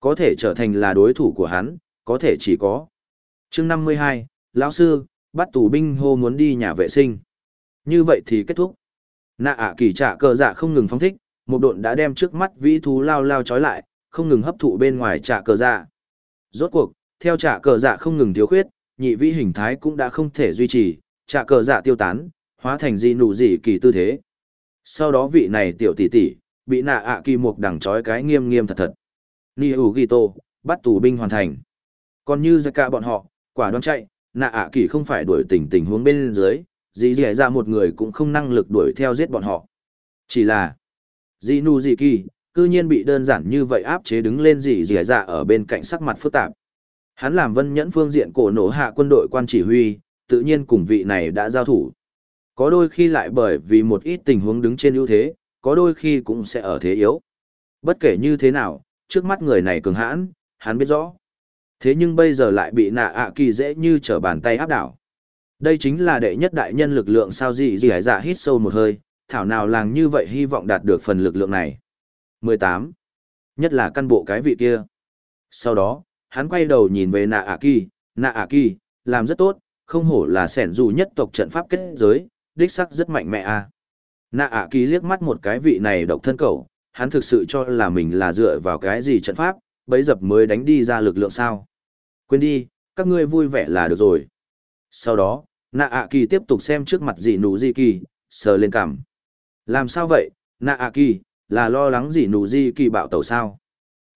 Có thể trở thành là đối thủ của hắn, có thể chỉ có. chương 52, lão sư, bắt tù binh hô muốn đi nhà vệ sinh. Như vậy thì kết thúc. Nạ ạ kỳ trả cờ dạ không ngừng phóng thích, một độn đã đem trước mắt vĩ thú lao lao trói lại, không ngừng hấp thụ bên ngoài trả cờ dạ. Rốt cuộc, theo trả cờ dạ không ngừng thiếu khuyết, nhị vĩ hình thái cũng đã không thể duy trì, trả cờ dạ tiêu tán, hóa thành gì nụ gì kỳ tư thế. Sau đó vị này tiểu tỷ tỷ, bị nạ ạ kỳ mục đằng trói cái nghiêm nghiêm thật thật. Ni ủ ghi tô, bắt tù binh hoàn thành. Còn như ra cả bọn họ, quả đoán chạy, nạ ạ kỳ không phải đuổi tình tình huống bên dưới, dì dì ra một người cũng không năng lực đuổi theo giết bọn họ. Chỉ là, dì nu dì kỳ, cư nhiên bị đơn giản như vậy áp chế đứng lên dì dì ra ở bên cạnh sắc mặt phức tạp. Hắn làm vân nhẫn phương diện cổ nổ hạ quân đội quan chỉ huy, tự nhiên cùng vị này đã giao thủ. Có đôi khi lại bởi vì một ít tình huống đứng trên ưu thế, có đôi khi cũng sẽ ở thế yếu. Bất kể như thế nào, trước mắt người này cường hãn, hắn biết rõ. Thế nhưng bây giờ lại bị nạ ạ kỳ dễ như trở bàn tay áp đảo. Đây chính là đệ nhất đại nhân lực lượng sao gì gì hải dạ hít sâu một hơi, thảo nào làng như vậy hy vọng đạt được phần lực lượng này. 18. Nhất là căn bộ cái vị kia. Sau đó, hắn quay đầu nhìn về nạ ạ kỳ, nạ ạ kỳ, làm rất tốt, không hổ là sẻn dù nhất tộc trận pháp kết giới, đích sắc rất mạnh mẽ a. Nạ ạ kỳ liếc mắt một cái vị này độc thân cầu, hắn thực sự cho là mình là dựa vào cái gì trận pháp, bấy dập mới đánh đi ra lực lượng sao. Quên đi, các ngươi vui vẻ là được rồi. Sau đó, nạ ạ kỳ tiếp tục xem trước mặt dị nụ di kỳ, sờ lên cằm. Làm sao vậy, nạ ạ kỳ, là lo lắng dị nụ di kỳ bạo tẩu sao.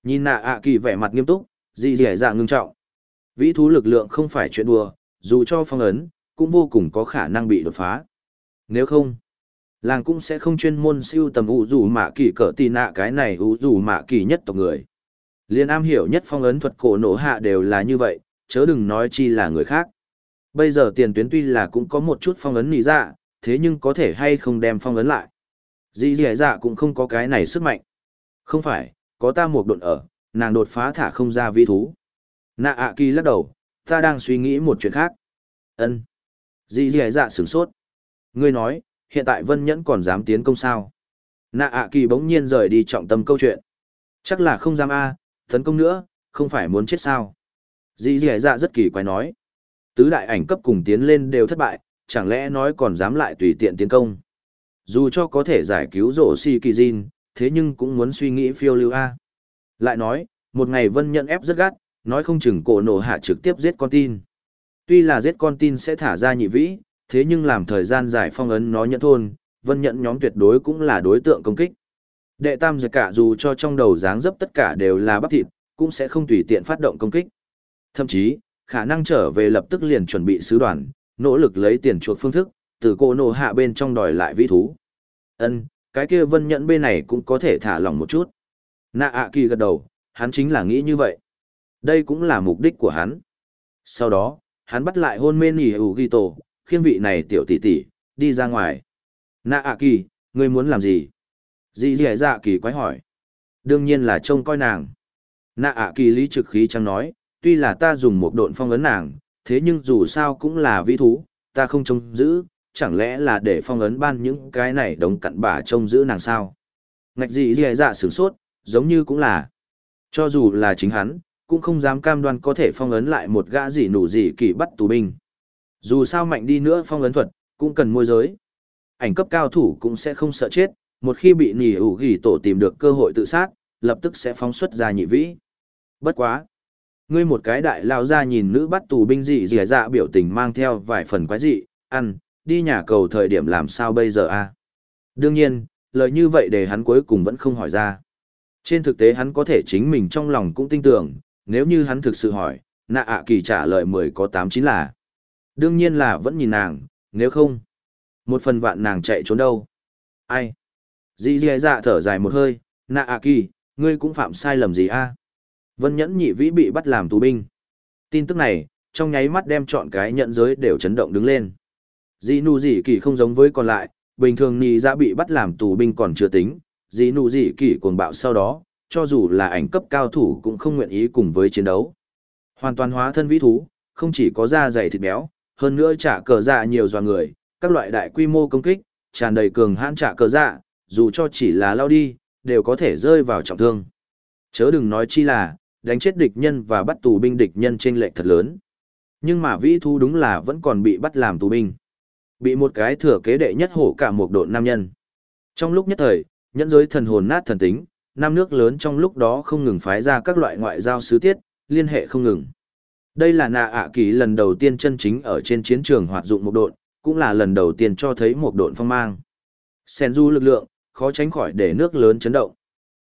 Nhìn nạ ạ kỳ vẻ mặt nghiêm túc, dị dẻ dạ ngưng trọng. Vĩ thú lực lượng không phải chuyện đùa, dù cho phong ấn, cũng vô cùng có khả năng bị đột phá. Nếu không, làng cũng sẽ không chuyên môn siêu tầm ủ dù mạ kỳ cỡ tì nạ cái này ủ dù mạ kỳ nhất tộc người. Liên am hiểu nhất phong ấn thuật cổ nổ hạ đều là như vậy, chớ đừng nói chi là người khác. Bây giờ tiền tuyến tuy là cũng có một chút phong ấn nỉ dạ, thế nhưng có thể hay không đem phong ấn lại. dì dì dạ cũng không có cái này sức mạnh. Không phải, có ta một đột ở, nàng đột phá thả không ra vi thú. Nạ ạ kỳ lắc đầu, ta đang suy nghĩ một chuyện khác. ân dì dì dạ sửng sốt. Ngươi nói, hiện tại Vân Nhẫn còn dám tiến công sao? Nạ ạ kỳ bỗng nhiên rời đi trọng tâm câu chuyện. Chắc là không dám a, tấn công nữa, không phải muốn chết sao? Dì dì dạ rất kỳ quái nói. Tứ đại ảnh cấp cùng tiến lên đều thất bại, chẳng lẽ nói còn dám lại tùy tiện tiến công? Dù cho có thể giải cứu rổ si kỳ Jin, thế nhưng cũng muốn suy nghĩ phiêu lưu a. Lại nói, một ngày Vân Nhẫn ép rất gắt, nói không chừng cổ nổ hạ trực tiếp giết con tin. Tuy là giết con tin sẽ thả ra nhị vĩ, thế nhưng làm thời gian giải phong ấn nó nhận thôn, vân nhận nhóm tuyệt đối cũng là đối tượng công kích. Đệ tam giật cả dù cho trong đầu dáng dấp tất cả đều là bắp thịt, cũng sẽ không tùy tiện phát động công kích. Thậm chí, khả năng trở về lập tức liền chuẩn bị sứ đoàn, nỗ lực lấy tiền chuộc phương thức, từ cô nổ hạ bên trong đòi lại vĩ thú. Ân, cái kia vân nhẫn bên này cũng có thể thả lỏng một chút. Nạ ạ kỳ gật đầu, hắn chính là nghĩ như vậy. Đây cũng là mục đích của hắn. Sau đó, hắn bắt lại hôn mê nỉ hữu ghi tổ, khiêng vị này tiểu tỷ tỷ, đi ra ngoài. Nạ ạ kỳ, ngươi muốn làm gì? Dì dì dạ kỳ quái hỏi. Đương nhiên là trông coi nàng. Nạ ạ kỳ lý trực khí chẳng nói, tuy là ta dùng một độn phong ấn nàng, thế nhưng dù sao cũng là vĩ thú, ta không trông giữ, chẳng lẽ là để phong ấn ban những cái này đống cặn bà trông giữ nàng sao? Ngạch dì dì dạ sửng sốt, giống như cũng là. Cho dù là chính hắn, cũng không dám cam đoan có thể phong ấn lại một gã gì nụ gì kỳ bắt tù binh. Dù sao mạnh đi nữa phong ấn thuật, cũng cần môi giới. Ảnh cấp cao thủ cũng sẽ không sợ chết, một khi bị nỉ ủ ghi tổ tìm được cơ hội tự sát, lập tức sẽ phóng xuất ra nhị vĩ. Bất quá. Ngươi một cái đại lao ra nhìn nữ bắt tù binh dị dì dạ biểu tình mang theo vài phần quái dị, ăn, đi nhà cầu thời điểm làm sao bây giờ a Đương nhiên, lời như vậy để hắn cuối cùng vẫn không hỏi ra. Trên thực tế hắn có thể chính mình trong lòng cũng tin tưởng, nếu như hắn thực sự hỏi, nạ ạ kỳ trả lời mười có tám chín là. Đương nhiên là vẫn nhìn nàng, nếu không. Một phần vạn nàng chạy trốn đâu. Ai? Dì dì dạ thở dài một hơi, nạ à kỳ, ngươi cũng phạm sai lầm gì a? Vân nhẫn nhị vĩ bị bắt làm tù binh. Tin tức này, trong nháy mắt đem chọn cái nhận giới đều chấn động đứng lên. Dì nụ dì kỳ không giống với còn lại, bình thường nì ra dạ bị bắt làm tù binh còn chưa tính, dì nụ dì kỳ cuồng bạo sau đó, cho dù là ảnh cấp cao thủ cũng không nguyện ý cùng với chiến đấu. Hoàn toàn hóa thân vĩ thú, không chỉ có da dày thịt béo, hơn nữa trả cờ dạ nhiều dò người, các loại đại quy mô công kích, tràn đầy cường hãn trả cờ dạ, dù cho chỉ là lao đi, đều có thể rơi vào trọng thương. Chớ đừng nói chi là, đánh chết địch nhân và bắt tù binh địch nhân trên lệch thật lớn. Nhưng mà vĩ thu đúng là vẫn còn bị bắt làm tù binh. Bị một cái thừa kế đệ nhất hổ cả một độn nam nhân. Trong lúc nhất thời, nhẫn giới thần hồn nát thần tính, năm nước lớn trong lúc đó không ngừng phái ra các loại ngoại giao sứ tiết, liên hệ không ngừng. Đây là nạ ạ kỳ lần đầu tiên chân chính ở trên chiến trường hoạt dụng một độn, cũng là lần đầu tiên cho thấy một độn phong mang. Sen du lực lượng, khó tránh khỏi để nước lớn chấn động.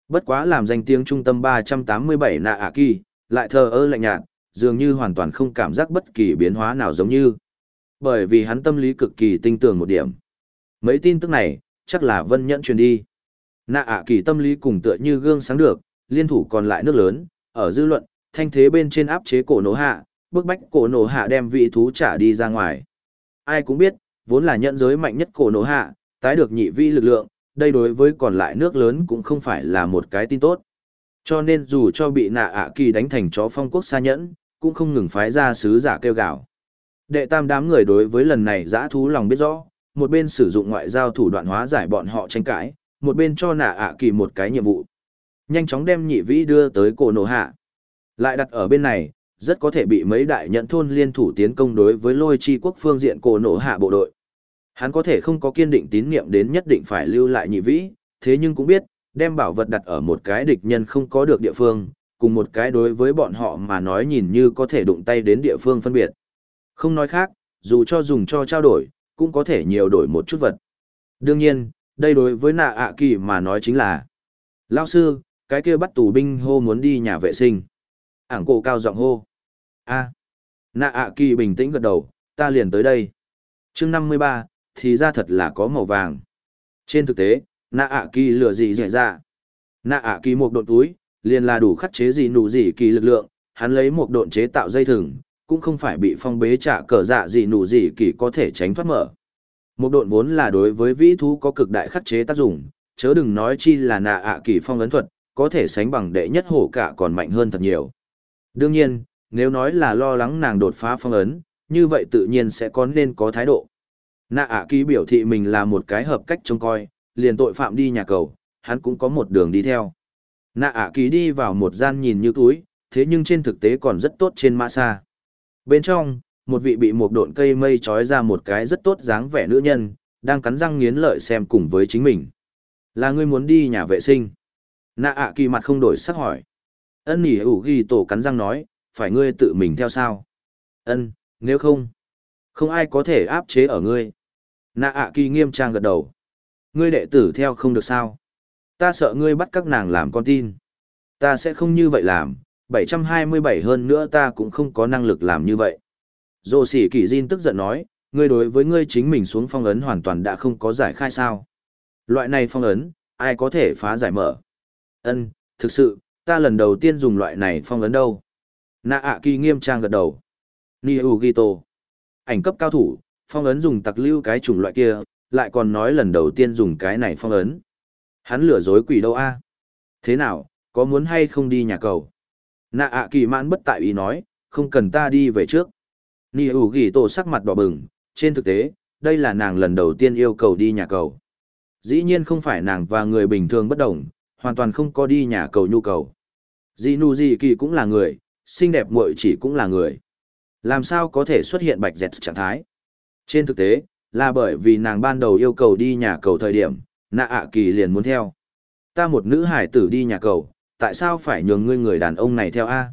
Bất quá làm danh tiếng trung tâm 387 nạ ạ kỳ, lại thờ ơ lạnh nhạt, dường như hoàn toàn không cảm giác bất kỳ biến hóa nào giống như. Bởi vì hắn tâm lý cực kỳ tinh tường một điểm. Mấy tin tức này, chắc là vân nhẫn truyền đi. Nạ ạ kỳ tâm lý cùng tựa như gương sáng được, liên thủ còn lại nước lớn, ở dư luận, thanh thế bên trên áp chế cổ nổ hạ, bức bách cổ nổ hạ đem vị thú trả đi ra ngoài. Ai cũng biết, vốn là nhận giới mạnh nhất cổ nổ hạ, tái được nhị vi lực lượng, đây đối với còn lại nước lớn cũng không phải là một cái tin tốt. Cho nên dù cho bị nạ ạ kỳ đánh thành chó phong quốc xa nhẫn, cũng không ngừng phái ra sứ giả kêu gào. Đệ tam đám người đối với lần này giã thú lòng biết rõ, một bên sử dụng ngoại giao thủ đoạn hóa giải bọn họ tranh cãi, một bên cho nạ ạ kỳ một cái nhiệm vụ. Nhanh chóng đem nhị vĩ đưa tới cổ nổ hạ. Lại đặt ở bên này, rất có thể bị mấy đại nhận thôn liên thủ tiến công đối với lôi chi quốc phương diện cổ nổ hạ bộ đội. Hắn có thể không có kiên định tín nhiệm đến nhất định phải lưu lại nhị vĩ, thế nhưng cũng biết, đem bảo vật đặt ở một cái địch nhân không có được địa phương, cùng một cái đối với bọn họ mà nói nhìn như có thể đụng tay đến địa phương phân biệt. Không nói khác, dù cho dùng cho trao đổi, cũng có thể nhiều đổi một chút vật. Đương nhiên, đây đối với nạ ạ kỳ mà nói chính là Lao sư, cái kia bắt tù binh hô muốn đi nhà vệ sinh. Ảng cổ cao giọng hô. a nạ ạ kỳ bình tĩnh gật đầu, ta liền tới đây. chương năm mươi ba thì ra thật là có màu vàng. Trên thực tế, nạ ạ kỳ lửa gì dẻ ra. Nạ ạ kỳ một độn túi, liền là đủ khắc chế gì nụ gì kỳ lực lượng, hắn lấy một độn chế tạo dây thừng, cũng không phải bị phong bế trả cờ dạ gì nụ gì kỳ có thể tránh thoát mở. Một độn vốn là đối với vĩ thú có cực đại khắc chế tác dụng, chớ đừng nói chi là nạ ạ kỳ phong ấn thuật, có thể sánh bằng đệ nhất hổ cả còn mạnh hơn thật nhiều. Đương nhiên, nếu nói là lo lắng nàng đột phá phong ấn, như vậy tự nhiên sẽ có nên có thái độ. Nạ ạ kỳ biểu thị mình là một cái hợp cách trông coi, liền tội phạm đi nhà cầu, hắn cũng có một đường đi theo. Nạ ạ kỳ đi vào một gian nhìn như túi, thế nhưng trên thực tế còn rất tốt trên ma xa. Bên trong, một vị bị một độn cây mây trói ra một cái rất tốt dáng vẻ nữ nhân, đang cắn răng nghiến lợi xem cùng với chính mình. Là ngươi muốn đi nhà vệ sinh. Nạ ạ kỳ mặt không đổi sắc hỏi. Ân nỉ ủ ghi tổ cắn răng nói, phải ngươi tự mình theo sao? Ân, nếu không, không ai có thể áp chế ở ngươi. Nạ ạ kỳ nghiêm trang gật đầu. Ngươi đệ tử theo không được sao? Ta sợ ngươi bắt các nàng làm con tin. Ta sẽ không như vậy làm, 727 hơn nữa ta cũng không có năng lực làm như vậy. Dô sỉ kỳ Jin tức giận nói, ngươi đối với ngươi chính mình xuống phong ấn hoàn toàn đã không có giải khai sao. Loại này phong ấn, ai có thể phá giải mở? Ân, thực sự, ta lần đầu tiên dùng loại này phong ấn đâu. Nạ ạ kỳ nghiêm trang gật đầu. Niu Gito. Ảnh cấp cao thủ, phong ấn dùng tặc lưu cái chủng loại kia, lại còn nói lần đầu tiên dùng cái này phong ấn. Hắn lừa dối quỷ đâu a? Thế nào, có muốn hay không đi nhà cầu? Nạ ạ kỳ mãn bất tại ý nói, không cần ta đi về trước. Niu Gito sắc mặt đỏ bừng, trên thực tế, đây là nàng lần đầu tiên yêu cầu đi nhà cầu. Dĩ nhiên không phải nàng và người bình thường bất đồng, hoàn toàn không có đi nhà cầu nhu cầu. Dì nụ Di kỳ cũng là người, xinh đẹp muội chỉ cũng là người. Làm sao có thể xuất hiện bạch dẹt trạng thái? Trên thực tế, là bởi vì nàng ban đầu yêu cầu đi nhà cầu thời điểm, nạ ạ kỳ liền muốn theo. Ta một nữ hải tử đi nhà cầu, tại sao phải nhường ngươi người đàn ông này theo A?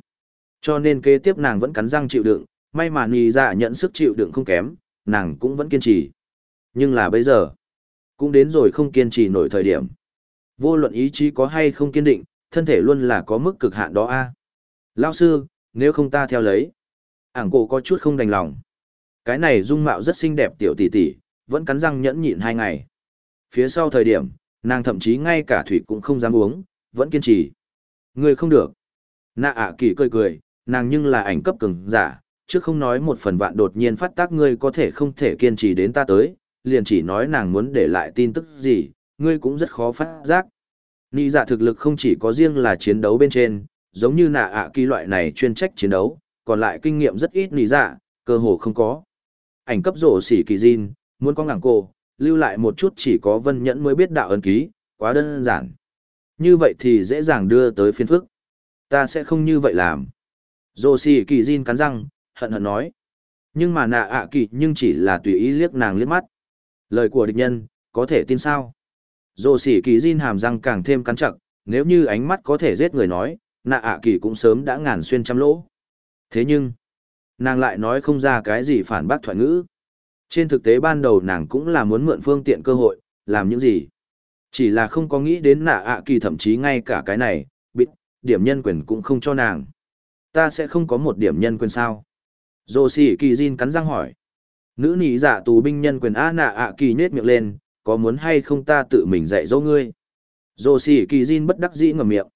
Cho nên kế tiếp nàng vẫn cắn răng chịu đựng, may mà nì dạ nhận sức chịu đựng không kém, nàng cũng vẫn kiên trì. Nhưng là bây giờ, cũng đến rồi không kiên trì nổi thời điểm. Vô luận ý chí có hay không kiên định, thân thể luôn là có mức cực hạn đó a. Lao sư, nếu không ta theo lấy. Ảng cổ có chút không đành lòng. Cái này dung mạo rất xinh đẹp tiểu tỷ tỷ, vẫn cắn răng nhẫn nhịn hai ngày. Phía sau thời điểm, nàng thậm chí ngay cả thủy cũng không dám uống, vẫn kiên trì. Người không được. Nạ ạ kỳ cười cười, nàng nhưng là ảnh cấp cường giả, chứ không nói một phần vạn đột nhiên phát tác ngươi có thể không thể kiên trì đến ta tới, liền chỉ nói nàng muốn để lại tin tức gì, ngươi cũng rất khó phát giác. Nị dạ thực lực không chỉ có riêng là chiến đấu bên trên, giống như nạ ạ kỳ loại này chuyên trách chiến đấu, còn lại kinh nghiệm rất ít nị dạ, cơ hồ không có. Ảnh cấp rổ xỉ kỳ Jin, muốn có ngẳng cô, lưu lại một chút chỉ có vân nhẫn mới biết đạo ấn ký, quá đơn giản. Như vậy thì dễ dàng đưa tới phiên phức. Ta sẽ không như vậy làm. Rổ xỉ kỳ Jin cắn răng, hận hận nói. Nhưng mà nạ ạ kỳ nhưng chỉ là tùy ý liếc nàng liếc mắt. Lời của địch nhân, có thể tin sao? Dồ sỉ kỳ Jin hàm răng càng thêm cắn chặt, nếu như ánh mắt có thể giết người nói, nạ ạ kỳ cũng sớm đã ngàn xuyên trăm lỗ. Thế nhưng, nàng lại nói không ra cái gì phản bác thoại ngữ. Trên thực tế ban đầu nàng cũng là muốn mượn phương tiện cơ hội, làm những gì. Chỉ là không có nghĩ đến nạ ạ kỳ thậm chí ngay cả cái này, bịt, điểm nhân quyền cũng không cho nàng. Ta sẽ không có một điểm nhân quyền sao? Dô xỉ kỳ Jin cắn răng hỏi. Nữ nị giả dạ tù binh nhân quyền A nạ ạ kỳ nết miệng lên, có muốn hay không ta tự mình dạy dỗ ngươi? Dô xỉ kỳ Jin bất đắc dĩ ngầm miệng.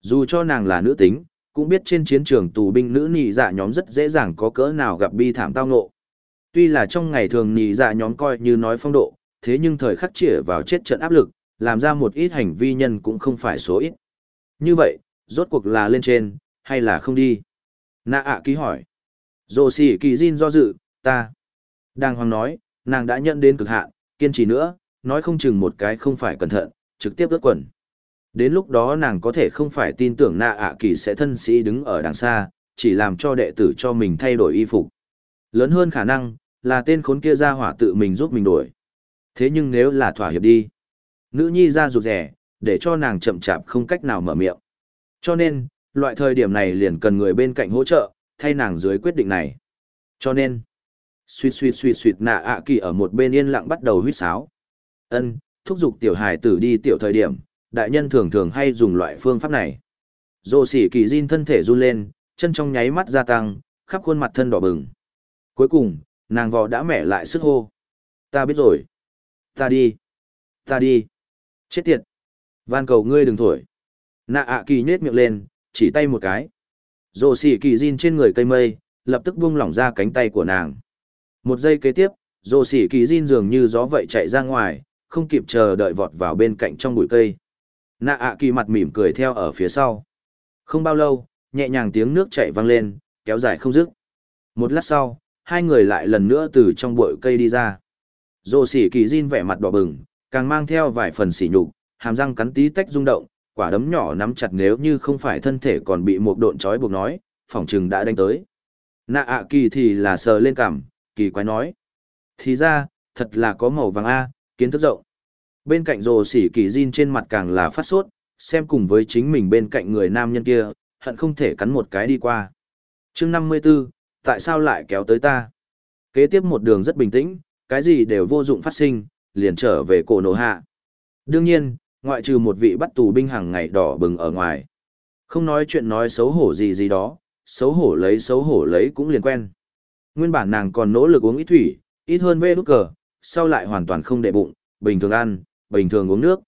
Dù cho nàng là nữ tính, cũng biết trên chiến trường tù binh nữ nị dạ nhóm rất dễ dàng có cỡ nào gặp bi thảm tao ngộ. Tuy là trong ngày thường nị dạ nhóm coi như nói phong độ, thế nhưng thời khắc chĩa vào chết trận áp lực, làm ra một ít hành vi nhân cũng không phải số ít. Như vậy, rốt cuộc là lên trên, hay là không đi? Nạ ạ ký hỏi. Dô xỉ kỳ Jin do dự, ta. Đang hoàng nói, nàng đã nhận đến cực hạn, kiên trì nữa, nói không chừng một cái không phải cẩn thận, trực tiếp ướt quần. Đến lúc đó nàng có thể không phải tin tưởng nạ ạ kỳ sẽ thân sĩ đứng ở đằng xa, chỉ làm cho đệ tử cho mình thay đổi y phục. Lớn hơn khả năng, là tên khốn kia ra hỏa tự mình giúp mình đổi. Thế nhưng nếu là thỏa hiệp đi, nữ nhi ra rụt rẻ, để cho nàng chậm chạp không cách nào mở miệng. Cho nên, loại thời điểm này liền cần người bên cạnh hỗ trợ, thay nàng dưới quyết định này. Cho nên, suy suy suy suy nạ ạ kỳ ở một bên yên lặng bắt đầu huýt sáo. Ân, thúc giục tiểu hài tử đi tiểu thời điểm, đại nhân thường thường hay dùng loại phương pháp này. Dô sỉ kỳ Jin thân thể run lên, chân trong nháy mắt gia tăng, khắp khuôn mặt thân đỏ bừng. Cuối cùng, nàng vò đã mẻ lại sức hô. Ta biết rồi. Ta đi. Ta đi. Chết tiệt. Van cầu ngươi đừng thổi. Nạ ạ kỳ nhết miệng lên, chỉ tay một cái. Dô sỉ kỳ Jin trên người cây mây, lập tức buông lỏng ra cánh tay của nàng. Một giây kế tiếp, dô sỉ kỳ Jin dường như gió vậy chạy ra ngoài, không kịp chờ đợi vọt vào bên cạnh trong bụi cây. Nạ ạ kỳ mặt mỉm cười theo ở phía sau. Không bao lâu, nhẹ nhàng tiếng nước chạy vang lên, kéo dài không dứt. Một lát sau, hai người lại lần nữa từ trong bụi cây đi ra. Rồ xỉ kỳ diên vẻ mặt đỏ bừng, càng mang theo vài phần sỉ nhục, hàm răng cắn tí tách rung động, quả đấm nhỏ nắm chặt nếu như không phải thân thể còn bị một độn trói buộc nói, phỏng chừng đã đánh tới. Nạ ạ kỳ thì là sờ lên cảm kỳ quái nói, thì ra, thật là có màu vàng a kiến thức rộng Bên cạnh rồ sỉ kỳ Jin trên mặt càng là phát sốt, xem cùng với chính mình bên cạnh người nam nhân kia, hận không thể cắn một cái đi qua. chương 54, tại sao lại kéo tới ta? Kế tiếp một đường rất bình tĩnh, cái gì đều vô dụng phát sinh, liền trở về cổ nổ hạ. Đương nhiên, ngoại trừ một vị bắt tù binh hàng ngày đỏ bừng ở ngoài. Không nói chuyện nói xấu hổ gì gì đó, xấu hổ lấy xấu hổ lấy cũng liền quen. Nguyên bản nàng còn nỗ lực uống ít thủy, ít hơn vê đút cờ, sau lại hoàn toàn không đệ bụng, bình thường ăn, bình thường uống nước.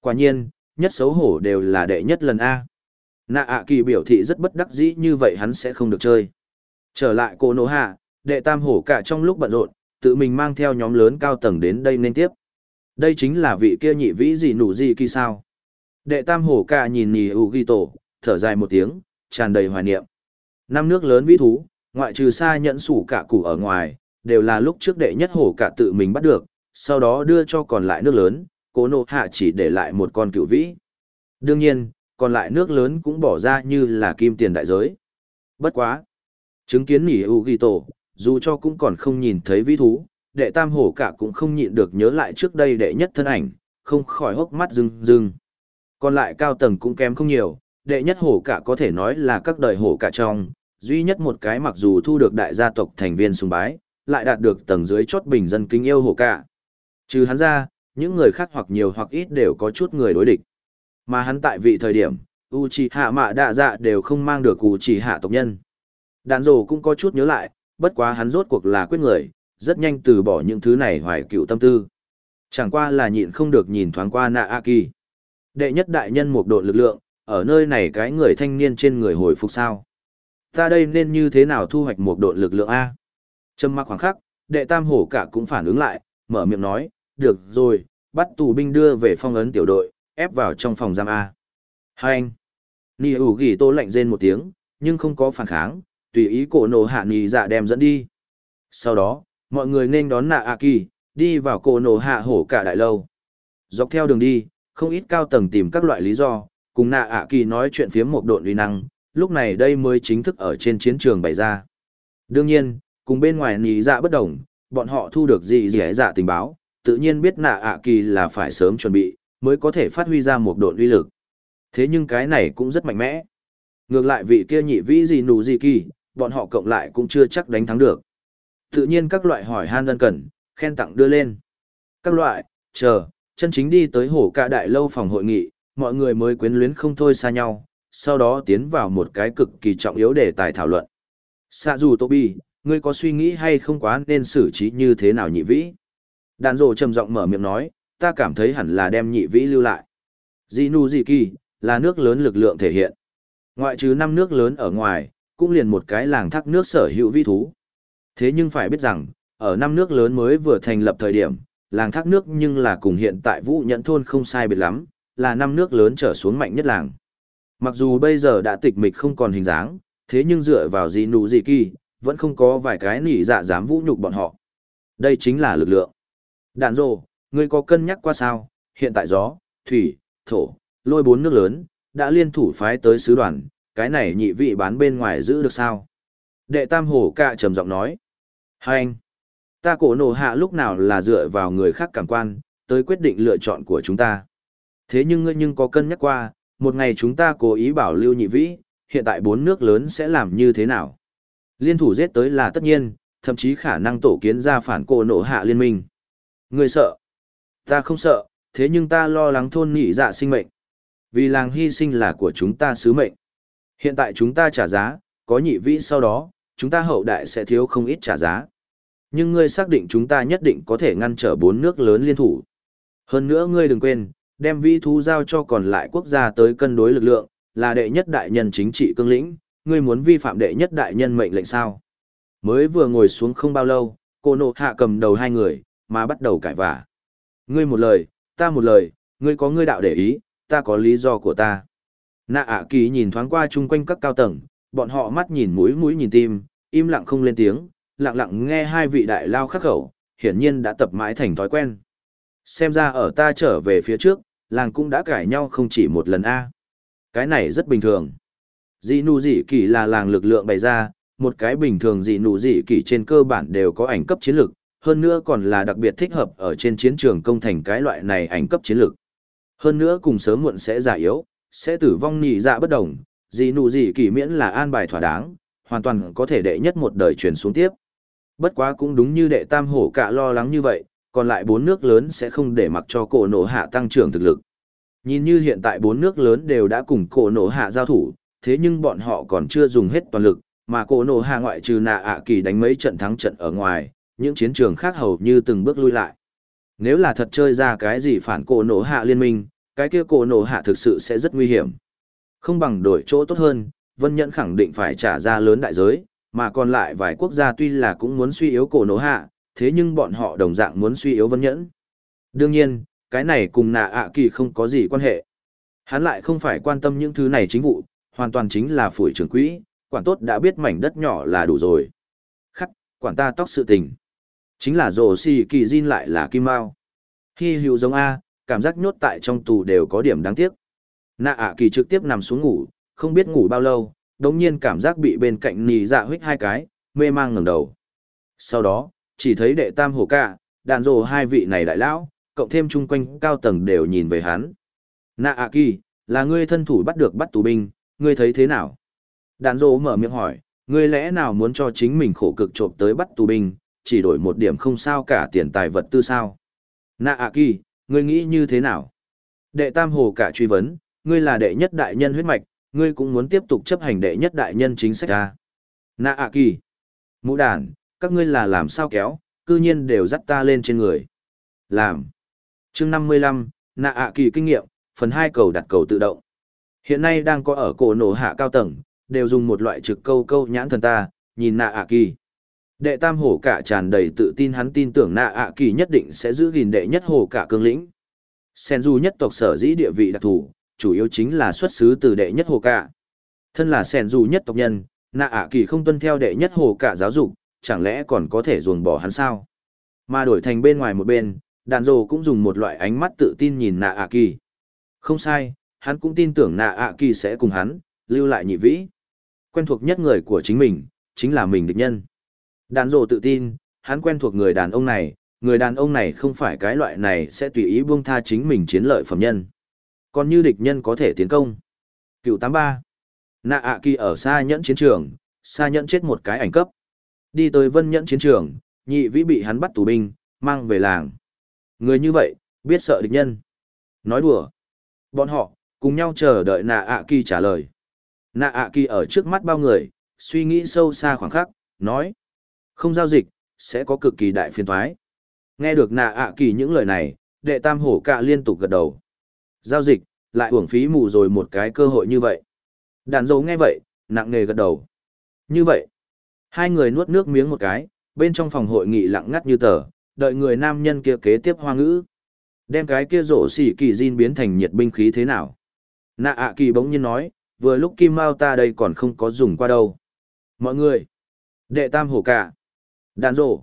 Quả nhiên, nhất xấu hổ đều là đệ nhất lần A. Nạ ạ kỳ biểu thị rất bất đắc dĩ như vậy hắn sẽ không được chơi. Trở lại cô nô hạ, đệ tam hổ cả trong lúc bận rộn, tự mình mang theo nhóm lớn cao tầng đến đây nên tiếp. Đây chính là vị kia nhị vĩ gì nụ gì kỳ sao. Đệ tam hổ cả nhìn nì u ghi tổ, thở dài một tiếng, tràn đầy hoài niệm. Năm nước lớn vĩ thú, ngoại trừ xa nhận sủ cả củ ở ngoài, đều là lúc trước đệ nhất hổ cả tự mình bắt được, sau đó đưa cho còn lại nước lớn, cố nộ hạ chỉ để lại một con cựu vĩ. Đương nhiên, còn lại nước lớn cũng bỏ ra như là kim tiền đại giới. Bất quá. Chứng kiến nỉ u ghi tổ, dù cho cũng còn không nhìn thấy vĩ thú, đệ tam hổ cả cũng không nhịn được nhớ lại trước đây đệ nhất thân ảnh, không khỏi hốc mắt rưng rưng. Còn lại cao tầng cũng kém không nhiều, đệ nhất hổ cả có thể nói là các đời hổ cả trong, duy nhất một cái mặc dù thu được đại gia tộc thành viên sùng bái, lại đạt được tầng dưới chốt bình dân kính yêu hồ cả. Trừ hắn ra, những người khác hoặc nhiều hoặc ít đều có chút người đối địch. Mà hắn tại vị thời điểm, Uchiha Mạ Đạ Dạ đều không mang được Uchiha tộc nhân. Đàn rồ cũng có chút nhớ lại, bất quá hắn rốt cuộc là quyết người, rất nhanh từ bỏ những thứ này hoài cựu tâm tư. Chẳng qua là nhịn không được nhìn thoáng qua Nạ A Kỳ. Đệ nhất đại nhân một độ lực lượng, ở nơi này cái người thanh niên trên người hồi phục sao. Ta đây nên như thế nào thu hoạch một độ lực lượng A? Trầm mặc khoảng khắc, đệ tam hổ cả cũng phản ứng lại, mở miệng nói, được rồi, bắt tù binh đưa về phong ấn tiểu đội, ép vào trong phòng giam A. Hai anh. Nì ủ ghi tô lạnh rên một tiếng, nhưng không có phản kháng, tùy ý cổ nổ hạ nì dạ đem dẫn đi. Sau đó, mọi người nên đón nạ A Kỳ, đi vào cổ nổ hạ hổ cả đại lâu. Dọc theo đường đi, không ít cao tầng tìm các loại lý do, cùng nạ ạ kỳ nói chuyện phía một độn uy năng, lúc này đây mới chính thức ở trên chiến trường bày ra. Đương nhiên, cùng bên ngoài nì dạ bất đồng, bọn họ thu được gì gì dạ tình báo, tự nhiên biết nạ ạ kỳ là phải sớm chuẩn bị, mới có thể phát huy ra một độn uy lực. Thế nhưng cái này cũng rất mạnh mẽ. Ngược lại vị kia nhị vĩ gì nù gì kỳ, bọn họ cộng lại cũng chưa chắc đánh thắng được. Tự nhiên các loại hỏi han đơn cần, khen tặng đưa lên. Các loại, chờ, chân chính đi tới hổ ca đại lâu phòng hội nghị, mọi người mới quyến luyến không thôi xa nhau, sau đó tiến vào một cái cực kỳ trọng yếu để tài thảo luận. Sa dù Tobi, ngươi có suy nghĩ hay không quá nên xử trí như thế nào nhị vĩ? Đàn rồ trầm giọng mở miệng nói, ta cảm thấy hẳn là đem nhị vĩ lưu lại. Ginu Jiki, là nước lớn lực lượng thể hiện. Ngoại trừ năm nước lớn ở ngoài, cũng liền một cái làng thác nước sở hữu vi thú. Thế nhưng phải biết rằng, ở năm nước lớn mới vừa thành lập thời điểm, làng thác nước nhưng là cùng hiện tại vũ nhận thôn không sai biệt lắm, là năm nước lớn trở xuống mạnh nhất làng. Mặc dù bây giờ đã tịch mịch không còn hình dáng, thế nhưng dựa vào gì nụ gì kỳ, vẫn không có vài cái nỉ dạ dám vũ nhục bọn họ. Đây chính là lực lượng. Đạn rồ, ngươi có cân nhắc qua sao, hiện tại gió, thủy, thổ, lôi bốn nước lớn, đã liên thủ phái tới sứ đoàn, cái này nhị vị bán bên ngoài giữ được sao? Đệ tam hổ cạ trầm giọng nói. Hành! ta cổ nổ hạ lúc nào là dựa vào người khác cảm quan, tới quyết định lựa chọn của chúng ta. Thế nhưng ngươi nhưng có cân nhắc qua, một ngày chúng ta cố ý bảo lưu nhị vĩ, hiện tại bốn nước lớn sẽ làm như thế nào? Liên thủ giết tới là tất nhiên, thậm chí khả năng tổ kiến ra phản cổ nổ hạ liên minh. Người sợ? Ta không sợ, thế nhưng ta lo lắng thôn nhị dạ sinh mệnh. Vì làng hy sinh là của chúng ta sứ mệnh. Hiện tại chúng ta trả giá, có nhị vĩ sau đó, chúng ta hậu đại sẽ thiếu không ít trả giá. Nhưng ngươi xác định chúng ta nhất định có thể ngăn trở bốn nước lớn liên thủ. Hơn nữa ngươi đừng quên, đem vĩ thú giao cho còn lại quốc gia tới cân đối lực lượng, là đệ nhất đại nhân chính trị cương lĩnh, ngươi muốn vi phạm đệ nhất đại nhân mệnh lệnh sao? Mới vừa ngồi xuống không bao lâu, cô nộ hạ cầm đầu hai người, mà bắt đầu cãi vả. Ngươi một lời, ta một lời, ngươi có ngươi đạo để ý, ta có lý do của ta. Nạ ạ kỳ nhìn thoáng qua chung quanh các cao tầng, bọn họ mắt nhìn mũi mũi nhìn tim, im lặng không lên tiếng, lặng lặng nghe hai vị đại lao khắc khẩu, hiển nhiên đã tập mãi thành thói quen. Xem ra ở ta trở về phía trước, làng cũng đã cãi nhau không chỉ một lần a. Cái này rất bình thường. Dị nụ dị kỳ là làng lực lượng bày ra, một cái bình thường dị nụ dị kỳ trên cơ bản đều có ảnh cấp chiến lược, hơn nữa còn là đặc biệt thích hợp ở trên chiến trường công thành cái loại này ảnh cấp chiến lược. Hơn nữa cùng sớm muộn sẽ già yếu, sẽ tử vong nhị dạ bất đồng, dị nụ gì kỳ miễn là an bài thỏa đáng, hoàn toàn có thể đệ nhất một đời truyền xuống tiếp. Bất quá cũng đúng như đệ tam hổ cả lo lắng như vậy, còn lại bốn nước lớn sẽ không để mặc cho cổ nổ hạ tăng trưởng thực lực. Nhìn như hiện tại bốn nước lớn đều đã cùng cổ nổ hạ giao thủ, thế nhưng bọn họ còn chưa dùng hết toàn lực, mà cổ nổ hạ ngoại trừ nạ ạ kỳ đánh mấy trận thắng trận ở ngoài, những chiến trường khác hầu như từng bước lui lại. Nếu là thật chơi ra cái gì phản cổ nổ hạ liên minh, cái kia cổ nổ hạ thực sự sẽ rất nguy hiểm. Không bằng đổi chỗ tốt hơn, Vân Nhẫn khẳng định phải trả ra lớn đại giới, mà còn lại vài quốc gia tuy là cũng muốn suy yếu cổ nổ hạ, thế nhưng bọn họ đồng dạng muốn suy yếu Vân Nhẫn. Đương nhiên, cái này cùng nạ ạ kỳ không có gì quan hệ. Hắn lại không phải quan tâm những thứ này chính vụ, hoàn toàn chính là phủi trưởng quỹ, quản tốt đã biết mảnh đất nhỏ là đủ rồi. Khắc, quản ta tóc sự tình. Chính là rồ xì kỳ Jin lại là Kim Mao. Hi hữu giống A, cảm giác nhốt tại trong tù đều có điểm đáng tiếc. Nạ ạ kỳ trực tiếp nằm xuống ngủ, không biết ngủ bao lâu, đống nhiên cảm giác bị bên cạnh nì dạ huyết hai cái, mê mang ngẩng đầu. Sau đó, chỉ thấy đệ tam hổ ca, đàn rồ hai vị này đại lão, cộng thêm chung quanh cao tầng đều nhìn về hắn. Nạ ạ kỳ, là ngươi thân thủ bắt được bắt tù binh, ngươi thấy thế nào? Đàn rô mở miệng hỏi, ngươi lẽ nào muốn cho chính mình khổ cực trộm tới bắt tù binh, chỉ đổi một điểm không sao cả tiền tài vật tư sao? Nạ ạ kỳ, ngươi nghĩ như thế nào? Đệ tam hồ cả truy vấn, ngươi là đệ nhất đại nhân huyết mạch, ngươi cũng muốn tiếp tục chấp hành đệ nhất đại nhân chính sách à? Nạ ạ kỳ. Mũ đàn, các ngươi là làm sao kéo, cư nhiên đều dắt ta lên trên người. Làm. chương 55, nạ ạ kỳ kinh nghiệm, phần 2 cầu đặt cầu tự động. Hiện nay đang có ở cổ nổ hạ cao tầng, đều dùng một loại trực câu câu nhãn thần ta, nhìn nạ ạ kỳ. Đệ tam hổ cả tràn đầy tự tin hắn tin tưởng nạ ạ kỳ nhất định sẽ giữ gìn đệ nhất hổ cả cương lĩnh. Sen du nhất tộc sở dĩ địa vị đặc thù, chủ yếu chính là xuất xứ từ đệ nhất hổ cả. Thân là sen du nhất tộc nhân, nạ ạ kỳ không tuân theo đệ nhất hổ cả giáo dục, chẳng lẽ còn có thể ruồng bỏ hắn sao? Mà đổi thành bên ngoài một bên, đàn rồ cũng dùng một loại ánh mắt tự tin nhìn nạ ạ kỳ. Không sai, hắn cũng tin tưởng nạ ạ kỳ sẽ cùng hắn, lưu lại nhị vĩ. Quen thuộc nhất người của chính mình, chính là mình địch nhân. Đàn rồ tự tin, hắn quen thuộc người đàn ông này, người đàn ông này không phải cái loại này sẽ tùy ý buông tha chính mình chiến lợi phẩm nhân. Còn như địch nhân có thể tiến công. Cựu 83. Nạ ạ kỳ ở xa nhẫn chiến trường, xa nhẫn chết một cái ảnh cấp. Đi tới vân nhẫn chiến trường, nhị vĩ bị hắn bắt tù binh, mang về làng. Người như vậy, biết sợ địch nhân. Nói đùa. Bọn họ, cùng nhau chờ đợi nạ ạ kỳ trả lời. Nạ ạ kỳ ở trước mắt bao người, suy nghĩ sâu xa khoảng khắc, nói. Không giao dịch, sẽ có cực kỳ đại phiền thoái. Nghe được nạ ạ kỳ những lời này, đệ tam hổ cạ liên tục gật đầu. Giao dịch, lại uổng phí mù rồi một cái cơ hội như vậy. Đàn dấu nghe vậy, nặng nề gật đầu. Như vậy, hai người nuốt nước miếng một cái, bên trong phòng hội nghị lặng ngắt như tờ, đợi người nam nhân kia kế tiếp hoa ngữ. Đem cái kia rổ xỉ kỳ diên biến thành nhiệt binh khí thế nào? Nạ ạ kỳ bỗng nhiên nói, vừa lúc kim mao ta đây còn không có dùng qua đâu. Mọi người, đệ tam hổ cả, đàn rổ.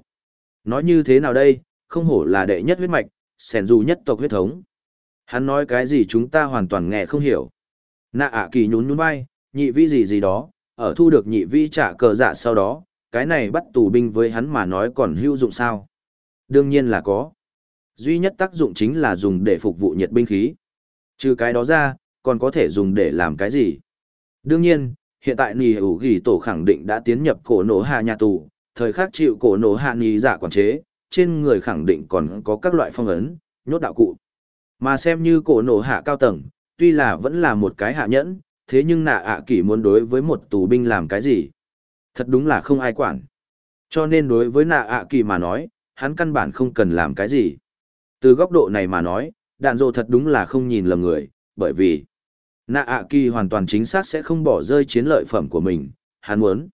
Nói như thế nào đây, không hổ là đệ nhất huyết mạch, sẻn dù nhất tộc huyết thống. Hắn nói cái gì chúng ta hoàn toàn nghe không hiểu. Nạ ạ kỳ nhún nhún vai, nhị vi gì gì đó, ở thu được nhị vi trả cờ dạ sau đó, cái này bắt tù binh với hắn mà nói còn hữu dụng sao? Đương nhiên là có. Duy nhất tác dụng chính là dùng để phục vụ nhiệt binh khí. Trừ cái đó ra, còn có thể dùng để làm cái gì? Đương nhiên, hiện tại Nì Hữu Ghi Tổ khẳng định đã tiến nhập cổ nổ hạ nhà tù, thời khắc chịu cổ nổ hạ Nì giả quản chế, trên người khẳng định còn có các loại phong ấn, nhốt đạo cụ. Mà xem như cổ nổ hạ cao tầng, tuy là vẫn là một cái hạ nhẫn, thế nhưng nạ ạ à kỷ muốn đối với một tù binh làm cái gì? Thật đúng là không ai quản. Cho nên đối với nạ ạ à kỳ mà nói, hắn căn bản không cần làm cái gì. Từ góc độ này mà nói, đạn dộ thật đúng là không nhìn lầm người, bởi vì nạ ạ à kỳ hoàn toàn chính xác sẽ không bỏ rơi chiến lợi phẩm của mình, hắn muốn.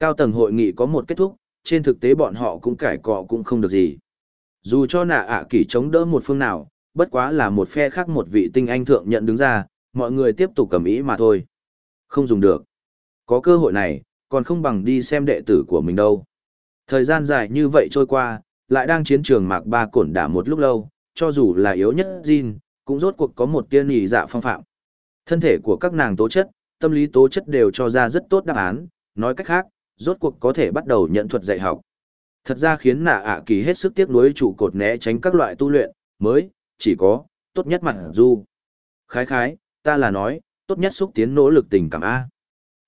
Cao tầng hội nghị có một kết thúc, trên thực tế bọn họ cũng cải cọ cũng không được gì. Dù cho nạ ạ kỳ chống đỡ một phương nào, bất quá là một phe khác một vị tinh anh thượng nhận đứng ra, mọi người tiếp tục cầm ý mà thôi. Không dùng được. Có cơ hội này, còn không bằng đi xem đệ tử của mình đâu. Thời gian dài như vậy trôi qua, lại đang chiến trường mạc ba cổn đả một lúc lâu, cho dù là yếu nhất Jin, cũng rốt cuộc có một tiên nhị dạ phong phạm. Thân thể của các nàng tố chất, tâm lý tố chất đều cho ra rất tốt đáp án, nói cách khác, rốt cuộc có thể bắt đầu nhận thuật dạy học. Thật ra khiến nạ ạ kỳ hết sức tiếc nuối trụ cột né tránh các loại tu luyện, mới, chỉ có, tốt nhất mặt du. Khái khái, ta là nói, tốt nhất xúc tiến nỗ lực tình cảm A.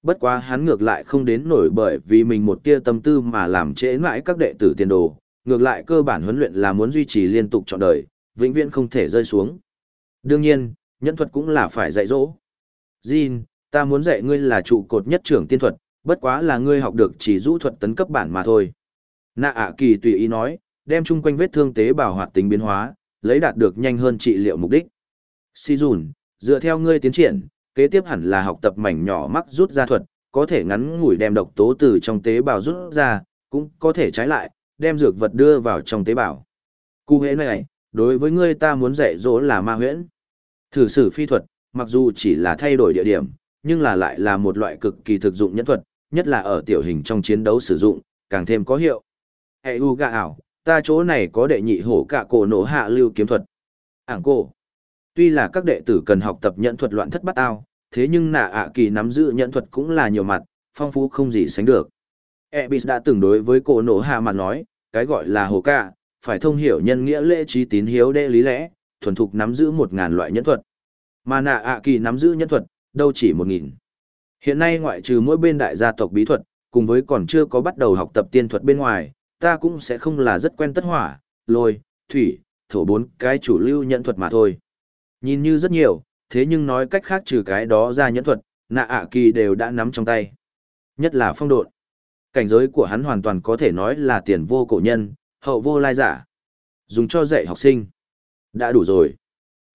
Bất quá hắn ngược lại không đến nổi bởi vì mình một tia tâm tư mà làm trễ mãi các đệ tử tiền đồ, ngược lại cơ bản huấn luyện là muốn duy trì liên tục trọn đời, vĩnh viễn không thể rơi xuống. Đương nhiên, nhân thuật cũng là phải dạy dỗ. Jin, ta muốn dạy ngươi là trụ cột nhất trưởng tiên thuật, bất quá là ngươi học được chỉ rũ thuật tấn cấp bản mà thôi. Nạ ạ kỳ tùy ý nói, đem chung quanh vết thương tế bào hoạt tính biến hóa, lấy đạt được nhanh hơn trị liệu mục đích. Si dùn, dựa theo ngươi tiến triển, kế tiếp hẳn là học tập mảnh nhỏ mắc rút ra thuật, có thể ngắn ngủi đem độc tố từ trong tế bào rút ra, cũng có thể trái lại, đem dược vật đưa vào trong tế bào. Cú hệ này, đối với ngươi ta muốn dạy dỗ là ma huyễn. Thử sử phi thuật, mặc dù chỉ là thay đổi địa điểm, nhưng là lại là một loại cực kỳ thực dụng nhẫn thuật, nhất là ở tiểu hình trong chiến đấu sử dụng, càng thêm có hiệu. Hệ u gà ảo, ta chỗ này có đệ nhị hổ cả cổ nổ hạ lưu kiếm thuật. Ảng cổ. Tuy là các đệ tử cần học tập nhận thuật loạn thất bắt ao, thế nhưng nạ ạ kỳ nắm giữ nhận thuật cũng là nhiều mặt, phong phú không gì sánh được. Ebis đã từng đối với cổ nổ hạ mà nói, cái gọi là hồ ca, phải thông hiểu nhân nghĩa lễ trí tín hiếu đệ lý lẽ, thuần thục nắm giữ một ngàn loại nhẫn thuật. Mà nạ ạ kỳ nắm giữ nhẫn thuật, đâu chỉ một nghìn. Hiện nay ngoại trừ mỗi bên đại gia tộc bí thuật, cùng với còn chưa có bắt đầu học tập tiên thuật bên ngoài, ta cũng sẽ không là rất quen tất hỏa, lôi, thủy, thổ bốn cái chủ lưu nhẫn thuật mà thôi. Nhìn như rất nhiều, thế nhưng nói cách khác trừ cái đó ra nhẫn thuật, nạ ạ kỳ đều đã nắm trong tay. Nhất là phong độn. Cảnh giới của hắn hoàn toàn có thể nói là tiền vô cổ nhân, hậu vô lai giả. Dùng cho dạy học sinh. Đã đủ rồi.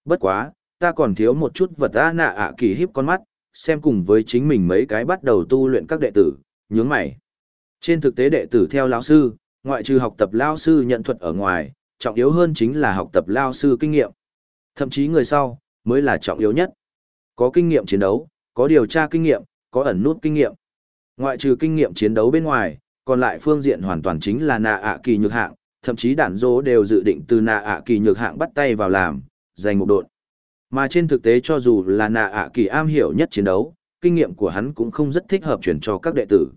Bất quá, ta còn thiếu một chút vật ta nạ ạ kỳ híp con mắt, xem cùng với chính mình mấy cái bắt đầu tu luyện các đệ tử, nhướng mày. Trên thực tế đệ tử theo lão sư, ngoại trừ học tập lao sư nhận thuật ở ngoài, trọng yếu hơn chính là học tập lao sư kinh nghiệm. Thậm chí người sau, mới là trọng yếu nhất. Có kinh nghiệm chiến đấu, có điều tra kinh nghiệm, có ẩn nút kinh nghiệm. Ngoại trừ kinh nghiệm chiến đấu bên ngoài, còn lại phương diện hoàn toàn chính là nạ ạ kỳ nhược hạng, thậm chí đản dỗ đều dự định từ nạ ạ kỳ nhược hạng bắt tay vào làm, giành một độn. Mà trên thực tế cho dù là nạ ạ kỳ am hiểu nhất chiến đấu, kinh nghiệm của hắn cũng không rất thích hợp chuyển cho các đệ tử.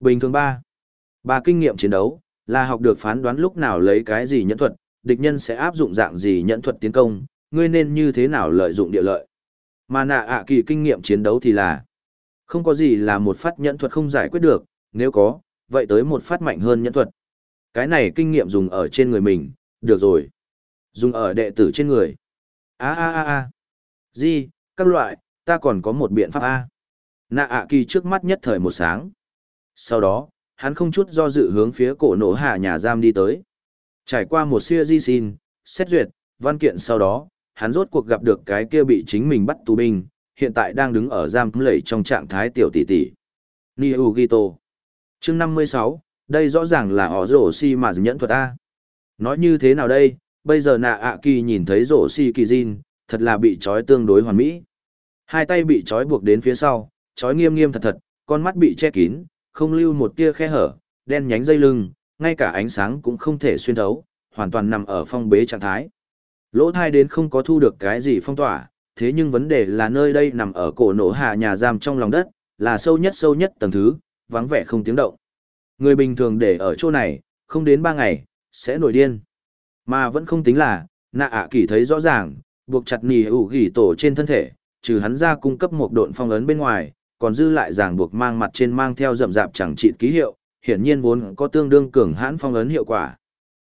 Bình thường ba, ba kinh nghiệm chiến đấu, là học được phán đoán lúc nào lấy cái gì nhẫn thuật, địch nhân sẽ áp dụng dạng gì nhẫn thuật tiến công, ngươi nên như thế nào lợi dụng địa lợi. Mà nạ ạ kỳ kinh nghiệm chiến đấu thì là, không có gì là một phát nhẫn thuật không giải quyết được, nếu có, vậy tới một phát mạnh hơn nhẫn thuật. Cái này kinh nghiệm dùng ở trên người mình, được rồi. Dùng ở đệ tử trên người. a a a a Di, các loại, ta còn có một biện pháp A. Nạ ạ kỳ trước mắt nhất thời một sáng. Sau đó, hắn không chút do dự hướng phía cổ nổ hạ nhà giam đi tới. Trải qua một siêu di xin, xét duyệt, văn kiện sau đó, hắn rốt cuộc gặp được cái kia bị chính mình bắt tù binh, hiện tại đang đứng ở giam lầy trong trạng thái tiểu tỷ tỷ. Niu Gito. Chương 56, đây rõ ràng là họ rổ si mà nhẫn thuật A. Nói như thế nào đây, bây giờ nạ ạ kỳ nhìn thấy rổ si kỳ Jin, thật là bị trói tương đối hoàn mỹ. Hai tay bị trói buộc đến phía sau, trói nghiêm nghiêm thật thật, con mắt bị che kín, không lưu một tia khe hở, đen nhánh dây lưng, ngay cả ánh sáng cũng không thể xuyên thấu, hoàn toàn nằm ở phong bế trạng thái. Lỗ thai đến không có thu được cái gì phong tỏa, thế nhưng vấn đề là nơi đây nằm ở cổ nổ hạ nhà giam trong lòng đất, là sâu nhất sâu nhất tầng thứ, vắng vẻ không tiếng động. Người bình thường để ở chỗ này, không đến ba ngày, sẽ nổi điên. Mà vẫn không tính là, nạ ạ kỳ thấy rõ ràng, buộc chặt nì ủ gỉ tổ trên thân thể, trừ hắn ra cung cấp một độn phong ấn bên ngoài, còn dư lại ràng buộc mang mặt trên mang theo rậm rạp chẳng trị ký hiệu, hiển nhiên vốn có tương đương cường hãn phong ấn hiệu quả.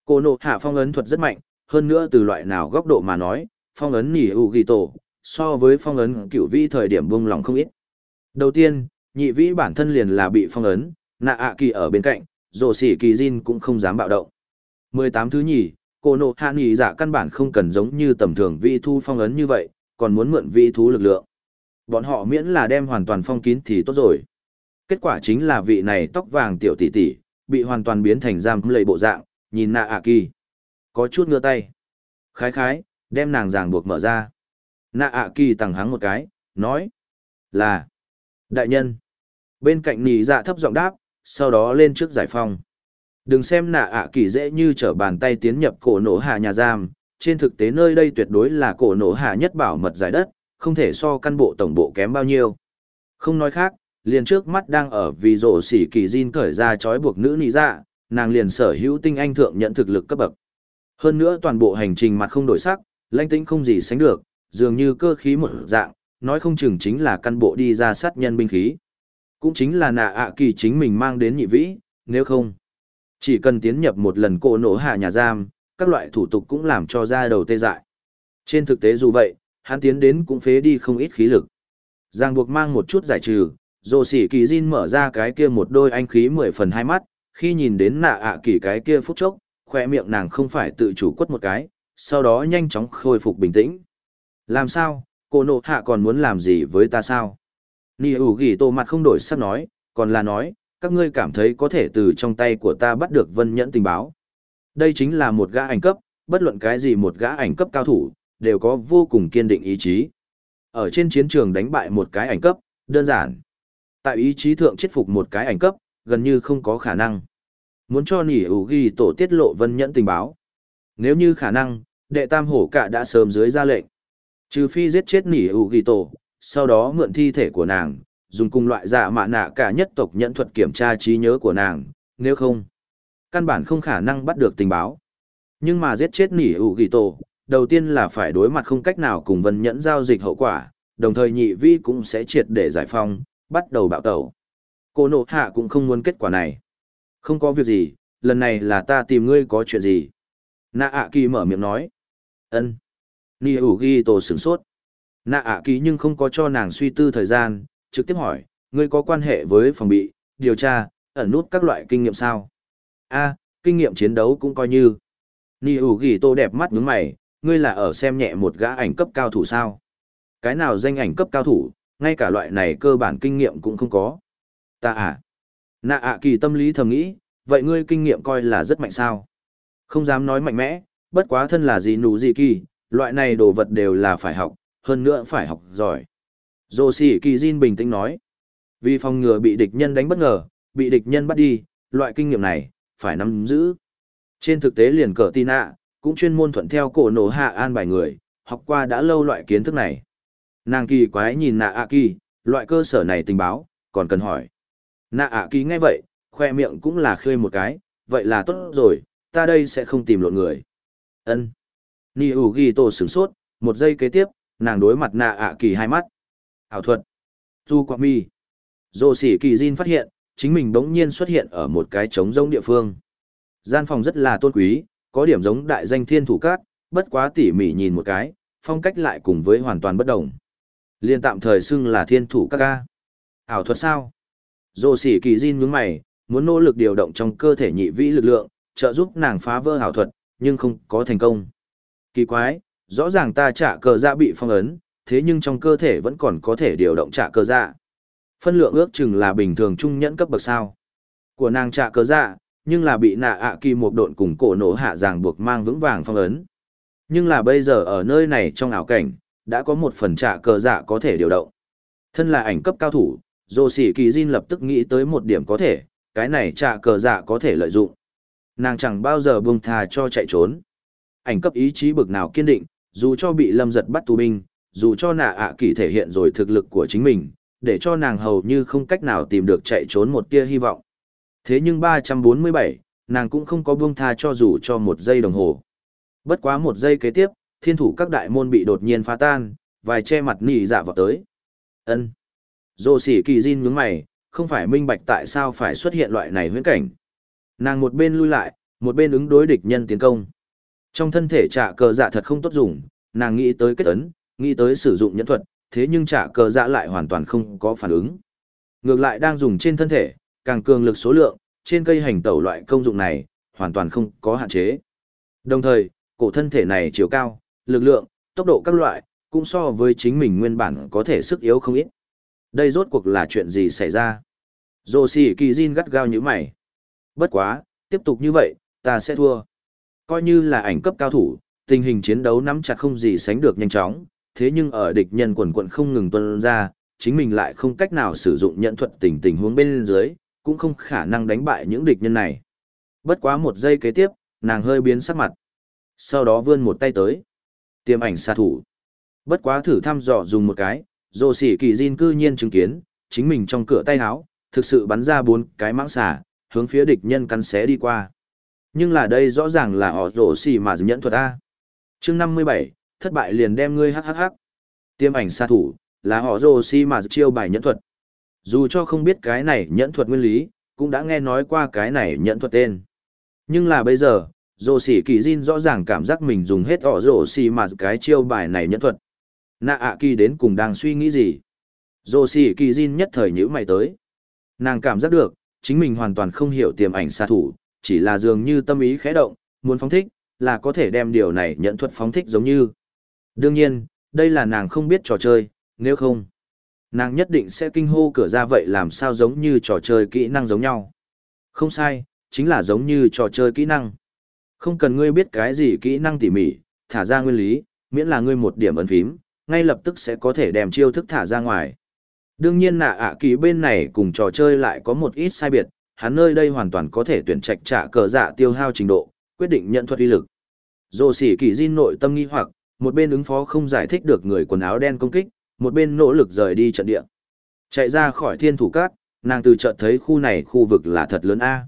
Cô nộ hạ phong ấn thuật rất mạnh, hơn nữa từ loại nào góc độ mà nói, phong ấn nỉ ủ ghi tổ, so với phong ấn cửu vĩ thời điểm buông lỏng không ít. Đầu tiên, nhị vĩ bản thân liền là bị phong ấn, nạ ạ kỳ ở bên cạnh, rồ xỉ kỳ Jin cũng không dám bạo động. 18 thứ nhì, cô nộ hạ nhị giả dạ căn bản không cần giống như tầm thường vị thu phong ấn như vậy, còn muốn mượn vị thú lực lượng. Bọn họ miễn là đem hoàn toàn phong kín thì tốt rồi. Kết quả chính là vị này tóc vàng tiểu tỷ tỷ, bị hoàn toàn biến thành giam lầy bộ dạng, nhìn nạ ạ kỳ. Có chút ngơ tay. Khái khái, đem nàng ràng buộc mở ra. Nạ ạ kỳ tằng hắng một cái, nói. Là. Đại nhân. Bên cạnh nì dạ thấp giọng đáp, sau đó lên trước giải phong. Đừng xem nạ ạ kỳ dễ như trở bàn tay tiến nhập cổ nổ hạ nhà giam, trên thực tế nơi đây tuyệt đối là cổ nổ hạ nhất bảo mật giải đất, không thể so căn bộ tổng bộ kém bao nhiêu. Không nói khác, liền trước mắt đang ở vì rổ xỉ kỳ Jin cởi ra trói buộc nữ nị dạ, nàng liền sở hữu tinh anh thượng nhận thực lực cấp bậc. Hơn nữa toàn bộ hành trình mặt không đổi sắc, lãnh tĩnh không gì sánh được, dường như cơ khí một dạng, nói không chừng chính là căn bộ đi ra sát nhân binh khí. Cũng chính là nạ ạ kỳ chính mình mang đến nhị vĩ, nếu không, chỉ cần tiến nhập một lần cổ nổ hạ nhà giam, các loại thủ tục cũng làm cho ra đầu tê dại. Trên thực tế dù vậy, hắn tiến đến cũng phế đi không ít khí lực. Giang buộc mang một chút giải trừ, Dồ sỉ kỳ Jin mở ra cái kia một đôi anh khí mười phần hai mắt, khi nhìn đến nạ ạ kỳ cái kia phút chốc, khoe miệng nàng không phải tự chủ quất một cái, sau đó nhanh chóng khôi phục bình tĩnh. Làm sao, cô nộ hạ còn muốn làm gì với ta sao? Nì ủ ghi tô mặt không đổi sắc nói, còn là nói, các ngươi cảm thấy có thể từ trong tay của ta bắt được vân nhẫn tình báo. Đây chính là một gã ảnh cấp, bất luận cái gì một gã ảnh cấp cao thủ, đều có vô cùng kiên định ý chí. Ở trên chiến trường đánh bại một cái ảnh cấp, đơn giản. Tại ý chí thượng chết phục một cái ảnh cấp, gần như không có khả năng. Muốn cho nỉ ủ ghi tổ tiết lộ vân nhẫn tình báo. Nếu như khả năng, đệ tam hổ cả đã sớm dưới ra lệnh. Trừ phi giết chết nỉ ủ ghi tổ, sau đó mượn thi thể của nàng, dùng cùng loại giả mạ nạ cả nhất tộc nhận thuật kiểm tra trí nhớ của nàng, nếu không, căn bản không khả năng bắt được tình báo. Nhưng mà giết chết nỉ ủ ghi tổ, đầu tiên là phải đối mặt không cách nào cùng vân nhẫn giao dịch hậu quả, đồng thời nhị vi cũng sẽ triệt để giải phong, bắt đầu bạo tẩu. Cô nộ hạ cũng không muốn kết quả này. Không có việc gì, lần này là ta tìm ngươi có chuyện gì. Nạ ạ kỳ mở miệng nói. ân Nhi ủ ghi tổ sửng sốt. Nạ ạ kỳ nhưng không có cho nàng suy tư thời gian, trực tiếp hỏi, ngươi có quan hệ với phòng bị, điều tra, ẩn nút các loại kinh nghiệm sao? a kinh nghiệm chiến đấu cũng coi như. Nì ủ ghi tô đẹp mắt nhướng mày, ngươi là ở xem nhẹ một gã ảnh cấp cao thủ sao? Cái nào danh ảnh cấp cao thủ, ngay cả loại này cơ bản kinh nghiệm cũng không có. Ta à? Nạ ạ kỳ tâm lý thầm nghĩ, vậy ngươi kinh nghiệm coi là rất mạnh sao? Không dám nói mạnh mẽ, bất quá thân là gì nụ gì kỳ, loại này đồ vật đều là phải học, hơn nữa phải học giỏi. Dô sĩ kỳ Jin bình tĩnh nói, vì phòng ngừa bị địch nhân đánh bất ngờ, bị địch nhân bắt đi, loại kinh nghiệm này, phải nắm giữ. Trên thực tế liền cờ tin ạ, cũng chuyên môn thuận theo cổ nổ hạ an bài người, học qua đã lâu loại kiến thức này. Nàng kỳ quái nhìn nạ ạ kỳ, loại cơ sở này tình báo, còn cần hỏi. Nạ ạ kỳ nghe vậy, khoe miệng cũng là khơi một cái, vậy là tốt rồi, ta đây sẽ không tìm lộn người. ân Nhi ủ ghi tổ sửng sốt, một giây kế tiếp, nàng đối mặt nạ ạ kỳ hai mắt. Ảo thuật. Du Quang Mi. dồ sỉ kỳ Jin phát hiện, chính mình bỗng nhiên xuất hiện ở một cái trống rông địa phương. Gian phòng rất là tôn quý, có điểm giống đại danh thiên thủ cát, bất quá tỉ mỉ nhìn một cái, phong cách lại cùng với hoàn toàn bất đồng. Liên tạm thời xưng là thiên thủ các ca. Ảo thuật sao? dồ sỉ kỳ Jin nhướng mày, muốn nỗ lực điều động trong cơ thể nhị vĩ lực lượng, trợ giúp nàng phá vỡ ảo thuật, nhưng không có thành công. Kỳ quái, rõ ràng ta trả cờ dạ bị phong ấn, thế nhưng trong cơ thể vẫn còn có thể điều động trả cờ dạ. Phân lượng ước chừng là bình thường trung nhẫn cấp bậc sao. Của nàng trả cờ dạ, nhưng là bị nạ ạ kỳ một độn cùng cổ nổ hạ ràng buộc mang vững vàng phong ấn. Nhưng là bây giờ ở nơi này trong ảo cảnh, đã có một phần trả cờ dạ có thể điều động. Thân là ảnh cấp cao thủ, Dô Sỉ Kỳ Jin lập tức nghĩ tới một điểm có thể, cái này trả cờ dạ có thể lợi dụng. Nàng chẳng bao giờ buông thà cho chạy trốn. Ảnh cấp ý chí bực nào kiên định, dù cho bị lâm giật bắt tù binh, dù cho nạ ạ kỳ thể hiện rồi thực lực của chính mình, để cho nàng hầu như không cách nào tìm được chạy trốn một tia hy vọng. Thế nhưng 347, nàng cũng không có buông tha cho dù cho một giây đồng hồ. Bất quá một giây kế tiếp, thiên thủ các đại môn bị đột nhiên phá tan, vài che mặt nỉ dạ vào tới. ân dồ xỉ kỳ diên nhướng mày, không phải minh bạch tại sao phải xuất hiện loại này huyễn cảnh. Nàng một bên lui lại, một bên ứng đối địch nhân tiến công. Trong thân thể trả cờ dạ thật không tốt dùng, nàng nghĩ tới kết ấn, nghĩ tới sử dụng nhẫn thuật, thế nhưng trả cờ dạ lại hoàn toàn không có phản ứng. Ngược lại đang dùng trên thân thể, càng cường lực số lượng, trên cây hành tẩu loại công dụng này, hoàn toàn không có hạn chế. Đồng thời, cổ thân thể này chiều cao, lực lượng, tốc độ các loại, cũng so với chính mình nguyên bản có thể sức yếu không ít. Đây rốt cuộc là chuyện gì xảy ra? Dô xì kỳ Jin gắt gao như mày. Bất quá, tiếp tục như vậy, ta sẽ thua. Coi như là ảnh cấp cao thủ, tình hình chiến đấu nắm chặt không gì sánh được nhanh chóng, thế nhưng ở địch nhân quần quận không ngừng tuân ra, chính mình lại không cách nào sử dụng nhận thuật tình tình huống bên dưới, cũng không khả năng đánh bại những địch nhân này. Bất quá một giây kế tiếp, nàng hơi biến sắc mặt. Sau đó vươn một tay tới. tiềm ảnh xạ thủ. Bất quá thử thăm dò dùng một cái, dồ sỉ kỳ Jin cư nhiên chứng kiến, chính mình trong cửa tay háo, thực sự bắn ra bốn cái mãng xả, hướng phía địch nhân cắn xé đi qua. Nhưng là đây rõ ràng là họ rổ xì mà nhẫn thuật A. chương 57, thất bại liền đem ngươi hhh. Tiêm ảnh xa thủ, là họ rổ xì mà chiêu bài nhẫn thuật. Dù cho không biết cái này nhẫn thuật nguyên lý, cũng đã nghe nói qua cái này nhẫn thuật tên. Nhưng là bây giờ, rổ xì kỳ diên rõ ràng cảm giác mình dùng hết họ rổ xì mà cái chiêu bài này nhẫn thuật. Nạ ạ kỳ đến cùng đang suy nghĩ gì? Rổ xì kỳ diên nhất thời nhữ mày tới. Nàng cảm giác được, chính mình hoàn toàn không hiểu tiềm ảnh xa thủ, chỉ là dường như tâm ý khẽ động, muốn phóng thích, là có thể đem điều này nhận thuật phóng thích giống như. Đương nhiên, đây là nàng không biết trò chơi, nếu không, nàng nhất định sẽ kinh hô cửa ra vậy làm sao giống như trò chơi kỹ năng giống nhau. Không sai, chính là giống như trò chơi kỹ năng. Không cần ngươi biết cái gì kỹ năng tỉ mỉ, thả ra nguyên lý, miễn là ngươi một điểm ấn phím, ngay lập tức sẽ có thể đem chiêu thức thả ra ngoài. Đương nhiên nạ ạ kỳ bên này cùng trò chơi lại có một ít sai biệt, hắn nơi đây hoàn toàn có thể tuyển trạch trả cờ dạ tiêu hao trình độ, quyết định nhận thuật uy lực. Dô sỉ kỳ Jin nội tâm nghi hoặc, một bên ứng phó không giải thích được người quần áo đen công kích, một bên nỗ lực rời đi trận địa. Chạy ra khỏi thiên thủ cát, nàng từ chợt thấy khu này khu vực là thật lớn A.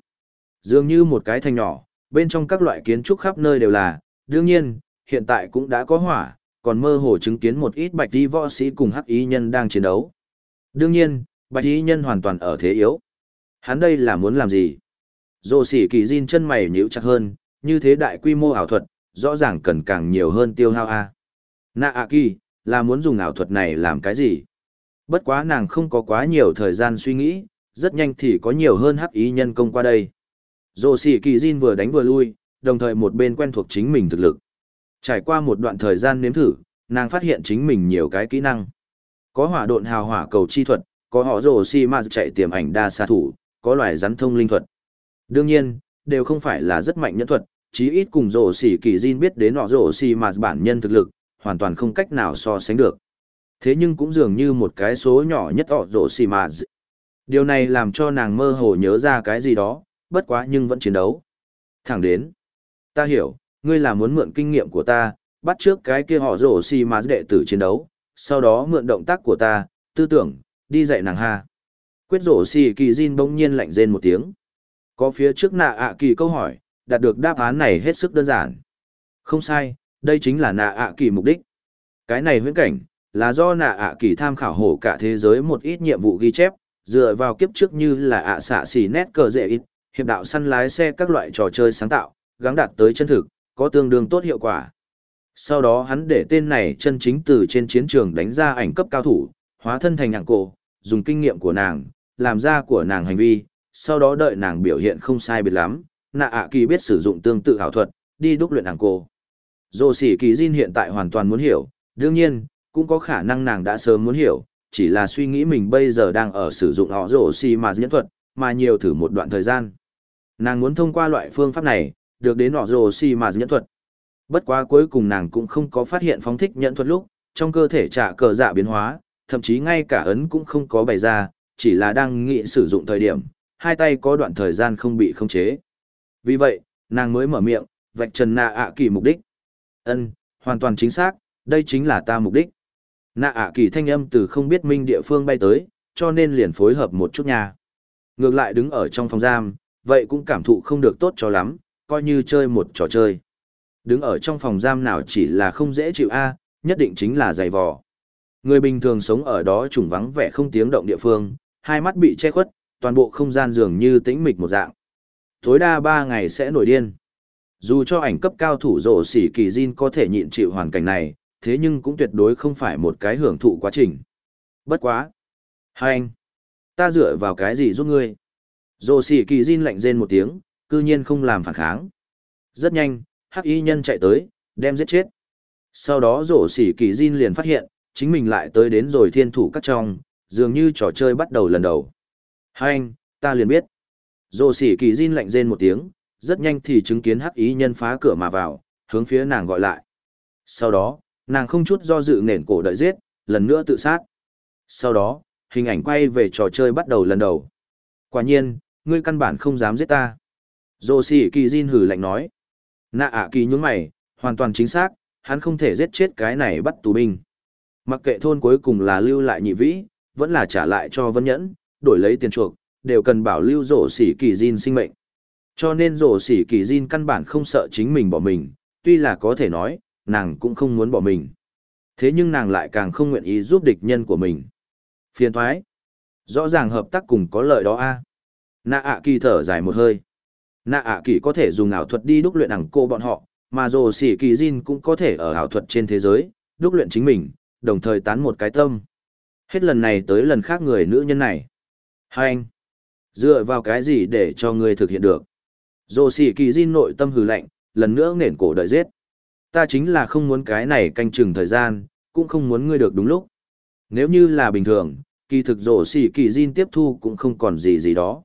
Dường như một cái thành nhỏ, bên trong các loại kiến trúc khắp nơi đều là, đương nhiên, hiện tại cũng đã có hỏa, còn mơ hồ chứng kiến một ít bạch đi võ sĩ cùng hắc ý nhân đang chiến đấu. Đương nhiên, bạch y nhân hoàn toàn ở thế yếu. Hắn đây là muốn làm gì? Dô sỉ kỳ Jin chân mày nhíu chặt hơn, như thế đại quy mô ảo thuật, rõ ràng cần càng nhiều hơn tiêu hao a. Nạ A kỳ, là muốn dùng ảo thuật này làm cái gì? Bất quá nàng không có quá nhiều thời gian suy nghĩ, rất nhanh thì có nhiều hơn hắc ý nhân công qua đây. Dô sỉ kỳ Jin vừa đánh vừa lui, đồng thời một bên quen thuộc chính mình thực lực. Trải qua một đoạn thời gian nếm thử, nàng phát hiện chính mình nhiều cái kỹ năng có hỏa độn hào hỏa cầu chi thuật, có họ rồ si ma chạy tiềm ảnh đa xạ thủ, có loài rắn thông linh thuật. Đương nhiên, đều không phải là rất mạnh nhẫn thuật, chí ít cùng rổ xỉ kỳ Jin biết đến họ rổ xỉ mà bản nhân thực lực, hoàn toàn không cách nào so sánh được. Thế nhưng cũng dường như một cái số nhỏ nhất họ rổ xỉ mà Điều này làm cho nàng mơ hồ nhớ ra cái gì đó, bất quá nhưng vẫn chiến đấu. Thẳng đến. Ta hiểu, ngươi là muốn mượn kinh nghiệm của ta, bắt trước cái kia họ rổ xì mà đệ tử chiến đấu, sau đó mượn động tác của ta, tư tưởng, đi dạy nàng ha. Quyết rổ xì kỳ Jin bỗng nhiên lạnh rên một tiếng. Có phía trước nạ ạ kỳ câu hỏi, đạt được đáp án này hết sức đơn giản. Không sai, đây chính là nạ ạ kỳ mục đích. Cái này huyễn cảnh, là do nạ ạ kỳ tham khảo hổ cả thế giới một ít nhiệm vụ ghi chép, dựa vào kiếp trước như là ạ xạ xì nét cờ dễ ít, hiệp đạo săn lái xe các loại trò chơi sáng tạo, gắng đạt tới chân thực, có tương đương tốt hiệu quả. Sau đó hắn để tên này chân chính từ trên chiến trường đánh ra ảnh cấp cao thủ, hóa thân thành nhạc cổ, dùng kinh nghiệm của nàng, làm ra của nàng hành vi, sau đó đợi nàng biểu hiện không sai biệt lắm, nạ ạ kỳ biết sử dụng tương tự ảo thuật, đi đúc luyện nàng cô. Dô sỉ kỳ Jin hiện tại hoàn toàn muốn hiểu, đương nhiên, cũng có khả năng nàng đã sớm muốn hiểu, chỉ là suy nghĩ mình bây giờ đang ở sử dụng họ dô xì mà diễn thuật, mà nhiều thử một đoạn thời gian. Nàng muốn thông qua loại phương pháp này, được đến họ dô xì mà diễn thuật. Bất quá cuối cùng nàng cũng không có phát hiện phóng thích nhận thuật lúc, trong cơ thể trả cờ dạ biến hóa, thậm chí ngay cả ấn cũng không có bày ra, chỉ là đang nghĩ sử dụng thời điểm, hai tay có đoạn thời gian không bị khống chế. Vì vậy, nàng mới mở miệng, vạch trần nạ ạ kỳ mục đích. Ân, hoàn toàn chính xác, đây chính là ta mục đích. Nạ ạ kỳ thanh âm từ không biết minh địa phương bay tới, cho nên liền phối hợp một chút nha. Ngược lại đứng ở trong phòng giam, vậy cũng cảm thụ không được tốt cho lắm, coi như chơi một trò chơi. Đứng ở trong phòng giam nào chỉ là không dễ chịu a, nhất định chính là dày vò. Người bình thường sống ở đó trùng vắng vẻ không tiếng động địa phương, hai mắt bị che khuất, toàn bộ không gian dường như tĩnh mịch một dạng. Tối đa ba ngày sẽ nổi điên. Dù cho ảnh cấp cao thủ rổ xỉ kỳ Jin có thể nhịn chịu hoàn cảnh này, thế nhưng cũng tuyệt đối không phải một cái hưởng thụ quá trình. Bất quá. Hai anh. Ta dựa vào cái gì giúp ngươi? Rổ xỉ kỳ Jin lạnh rên một tiếng, cư nhiên không làm phản kháng. Rất nhanh, hắc y nhân chạy tới, đem giết chết. Sau đó rổ xỉ kỳ Jin liền phát hiện, chính mình lại tới đến rồi thiên thủ các trong, dường như trò chơi bắt đầu lần đầu. Hai anh, ta liền biết. Rổ sỉ kỳ Jin lạnh rên một tiếng, rất nhanh thì chứng kiến hắc ý nhân phá cửa mà vào, hướng phía nàng gọi lại. Sau đó, nàng không chút do dự nền cổ đợi giết, lần nữa tự sát. Sau đó, hình ảnh quay về trò chơi bắt đầu lần đầu. Quả nhiên, ngươi căn bản không dám giết ta. Dô sỉ kỳ Jin hử lạnh nói. Nạ ạ kỳ nhúng mày, hoàn toàn chính xác, hắn không thể giết chết cái này bắt tù binh. Mặc kệ thôn cuối cùng là lưu lại nhị vĩ, vẫn là trả lại cho vân nhẫn, đổi lấy tiền chuộc, đều cần bảo lưu rổ xỉ kỳ Jin sinh mệnh. Cho nên rổ xỉ kỳ Jin căn bản không sợ chính mình bỏ mình, tuy là có thể nói, nàng cũng không muốn bỏ mình. Thế nhưng nàng lại càng không nguyện ý giúp địch nhân của mình. Phiền thoái. Rõ ràng hợp tác cùng có lợi đó a Nạ ạ kỳ thở dài một hơi. Nạ ạ kỳ có thể dùng ảo thuật đi đúc luyện ẳng cô bọn họ, mà rồ xỉ kỳ Jin cũng có thể ở ảo thuật trên thế giới, đúc luyện chính mình, đồng thời tán một cái tâm. Hết lần này tới lần khác người nữ nhân này. Hai anh. Dựa vào cái gì để cho ngươi thực hiện được? Dô xỉ kỳ Jin nội tâm hừ lạnh, lần nữa nghển cổ đợi giết. Ta chính là không muốn cái này canh chừng thời gian, cũng không muốn ngươi được đúng lúc. Nếu như là bình thường, kỳ thực rổ xỉ kỳ Jin tiếp thu cũng không còn gì gì đó.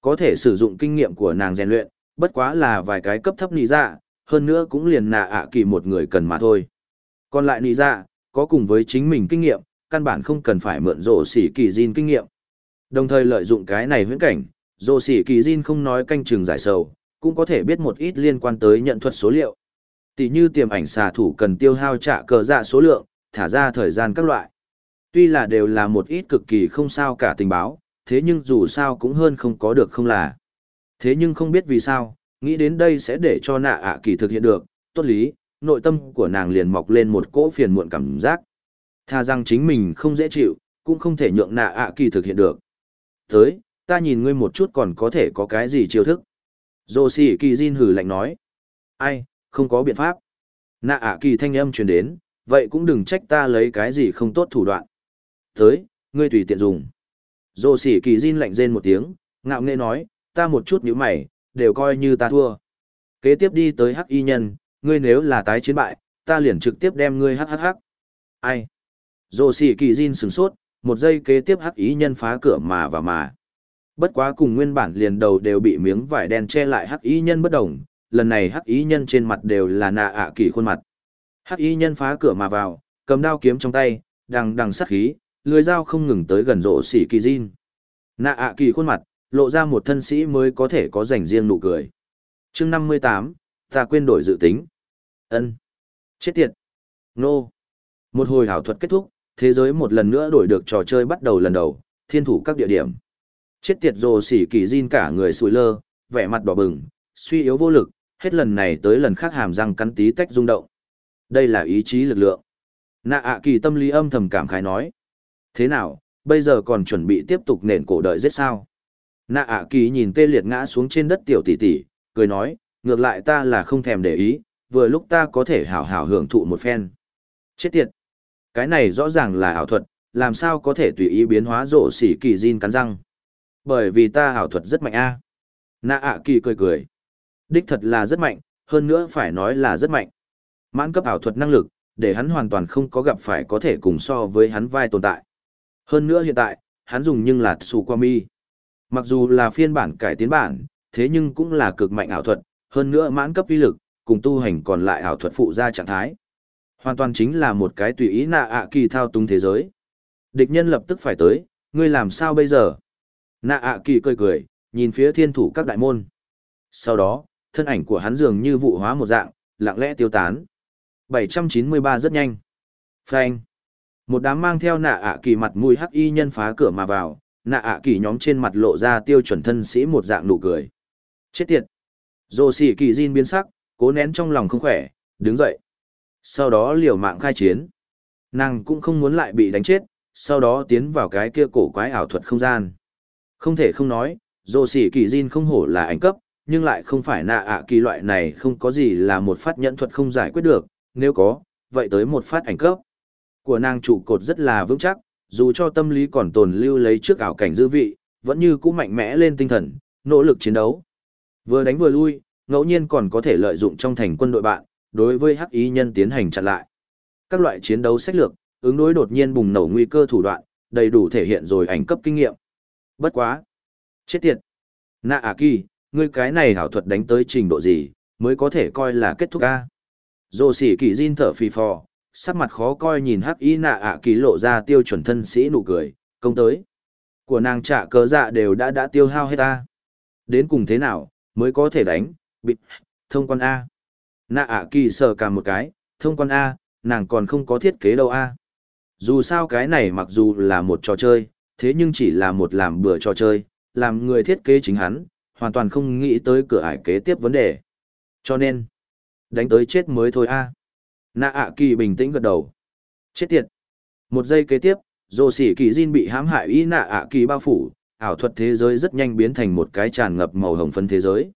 Có thể sử dụng kinh nghiệm của nàng rèn luyện, bất quá là vài cái cấp thấp nị dạ, hơn nữa cũng liền nạ ạ kỳ một người cần mà thôi. Còn lại nị dạ, có cùng với chính mình kinh nghiệm, căn bản không cần phải mượn rổ xỉ kỳ Jin kinh nghiệm. Đồng thời lợi dụng cái này huyễn cảnh, rổ xỉ kỳ Jin không nói canh chừng giải sầu, cũng có thể biết một ít liên quan tới nhận thuật số liệu. Tỷ như tiềm ảnh xà thủ cần tiêu hao trả cờ dạ số lượng, thả ra thời gian các loại. Tuy là đều là một ít cực kỳ không sao cả tình báo, thế nhưng dù sao cũng hơn không có được không là. Thế nhưng không biết vì sao, nghĩ đến đây sẽ để cho nạ ạ kỳ thực hiện được, tốt lý, nội tâm của nàng liền mọc lên một cỗ phiền muộn cảm giác. Tha rằng chính mình không dễ chịu, cũng không thể nhượng nạ ạ kỳ thực hiện được. Tới, ta nhìn ngươi một chút còn có thể có cái gì chiêu thức. Dô xì kỳ Jin hử lạnh nói. Ai, không có biện pháp. Nạ ạ kỳ thanh âm truyền đến, vậy cũng đừng trách ta lấy cái gì không tốt thủ đoạn. Tới, ngươi tùy tiện dùng. Dô xì kỳ Jin lạnh rên một tiếng, ngạo nghễ nói, ta một chút nhíu mày, đều coi như ta thua. Kế tiếp đi tới hắc y nhân, ngươi nếu là tái chiến bại, ta liền trực tiếp đem ngươi hắc hắc hắc. Ai? Dô xì kỳ Jin sửng sốt, một giây kế tiếp hắc y nhân phá cửa mà và mà. Bất quá cùng nguyên bản liền đầu đều bị miếng vải đen che lại hắc y nhân bất đồng, lần này hắc y nhân trên mặt đều là nạ ạ kỳ khuôn mặt. Hắc y nhân phá cửa mà vào, cầm đao kiếm trong tay, đằng đằng sát khí, lưới dao không ngừng tới gần rộ xỉ kỳ Jin. Nạ ạ kỳ khuôn mặt, lộ ra một thân sĩ mới có thể có dành riêng nụ cười. chương năm mươi tám, ta quên đổi dự tính. ân Chết tiệt. Nô. Một hồi ảo thuật kết thúc, thế giới một lần nữa đổi được trò chơi bắt đầu lần đầu, thiên thủ các địa điểm. Chết tiệt rồ xỉ kỳ Jin cả người sùi lơ, vẻ mặt đỏ bừng, suy yếu vô lực, hết lần này tới lần khác hàm răng cắn tí tách rung động. Đây là ý chí lực lượng. Nạ ạ kỳ tâm lý âm thầm cảm khái nói. Thế nào, bây giờ còn chuẩn bị tiếp tục nền cổ đợi giết sao? Nạ ạ kỳ nhìn tê liệt ngã xuống trên đất tiểu tỷ tỷ, cười nói, ngược lại ta là không thèm để ý, vừa lúc ta có thể hảo hảo hưởng thụ một phen. Chết tiệt! Cái này rõ ràng là ảo thuật, làm sao có thể tùy ý biến hóa rổ xỉ kỳ Jin cắn răng. Bởi vì ta ảo thuật rất mạnh a. Nạ ạ kỳ cười cười. Đích thật là rất mạnh, hơn nữa phải nói là rất mạnh. Mãn cấp ảo thuật năng lực, để hắn hoàn toàn không có gặp phải có thể cùng so với hắn vai tồn tại. Hơn nữa hiện tại, hắn dùng nhưng là Tsukwami. Mặc dù là phiên bản cải tiến bản, thế nhưng cũng là cực mạnh ảo thuật, hơn nữa mãn cấp uy lực, cùng tu hành còn lại ảo thuật phụ ra trạng thái. Hoàn toàn chính là một cái tùy ý nạ ạ kỳ thao túng thế giới. Địch nhân lập tức phải tới, ngươi làm sao bây giờ? Nạ ạ kỳ cười cười, nhìn phía thiên thủ các đại môn. Sau đó, thân ảnh của hắn dường như vụ hóa một dạng, lặng lẽ tiêu tán. 793 rất nhanh. Phanh. Một đám mang theo nạ ạ kỳ mặt mũi hắc y nhân phá cửa mà vào, nạ ạ kỳ nhóm trên mặt lộ ra tiêu chuẩn thân sĩ một dạng nụ cười. Chết tiệt. Dô xỉ kỳ diên biến sắc, cố nén trong lòng không khỏe, đứng dậy. Sau đó liều mạng khai chiến. Nàng cũng không muốn lại bị đánh chết, sau đó tiến vào cái kia cổ quái ảo thuật không gian. Không thể không nói, dù sĩ kỳ Jin không hổ là ảnh cấp, nhưng lại không phải nạ ạ kỳ loại này không có gì là một phát nhẫn thuật không giải quyết được, nếu có, vậy tới một phát ảnh cấp. Của nàng trụ cột rất là vững chắc, dù cho tâm lý còn tồn lưu lấy trước ảo cảnh dư vị, vẫn như cũ mạnh mẽ lên tinh thần, nỗ lực chiến đấu. Vừa đánh vừa lui, ngẫu nhiên còn có thể lợi dụng trong thành quân đội bạn, đối với hắc Y nhân tiến hành chặn lại. Các loại chiến đấu sách lược, ứng đối đột nhiên bùng nổ nguy cơ thủ đoạn, đầy đủ thể hiện rồi ảnh cấp kinh nghiệm. Bất quá. Chết tiệt. Nạ A kỳ, ngươi cái này hảo thuật đánh tới trình độ gì, mới có thể coi là kết thúc ca. Dô sĩ kỳ Jin thở phì phò, sắc mặt khó coi nhìn hắc y nạ ạ kỳ lộ ra tiêu chuẩn thân sĩ nụ cười, công tới. Của nàng trả cớ dạ đều đã đã tiêu hao hết ta. Đến cùng thế nào, mới có thể đánh, bịt, thông quan A. Nạ ạ kỳ sờ cả một cái, thông quan A, nàng còn không có thiết kế đâu A. Dù sao cái này mặc dù là một trò chơi, thế nhưng chỉ là một làm bừa trò chơi, làm người thiết kế chính hắn, hoàn toàn không nghĩ tới cửa ải kế tiếp vấn đề. Cho nên, đánh tới chết mới thôi a. Nạ ạ kỳ bình tĩnh gật đầu. Chết tiệt. Một giây kế tiếp dồ Sỉ kỳ diên bị hãm hại y nạ ạ kỳ bao phủ ảo thuật thế giới rất nhanh biến thành một cái tràn ngập màu hồng phân thế giới.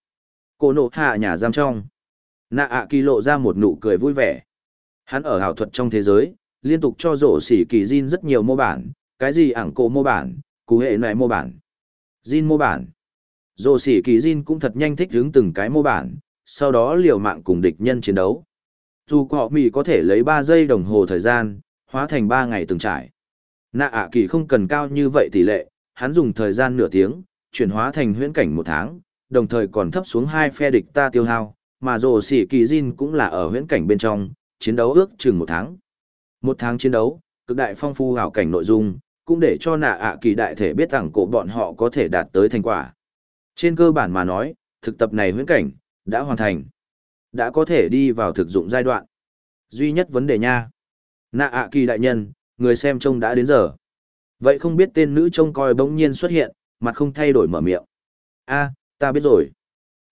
Cô nộ hạ nhà giam trong nạ ạ kỳ lộ ra một nụ cười vui vẻ hắn ở ảo thuật trong thế giới liên tục cho rổ xỉ kỳ diên rất nhiều mô bản cái gì ảng cổ mô bản cụ hệ này mô bản Jin mô bản rổ xỉ kỳ Jin cũng thật nhanh thích hướng từng cái mô bản sau đó liều mạng cùng địch nhân chiến đấu. Dù họ mỹ có thể lấy ba giây đồng hồ thời gian, hóa thành ba ngày từng trải. Nạ ạ kỳ không cần cao như vậy tỷ lệ, hắn dùng thời gian nửa tiếng, chuyển hóa thành huyễn cảnh một tháng, đồng thời còn thấp xuống hai phe địch ta tiêu hao, mà rồ xỉ kỳ Jin cũng là ở huyễn cảnh bên trong, chiến đấu ước chừng một tháng. Một tháng chiến đấu, cực đại phong phu hảo cảnh nội dung, cũng để cho nạ ạ kỳ đại thể biết rằng cổ bọn họ có thể đạt tới thành quả. Trên cơ bản mà nói, thực tập này huyễn cảnh, đã hoàn thành. Đã có thể đi vào thực dụng giai đoạn. Duy nhất vấn đề nha. Nạ ạ kỳ đại nhân, người xem trông đã đến giờ. Vậy không biết tên nữ trông coi bỗng nhiên xuất hiện, mặt không thay đổi mở miệng. a ta biết rồi.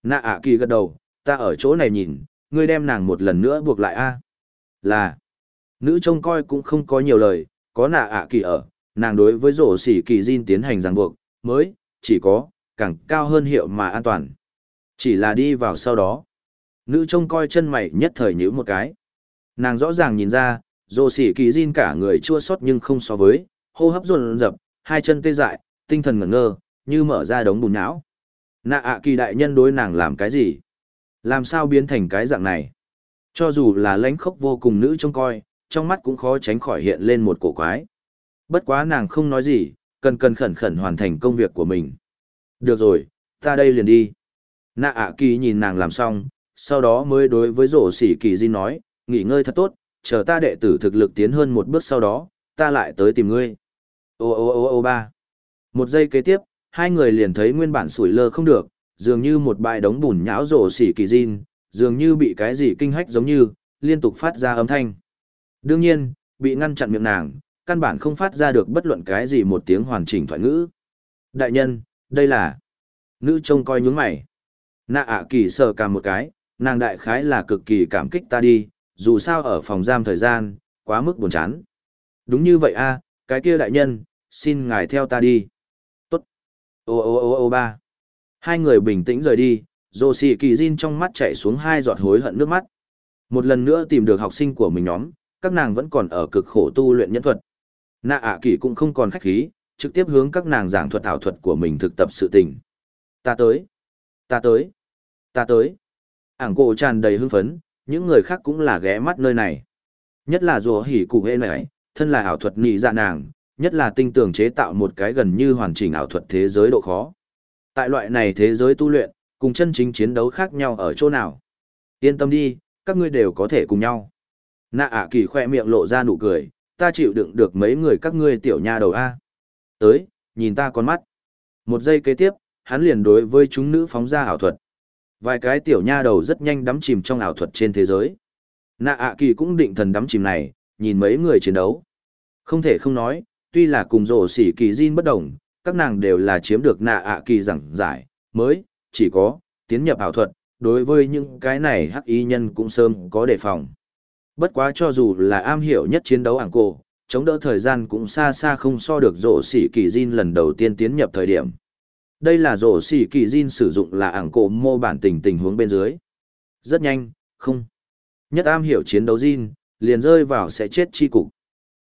Nạ ạ kỳ gật đầu, ta ở chỗ này nhìn, ngươi đem nàng một lần nữa buộc lại a Là. Nữ trông coi cũng không có nhiều lời, có nạ ạ kỳ ở, nàng đối với rổ xỉ kỳ Jin tiến hành ràng buộc, mới, chỉ có, càng cao hơn hiệu mà an toàn. Chỉ là đi vào sau đó. Nữ trông coi chân mày nhất thời nhíu một cái. Nàng rõ ràng nhìn ra, rổ xỉ kỳ Jin cả người chua xót nhưng không so với, hô hấp dồn rập, hai chân tê dại, tinh thần ngẩn ngơ, như mở ra đống bùn não. Nạ ạ kỳ đại nhân đối nàng làm cái gì? Làm sao biến thành cái dạng này? Cho dù là lãnh khốc vô cùng nữ trông coi, trong mắt cũng khó tránh khỏi hiện lên một cổ quái. Bất quá nàng không nói gì, cần cần khẩn khẩn hoàn thành công việc của mình. Được rồi, ta đây liền đi. Nạ ạ kỳ nhìn nàng làm xong, sau đó mới đối với rổ xỉ kỳ di nói, nghỉ ngơi thật tốt, chờ ta đệ tử thực lực tiến hơn một bước sau đó, ta lại tới tìm ngươi. Ô ô ô ô ba. Một giây kế tiếp, hai người liền thấy nguyên bản sủi lơ không được, dường như một bãi đống bùn nhão rổ xỉ kỳ di, dường như bị cái gì kinh hách giống như, liên tục phát ra âm thanh. Đương nhiên, bị ngăn chặn miệng nàng, căn bản không phát ra được bất luận cái gì một tiếng hoàn chỉnh thoại ngữ. Đại nhân, đây là... Nữ trông coi nhướng mày. Nạ ạ kỳ sờ cả một cái, nàng đại khái là cực kỳ cảm kích ta đi, dù sao ở phòng giam thời gian, quá mức buồn chán. Đúng như vậy a, cái kia đại nhân, xin ngài theo ta đi. Tốt. Ô ô ô ô ba. Hai người bình tĩnh rời đi, Dô xì kỳ Jin trong mắt chảy xuống hai giọt hối hận nước mắt. Một lần nữa tìm được học sinh của mình nhóm, các nàng vẫn còn ở cực khổ tu luyện nhân thuật. Nạ ạ kỳ cũng không còn khách khí, trực tiếp hướng các nàng giảng thuật ảo thuật của mình thực tập sự tình. Ta tới, ta tới, ta tới. Ảng cổ tràn đầy hưng phấn, những người khác cũng là ghé mắt nơi này. Nhất là rùa hỉ cụ hê này, thân là ảo thuật nhị dạ nàng, nhất là tinh tường chế tạo một cái gần như hoàn chỉnh ảo thuật thế giới độ khó. Tại loại này thế giới tu luyện, cùng chân chính chiến đấu khác nhau ở chỗ nào. Yên tâm đi, các ngươi đều có thể cùng nhau. Nạ ạ kỳ khoe miệng lộ ra nụ cười, ta chịu đựng được mấy người các ngươi tiểu nha đầu A. Tới, nhìn ta con mắt. Một giây kế tiếp, hắn liền đối với chúng nữ phóng ra ảo thuật. Vài cái tiểu nha đầu rất nhanh đắm chìm trong ảo thuật trên thế giới. Nạ ạ kỳ cũng định thần đắm chìm này, nhìn mấy người chiến đấu. Không thể không nói, tuy là cùng rổ xỉ kỳ Jin bất đồng, các nàng đều là chiếm được nạ ạ kỳ giảng giải, mới, chỉ có, tiến nhập ảo thuật, đối với những cái này hắc y nhân cũng sớm có đề phòng. Bất quá cho dù là am hiểu nhất chiến đấu ảng cổ, chống đỡ thời gian cũng xa xa không so được rổ xỉ kỳ Jin lần đầu tiên tiến nhập thời điểm. Đây là rổ xỉ kỳ Jin sử dụng là ảng cổ mô bản tình tình huống bên dưới. Rất nhanh, không. Nhất am hiểu chiến đấu Jin, liền rơi vào sẽ chết chi cục.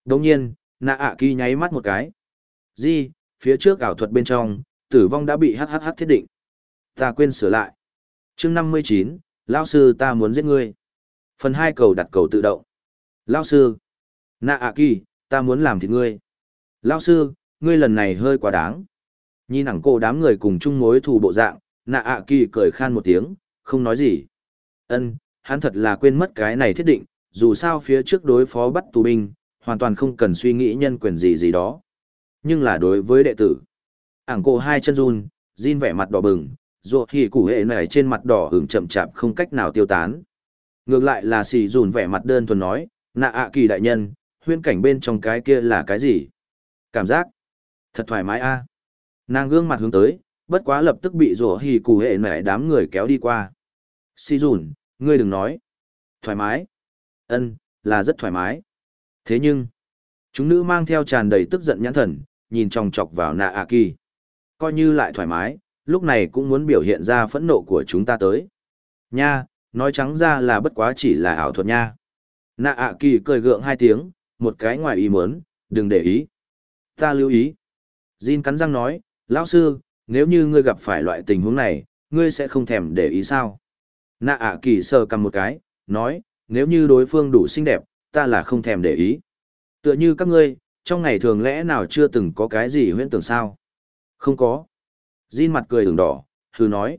Đồng nhiên, nạ ạ kỳ nháy mắt một cái. Di, phía trước ảo thuật bên trong, tử vong đã bị hhh thiết định. Ta quên sửa lại. chương năm mươi chín, lão sư ta muốn giết ngươi. Phần hai cầu đặt cầu tự động. Lão sư. Nạ ạ kỳ, ta muốn làm thịt ngươi. Lão sư, ngươi lần này hơi quá đáng. Nhìn ẳng cô đám người cùng chung mối thù bộ dạng, nạ ạ kỳ cười khan một tiếng, không nói gì. Ân, hắn thật là quên mất cái này thiết định, dù sao phía trước đối phó bắt tù binh, hoàn toàn không cần suy nghĩ nhân quyền gì gì đó. Nhưng là đối với đệ tử. Ảng cô hai chân run, Jin vẻ mặt đỏ bừng, ruột thì củ hệ này trên mặt đỏ hưởng chậm chạp không cách nào tiêu tán. Ngược lại là xì dùn vẻ mặt đơn thuần nói, nạ ạ kỳ đại nhân, huyên cảnh bên trong cái kia là cái gì? Cảm giác thật thoải mái a. Nàng gương mặt hướng tới, bất quá lập tức bị rủa hì củ hệ mẹ đám người kéo đi qua. Xì dùn, ngươi đừng nói. Thoải mái. Ân, là rất thoải mái. Thế nhưng, chúng nữ mang theo tràn đầy tức giận nhãn thần, nhìn chòng chọc vào nạ ạ kỳ. Coi như lại thoải mái, lúc này cũng muốn biểu hiện ra phẫn nộ của chúng ta tới. Nha, nói trắng ra là bất quá chỉ là ảo thuật nha. Nạ ạ kỳ cười gượng hai tiếng, một cái ngoài ý muốn, đừng để ý. Ta lưu ý. Jin cắn răng nói, lão sư, nếu như ngươi gặp phải loại tình huống này, ngươi sẽ không thèm để ý sao. Nạ ạ kỳ sờ cầm một cái, nói, nếu như đối phương đủ xinh đẹp, ta là không thèm để ý. Tựa như các ngươi, trong ngày thường lẽ nào chưa từng có cái gì huyễn tưởng sao? Không có. Jin mặt cười ửng đỏ, hừ nói.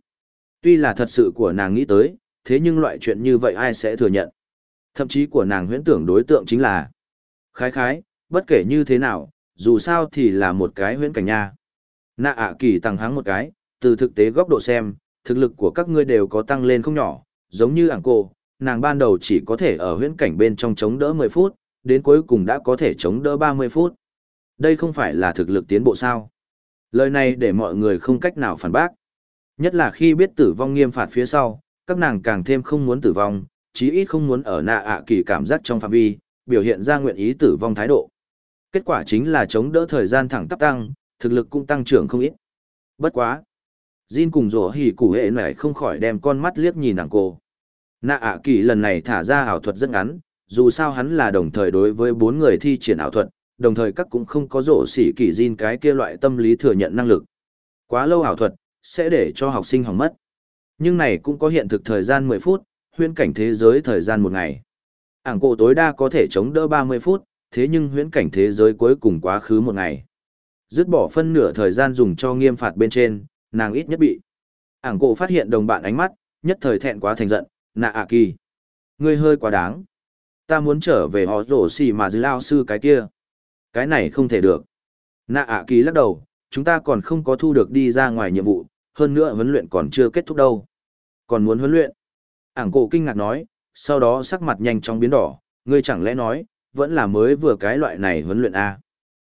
Tuy là thật sự của nàng nghĩ tới, thế nhưng loại chuyện như vậy ai sẽ thừa nhận. Thậm chí của nàng huyễn tưởng đối tượng chính là khái khái, bất kể như thế nào, dù sao thì là một cái huyễn cảnh nha. Nạ ạ kỳ tăng hắng một cái, từ thực tế góc độ xem, thực lực của các ngươi đều có tăng lên không nhỏ, giống như ảng cô, nàng ban đầu chỉ có thể ở huyễn cảnh bên trong chống đỡ 10 phút, đến cuối cùng đã có thể chống đỡ 30 phút. Đây không phải là thực lực tiến bộ sao. Lời này để mọi người không cách nào phản bác. Nhất là khi biết tử vong nghiêm phạt phía sau, các nàng càng thêm không muốn tử vong, chí ít không muốn ở nạ ạ kỳ cảm giác trong phạm vi, biểu hiện ra nguyện ý tử vong thái độ. Kết quả chính là chống đỡ thời gian thẳng tắp tăng, thực lực cũng tăng trưởng không ít. Bất quá. Jin cùng rổ hỉ củ hệ này không khỏi đem con mắt liếc nhìn nàng cô. Nạ ạ kỳ lần này thả ra ảo thuật rất ngắn, dù sao hắn là đồng thời đối với bốn người thi triển ảo thuật, đồng thời các cũng không có rổ xỉ kỳ Jin cái kia loại tâm lý thừa nhận năng lực. Quá lâu ảo thuật, sẽ để cho học sinh hỏng mất. Nhưng này cũng có hiện thực thời gian 10 phút, huyễn cảnh thế giới thời gian một ngày. Ảng cổ tối đa có thể chống đỡ 30 phút, thế nhưng huyễn cảnh thế giới cuối cùng quá khứ một ngày. Dứt bỏ phân nửa thời gian dùng cho nghiêm phạt bên trên, nàng ít nhất bị. Ảng cổ phát hiện đồng bạn ánh mắt, nhất thời thẹn quá thành giận, nạ ạ kỳ. Ngươi hơi quá đáng. Ta muốn trở về họ rổ xì mà dư lao sư cái kia. Cái này không thể được. Nạ ạ kỳ lắc đầu, chúng ta còn không có thu được đi ra ngoài nhiệm vụ, hơn nữa huấn luyện còn chưa kết thúc đâu. Còn muốn huấn luyện? Ảng cổ kinh ngạc nói, sau đó sắc mặt nhanh chóng biến đỏ, ngươi chẳng lẽ nói, vẫn là mới vừa cái loại này huấn luyện A.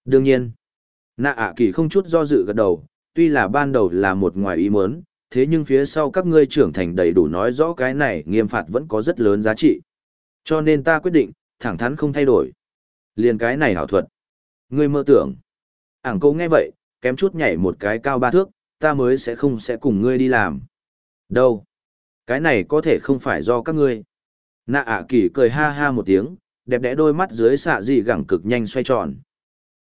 Đương nhiên, nạ ạ kỳ không chút do dự gật đầu, tuy là ban đầu là một ngoài ý muốn, thế nhưng phía sau các ngươi trưởng thành đầy đủ nói rõ cái này nghiêm phạt vẫn có rất lớn giá trị. Cho nên ta quyết định, thẳng thắn không thay đổi. Liền cái này hảo thuật. Ngươi mơ tưởng. Ảng câu nghe vậy, kém chút nhảy một cái cao ba thước, ta mới sẽ không sẽ cùng ngươi đi làm. Đâu? Cái này có thể không phải do các ngươi. Nạ ả kỳ cười ha ha một tiếng, đẹp đẽ đôi mắt dưới xạ dị gẳng cực nhanh xoay tròn.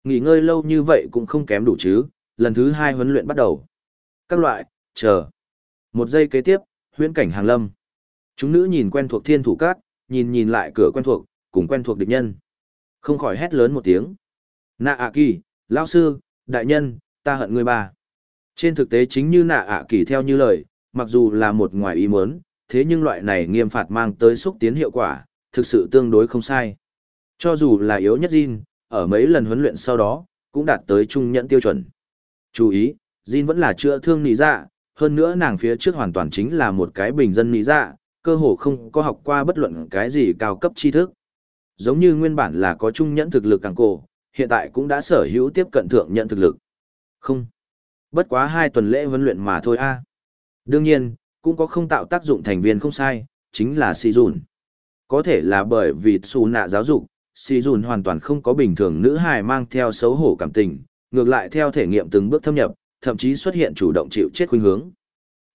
Nghỉ ngơi lâu như vậy cũng không kém đủ chứ, lần thứ hai huấn luyện bắt đầu. Các loại, chờ. Một giây kế tiếp, huyễn cảnh hàng lâm. Chúng nữ nhìn quen thuộc thiên thủ cát, nhìn nhìn lại cửa quen thuộc, cùng quen thuộc địch nhân. Không khỏi hét lớn một tiếng. Nạ ạ kỳ, lao sư, đại nhân, ta hận người bà Trên thực tế chính như nạ ạ kỳ theo như lời, mặc dù là một ngoài ý muốn, thế nhưng loại này nghiêm phạt mang tới xúc tiến hiệu quả, thực sự tương đối không sai. Cho dù là yếu nhất Jin, ở mấy lần huấn luyện sau đó, cũng đạt tới trung nhận tiêu chuẩn. Chú ý, Jin vẫn là chữa thương nỉ dạ, hơn nữa nàng phía trước hoàn toàn chính là một cái bình dân nỉ dạ, cơ hồ không có học qua bất luận cái gì cao cấp tri thức. Giống như nguyên bản là có trung nhẫn thực lực càng cổ, hiện tại cũng đã sở hữu tiếp cận thượng nhận thực lực. Không. Bất quá hai tuần lễ huấn luyện mà thôi a. Đương nhiên, cũng có không tạo tác dụng thành viên không sai, chính là si dùn. Có thể là bởi vì xù nạ giáo dục, si dùn hoàn toàn không có bình thường nữ hài mang theo xấu hổ cảm tình, ngược lại theo thể nghiệm từng bước thâm nhập, thậm chí xuất hiện chủ động chịu chết khuynh hướng.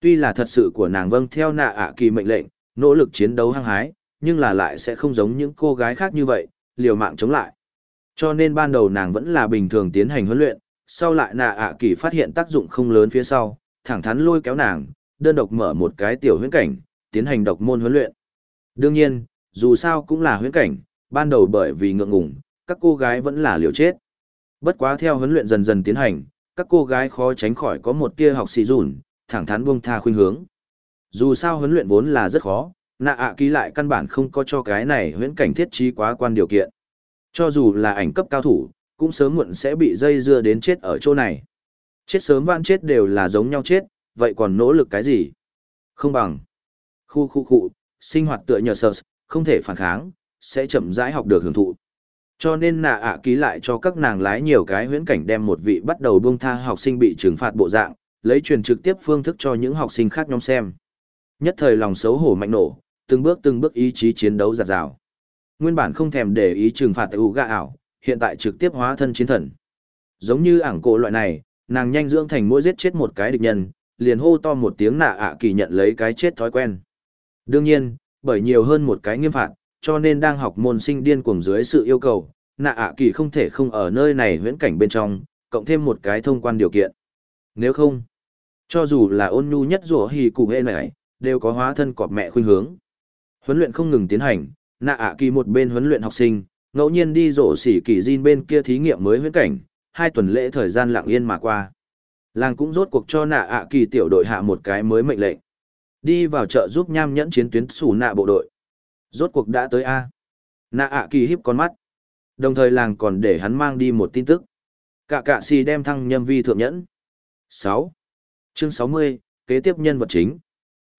Tuy là thật sự của nàng vâng theo nạ ạ kỳ mệnh lệnh, nỗ lực chiến đấu hăng hái, nhưng là lại sẽ không giống những cô gái khác như vậy, liều mạng chống lại. Cho nên ban đầu nàng vẫn là bình thường tiến hành huấn luyện, sau lại nạ ạ kỳ phát hiện tác dụng không lớn phía sau, thẳng thắn lôi kéo nàng, đơn độc mở một cái tiểu huyễn cảnh, tiến hành độc môn huấn luyện. Đương nhiên, dù sao cũng là huyễn cảnh, ban đầu bởi vì ngượng ngùng, các cô gái vẫn là liều chết. Bất quá theo huấn luyện dần dần tiến hành, các cô gái khó tránh khỏi có một tia học sĩ rủn, thẳng thắn buông tha khuynh hướng. Dù sao huấn luyện vốn là rất khó, nạ ạ ký lại căn bản không có cho cái này huyễn cảnh thiết trí quá quan điều kiện. Cho dù là ảnh cấp cao thủ, cũng sớm muộn sẽ bị dây dưa đến chết ở chỗ này. Chết sớm van chết đều là giống nhau chết, vậy còn nỗ lực cái gì? Không bằng. Khu khu khu, sinh hoạt tựa nhờ sờ, không thể phản kháng, sẽ chậm rãi học được hưởng thụ. Cho nên nạ ạ ký lại cho các nàng lái nhiều cái huyễn cảnh đem một vị bắt đầu buông tha học sinh bị trừng phạt bộ dạng, lấy truyền trực tiếp phương thức cho những học sinh khác nhóm xem. Nhất thời lòng xấu hổ mạnh nổ, từng bước từng bước ý chí chiến đấu giạt rào. Nguyên bản không thèm để ý trừng phạt u gạ ảo, hiện tại trực tiếp hóa thân chiến thần. Giống như ảng cổ loại này, nàng nhanh dưỡng thành mỗi giết chết một cái địch nhân, liền hô to một tiếng nạ ạ kỳ nhận lấy cái chết thói quen. Đương nhiên, bởi nhiều hơn một cái nghiêm phạt, cho nên đang học môn sinh điên cuồng dưới sự yêu cầu, nạ ạ kỳ không thể không ở nơi này huyễn cảnh bên trong, cộng thêm một cái thông quan điều kiện. Nếu không, cho dù là ôn nhu nhất rủa hì cụ hệ này, đều có hóa thân cọp mẹ khuyên hướng. Huấn luyện không ngừng tiến hành, nạ ạ kỳ một bên huấn luyện học sinh, ngẫu nhiên đi rổ xỉ kỳ Jin bên kia thí nghiệm mới huyễn cảnh, hai tuần lễ thời gian lặng yên mà qua. Làng cũng rốt cuộc cho nạ ạ kỳ tiểu đội hạ một cái mới mệnh lệnh. Đi vào chợ giúp nham nhẫn chiến tuyến xù nạ bộ đội. Rốt cuộc đã tới A. Nạ ạ kỳ híp con mắt. Đồng thời làng còn để hắn mang đi một tin tức. Cả cạ xì đem thăng nhâm vi thượng nhẫn. 6. Chương 60, kế tiếp nhân vật chính.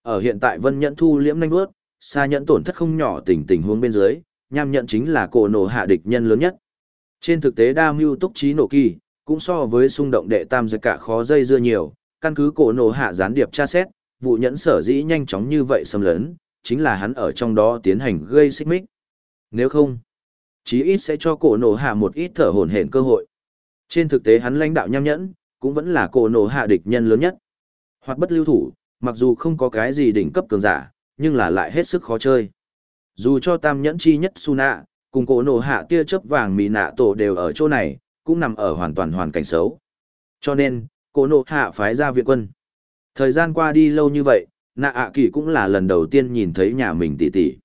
Ở hiện tại Vân Nhẫn thu liễm nhanh bước, xa nhẫn tổn thất không nhỏ tình tình huống bên dưới, nham nhận chính là cổ nổ hạ địch nhân lớn nhất. Trên thực tế đa mưu túc trí nổ kỳ, cũng so với xung động đệ tam giới cả khó dây dưa nhiều, căn cứ cổ nổ hạ gián điệp tra xét, vụ nhẫn sở dĩ nhanh chóng như vậy xâm lấn, chính là hắn ở trong đó tiến hành gây xích mích. Nếu không, chí ít sẽ cho cổ nổ hạ một ít thở hổn hển cơ hội. Trên thực tế hắn lãnh đạo nham nhẫn, cũng vẫn là cổ nổ hạ địch nhân lớn nhất. Hoặc bất lưu thủ, mặc dù không có cái gì đỉnh cấp cường giả, nhưng là lại hết sức khó chơi. Dù cho tam nhẫn chi nhất Suna, cùng cổ nổ hạ tia chớp vàng mì nạ tổ đều ở chỗ này, cũng nằm ở hoàn toàn hoàn cảnh xấu. Cho nên, cổ nổ hạ phái ra viện quân. Thời gian qua đi lâu như vậy, nạ ạ kỳ cũng là lần đầu tiên nhìn thấy nhà mình tỷ tỷ.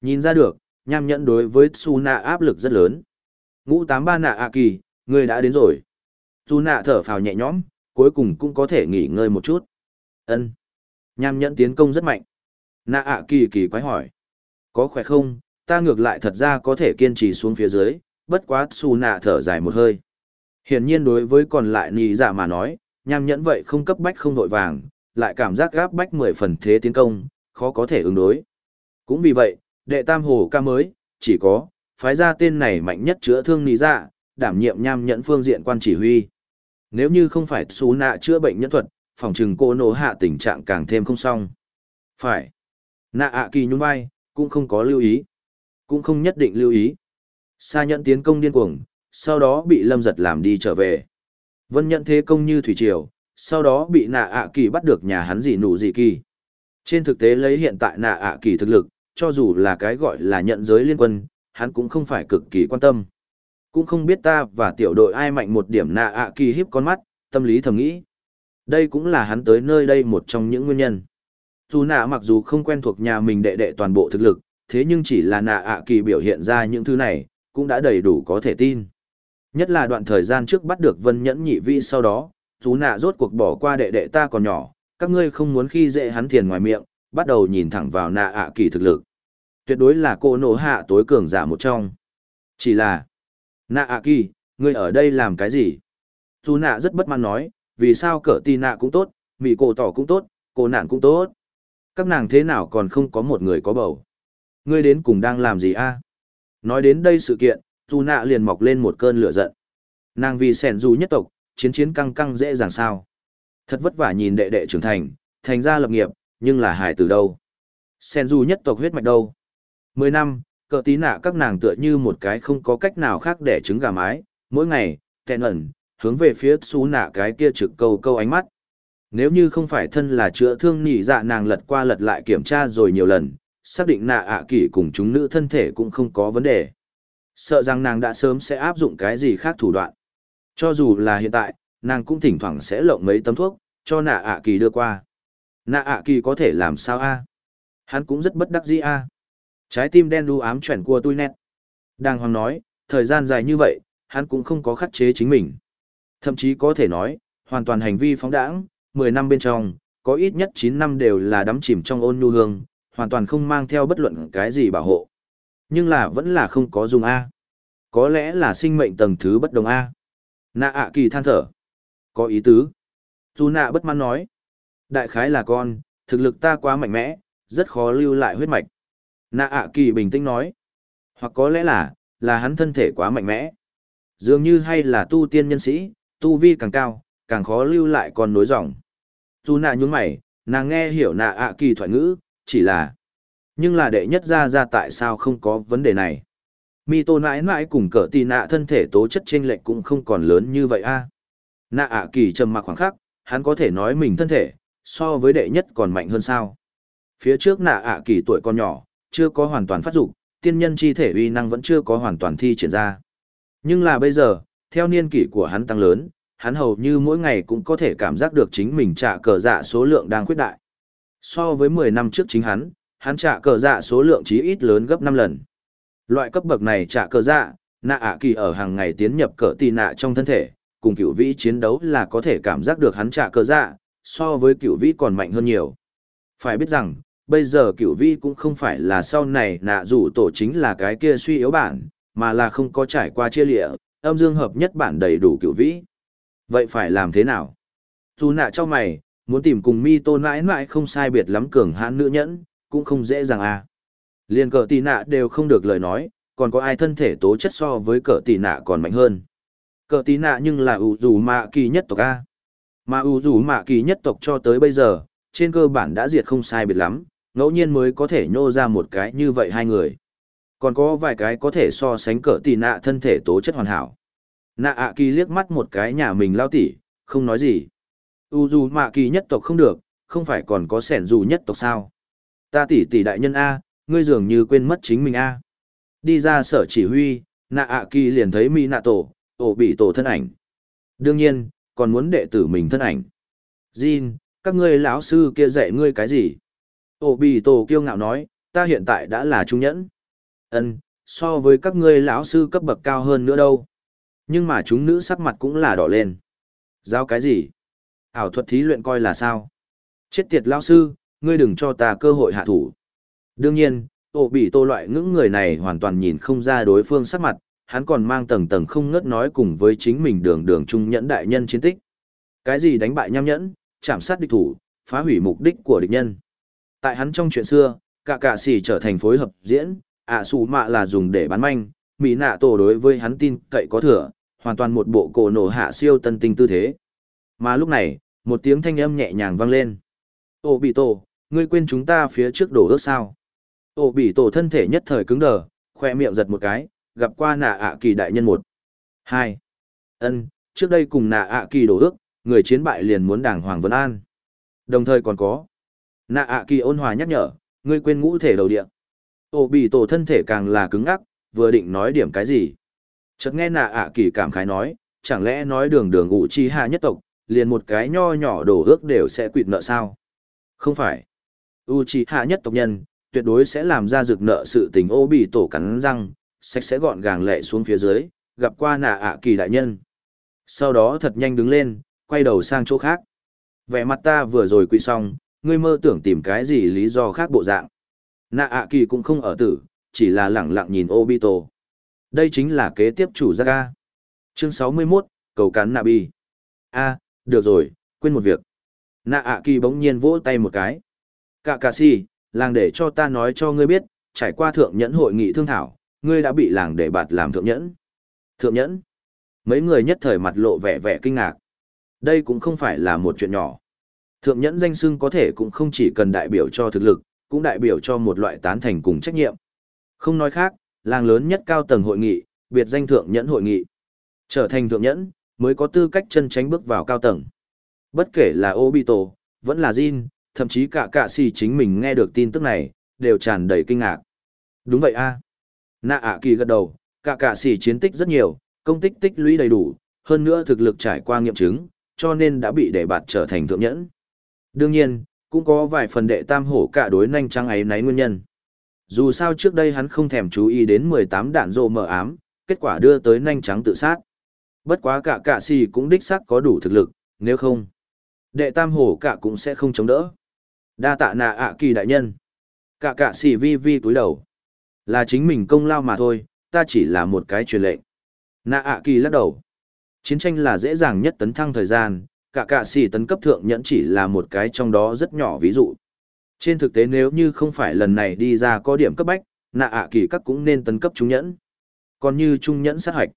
Nhìn ra được, nham nhẫn đối với Suna áp lực rất lớn. Ngũ tám ba nạ ạ kỳ, người đã đến rồi. Suna thở phào nhẹ nhõm, cuối cùng cũng có thể nghỉ ngơi một chút. ân Nham nhẫn tiến công rất mạnh. Nạ ạ kỳ kỳ quái hỏi. Có khỏe không, ta ngược lại thật ra có thể kiên trì xuống phía dưới, bất quá xù nạ thở dài một hơi. Hiển nhiên đối với còn lại nì giả dạ mà nói, nham nhẫn vậy không cấp bách không đội vàng, lại cảm giác gáp bách mười phần thế tiến công, khó có thể ứng đối. Cũng vì vậy, đệ tam hồ ca mới, chỉ có, phái ra tên này mạnh nhất chữa thương nì dạ, đảm nhiệm nham nhẫn phương diện quan chỉ huy. Nếu như không phải xú nạ chữa bệnh nhân thuật, phòng trừng cô nổ hạ tình trạng càng thêm không xong. Phải. Nạ ạ kỳ nhún vai, cũng không có lưu ý. Cũng không nhất định lưu ý. Sa nhận tiến công điên cuồng, sau đó bị lâm giật làm đi trở về. Vân nhận thế công như thủy triều, sau đó bị nạ ạ kỳ bắt được nhà hắn gì nụ gì kỳ. Trên thực tế lấy hiện tại nạ ạ kỳ thực lực, cho dù là cái gọi là nhận giới liên quân, hắn cũng không phải cực kỳ quan tâm. Cũng không biết ta và tiểu đội ai mạnh một điểm nạ ạ kỳ hiếp con mắt, tâm lý thầm nghĩ. Đây cũng là hắn tới nơi đây một trong những nguyên nhân. Dù nạ mặc dù không quen thuộc nhà mình đệ đệ toàn bộ thực lực, thế nhưng chỉ là nạ ạ kỳ biểu hiện ra những thứ này, cũng đã đầy đủ có thể tin. Nhất là đoạn thời gian trước bắt được vân nhẫn nhị vi sau đó, dù nạ rốt cuộc bỏ qua đệ đệ ta còn nhỏ, các ngươi không muốn khi dễ hắn thiền ngoài miệng, bắt đầu nhìn thẳng vào nạ ạ kỳ thực lực. Tuyệt đối là cô nổ hạ tối cường giả một trong. Chỉ là, nạ ạ kỳ, ngươi ở đây làm cái gì? Dù nạ rất bất mãn nói, vì sao cỡ tì nạ cũng tốt, mị cổ tỏ cũng tốt, cô nạn cũng tốt. Các nàng thế nào còn không có một người có bầu? Ngươi đến cùng đang làm gì a? Nói đến đây sự kiện, dù nạ liền mọc lên một cơn lửa giận. Nàng vì sẻn dù nhất tộc, chiến chiến căng căng dễ dàng sao. Thật vất vả nhìn đệ đệ trưởng thành, thành ra lập nghiệp, nhưng là hài từ đâu. Sẻn dù nhất tộc huyết mạch đâu. Mười năm, cỡ tí nạ các nàng tựa như một cái không có cách nào khác để trứng gà mái, mỗi ngày, tẹn ẩn, hướng về phía xú nạ cái kia trực câu câu ánh mắt. Nếu như không phải thân là chữa thương nỉ dạ nàng lật qua lật lại kiểm tra rồi nhiều lần, xác định nạ ạ kỷ cùng chúng nữ thân thể cũng không có vấn đề. Sợ rằng nàng đã sớm sẽ áp dụng cái gì khác thủ đoạn. Cho dù là hiện tại, nàng cũng thỉnh thoảng sẽ lộng mấy tấm thuốc, cho nạ ạ kỳ đưa qua. Nạ ạ kỳ có thể làm sao a? Hắn cũng rất bất đắc dĩ a. Trái tim đen đu ám chuyển của tôi nét. Đang hoàng nói, thời gian dài như vậy, hắn cũng không có khắc chế chính mình. Thậm chí có thể nói, hoàn toàn hành vi phóng đãng, 10 năm bên trong, có ít nhất 9 năm đều là đắm chìm trong ôn nhu hương, hoàn toàn không mang theo bất luận cái gì bảo hộ. Nhưng là vẫn là không có dùng A. Có lẽ là sinh mệnh tầng thứ bất đồng A. Nạ ạ kỳ than thở. Có ý tứ. Dù nạ bất mãn nói. Đại khái là con, thực lực ta quá mạnh mẽ, rất khó lưu lại huyết mạch. Nạ ạ kỳ bình tĩnh nói. Hoặc có lẽ là, là hắn thân thể quá mạnh mẽ. Dường như hay là tu tiên nhân sĩ, tu vi càng cao, càng khó lưu lại con nối dòng. Dù nạ nhún mày, nàng nghe hiểu nạ ạ kỳ thoại ngữ, chỉ là... Nhưng là đệ nhất ra ra tại sao không có vấn đề này. Mi tô nãi nãi cùng cỡ tì nạ thân thể tố chất trên lệch cũng không còn lớn như vậy a Nạ ạ kỳ trầm mặc khoảng khắc, hắn có thể nói mình thân thể, so với đệ nhất còn mạnh hơn sao. Phía trước nạ ạ kỳ tuổi còn nhỏ, chưa có hoàn toàn phát dục tiên nhân chi thể uy năng vẫn chưa có hoàn toàn thi triển ra. Nhưng là bây giờ, theo niên kỷ của hắn tăng lớn, hắn hầu như mỗi ngày cũng có thể cảm giác được chính mình trả cờ dạ số lượng đang khuyết đại. So với 10 năm trước chính hắn, hắn trả cờ dạ số lượng chí ít lớn gấp 5 lần. Loại cấp bậc này trả cờ dạ, nạ ạ kỳ ở hàng ngày tiến nhập cỡ tì nạ trong thân thể, cùng cửu vĩ chiến đấu là có thể cảm giác được hắn trả cờ dạ, so với cửu vĩ còn mạnh hơn nhiều. Phải biết rằng, bây giờ cửu vĩ cũng không phải là sau này nạ rủ tổ chính là cái kia suy yếu bản, mà là không có trải qua chia lịa, âm dương hợp nhất bản đầy đủ cựu vĩ. Vậy phải làm thế nào? Dù nạ cho mày, muốn tìm cùng mi tô mãi mãi không sai biệt lắm cường hãn nữ nhẫn, cũng không dễ dàng à. Liên cờ tỷ nạ đều không được lời nói, còn có ai thân thể tố chất so với cờ tỷ nạ còn mạnh hơn. Cờ tỷ nạ nhưng là ủ dù mạ kỳ nhất tộc A. Mà ủ dù mạ kỳ nhất tộc cho tới bây giờ, trên cơ bản đã diệt không sai biệt lắm, ngẫu nhiên mới có thể nhô ra một cái như vậy hai người. Còn có vài cái có thể so sánh cờ tỷ nạ thân thể tố chất hoàn hảo. Nạ ạ kỳ liếc mắt một cái nhà mình lao tỉ, không nói gì. U dù mạ kỳ nhất tộc không được, không phải còn có sẻn dù nhất tộc sao. Ta tỉ tỉ đại nhân A, ngươi dường như quên mất chính mình A. Đi ra sở chỉ huy, nạ ạ kỳ liền thấy mỹ nạ tổ, ổ bị tổ thân ảnh. Đương nhiên, còn muốn đệ tử mình thân ảnh. Jin, các ngươi lão sư kia dạy ngươi cái gì? Ổ bị tổ kiêu ngạo nói, ta hiện tại đã là trung nhẫn. Ân, so với các ngươi lão sư cấp bậc cao hơn nữa đâu. Nhưng mà chúng nữ sắc mặt cũng là đỏ lên. Giao cái gì? Ảo thuật thí luyện coi là sao? Chết tiệt lão sư, ngươi đừng cho ta cơ hội hạ thủ. Đương nhiên, ổ bị tô loại ngưỡng người này hoàn toàn nhìn không ra đối phương sắc mặt, hắn còn mang tầng tầng không ngớt nói cùng với chính mình đường đường trung nhẫn đại nhân chiến tích. Cái gì đánh bại nham nhẫn, chạm sát địch thủ, phá hủy mục đích của địch nhân. Tại hắn trong chuyện xưa, cả cả xì trở thành phối hợp diễn, ạ xù mạ là dùng để bán manh, mỹ nạ tổ đối với hắn tin cậy có thừa, hoàn toàn một bộ cổ nổ hạ siêu tân tinh tư thế. Mà lúc này, một tiếng thanh âm nhẹ nhàng vang lên. Ô bị tổ, ngươi quên chúng ta phía trước đổ ước sao? Ô bị tổ thân thể nhất thời cứng đờ, khoe miệng giật một cái, gặp qua nạ ạ kỳ đại nhân một. Hai. ân trước đây cùng nạ ạ kỳ đổ ước, người chiến bại liền muốn đảng Hoàng Vân An. Đồng thời còn có. Nạ ạ kỳ ôn hòa nhắc nhở, ngươi quên ngũ thể đầu địa. Ô bị tổ thân thể càng là cứng ắc, vừa định nói điểm cái gì. Chợt nghe nạ ạ kỳ cảm khái nói, chẳng lẽ nói đường đường ủ chi hạ nhất tộc, liền một cái nho nhỏ đổ ước đều sẽ quỵt nợ sao? Không phải. U chi hạ nhất tộc nhân, tuyệt đối sẽ làm ra rực nợ sự tình ô bị tổ cắn răng, sạch sẽ gọn gàng lệ xuống phía dưới, gặp qua nạ ạ kỳ đại nhân. Sau đó thật nhanh đứng lên, quay đầu sang chỗ khác. Vẻ mặt ta vừa rồi quy xong, ngươi mơ tưởng tìm cái gì lý do khác bộ dạng. Nạ ạ kỳ cũng không ở tử, chỉ là lẳng lặng nhìn Obito. Đây chính là kế tiếp chủ gia ca. Chương 61, cầu cắn nạ bi. a được rồi, quên một việc. Nạ ạ kỳ bỗng nhiên vỗ tay một cái. Cả cà si, làng để cho ta nói cho ngươi biết, trải qua thượng nhẫn hội nghị thương thảo, ngươi đã bị làng để bạt làm thượng nhẫn. Thượng nhẫn. Mấy người nhất thời mặt lộ vẻ vẻ kinh ngạc. Đây cũng không phải là một chuyện nhỏ. Thượng nhẫn danh xưng có thể cũng không chỉ cần đại biểu cho thực lực, cũng đại biểu cho một loại tán thành cùng trách nhiệm. Không nói khác, làng lớn nhất cao tầng hội nghị, biệt danh thượng nhẫn hội nghị. Trở thành thượng nhẫn, mới có tư cách chân tránh bước vào cao tầng. Bất kể là Obito, vẫn là Jin, thậm chí cả cả si chính mình nghe được tin tức này, đều tràn đầy kinh ngạc. Đúng vậy a Nạ ạ kỳ gật đầu, cả cả si chiến tích rất nhiều, công tích tích lũy đầy đủ, hơn nữa thực lực trải qua nghiệm chứng, cho nên đã bị đề bạt trở thành thượng nhẫn. Đương nhiên, cũng có vài phần đệ tam hổ cả đối nhanh trăng ấy náy nguyên nhân. Dù sao trước đây hắn không thèm chú ý đến 18 đạn rộ mờ ám, kết quả đưa tới nhanh trắng tự sát. Bất quá cả cả xì cũng đích xác có đủ thực lực, nếu không, đệ tam hổ cả cũng sẽ không chống đỡ. Đa tạ nạ ạ kỳ đại nhân. Cả cả xì vi vi túi đầu. Là chính mình công lao mà thôi, ta chỉ là một cái truyền lệnh. Nạ ạ kỳ lắc đầu. Chiến tranh là dễ dàng nhất tấn thăng thời gian, cả cả xì tấn cấp thượng nhẫn chỉ là một cái trong đó rất nhỏ ví dụ. Trên thực tế nếu như không phải lần này đi ra có điểm cấp bách, nạ ạ kỳ các cũng nên tấn cấp trung nhẫn. Còn như trung nhẫn sát hạch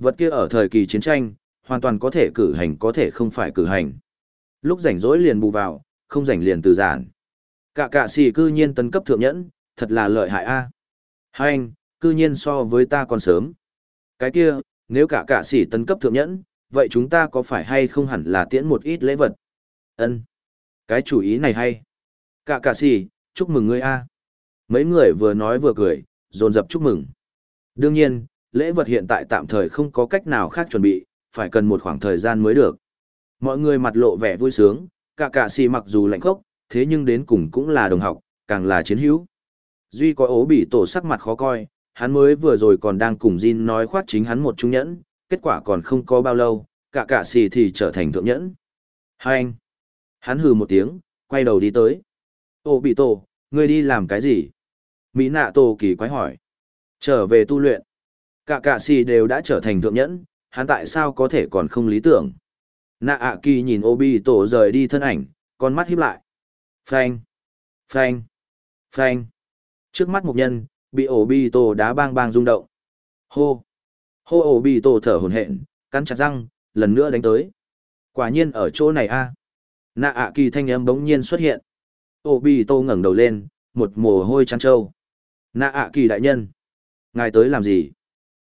vật kia ở thời kỳ chiến tranh, hoàn toàn có thể cử hành có thể không phải cử hành. Lúc rảnh rỗi liền bù vào, không rảnh liền từ giản. Cả cả xì cư nhiên tấn cấp thượng nhẫn, thật là lợi hại a. Hai anh, cư nhiên so với ta còn sớm. Cái kia, nếu cả cả xì tấn cấp thượng nhẫn, vậy chúng ta có phải hay không hẳn là tiễn một ít lễ vật? Ân, Cái chủ ý này hay. Cả cả xì, chúc mừng ngươi a. Mấy người vừa nói vừa cười, dồn dập chúc mừng. Đương nhiên, lễ vật hiện tại tạm thời không có cách nào khác chuẩn bị, phải cần một khoảng thời gian mới được. Mọi người mặt lộ vẻ vui sướng, cả cả xì mặc dù lạnh khốc, thế nhưng đến cùng cũng là đồng học, càng là chiến hữu. Duy có ố bị tổ sắc mặt khó coi, hắn mới vừa rồi còn đang cùng Jin nói khoát chính hắn một trung nhẫn, kết quả còn không có bao lâu, cả cả xì thì trở thành thượng nhẫn. Hai anh! Hắn hừ một tiếng, quay đầu đi tới. Ô bị tổ, ngươi đi làm cái gì? Mỹ nạ tổ kỳ quái hỏi. Trở về tu luyện. Cả cả xì đều đã trở thành thượng nhẫn, hắn tại sao có thể còn không lý tưởng? Nạ ạ kỳ nhìn ô bị tổ rời đi thân ảnh, con mắt híp lại. Phanh! Phanh! Phanh! Trước mắt mục nhân, bị ổ bị tổ đá bang bang rung động. Hô! Hô ổ bị tổ thở hổn hển, cắn chặt răng, lần nữa đánh tới. Quả nhiên ở chỗ này a. Nạ ạ kỳ thanh âm bỗng nhiên xuất hiện. Ô bi tô ngẩng đầu lên, một mồ hôi trắng trâu. Nạ ạ kỳ đại nhân. Ngài tới làm gì?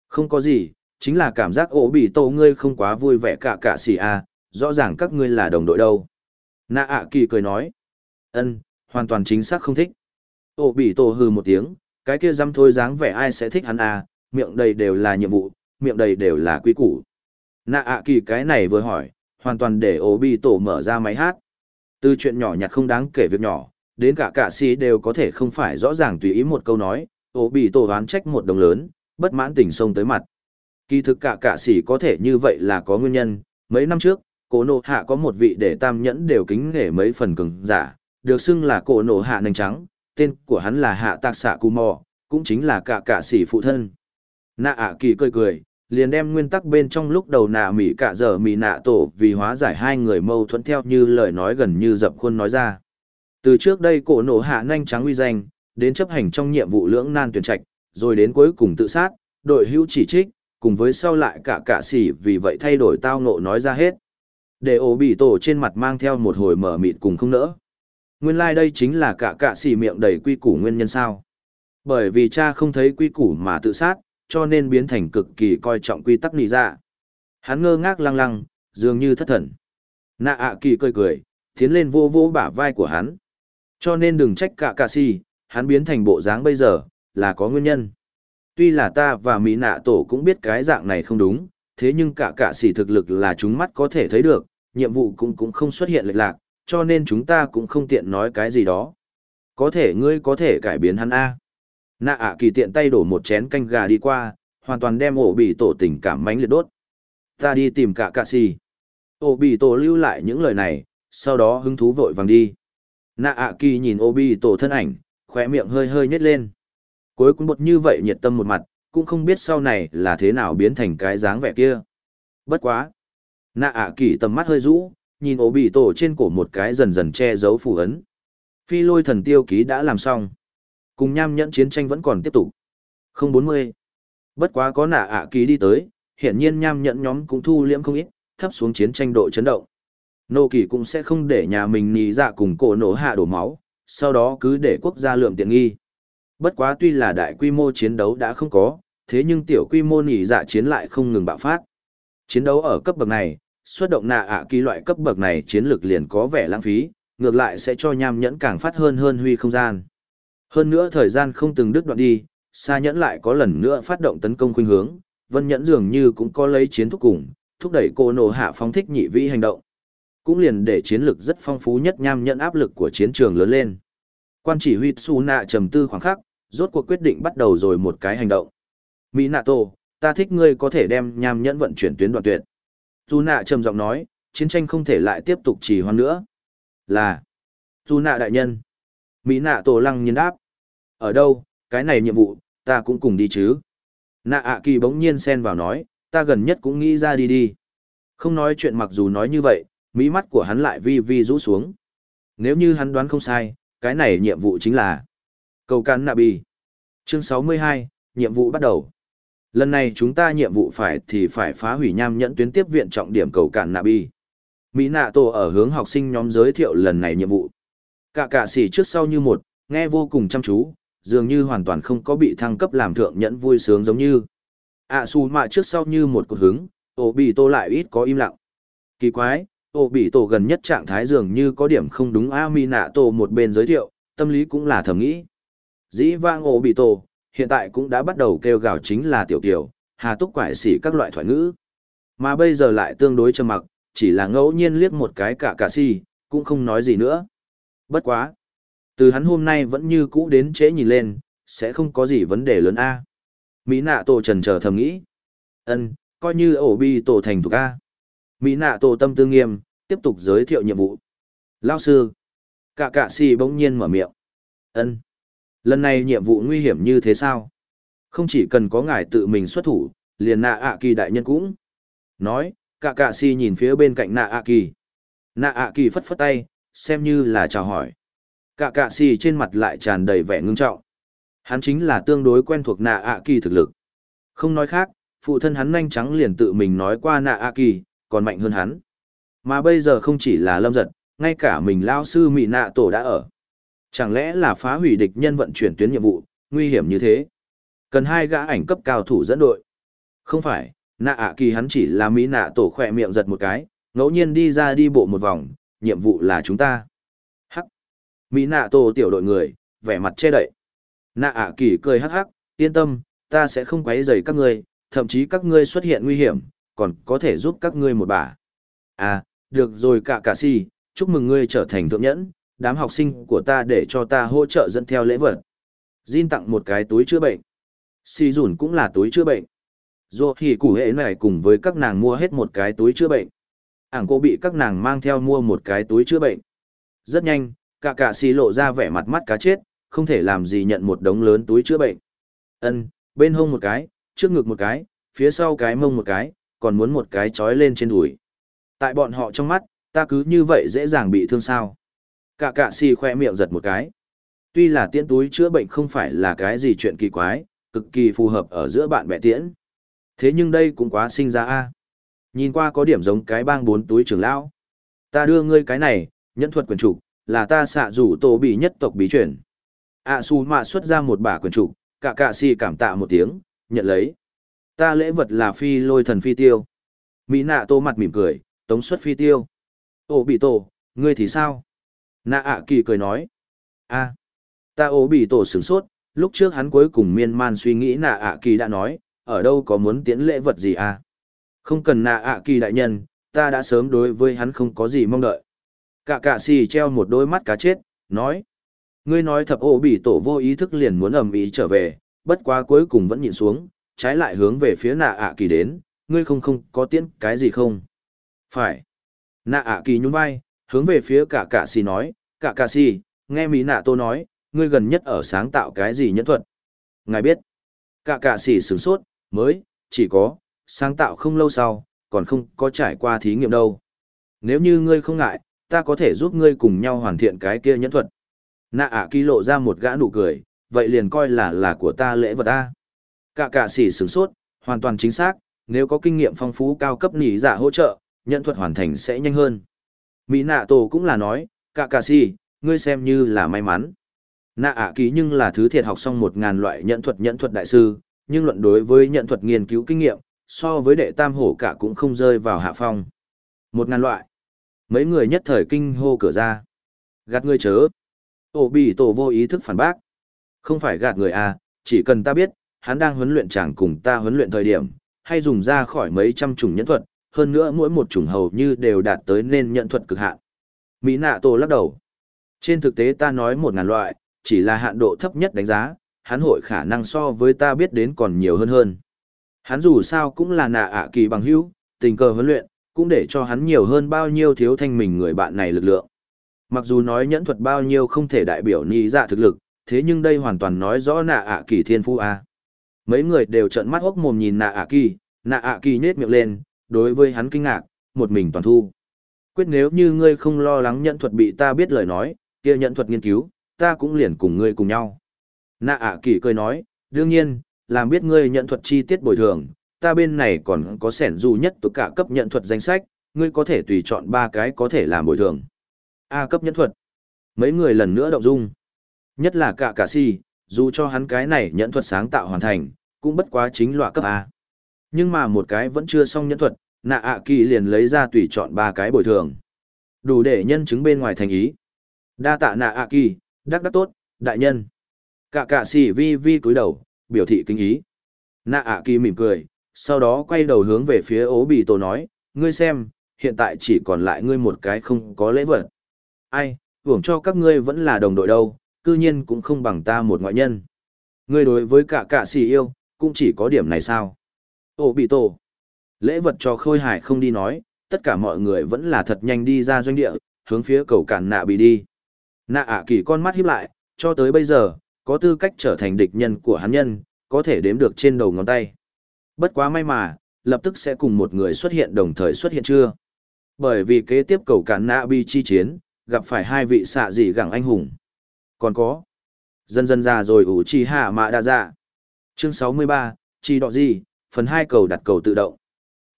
Không có gì, chính là cảm giác ô bi tô ngươi không quá vui vẻ cả cả xì à, rõ ràng các ngươi là đồng đội đâu. Nạ ạ kỳ cười nói. ân hoàn toàn chính xác không thích. ô bi tô hư một tiếng, cái kia dăm thôi dáng vẻ ai sẽ thích hắn à, miệng đầy đều là nhiệm vụ, miệng đầy đều là quý củ. Nạ ạ kỳ cái này vừa hỏi, hoàn toàn để ô bi tổ mở ra máy hát. Từ chuyện nhỏ nhặt không đáng kể việc nhỏ, đến cả cả sĩ đều có thể không phải rõ ràng tùy ý một câu nói, ổ bị tổ đoán trách một đồng lớn, bất mãn tình sông tới mặt. Kỳ thực cả cả sĩ có thể như vậy là có nguyên nhân, mấy năm trước, cổ nộ hạ có một vị để tam nhẫn đều kính nể mấy phần cường giả, được xưng là cổ nộ hạ nành trắng, tên của hắn là hạ tạc xạ cù mò, cũng chính là cả cả sĩ phụ thân. Nạ ạ kỳ cười cười, liền đem nguyên tắc bên trong lúc đầu nạ mỉ cả giờ mỉ nạ tổ vì hóa giải hai người mâu thuẫn theo như lời nói gần như dập khuôn nói ra. Từ trước đây cổ nổ hạ nhanh trắng uy danh, đến chấp hành trong nhiệm vụ lưỡng nan tuyển trạch, rồi đến cuối cùng tự sát, đội hữu chỉ trích, cùng với sau lại cả cả xỉ vì vậy thay đổi tao nộ nói ra hết. Để ổ bị tổ trên mặt mang theo một hồi mở mịt cùng không nỡ. Nguyên lai like đây chính là cả cả xỉ miệng đầy quy củ nguyên nhân sao. Bởi vì cha không thấy quy củ mà tự sát, cho nên biến thành cực kỳ coi trọng quy tắc nị ra. Hắn ngơ ngác lăng lăng, dường như thất thần. Nạ ạ kỳ cười cười, tiến lên vô vô bả vai của hắn. Cho nên đừng trách cả cả si, hắn biến thành bộ dáng bây giờ, là có nguyên nhân. Tuy là ta và Mỹ nạ tổ cũng biết cái dạng này không đúng, thế nhưng cả cả si thực lực là chúng mắt có thể thấy được, nhiệm vụ cũng cũng không xuất hiện lệch lạc, cho nên chúng ta cũng không tiện nói cái gì đó. Có thể ngươi có thể cải biến hắn A. Nạ ạ kỳ tiện tay đổ một chén canh gà đi qua, hoàn toàn đem ổ bị tổ tình cảm mánh liệt đốt. Ta đi tìm cả cạ xì. Ổ bị tổ lưu lại những lời này, sau đó hứng thú vội vàng đi. Nạ ạ kỳ nhìn ổ bị tổ thân ảnh, khóe miệng hơi hơi nhét lên. Cuối cùng một như vậy nhiệt tâm một mặt, cũng không biết sau này là thế nào biến thành cái dáng vẻ kia. Bất quá. Nạ ạ kỳ tầm mắt hơi rũ, nhìn ổ bị tổ trên cổ một cái dần dần che giấu phù ấn. Phi lôi thần tiêu ký đã làm xong. Cùng nham nhẫn chiến tranh vẫn còn tiếp tục. Không bốn mươi. Bất quá có nạ ạ kỳ đi tới, hiện nhiên nham nhẫn nhóm cũng thu liễm không ít, thấp xuống chiến tranh độ chấn động. Nô kỳ cũng sẽ không để nhà mình nhì dạ cùng cổ nổ hạ đổ máu, sau đó cứ để quốc gia lượm tiện nghi. Bất quá tuy là đại quy mô chiến đấu đã không có, thế nhưng tiểu quy mô nhì dạ chiến lại không ngừng bạo phát. Chiến đấu ở cấp bậc này, xuất động nạ ạ kỳ loại cấp bậc này chiến lược liền có vẻ lãng phí, ngược lại sẽ cho nham nhẫn càng phát hơn hơn huy không gian. Hơn nữa thời gian không từng đứt đoạn đi, xa nhẫn lại có lần nữa phát động tấn công khuynh hướng, vân nhẫn dường như cũng có lấy chiến thúc cùng, thúc đẩy cô nổ hạ phóng thích nhị vĩ hành động. Cũng liền để chiến lược rất phong phú nhất nham nhẫn áp lực của chiến trường lớn lên. Quan chỉ huy Su Nạ trầm tư khoảng khắc, rốt cuộc quyết định bắt đầu rồi một cái hành động. Mỹ Nạ Tô, ta thích ngươi có thể đem nham nhẫn vận chuyển tuyến đoạn tuyệt. Su Nạ trầm giọng nói, chiến tranh không thể lại tiếp tục trì hoãn nữa. Là, Su Nạ đại nhân. Mỹ Nạ Tô lăng nhiên đáp. Ở đâu, cái này nhiệm vụ, ta cũng cùng đi chứ. Nạ ạ kỳ bỗng nhiên xen vào nói, ta gần nhất cũng nghĩ ra đi đi. Không nói chuyện mặc dù nói như vậy, mỹ mắt của hắn lại vi vi rũ xuống. Nếu như hắn đoán không sai, cái này nhiệm vụ chính là cầu can nạ bì. Chương 62, nhiệm vụ bắt đầu. Lần này chúng ta nhiệm vụ phải thì phải phá hủy nham nhẫn tuyến tiếp viện trọng điểm cầu cạn nạ bi. Mỹ nạ tổ ở hướng học sinh nhóm giới thiệu lần này nhiệm vụ. Cả cả xỉ trước sau như một, nghe vô cùng chăm chú, dường như hoàn toàn không có bị thăng cấp làm thượng nhẫn vui sướng giống như. ạ xù mạ trước sau như một cột hứng, ổ bị tô lại ít có im lặng. Kỳ quái, ổ bị tổ gần nhất trạng thái dường như có điểm không đúng a mi nạ tổ một bên giới thiệu, tâm lý cũng là thầm nghĩ. Dĩ vang ổ bị tổ, hiện tại cũng đã bắt đầu kêu gào chính là tiểu tiểu, hà túc quải xỉ các loại thoại ngữ. Mà bây giờ lại tương đối trầm mặc, chỉ là ngẫu nhiên liếc một cái cả cả si, cũng không nói gì nữa. Bất quá. Từ hắn hôm nay vẫn như cũ đến trễ nhìn lên, sẽ không có gì vấn đề lớn A. Mỹ nạ tổ trần chờ thầm nghĩ. ân coi như ổ bi tổ thành thuộc A. Mỹ nạ tổ tâm tư nghiêm, tiếp tục giới thiệu nhiệm vụ. Lao sư. cạ cạ si bỗng nhiên mở miệng. ân Lần này nhiệm vụ nguy hiểm như thế sao? Không chỉ cần có ngài tự mình xuất thủ, liền nạ ạ kỳ đại nhân cũng. Nói, cạ cạ si nhìn phía bên cạnh nạ ạ kỳ. Nạ ạ kỳ phất phất tay, xem như là chào hỏi. Cả cạ xì trên mặt lại tràn đầy vẻ ngưng trọng. Hắn chính là tương đối quen thuộc nạ ạ kỳ thực lực. Không nói khác, phụ thân hắn nhanh trắng liền tự mình nói qua nạ ạ kỳ, còn mạnh hơn hắn. Mà bây giờ không chỉ là lâm giật, ngay cả mình lao sư mị nạ tổ đã ở. Chẳng lẽ là phá hủy địch nhân vận chuyển tuyến nhiệm vụ, nguy hiểm như thế? Cần hai gã ảnh cấp cao thủ dẫn đội. Không phải, nạ ạ kỳ hắn chỉ là mỹ nạ tổ khỏe miệng giật một cái, ngẫu nhiên đi ra đi bộ một vòng, nhiệm vụ là chúng ta mỹ nạ tổ tiểu đội người, vẻ mặt che đậy. Nạ ạ kỳ cười hắc hắc, yên tâm, ta sẽ không quấy rầy các ngươi, thậm chí các ngươi xuất hiện nguy hiểm, còn có thể giúp các ngươi một bà. À được rồi cả cả si, chúc mừng ngươi trở thành thượng nhẫn, đám học sinh của ta để cho ta hỗ trợ dẫn theo lễ vật. Jin tặng một cái túi chữa bệnh. Si dùn cũng là túi chữa bệnh. Dù thì củ hệ này cùng với các nàng mua hết một cái túi chữa bệnh. Ảng cô bị các nàng mang theo mua một cái túi chữa bệnh. Rất nhanh cả cả xì lộ ra vẻ mặt mắt cá chết không thể làm gì nhận một đống lớn túi chữa bệnh ân bên hông một cái trước ngực một cái phía sau cái mông một cái còn muốn một cái trói lên trên đùi tại bọn họ trong mắt ta cứ như vậy dễ dàng bị thương sao cả cạ xì khoe miệng giật một cái Tuy là tiễn túi chữa bệnh không phải là cái gì chuyện kỳ quái, cực kỳ phù hợp ở giữa bạn bè tiễn. Thế nhưng đây cũng quá sinh ra a. Nhìn qua có điểm giống cái bang bốn túi trưởng lão. Ta đưa ngươi cái này, nhẫn thuật quyền trục, là ta xạ rủ tổ bị nhất tộc bí chuyển. ạ su mạ xuất ra một bả quyền trục, cả cạ si cảm tạ một tiếng, nhận lấy. Ta lễ vật là phi lôi thần phi tiêu. Mỹ nạ tô mặt mỉm cười, tống xuất phi tiêu. Ô bị tổ, ngươi thì sao? Nạ ạ kỳ cười nói. a ta ô bị tổ sửng sốt, lúc trước hắn cuối cùng miên man suy nghĩ nạ ạ kỳ đã nói, ở đâu có muốn tiễn lễ vật gì à? Không cần nạ ạ kỳ đại nhân, ta đã sớm đối với hắn không có gì mong đợi. Cả cạ xì treo một đôi mắt cá chết, nói. Ngươi nói thập ô bị tổ vô ý thức liền muốn ầm ĩ trở về, bất quá cuối cùng vẫn nhìn xuống, trái lại hướng về phía nạ ạ kỳ đến, ngươi không không có tiễn cái gì không? Phải. Nạ ạ kỳ nhún vai, hướng về phía cả cạ xì nói, cả cạ xì, nghe mỹ nạ tô nói, ngươi gần nhất ở sáng tạo cái gì nhẫn thuật? Ngài biết. Cả cạ xì sửng sốt, mới, chỉ có, sáng tạo không lâu sau, còn không có trải qua thí nghiệm đâu. Nếu như ngươi không ngại, ta có thể giúp ngươi cùng nhau hoàn thiện cái kia nhẫn thuật. Nạ ạ kỳ lộ ra một gã nụ cười, vậy liền coi là là của ta lễ vật ta. Cả cả sỉ sướng sốt, hoàn toàn chính xác, nếu có kinh nghiệm phong phú cao cấp nỉ giả hỗ trợ, nhận thuật hoàn thành sẽ nhanh hơn. Mỹ nạ tổ cũng là nói, cả cả sỉ, ngươi xem như là may mắn. Nạ ạ kỳ nhưng là thứ thiệt học xong một ngàn loại nhận thuật nhận thuật đại sư, nhưng luận đối với nhận thuật nghiên cứu kinh nghiệm, so với đệ tam hổ cả cũng không rơi vào hạ phong. Một ngàn loại. Mấy người nhất thời kinh hô cửa ra. Gạt ngươi chớ. Ổ bị tổ vô ý thức phản bác. Không phải gạt người à, chỉ cần ta biết, hắn đang huấn luyện chàng cùng ta huấn luyện thời điểm, hay dùng ra khỏi mấy trăm chủng nhẫn thuật, hơn nữa mỗi một chủng hầu như đều đạt tới nên nhận thuật cực hạn. Mỹ nạ tổ lắc đầu. Trên thực tế ta nói một ngàn loại, chỉ là hạn độ thấp nhất đánh giá, hắn hội khả năng so với ta biết đến còn nhiều hơn hơn. Hắn dù sao cũng là nạ ạ kỳ bằng hữu, tình cờ huấn luyện, cũng để cho hắn nhiều hơn bao nhiêu thiếu thanh mình người bạn này lực lượng. Mặc dù nói nhẫn thuật bao nhiêu không thể đại biểu nhị dạ thực lực, thế nhưng đây hoàn toàn nói rõ nạ ạ kỳ thiên phu a. Mấy người đều trợn mắt hốc mồm nhìn nạ ạ kỳ, nạ ạ kỳ nhếch miệng lên, đối với hắn kinh ngạc, một mình toàn thu. Quyết nếu như ngươi không lo lắng nhẫn thuật bị ta biết lời nói, kia nhẫn thuật nghiên cứu, ta cũng liền cùng ngươi cùng nhau. Nạ ạ kỳ cười nói, đương nhiên, làm biết ngươi nhận thuật chi tiết bồi thường, ta bên này còn có sẻn dù nhất tất cả cấp nhận thuật danh sách, ngươi có thể tùy chọn ba cái có thể làm bồi thường. A cấp nhận thuật. Mấy người lần nữa động dung. Nhất là cả cả si, dù cho hắn cái này nhận thuật sáng tạo hoàn thành, cũng bất quá chính loại cấp A. Nhưng mà một cái vẫn chưa xong nhận thuật, nạ ạ kỳ liền lấy ra tùy chọn ba cái bồi thường. Đủ để nhân chứng bên ngoài thành ý. Đa tạ nạ ạ kỳ, đắc đắc tốt, đại nhân. Cả cả si vi vi cúi đầu, biểu thị kinh ý. Nạ ạ kỳ mỉm cười, sau đó quay đầu hướng về phía ố bị tổ nói, ngươi xem, hiện tại chỉ còn lại ngươi một cái không có lễ vật. Ai, hưởng cho các ngươi vẫn là đồng đội đâu, cư nhiên cũng không bằng ta một ngoại nhân. Ngươi đối với cả cả xì yêu, cũng chỉ có điểm này sao? Ố bị tổ. Lễ vật cho khôi hải không đi nói, tất cả mọi người vẫn là thật nhanh đi ra doanh địa, hướng phía cầu cản nạ bị đi. Nạ ạ kỳ con mắt híp lại, cho tới bây giờ, có tư cách trở thành địch nhân của hắn nhân, có thể đếm được trên đầu ngón tay. Bất quá may mà, lập tức sẽ cùng một người xuất hiện đồng thời xuất hiện chưa. Bởi vì kế tiếp cầu cản nạ bi chi chiến, gặp phải hai vị xạ dị gẳng anh hùng. Còn có, dần dần ra rồi ủ chi hạ mạ đa dạ. Chương 63, chi đọ gì, phần 2 cầu đặt cầu tự động.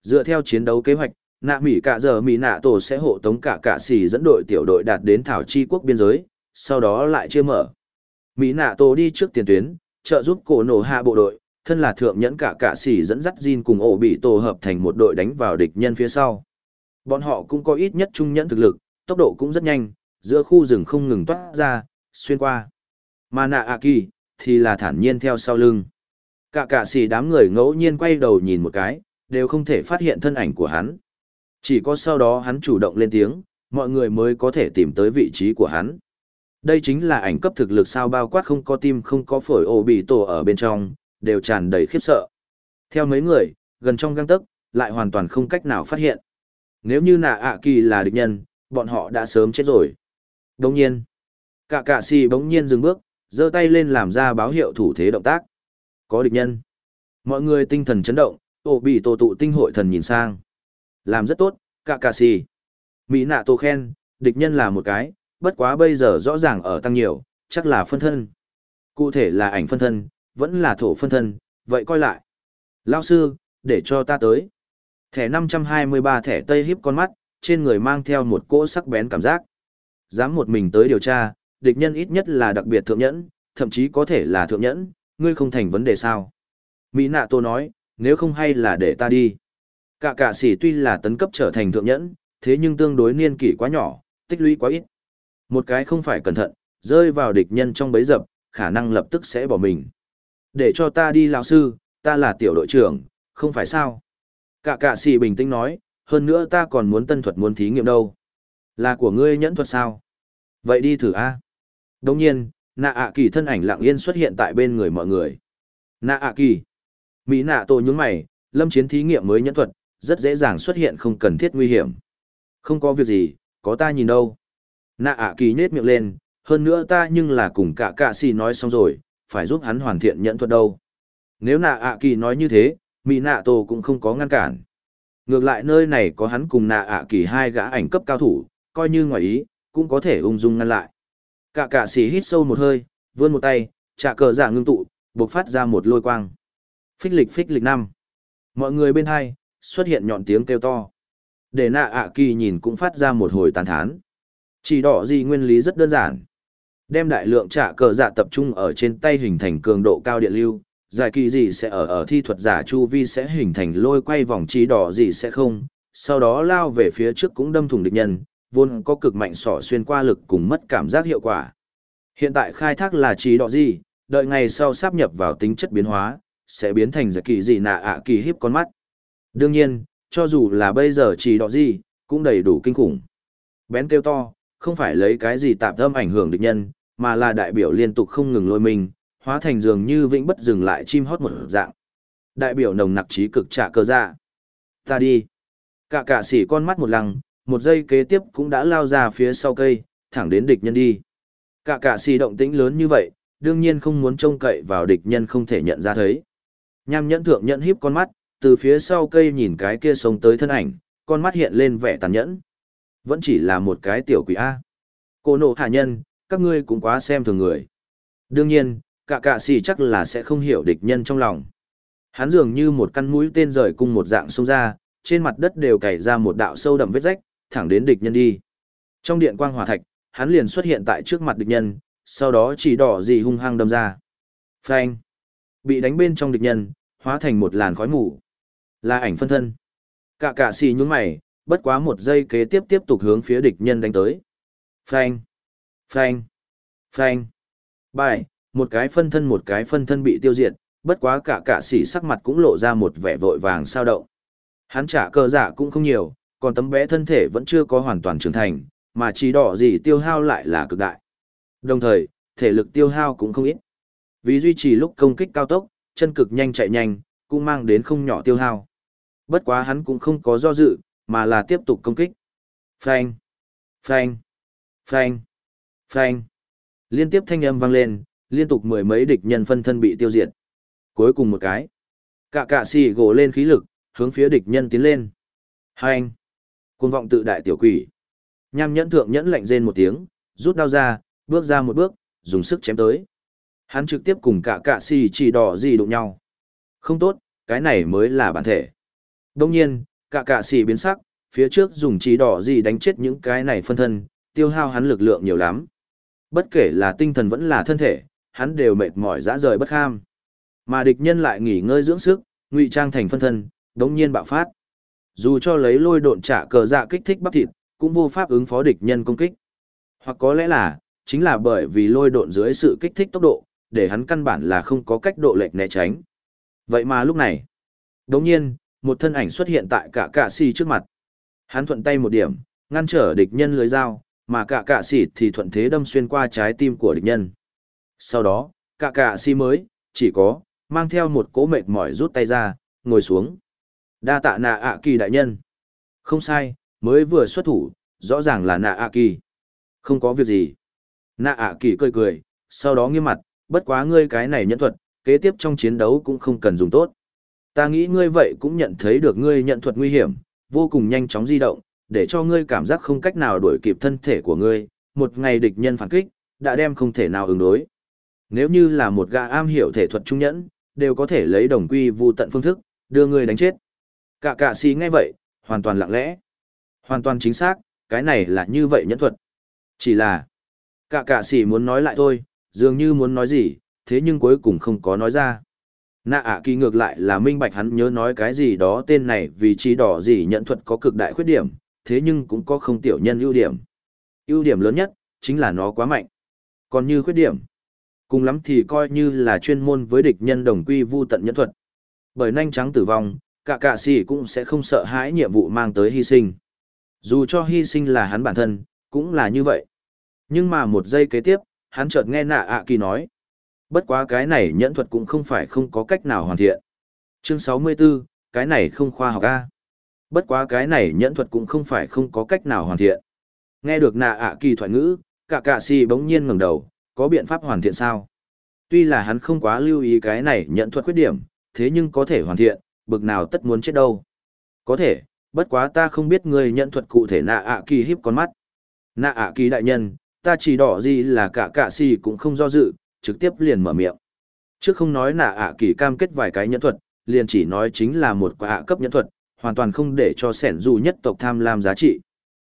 Dựa theo chiến đấu kế hoạch, nạ mỹ cả giờ mỹ nạ tổ sẽ hộ tống cả cả xì dẫn đội tiểu đội đạt đến thảo chi quốc biên giới, sau đó lại chia mở. Mỹ nạ tổ đi trước tiền tuyến, trợ giúp cổ nổ hạ bộ đội, thân là thượng nhẫn cả cả sĩ dẫn dắt Jin cùng ổ bị tổ hợp thành một đội đánh vào địch nhân phía sau. Bọn họ cũng có ít nhất trung nhẫn thực lực, tốc độ cũng rất nhanh, giữa khu rừng không ngừng toát ra, xuyên qua. Mà nạ ạ kỳ, thì là thản nhiên theo sau lưng. Cả cả sĩ đám người ngẫu nhiên quay đầu nhìn một cái, đều không thể phát hiện thân ảnh của hắn. Chỉ có sau đó hắn chủ động lên tiếng, mọi người mới có thể tìm tới vị trí của hắn. Đây chính là ảnh cấp thực lực sao bao quát không có tim không có phổi ổ bị tổ ở bên trong, đều tràn đầy khiếp sợ. Theo mấy người, gần trong găng tấc, lại hoàn toàn không cách nào phát hiện. Nếu như nạ ạ kỳ là địch nhân, bọn họ đã sớm chết rồi. Đồng nhiên, cả cả si bỗng nhiên dừng bước, giơ tay lên làm ra báo hiệu thủ thế động tác. Có địch nhân. Mọi người tinh thần chấn động, ổ bị tổ tụ tinh hội thần nhìn sang. Làm rất tốt, cả cả si. Mỹ nạ tổ khen, địch nhân là một cái, bất quá bây giờ rõ ràng ở tăng nhiều, chắc là phân thân. Cụ thể là ảnh phân thân, vẫn là thổ phân thân, vậy coi lại. Lao sư, để cho ta tới. Thẻ 523 thẻ tây hiếp con mắt, trên người mang theo một cỗ sắc bén cảm giác. Dám một mình tới điều tra, địch nhân ít nhất là đặc biệt thượng nhẫn, thậm chí có thể là thượng nhẫn, ngươi không thành vấn đề sao. Mỹ nạ tô nói, nếu không hay là để ta đi. Cả cả sĩ tuy là tấn cấp trở thành thượng nhẫn, thế nhưng tương đối niên kỷ quá nhỏ, tích lũy quá ít. Một cái không phải cẩn thận, rơi vào địch nhân trong bấy dập, khả năng lập tức sẽ bỏ mình. Để cho ta đi lão sư, ta là tiểu đội trưởng, không phải sao. Cả cả sĩ bình tĩnh nói, hơn nữa ta còn muốn tân thuật muốn thí nghiệm đâu. Là của ngươi nhẫn thuật sao? Vậy đi thử a. Đồng nhiên, nạ ạ kỳ thân ảnh lặng yên xuất hiện tại bên người mọi người. Nạ ạ kỳ. Mỹ nạ tổ nhướng mày, lâm chiến thí nghiệm mới nhẫn thuật, rất dễ dàng xuất hiện không cần thiết nguy hiểm. Không có việc gì, có ta nhìn đâu. Nạ ạ kỳ nết miệng lên, hơn nữa ta nhưng là cùng cả cạ xì nói xong rồi, phải giúp hắn hoàn thiện nhận thuật đâu. Nếu nạ ạ kỳ nói như thế, mỹ nạ tổ cũng không có ngăn cản. Ngược lại nơi này có hắn cùng nạ ạ kỳ hai gã ảnh cấp cao thủ, coi như ngoài ý, cũng có thể ung dung ngăn lại. Cả cả xì hít sâu một hơi, vươn một tay, trả cờ giả ngưng tụ, bộc phát ra một lôi quang. Phích lịch phích lịch năm. Mọi người bên hai, xuất hiện nhọn tiếng kêu to. Để nạ ạ kỳ nhìn cũng phát ra một hồi tàn thán. Chỉ đỏ gì nguyên lý rất đơn giản. Đem đại lượng trả cờ dạ tập trung ở trên tay hình thành cường độ cao điện lưu, giải kỳ gì sẽ ở ở thi thuật giả chu vi sẽ hình thành lôi quay vòng trí đỏ gì sẽ không, sau đó lao về phía trước cũng đâm thủng địch nhân, vốn có cực mạnh sỏ xuyên qua lực cùng mất cảm giác hiệu quả. Hiện tại khai thác là trí đỏ gì, đợi ngày sau sáp nhập vào tính chất biến hóa, sẽ biến thành giải kỳ gì nạ ạ kỳ hiếp con mắt. Đương nhiên, cho dù là bây giờ trí đỏ gì, cũng đầy đủ kinh khủng. Bén kêu to, không phải lấy cái gì tạm tâm ảnh hưởng địch nhân, mà là đại biểu liên tục không ngừng lôi mình, hóa thành dường như vĩnh bất dừng lại chim hót một dạng. Đại biểu nồng nặc trí cực trả cơ ra. Ta đi. Cả cả sỉ con mắt một lăng, một giây kế tiếp cũng đã lao ra phía sau cây, thẳng đến địch nhân đi. Cả cả sỉ động tĩnh lớn như vậy, đương nhiên không muốn trông cậy vào địch nhân không thể nhận ra thấy. Nham nhẫn thượng nhẫn híp con mắt, từ phía sau cây nhìn cái kia sống tới thân ảnh, con mắt hiện lên vẻ tàn nhẫn. Vẫn chỉ là một cái tiểu quỷ A. Cô nộ hạ nhân, các ngươi cũng quá xem thường người. Đương nhiên, cả cạ sĩ chắc là sẽ không hiểu địch nhân trong lòng. Hắn dường như một căn mũi tên rời cung một dạng xông ra, trên mặt đất đều cày ra một đạo sâu đậm vết rách, thẳng đến địch nhân đi. Trong điện quang hỏa thạch, hắn liền xuất hiện tại trước mặt địch nhân, sau đó chỉ đỏ gì hung hăng đâm ra. Phanh! Bị đánh bên trong địch nhân, hóa thành một làn khói mù. Là ảnh phân thân. Cả cạ xì nhún mày, bất quá một giây kế tiếp tiếp tục hướng phía địch nhân đánh tới. Phanh! Phanh! Phanh! Bài, một cái phân thân một cái phân thân bị tiêu diệt, bất quá cả cả sĩ sắc mặt cũng lộ ra một vẻ vội vàng sao động. Hắn trả cơ giả cũng không nhiều, còn tấm bé thân thể vẫn chưa có hoàn toàn trưởng thành, mà chỉ đỏ gì tiêu hao lại là cực đại. Đồng thời, thể lực tiêu hao cũng không ít. Vì duy trì lúc công kích cao tốc, chân cực nhanh chạy nhanh, cũng mang đến không nhỏ tiêu hao. Bất quá hắn cũng không có do dự, mà là tiếp tục công kích. Phanh, phanh, phanh, phanh. Liên tiếp thanh âm vang lên, liên tục mười mấy địch nhân phân thân bị tiêu diệt. Cuối cùng một cái. Cả cạ xì gỗ lên khí lực, hướng phía địch nhân tiến lên. Hành. Cuồng vọng tự đại tiểu quỷ. Nham nhẫn thượng nhẫn lạnh rên một tiếng, rút đao ra, bước ra một bước, dùng sức chém tới. Hắn trực tiếp cùng cả cạ xì chỉ đỏ gì đụng nhau. Không tốt, cái này mới là bản thể. Đông nhiên, cả cạ xì biến sắc, phía trước dùng chỉ đỏ gì đánh chết những cái này phân thân, tiêu hao hắn lực lượng nhiều lắm. Bất kể là tinh thần vẫn là thân thể, hắn đều mệt mỏi dã rời bất kham. Mà địch nhân lại nghỉ ngơi dưỡng sức, ngụy trang thành phân thân, đống nhiên bạo phát. Dù cho lấy lôi độn trả cờ dạ kích thích bắp thịt, cũng vô pháp ứng phó địch nhân công kích. Hoặc có lẽ là, chính là bởi vì lôi độn dưới sự kích thích tốc độ, để hắn căn bản là không có cách độ lệch né tránh. Vậy mà lúc này, đống nhiên, một thân ảnh xuất hiện tại cả cạ si trước mặt. Hắn thuận tay một điểm, ngăn trở địch nhân lưới dao, mà cả cạ si thì thuận thế đâm xuyên qua trái tim của địch nhân. Sau đó, cả cả si mới, chỉ có, mang theo một cố mệt mỏi rút tay ra, ngồi xuống. Đa tạ nạ ạ kỳ đại nhân. Không sai, mới vừa xuất thủ, rõ ràng là nạ ạ kỳ. Không có việc gì. Nạ ạ kỳ cười cười, sau đó nghiêm mặt, bất quá ngươi cái này nhận thuật, kế tiếp trong chiến đấu cũng không cần dùng tốt. Ta nghĩ ngươi vậy cũng nhận thấy được ngươi nhận thuật nguy hiểm, vô cùng nhanh chóng di động, để cho ngươi cảm giác không cách nào đuổi kịp thân thể của ngươi, một ngày địch nhân phản kích, đã đem không thể nào ứng đối. Nếu như là một gã am hiểu thể thuật trung nhẫn, đều có thể lấy đồng quy vu tận phương thức, đưa ngươi đánh chết. Cả cả si nghe vậy, hoàn toàn lặng lẽ. Hoàn toàn chính xác, cái này là như vậy nhẫn thuật. Chỉ là, cả cả si muốn nói lại thôi, dường như muốn nói gì, thế nhưng cuối cùng không có nói ra. Nạ ạ kỳ ngược lại là minh bạch hắn nhớ nói cái gì đó tên này vì trí đỏ gì nhận thuật có cực đại khuyết điểm, thế nhưng cũng có không tiểu nhân ưu điểm. ưu điểm lớn nhất, chính là nó quá mạnh. Còn như khuyết điểm, cùng lắm thì coi như là chuyên môn với địch nhân đồng quy vu tận nhẫn thuật. Bởi nhanh trắng tử vong, cả cả sĩ cũng sẽ không sợ hãi nhiệm vụ mang tới hy sinh. Dù cho hy sinh là hắn bản thân, cũng là như vậy. Nhưng mà một giây kế tiếp, hắn chợt nghe nạ ạ kỳ nói. Bất quá cái này nhẫn thuật cũng không phải không có cách nào hoàn thiện. Chương 64, cái này không khoa học a. Bất quá cái này nhẫn thuật cũng không phải không có cách nào hoàn thiện. Nghe được nạ ạ kỳ thoại ngữ, cả cạ si bỗng nhiên ngẩng đầu, có biện pháp hoàn thiện sao? Tuy là hắn không quá lưu ý cái này nhẫn thuật khuyết điểm, thế nhưng có thể hoàn thiện, bực nào tất muốn chết đâu. Có thể, bất quá ta không biết người nhẫn thuật cụ thể nạ ạ kỳ hiếp con mắt. Nạ ạ kỳ đại nhân, ta chỉ đỏ gì là cả cạ si cũng không do dự, trực tiếp liền mở miệng. Trước không nói nạ ạ kỳ cam kết vài cái nhẫn thuật, liền chỉ nói chính là một quả cấp nhẫn thuật, hoàn toàn không để cho sẻn dù nhất tộc tham lam giá trị.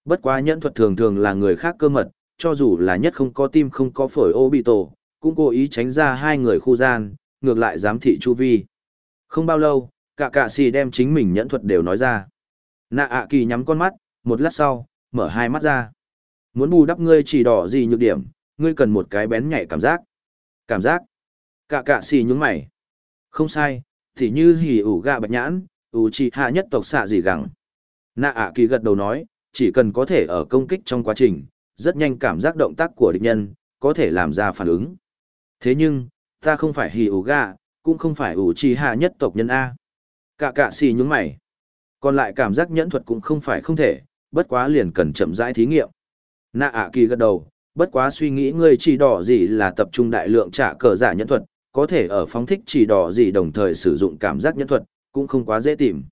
Bất quá nhẫn thuật thường thường là người khác cơ mật, cho dù là nhất không có tim không có phổi ô bị tổ, cũng cố ý tránh ra hai người khu gian, ngược lại giám thị chu vi. Không bao lâu, cả cạ xì đem chính mình nhẫn thuật đều nói ra. Nạ ạ kỳ nhắm con mắt, một lát sau, mở hai mắt ra. Muốn bù đắp ngươi chỉ đỏ gì nhược điểm, ngươi cần một cái bén nhạy cảm giác. Cảm giác. Cả cạ xì nhúng mày. Không sai, thì như hỉ ủ gạ bạch nhãn, ủ trì hạ nhất tộc xạ gì gẳng. Nạ ạ kỳ gật đầu nói, chỉ cần có thể ở công kích trong quá trình, rất nhanh cảm giác động tác của địch nhân, có thể làm ra phản ứng. Thế nhưng, ta không phải hỉ ủ gạ, cũng không phải ủ trì hạ nhất tộc nhân A. Cạ cạ xì nhúng mày. Còn lại cảm giác nhẫn thuật cũng không phải không thể, bất quá liền cần chậm rãi thí nghiệm. Nạ ạ kỳ gật đầu, bất quá suy nghĩ ngươi chỉ đỏ gì là tập trung đại lượng trả cờ giả nhẫn thuật, có thể ở phóng thích chỉ đỏ gì đồng thời sử dụng cảm giác nhẫn thuật, cũng không quá dễ tìm.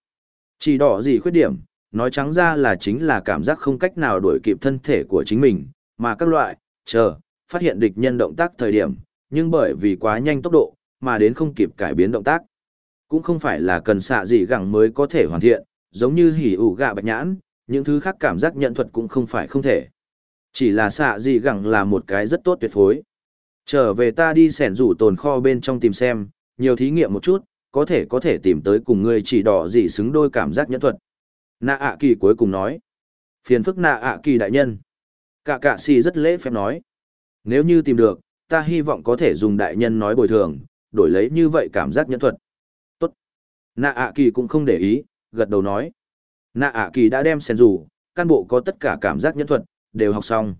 Chỉ đỏ gì khuyết điểm, nói trắng ra là chính là cảm giác không cách nào đuổi kịp thân thể của chính mình, mà các loại, chờ, phát hiện địch nhân động tác thời điểm, nhưng bởi vì quá nhanh tốc độ, mà đến không kịp cải biến động tác. Cũng không phải là cần xạ gì gẳng mới có thể hoàn thiện, giống như hỉ ủ gạ bạch nhãn, những thứ khác cảm giác nhận thuật cũng không phải không thể. Chỉ là xạ gì gẳng là một cái rất tốt tuyệt phối. Trở về ta đi sẻn rủ tồn kho bên trong tìm xem, nhiều thí nghiệm một chút, có thể có thể tìm tới cùng ngươi chỉ đỏ gì xứng đôi cảm giác nhẫn thuật. Nạ ạ kỳ cuối cùng nói. Phiền phức nạ ạ kỳ đại nhân. Cả cạ si rất lễ phép nói. Nếu như tìm được, ta hy vọng có thể dùng đại nhân nói bồi thường, đổi lấy như vậy cảm giác nhẫn thuật. Tốt. Nạ ạ kỳ cũng không để ý, gật đầu nói. Nạ ạ kỳ đã đem sen rủ, căn bộ có tất cả cảm giác nhẫn thuật, đều học xong.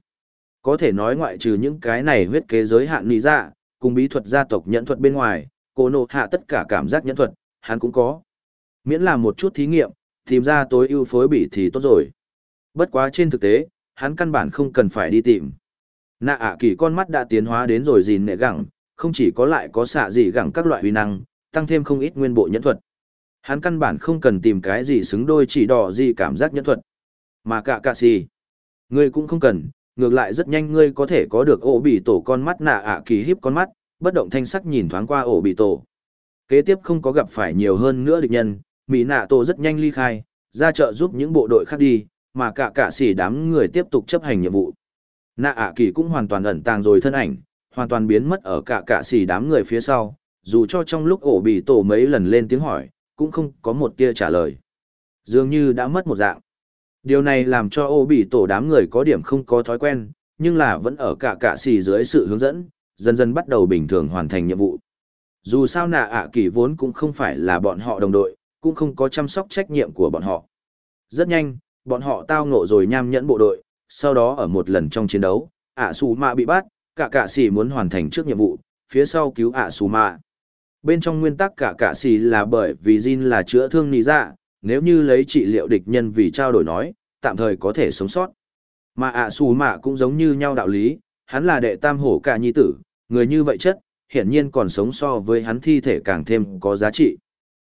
Có thể nói ngoại trừ những cái này huyết kế giới hạn nì ra, dạ, cùng bí thuật gia tộc nhẫn thuật bên ngoài, cô nộ hạ tất cả cảm giác nhẫn thuật, hắn cũng có. Miễn là một chút thí nghiệm, tìm ra tối ưu phối bị thì tốt rồi. Bất quá trên thực tế, hắn căn bản không cần phải đi tìm. Nạ ạ kỳ con mắt đã tiến hóa đến rồi gìn nệ gẳng, không chỉ có lại có xạ gì gẳng các loại huy năng, tăng thêm không ít nguyên bộ nhẫn thuật. Hắn căn bản không cần tìm cái gì xứng đôi chỉ đỏ gì cảm giác nhẫn thuật. Mà cả cả gì. Ngươi cũng không cần, ngược lại rất nhanh ngươi có thể có được ổ bị tổ con mắt nạ ạ kỳ hiếp con mắt, bất động thanh sắc nhìn thoáng qua ổ bị tổ. Kế tiếp không có gặp phải nhiều hơn nữa địch nhân, Mỹ nạ tổ rất nhanh ly khai, ra chợ giúp những bộ đội khác đi, mà cả cả xỉ đám người tiếp tục chấp hành nhiệm vụ. Nạ ạ kỳ cũng hoàn toàn ẩn tàng rồi thân ảnh, hoàn toàn biến mất ở cả cả xỉ đám người phía sau, dù cho trong lúc ổ bị tổ mấy lần lên tiếng hỏi, cũng không có một tia trả lời. Dường như đã mất một dạng. Điều này làm cho ổ bị tổ đám người có điểm không có thói quen, nhưng là vẫn ở cả cả xỉ dưới sự hướng dẫn, dần dần bắt đầu bình thường hoàn thành nhiệm vụ. Dù sao nạ ạ kỳ vốn cũng không phải là bọn họ đồng đội, cũng không có chăm sóc trách nhiệm của bọn họ. Rất nhanh, bọn họ tao ngộ rồi nham nhẫn bộ đội, sau đó ở một lần trong chiến đấu, ạ xù mạ bị bắt, cả cả xì muốn hoàn thành trước nhiệm vụ, phía sau cứu ạ xù mạ. Bên trong nguyên tắc cả cả xì là bởi vì Jin là chữa thương nì dạ, nếu như lấy trị liệu địch nhân vì trao đổi nói, tạm thời có thể sống sót. Mà ạ xù mạ cũng giống như nhau đạo lý, hắn là đệ tam hổ cả nhi tử, người như vậy chất, hiển nhiên còn sống so với hắn thi thể càng thêm có giá trị.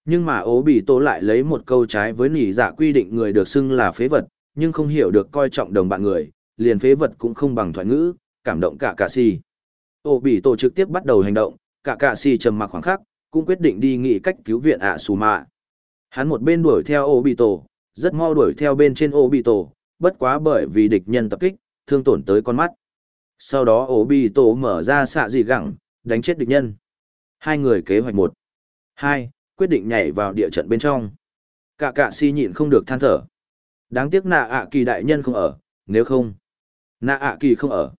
Nhưng mà ố bị tổ lại lấy một câu trái với nỉ dạ quy định người được xưng là phế vật, nhưng không hiểu được coi trọng đồng bạn người, liền phế vật cũng không bằng thoại ngữ, cảm động cả cả si. Ô bị tổ trực tiếp bắt đầu hành động, cả cả si trầm mặc khoảng khắc, cũng quyết định đi nghĩ cách cứu viện ạ xù mạ. Hắn một bên đuổi theo ô bị tổ, rất mau đuổi theo bên trên ô bị tổ, bất quá bởi vì địch nhân tập kích, thương tổn tới con mắt. Sau đó ổ bị tổ mở ra xạ dị gẳng, đánh chết địch nhân. Hai người kế hoạch một. Hai, quyết định nhảy vào địa trận bên trong. Cả cả si nhịn không được than thở. Đáng tiếc nạ ạ kỳ đại nhân không ở, nếu không. Nạ ạ kỳ không ở.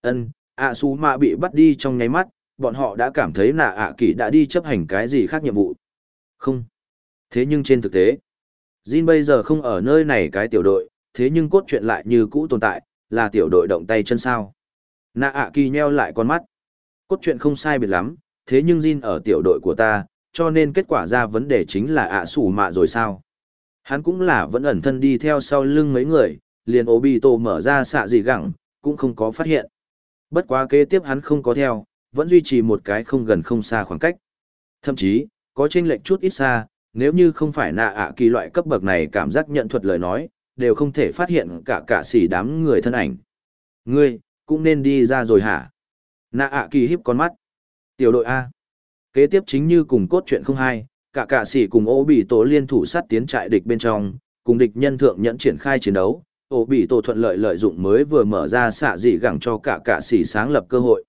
ân ạ xú mạ bị bắt đi trong nháy mắt, bọn họ đã cảm thấy nạ ạ kỳ đã đi chấp hành cái gì khác nhiệm vụ. Không. Thế nhưng trên thực tế, Jin bây giờ không ở nơi này cái tiểu đội, thế nhưng cốt truyện lại như cũ tồn tại, là tiểu đội động tay chân sao. Nạ ạ kỳ nheo lại con mắt. Cốt truyện không sai biệt lắm, thế nhưng Jin ở tiểu đội của ta, cho nên kết quả ra vấn đề chính là ạ sủ mạ rồi sao. Hắn cũng là vẫn ẩn thân đi theo sau lưng mấy người, liền Obito mở ra xạ gì gẳng, cũng không có phát hiện. Bất quá kế tiếp hắn không có theo, vẫn duy trì một cái không gần không xa khoảng cách. Thậm chí, có chênh lệch chút ít xa, nếu như không phải nạ ạ kỳ loại cấp bậc này cảm giác nhận thuật lời nói, đều không thể phát hiện cả cả xỉ đám người thân ảnh. Ngươi, cũng nên đi ra rồi hả? Nạ ạ kỳ híp con mắt. Tiểu đội A. Kế tiếp chính như cùng cốt truyện không hai, cả cả sĩ cùng ô bị tổ liên thủ sát tiến trại địch bên trong, cùng địch nhân thượng nhẫn triển khai chiến đấu. Ô bị tổ thuận lợi lợi dụng mới vừa mở ra xạ dị gẳng cho cả cả sĩ sáng lập cơ hội.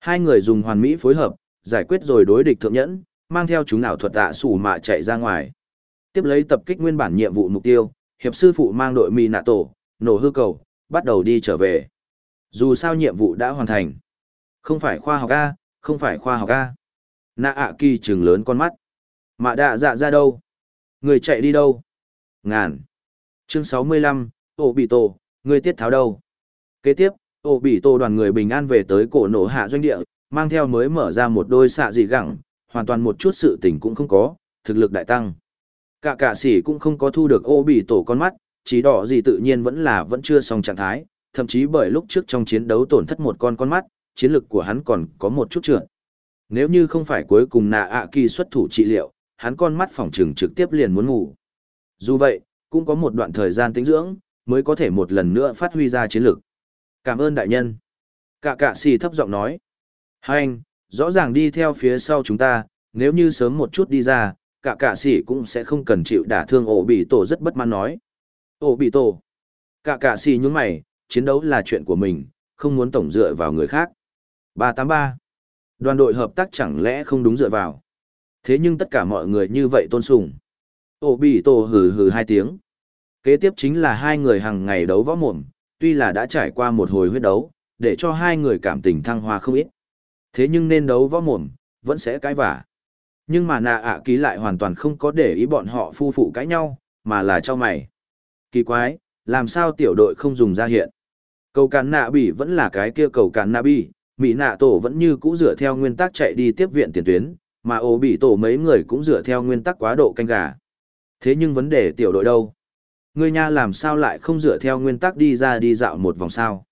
Hai người dùng hoàn mỹ phối hợp, giải quyết rồi đối địch thượng nhẫn, mang theo chúng nào thuật tạ sủ mạ chạy ra ngoài. Tiếp lấy tập kích nguyên bản nhiệm vụ mục tiêu, hiệp sư phụ mang đội mì nạ tổ, nổ hư cầu, bắt đầu đi trở về. Dù sao nhiệm vụ đã hoàn thành. Không phải khoa học A, không phải khoa học A. Nạ ạ kỳ trừng lớn con mắt. Mạ đạ dạ ra đâu? Người chạy đi đâu? Ngàn. Chương sáu mươi lăm, Ô bị tổ, người tiết tháo đâu? Kế tiếp, Ô bị tổ đoàn người bình an về tới cổ nổ hạ doanh địa, mang theo mới mở ra một đôi xạ dị gẳng, hoàn toàn một chút sự tình cũng không có, thực lực đại tăng. Cả cả sĩ cũng không có thu được ô bị tổ con mắt, chỉ đỏ gì tự nhiên vẫn là vẫn chưa xong trạng thái, thậm chí bởi lúc trước trong chiến đấu tổn thất một con con mắt, chiến lực của hắn còn có một chút trượt. Nếu như không phải cuối cùng nạ ạ kỳ xuất thủ trị liệu, hắn con mắt phòng trừng trực tiếp liền muốn ngủ. Dù vậy, cũng có một đoạn thời gian tĩnh dưỡng, mới có thể một lần nữa phát huy ra chiến lực. Cảm ơn đại nhân. Cả cạ xì thấp giọng nói. Hai anh, rõ ràng đi theo phía sau chúng ta, nếu như sớm một chút đi ra, cả cạ xì cũng sẽ không cần chịu đả thương ổ bị tổ rất bất mãn nói. Ổ bị tổ. Cả cạ xì nhún mày, chiến đấu là chuyện của mình, không muốn tổng dựa vào người khác. 383. Đoàn đội hợp tác chẳng lẽ không đúng dựa vào. Thế nhưng tất cả mọi người như vậy tôn sùng. Ô bị tổ hừ hừ hai tiếng. Kế tiếp chính là hai người hàng ngày đấu võ mồm, tuy là đã trải qua một hồi huyết đấu, để cho hai người cảm tình thăng hoa không ít. Thế nhưng nên đấu võ mồm, vẫn sẽ cãi vả. Nhưng mà nạ ạ ký lại hoàn toàn không có để ý bọn họ phu phụ cãi nhau, mà là cho mày. Kỳ quái, làm sao tiểu đội không dùng ra hiện? Cầu cán nạ bỉ vẫn là cái kia cầu cán nạ bỉ, mỹ nạ tổ vẫn như cũ dựa theo nguyên tắc chạy đi tiếp viện tiền tuyến, mà ổ bị tổ mấy người cũng dựa theo nguyên tắc quá độ canh gà. Thế nhưng vấn đề tiểu đội đâu? Người nha làm sao lại không dựa theo nguyên tắc đi ra đi dạo một vòng sao?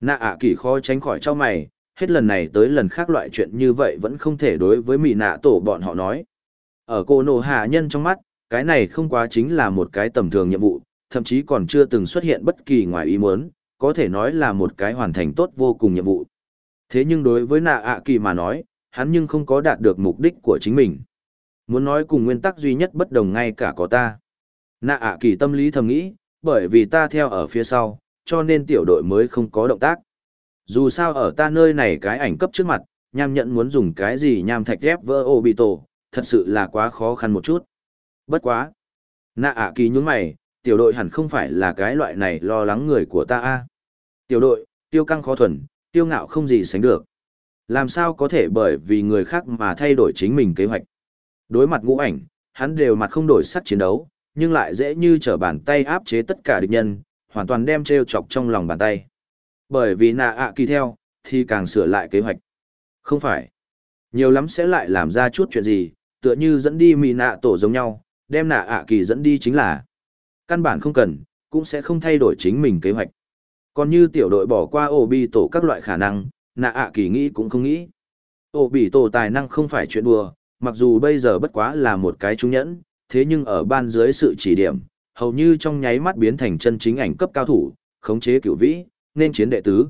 Nạ ạ kỳ khó tránh khỏi cho mày, hết lần này tới lần khác loại chuyện như vậy vẫn không thể đối với mỹ nạ tổ bọn họ nói. Ở cô nổ hạ nhân trong mắt, cái này không quá chính là một cái tầm thường nhiệm vụ, thậm chí còn chưa từng xuất hiện bất kỳ ngoài ý muốn, có thể nói là một cái hoàn thành tốt vô cùng nhiệm vụ. Thế nhưng đối với nạ ạ kỳ mà nói, hắn nhưng không có đạt được mục đích của chính mình. Muốn nói cùng nguyên tắc duy nhất bất đồng ngay cả có ta. Nạ ạ kỳ tâm lý thầm nghĩ, bởi vì ta theo ở phía sau, cho nên tiểu đội mới không có động tác. Dù sao ở ta nơi này cái ảnh cấp trước mặt, nham nhận muốn dùng cái gì nham thạch ghép vỡ ô bị tổ, thật sự là quá khó khăn một chút. Bất quá. Nạ ạ kỳ nhún mày, tiểu đội hẳn không phải là cái loại này lo lắng người của ta a Tiểu đội, tiêu căng khó thuần, tiêu ngạo không gì sánh được. Làm sao có thể bởi vì người khác mà thay đổi chính mình kế hoạch. Đối mặt ngũ ảnh, hắn đều mặt không đổi sắc chiến đấu, nhưng lại dễ như trở bàn tay áp chế tất cả địch nhân, hoàn toàn đem treo chọc trong lòng bàn tay. Bởi vì nạ ạ kỳ theo, thì càng sửa lại kế hoạch. Không phải. Nhiều lắm sẽ lại làm ra chút chuyện gì, tựa như dẫn đi mì nạ tổ giống nhau, đem nạ ạ kỳ dẫn đi chính là. Căn bản không cần, cũng sẽ không thay đổi chính mình kế hoạch. Còn như tiểu đội bỏ qua ổ bị tổ các loại khả năng, nạ ạ kỳ nghĩ cũng không nghĩ. Ổ bị tổ tài năng không phải chuyện đùa, mặc dù bây giờ bất quá là một cái trung nhẫn, thế nhưng ở ban dưới sự chỉ điểm, hầu như trong nháy mắt biến thành chân chính ảnh cấp cao thủ, khống chế cửu vĩ, nên chiến đệ tứ.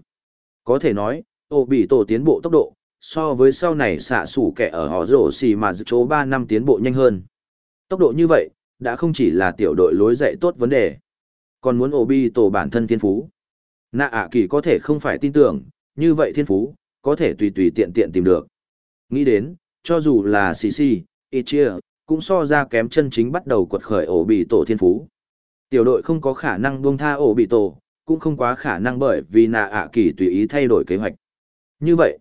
Có thể nói, ổ bị tổ tiến bộ tốc độ, so với sau này xạ sủ kẻ ở họ rổ xì mà dự chỗ 3 năm tiến bộ nhanh hơn. Tốc độ như vậy, đã không chỉ là tiểu đội lối dạy tốt vấn đề, còn muốn ổ bị tổ bản thân thiên phú. Nạ ạ kỳ có thể không phải tin tưởng, như vậy thiên phú, có thể tùy tùy tiện tiện tìm được. Nghĩ đến, cho dù là xì xì, Ichia, cũng so ra kém chân chính bắt đầu quật khởi ổ bị tổ thiên phú. Tiểu đội không có khả năng buông tha ổ bị tổ, cũng không quá khả năng bởi vì nạ ạ kỳ tùy ý thay đổi kế hoạch. Như vậy,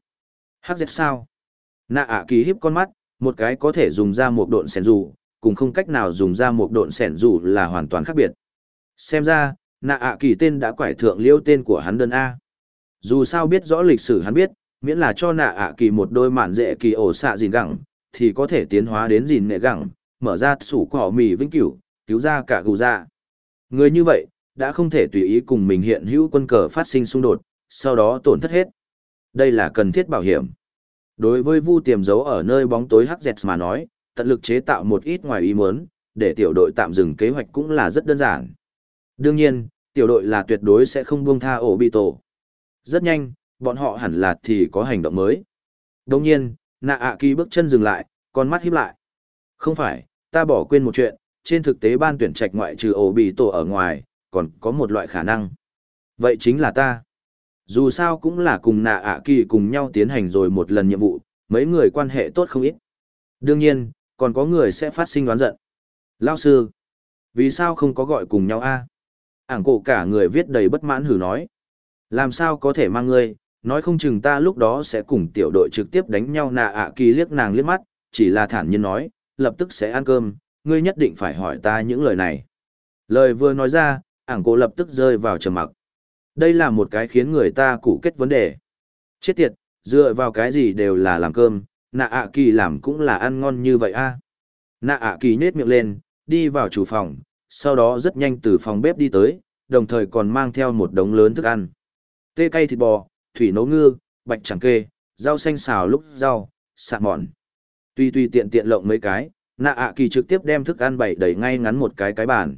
hắc sao? Nạ ạ kỳ hiếp con mắt, một cái có thể dùng ra một độn sẻn dù, cùng không cách nào dùng ra một độn sẻn dù là hoàn toàn khác biệt. Xem ra, nạ ạ kỳ tên đã quải thượng liêu tên của hắn đơn A. Dù sao biết rõ lịch sử hắn biết, miễn là cho nạ ạ kỳ một đôi mạn dễ kỳ ổ xạ dìn gẳng, thì có thể tiến hóa đến dìn nệ gẳng, mở ra sủ cỏ mì vĩnh cửu, cứu ra cả gù ra. Người như vậy, đã không thể tùy ý cùng mình hiện hữu quân cờ phát sinh xung đột, sau đó tổn thất hết. Đây là cần thiết bảo hiểm. Đối với Vu tiềm giấu ở nơi bóng tối hắc dẹt mà nói, tận lực chế tạo một ít ngoài ý muốn, để tiểu đội tạm dừng kế hoạch cũng là rất đơn giản. Đương nhiên, tiểu đội là tuyệt đối sẽ không buông tha ổ bị tổ. Rất nhanh, bọn họ hẳn là thì có hành động mới. Đồng nhiên, nạ ạ kỳ bước chân dừng lại, con mắt híp lại. Không phải, ta bỏ quên một chuyện, trên thực tế ban tuyển trạch ngoại trừ ổ bị tổ ở ngoài, còn có một loại khả năng. Vậy chính là ta. Dù sao cũng là cùng nạ ạ kỳ cùng nhau tiến hành rồi một lần nhiệm vụ, mấy người quan hệ tốt không ít. Đương nhiên, còn có người sẽ phát sinh đoán giận. Lao sư, vì sao không có gọi cùng nhau a? Ảng cổ cả người viết đầy bất mãn hử nói. Làm sao có thể mang ngươi, nói không chừng ta lúc đó sẽ cùng tiểu đội trực tiếp đánh nhau nạ ạ kỳ liếc nàng liếc mắt, chỉ là thản nhiên nói, lập tức sẽ ăn cơm, ngươi nhất định phải hỏi ta những lời này. Lời vừa nói ra, ảng cổ lập tức rơi vào trầm mặc. Đây là một cái khiến người ta cụ kết vấn đề. Chết tiệt, dựa vào cái gì đều là làm cơm, nạ ạ kỳ làm cũng là ăn ngon như vậy a nạ ạ kỳ nết miệng lên đi vào chủ phòng sau đó rất nhanh từ phòng bếp đi tới đồng thời còn mang theo một đống lớn thức ăn tê cay thịt bò thủy nấu ngư bạch chẳng kê rau xanh xào lúc rau xạ mòn tuy tuy tiện tiện lộng mấy cái nạ ạ kỳ trực tiếp đem thức ăn bày đầy ngay ngắn một cái cái bàn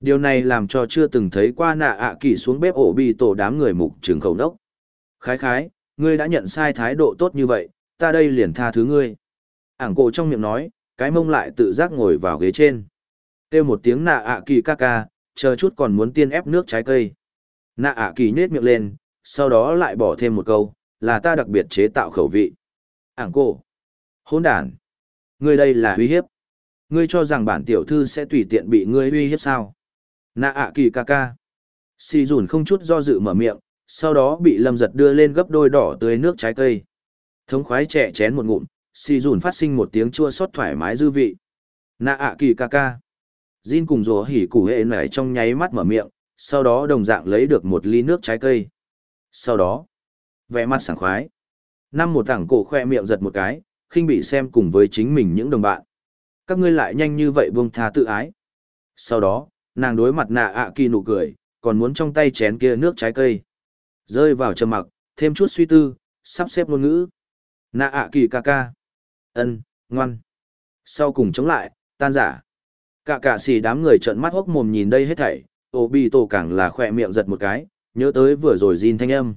điều này làm cho chưa từng thấy qua nạ ạ kỳ xuống bếp ổ bị tổ đám người mục trường khẩu nốc khái khái ngươi đã nhận sai thái độ tốt như vậy ta đây liền tha thứ ngươi. Ảng cổ trong miệng nói, cái mông lại tự giác ngồi vào ghế trên. Kêu một tiếng nạ ạ kỳ ca ca, chờ chút còn muốn tiên ép nước trái cây. Nạ ạ kỳ nết miệng lên, sau đó lại bỏ thêm một câu, là ta đặc biệt chế tạo khẩu vị. Ảng cổ. Hôn đàn. Ngươi đây là uy hiếp. Ngươi cho rằng bản tiểu thư sẽ tùy tiện bị ngươi uy hiếp sao? Nạ ạ kỳ ca ca. Si dùn không chút do dự mở miệng, sau đó bị lâm giật đưa lên gấp đôi đỏ tươi nước trái cây. Thống khoái trẻ chén một ngụm, si dùn phát sinh một tiếng chua xót thoải mái dư vị. Nạ ạ kỳ ca ca. Jin cùng rùa hỉ củ hệ nảy trong nháy mắt mở miệng, sau đó đồng dạng lấy được một ly nước trái cây. Sau đó, vẻ mặt sảng khoái. Năm một thẳng cổ khoe miệng giật một cái, khinh bị xem cùng với chính mình những đồng bạn. Các ngươi lại nhanh như vậy buông tha tự ái. Sau đó, nàng đối mặt nạ ạ kỳ nụ cười, còn muốn trong tay chén kia nước trái cây. Rơi vào trầm mặc, thêm chút suy tư, sắp xếp ngôn ngữ nạ ạ kỳ ca ca ân ngoan sau cùng chống lại tan giả cả cả xì đám người trợn mắt hốc mồm nhìn đây hết thảy ô bi tổ càng là khỏe miệng giật một cái nhớ tới vừa rồi Jin thanh âm.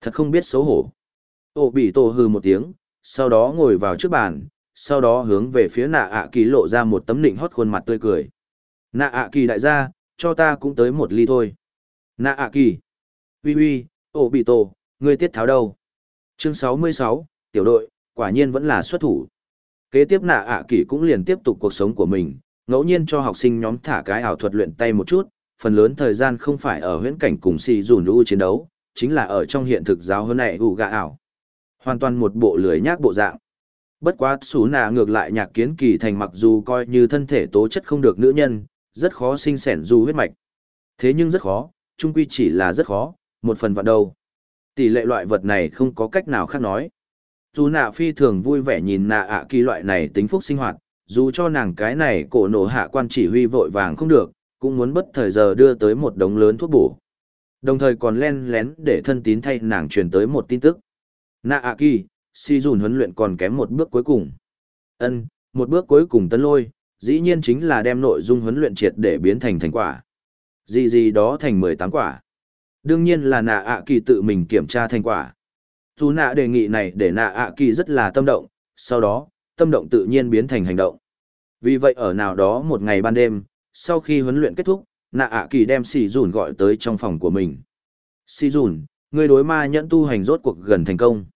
Thật không biết xấu hổ. Ô bị tổ hư một tiếng sau đó ngồi vào trước bàn sau đó hướng về phía nạ ạ kỳ lộ ra một tấm nịnh hót khuôn mặt tươi cười. Nạ ạ kỳ đại gia cho ta cũng tới một ly thôi. Nạ ạ kỳ. Uy uy ô bị tổ ngươi tiết tháo đâu? Chương 66, tiểu đội, quả nhiên vẫn là xuất thủ. Kế tiếp nạ ạ kỳ cũng liền tiếp tục cuộc sống của mình, ngẫu nhiên cho học sinh nhóm thả cái ảo thuật luyện tay một chút, phần lớn thời gian không phải ở huyễn cảnh cùng si dùn u chiến đấu, chính là ở trong hiện thực giáo hơn này ủ gạ ảo. Hoàn toàn một bộ lưới nhác bộ dạng. Bất quá xú nà ngược lại nhạc kiến kỳ thành mặc dù coi như thân thể tố chất không được nữ nhân, rất khó sinh sẻn du huyết mạch. Thế nhưng rất khó, chung quy chỉ là rất khó, một phần vạn đầu. Tỷ lệ loại vật này không có cách nào khác nói dù nạ phi thường vui vẻ nhìn nạ ạ kỳ loại này tính phúc sinh hoạt dù cho nàng cái này cổ nổ hạ quan chỉ huy vội vàng không được cũng muốn bất thời giờ đưa tới một đống lớn thuốc bổ. Đồng thời còn len lén để thân tín thay nàng truyền tới một tin tức. Nạ ạ kỳ si dùn huấn luyện còn kém một bước cuối cùng. Ân một bước cuối cùng tấn lôi dĩ nhiên chính là đem nội dung huấn luyện triệt để biến thành thành quả. Gì gì đó thành mười tám quả. Đương nhiên là nạ ạ kỳ tự mình kiểm tra thành quả. Dù nạ đề nghị này để nạ ạ kỳ rất là tâm động, sau đó, tâm động tự nhiên biến thành hành động. Vì vậy ở nào đó một ngày ban đêm, sau khi huấn luyện kết thúc, nạ ạ kỳ đem xì dùn gọi tới trong phòng của mình. Xì dùn, người đối ma nhẫn tu hành rốt cuộc gần thành công.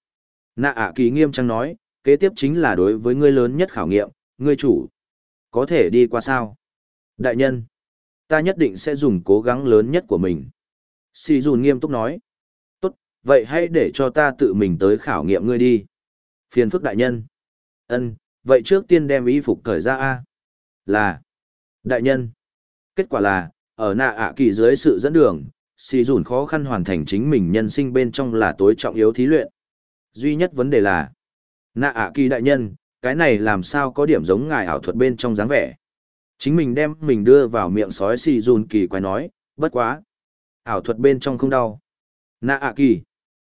Nạ ạ kỳ nghiêm trang nói, kế tiếp chính là đối với ngươi lớn nhất khảo nghiệm, ngươi chủ. Có thể đi qua sao? Đại nhân, ta nhất định sẽ dùng cố gắng lớn nhất của mình. Xì dùn nghiêm túc nói. Tốt, vậy hãy để cho ta tự mình tới khảo nghiệm ngươi đi. Phiền phức đại nhân. Ân, vậy trước tiên đem y phục cởi ra a. Là. Đại nhân. Kết quả là, ở nạ ạ kỳ dưới sự dẫn đường, xì dùn khó khăn hoàn thành chính mình nhân sinh bên trong là tối trọng yếu thí luyện. Duy nhất vấn đề là, nạ ạ kỳ đại nhân, cái này làm sao có điểm giống ngài ảo thuật bên trong dáng vẻ. Chính mình đem mình đưa vào miệng sói xì dùn kỳ quái nói, bất quá. Ảo thuật bên trong không đau. Nạ ạ kỳ.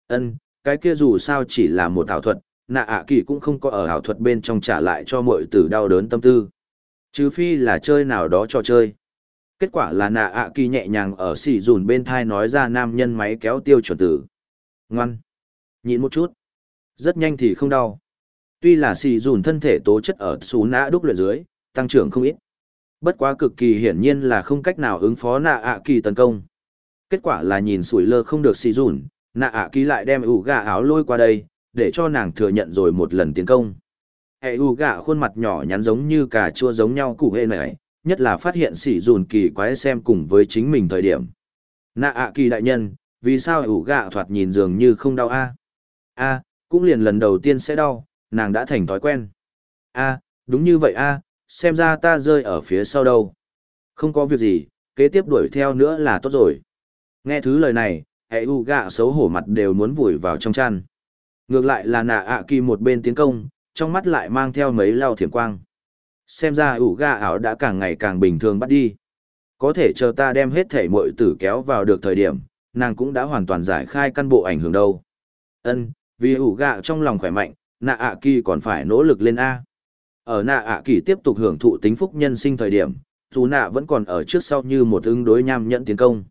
ân cái kia dù sao chỉ là một ảo thuật, nạ ạ kỳ cũng không có ở ảo thuật bên trong trả lại cho mọi tử đau đớn tâm tư. Trừ phi là chơi nào đó trò chơi. Kết quả là nạ ạ kỳ nhẹ nhàng ở xì dùn bên thai nói ra nam nhân máy kéo tiêu chuẩn tử. Ngoan. Nhịn một chút. Rất nhanh thì không đau. Tuy là xì dùn thân thể tố chất ở xú nã đúc luyện dưới, tăng trưởng không ít. Bất quá cực kỳ hiển nhiên là không cách nào ứng phó nạ ạ kỳ tấn công. Kết quả là nhìn sủi lơ không được xì dùn, nạ ạ kỳ lại đem ủ gà áo lôi qua đây, để cho nàng thừa nhận rồi một lần tiến công. Hệ u gạ khuôn mặt nhỏ nhắn giống như cà chua giống nhau củ hệ này, nhất là phát hiện sỉ dùn kỳ quái xem cùng với chính mình thời điểm. Nạ ạ kỳ đại nhân, vì sao ủ gạ thoạt nhìn dường như không đau a a cũng liền lần đầu tiên sẽ đau, nàng đã thành thói quen. a đúng như vậy a xem ra ta rơi ở phía sau đâu. Không có việc gì, kế tiếp đuổi theo nữa là tốt rồi. Nghe thứ lời này, hệ u gạ xấu hổ mặt đều muốn vùi vào trong chăn. Ngược lại là nạ ạ kỳ một bên tiến công, trong mắt lại mang theo mấy lao thiểm quang. Xem ra ủ gạ ảo đã càng ngày càng bình thường bắt đi. Có thể chờ ta đem hết thể mội tử kéo vào được thời điểm, nàng cũng đã hoàn toàn giải khai căn bộ ảnh hưởng đâu. Ân, vì ủ gạ trong lòng khỏe mạnh, nạ ạ kỳ còn phải nỗ lực lên A. Ở nạ ạ kỳ tiếp tục hưởng thụ tính phúc nhân sinh thời điểm, dù nạ vẫn còn ở trước sau như một ứng đối nham nhẫn tiến công.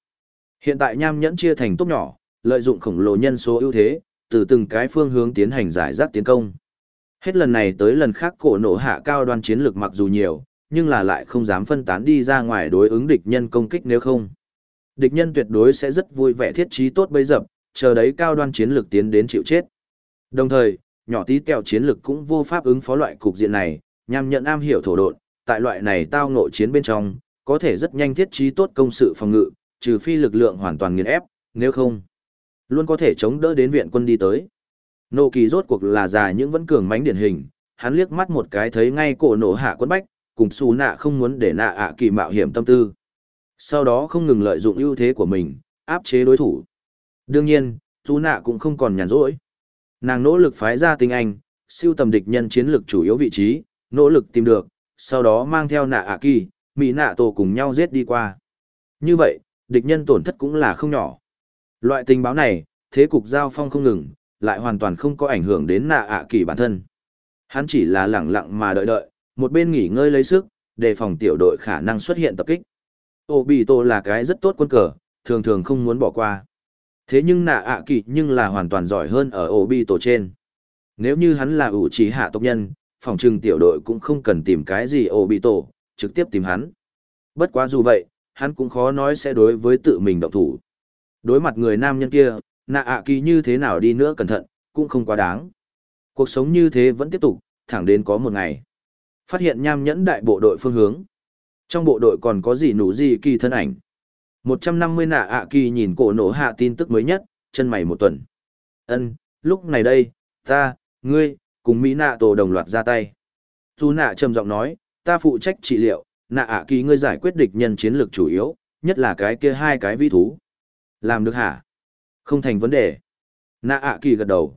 Hiện tại nham nhẫn chia thành tốt nhỏ, lợi dụng khổng lồ nhân số ưu thế, từ từng cái phương hướng tiến hành giải rác tiến công. Hết lần này tới lần khác cổ nổ hạ cao đoan chiến lược mặc dù nhiều, nhưng là lại không dám phân tán đi ra ngoài đối ứng địch nhân công kích nếu không. Địch nhân tuyệt đối sẽ rất vui vẻ thiết trí tốt bấy dập, chờ đấy cao đoan chiến lược tiến đến chịu chết. Đồng thời, nhỏ tí kẹo chiến lược cũng vô pháp ứng phó loại cục diện này, nhằm nhận am hiểu thổ độn, tại loại này tao ngộ chiến bên trong, có thể rất nhanh thiết trí tốt công sự phòng ngự, trừ phi lực lượng hoàn toàn nghiền ép, nếu không, luôn có thể chống đỡ đến viện quân đi tới. Nô kỳ rốt cuộc là già nhưng vẫn cường mãnh điển hình, hắn liếc mắt một cái thấy ngay cổ nổ hạ quân bách, cùng xù nạ không muốn để nạ ạ kỳ mạo hiểm tâm tư. Sau đó không ngừng lợi dụng ưu thế của mình, áp chế đối thủ. Đương nhiên, xù nạ cũng không còn nhàn rỗi. Nàng nỗ lực phái ra tinh anh, siêu tầm địch nhân chiến lược chủ yếu vị trí, nỗ lực tìm được, sau đó mang theo nạ ạ kỳ, mỹ nạ tổ cùng nhau giết đi qua. Như vậy, địch nhân tổn thất cũng là không nhỏ. Loại tình báo này, thế cục giao phong không ngừng, lại hoàn toàn không có ảnh hưởng đến nạ ạ kỳ bản thân. Hắn chỉ là lẳng lặng mà đợi đợi, một bên nghỉ ngơi lấy sức, đề phòng tiểu đội khả năng xuất hiện tập kích. Ô Bì Tô là cái rất tốt quân cờ, thường thường không muốn bỏ qua. Thế nhưng nạ ạ kỳ nhưng là hoàn toàn giỏi hơn ở Ô Bì Tô trên. Nếu như hắn là ủ trí hạ tộc nhân, phòng trừng tiểu đội cũng không cần tìm cái gì Ô Bì Tô, trực tiếp tìm hắn. Bất quá dù vậy, hắn cũng khó nói sẽ đối với tự mình động thủ. Đối mặt người nam nhân kia, nạ ạ kỳ như thế nào đi nữa cẩn thận, cũng không quá đáng. Cuộc sống như thế vẫn tiếp tục, thẳng đến có một ngày. Phát hiện nham nhẫn đại bộ đội phương hướng. Trong bộ đội còn có gì nụ gì kỳ thân ảnh. 150 nạ ạ kỳ nhìn cổ nổ hạ tin tức mới nhất, chân mày một tuần. ân lúc này đây, ta, ngươi, cùng Mỹ nạ tổ đồng loạt ra tay. Dù nạ trầm giọng nói, ta phụ trách trị liệu, nạ ạ kỳ ngươi giải quyết địch nhân chiến lược chủ yếu, nhất là cái kia hai cái vi thú. Làm được hả? Không thành vấn đề. Nạ ạ kỳ gật đầu.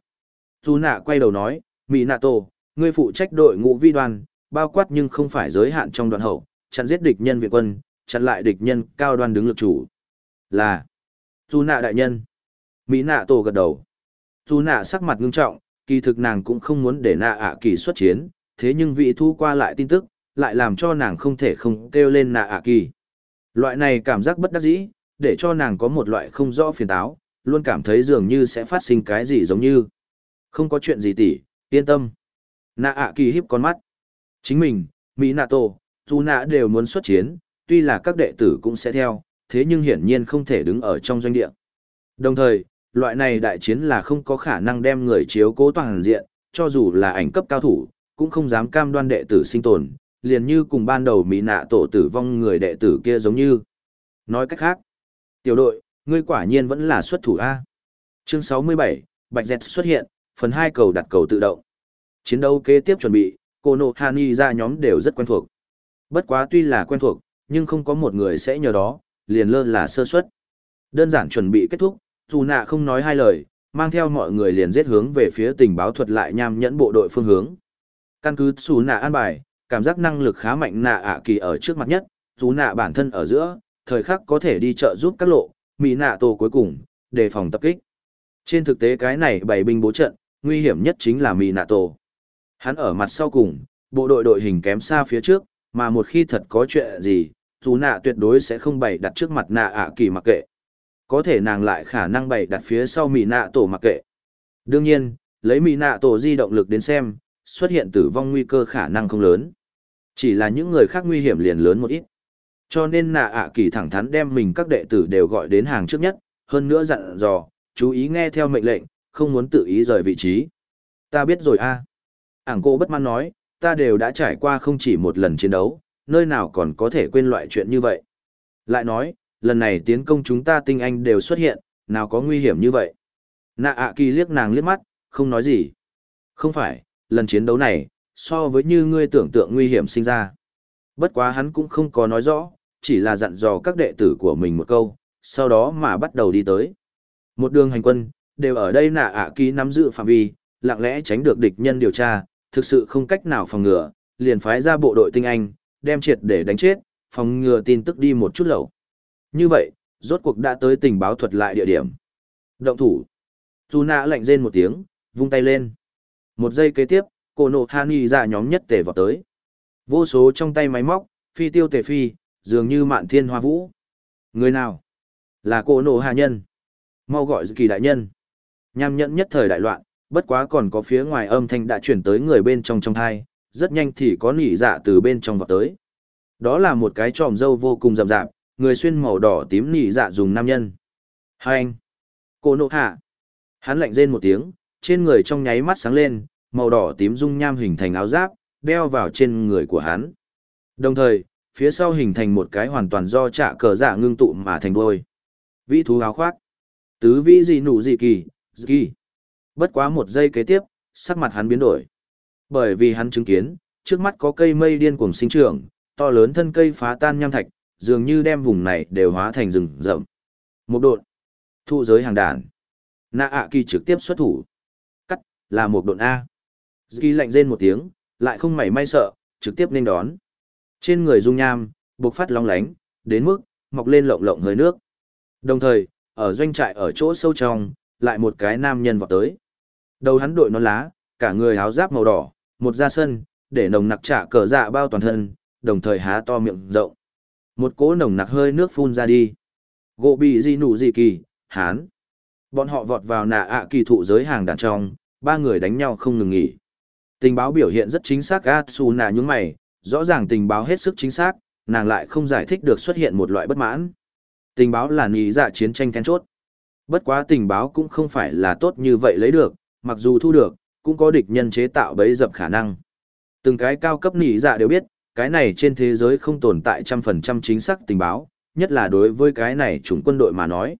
Dù nạ quay đầu nói, Mỹ nạ tổ, ngươi phụ trách đội ngũ vi đoàn, bao quát nhưng không phải giới hạn trong đoạn hậu, chặn giết địch nhân viện quân, chặn lại địch nhân cao đoan đứng lực chủ. Là, dù nạ đại nhân. Mỹ nạ tổ gật đầu. Dù nạ sắc mặt ngưng trọng, kỳ thực nàng cũng không muốn để nạ ạ kỳ xuất chiến, thế nhưng vị thu qua lại tin tức, lại làm cho nàng không thể không kêu lên nạ ạ kỳ. Loại này cảm giác bất đắc dĩ, để cho nàng có một loại không rõ phiền táo, luôn cảm thấy dường như sẽ phát sinh cái gì giống như. Không có chuyện gì tỷ, yên tâm. Nạ ạ kỳ hiếp con mắt. Chính mình, Mỹ Nạ Tổ, Thu nạ đều muốn xuất chiến, tuy là các đệ tử cũng sẽ theo, thế nhưng hiển nhiên không thể đứng ở trong doanh địa. Đồng thời, loại này đại chiến là không có khả năng đem người chiếu cố toàn diện, cho dù là ảnh cấp cao thủ, cũng không dám cam đoan đệ tử sinh tồn, liền như cùng ban đầu Mỹ nạ tổ tử vong người đệ tử kia giống như. Nói cách khác, tiểu đội, ngươi quả nhiên vẫn là xuất thủ A. Chương 67, Bạch Dẹt xuất hiện, phần 2 cầu đặt cầu tự động. Chiến đấu kế tiếp chuẩn bị, cô Kono Hani ra nhóm đều rất quen thuộc. Bất quá tuy là quen thuộc, nhưng không có một người sẽ nhờ đó, liền lơ là sơ suất. Đơn giản chuẩn bị kết thúc, dù nạ không nói hai lời, mang theo mọi người liền giết hướng về phía tình báo thuật lại nham nhẫn bộ đội phương hướng. Căn cứ xù nạ an bài, cảm giác năng lực khá mạnh nạ ạ kỳ ở trước mặt nhất, dù nạ bản thân ở giữa, thời khắc có thể đi chợ giúp các lộ, mỹ nạ tổ cuối cùng, đề phòng tập kích. Trên thực tế cái này bày binh bố trận, nguy hiểm nhất chính là mỹ nạ tổ. Hắn ở mặt sau cùng, bộ đội đội hình kém xa phía trước, mà một khi thật có chuyện gì, dù nạ tuyệt đối sẽ không bày đặt trước mặt nạ ạ kỳ mặc kệ. Có thể nàng lại khả năng bày đặt phía sau mỹ nạ tổ mặc kệ. Đương nhiên, lấy mỹ nạ tổ di động lực đến xem, xuất hiện tử vong nguy cơ khả năng không lớn. Chỉ là những người khác nguy hiểm liền lớn một ít. Cho nên nạ ạ kỳ thẳng thắn đem mình các đệ tử đều gọi đến hàng trước nhất, hơn nữa dặn dò, chú ý nghe theo mệnh lệnh, không muốn tự ý rời vị trí. Ta biết rồi a. Ảng cô bất mãn nói, ta đều đã trải qua không chỉ một lần chiến đấu, nơi nào còn có thể quên loại chuyện như vậy. Lại nói, lần này tiến công chúng ta tinh anh đều xuất hiện, nào có nguy hiểm như vậy. Nạ ạ kỳ liếc nàng liếc mắt, không nói gì. Không phải, lần chiến đấu này, so với như ngươi tưởng tượng nguy hiểm sinh ra. Bất quá hắn cũng không có nói rõ, chỉ là dặn dò các đệ tử của mình một câu, sau đó mà bắt đầu đi tới. Một đường hành quân, đều ở đây nạ ạ ký nắm giữ phạm vi, lặng lẽ tránh được địch nhân điều tra, thực sự không cách nào phòng ngừa, liền phái ra bộ đội tinh anh, đem triệt để đánh chết, phòng ngừa tin tức đi một chút lẩu. Như vậy, rốt cuộc đã tới tình báo thuật lại địa điểm. Động thủ. tu nạ lạnh rên một tiếng, vung tay lên. Một giây kế tiếp, cô nộ Hani ra nhóm nhất tề vào tới. Vô số trong tay máy móc, phi tiêu tề phi, dường như mạn thiên hoa vũ. Người nào? Là cô nổ hạ nhân. Mau gọi kỳ đại nhân. Nham nhẫn nhất thời đại loạn, bất quá còn có phía ngoài âm thanh đã chuyển tới người bên trong trong thai, rất nhanh thì có nỉ dạ từ bên trong vào tới. Đó là một cái tròm dâu vô cùng rậm rạp, người xuyên màu đỏ tím nỉ dạ dùng nam nhân. Hai anh. Cô nộ hạ. Hắn lạnh rên một tiếng, trên người trong nháy mắt sáng lên, màu đỏ tím dung nham hình thành áo giáp, đeo vào trên người của hắn. Đồng thời, phía sau hình thành một cái hoàn toàn do trả cờ dạ ngưng tụ mà thành đôi. Vĩ thú áo khoác. Tứ vĩ gì nụ gì kỳ, gì. Bất quá một giây kế tiếp, sắc mặt hắn biến đổi. Bởi vì hắn chứng kiến, trước mắt có cây mây điên cuồng sinh trưởng, to lớn thân cây phá tan nham thạch, dường như đem vùng này đều hóa thành rừng rậm. Một độn. Thu giới hàng đàn. Na ạ kỳ trực tiếp xuất thủ. Cắt, là một độn A. Ski lạnh rên một tiếng, lại không mảy may sợ, trực tiếp nên đón. Trên người dung nham, bộc phát long lánh, đến mức, mọc lên lộng lộng hơi nước. Đồng thời, ở doanh trại ở chỗ sâu trong, lại một cái nam nhân vọt tới. Đầu hắn đội nón lá, cả người áo giáp màu đỏ, một ra sân, để nồng nặc trả cờ dạ bao toàn thân, đồng thời há to miệng rộng. Một cỗ nồng nặc hơi nước phun ra đi. Gỗ bị gì nụ gì kỳ, hán. Bọn họ vọt vào nạ ạ kỳ thụ giới hàng đàn trong, ba người đánh nhau không ngừng nghỉ. Tình báo biểu hiện rất chính xác Gatsuna nhướng mày, rõ ràng tình báo hết sức chính xác, nàng lại không giải thích được xuất hiện một loại bất mãn. Tình báo là nghĩ dạ chiến tranh then chốt. Bất quá tình báo cũng không phải là tốt như vậy lấy được, mặc dù thu được, cũng có địch nhân chế tạo bấy dập khả năng. Từng cái cao cấp nỉ dạ đều biết, cái này trên thế giới không tồn tại trăm phần trăm chính xác tình báo, nhất là đối với cái này chủng quân đội mà nói.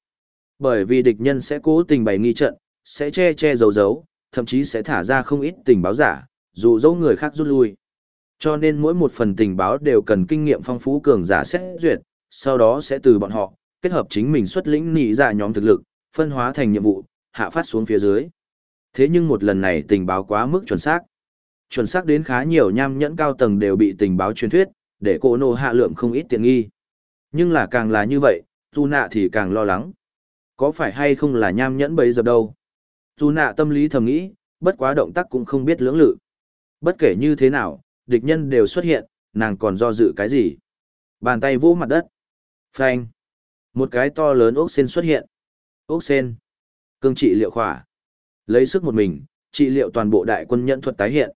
Bởi vì địch nhân sẽ cố tình bày nghi trận, sẽ che che giấu giấu, thậm chí sẽ thả ra không ít tình báo giả, dù dẫu người khác rút lui. Cho nên mỗi một phần tình báo đều cần kinh nghiệm phong phú cường giả xét duyệt, sau đó sẽ từ bọn họ, kết hợp chính mình xuất lĩnh nỉ ra dạ nhóm thực lực, phân hóa thành nhiệm vụ, hạ phát xuống phía dưới. Thế nhưng một lần này tình báo quá mức chuẩn xác. Chuẩn xác đến khá nhiều nham nhẫn cao tầng đều bị tình báo truyền thuyết, để cô nô hạ lượng không ít tiện nghi. Nhưng là càng là như vậy, dù nạ thì càng lo lắng. Có phải hay không là nham nhẫn bấy giờ đâu? Dù nạ tâm lý thầm nghĩ, bất quá động tác cũng không biết lưỡng lự. Bất kể như thế nào, địch nhân đều xuất hiện, nàng còn do dự cái gì? Bàn tay vỗ mặt đất. Phanh. Một cái to lớn ốc sen xuất hiện. Ốc sen. Cương trị liệu khỏa. Lấy sức một mình, trị liệu toàn bộ đại quân nhận thuật tái hiện.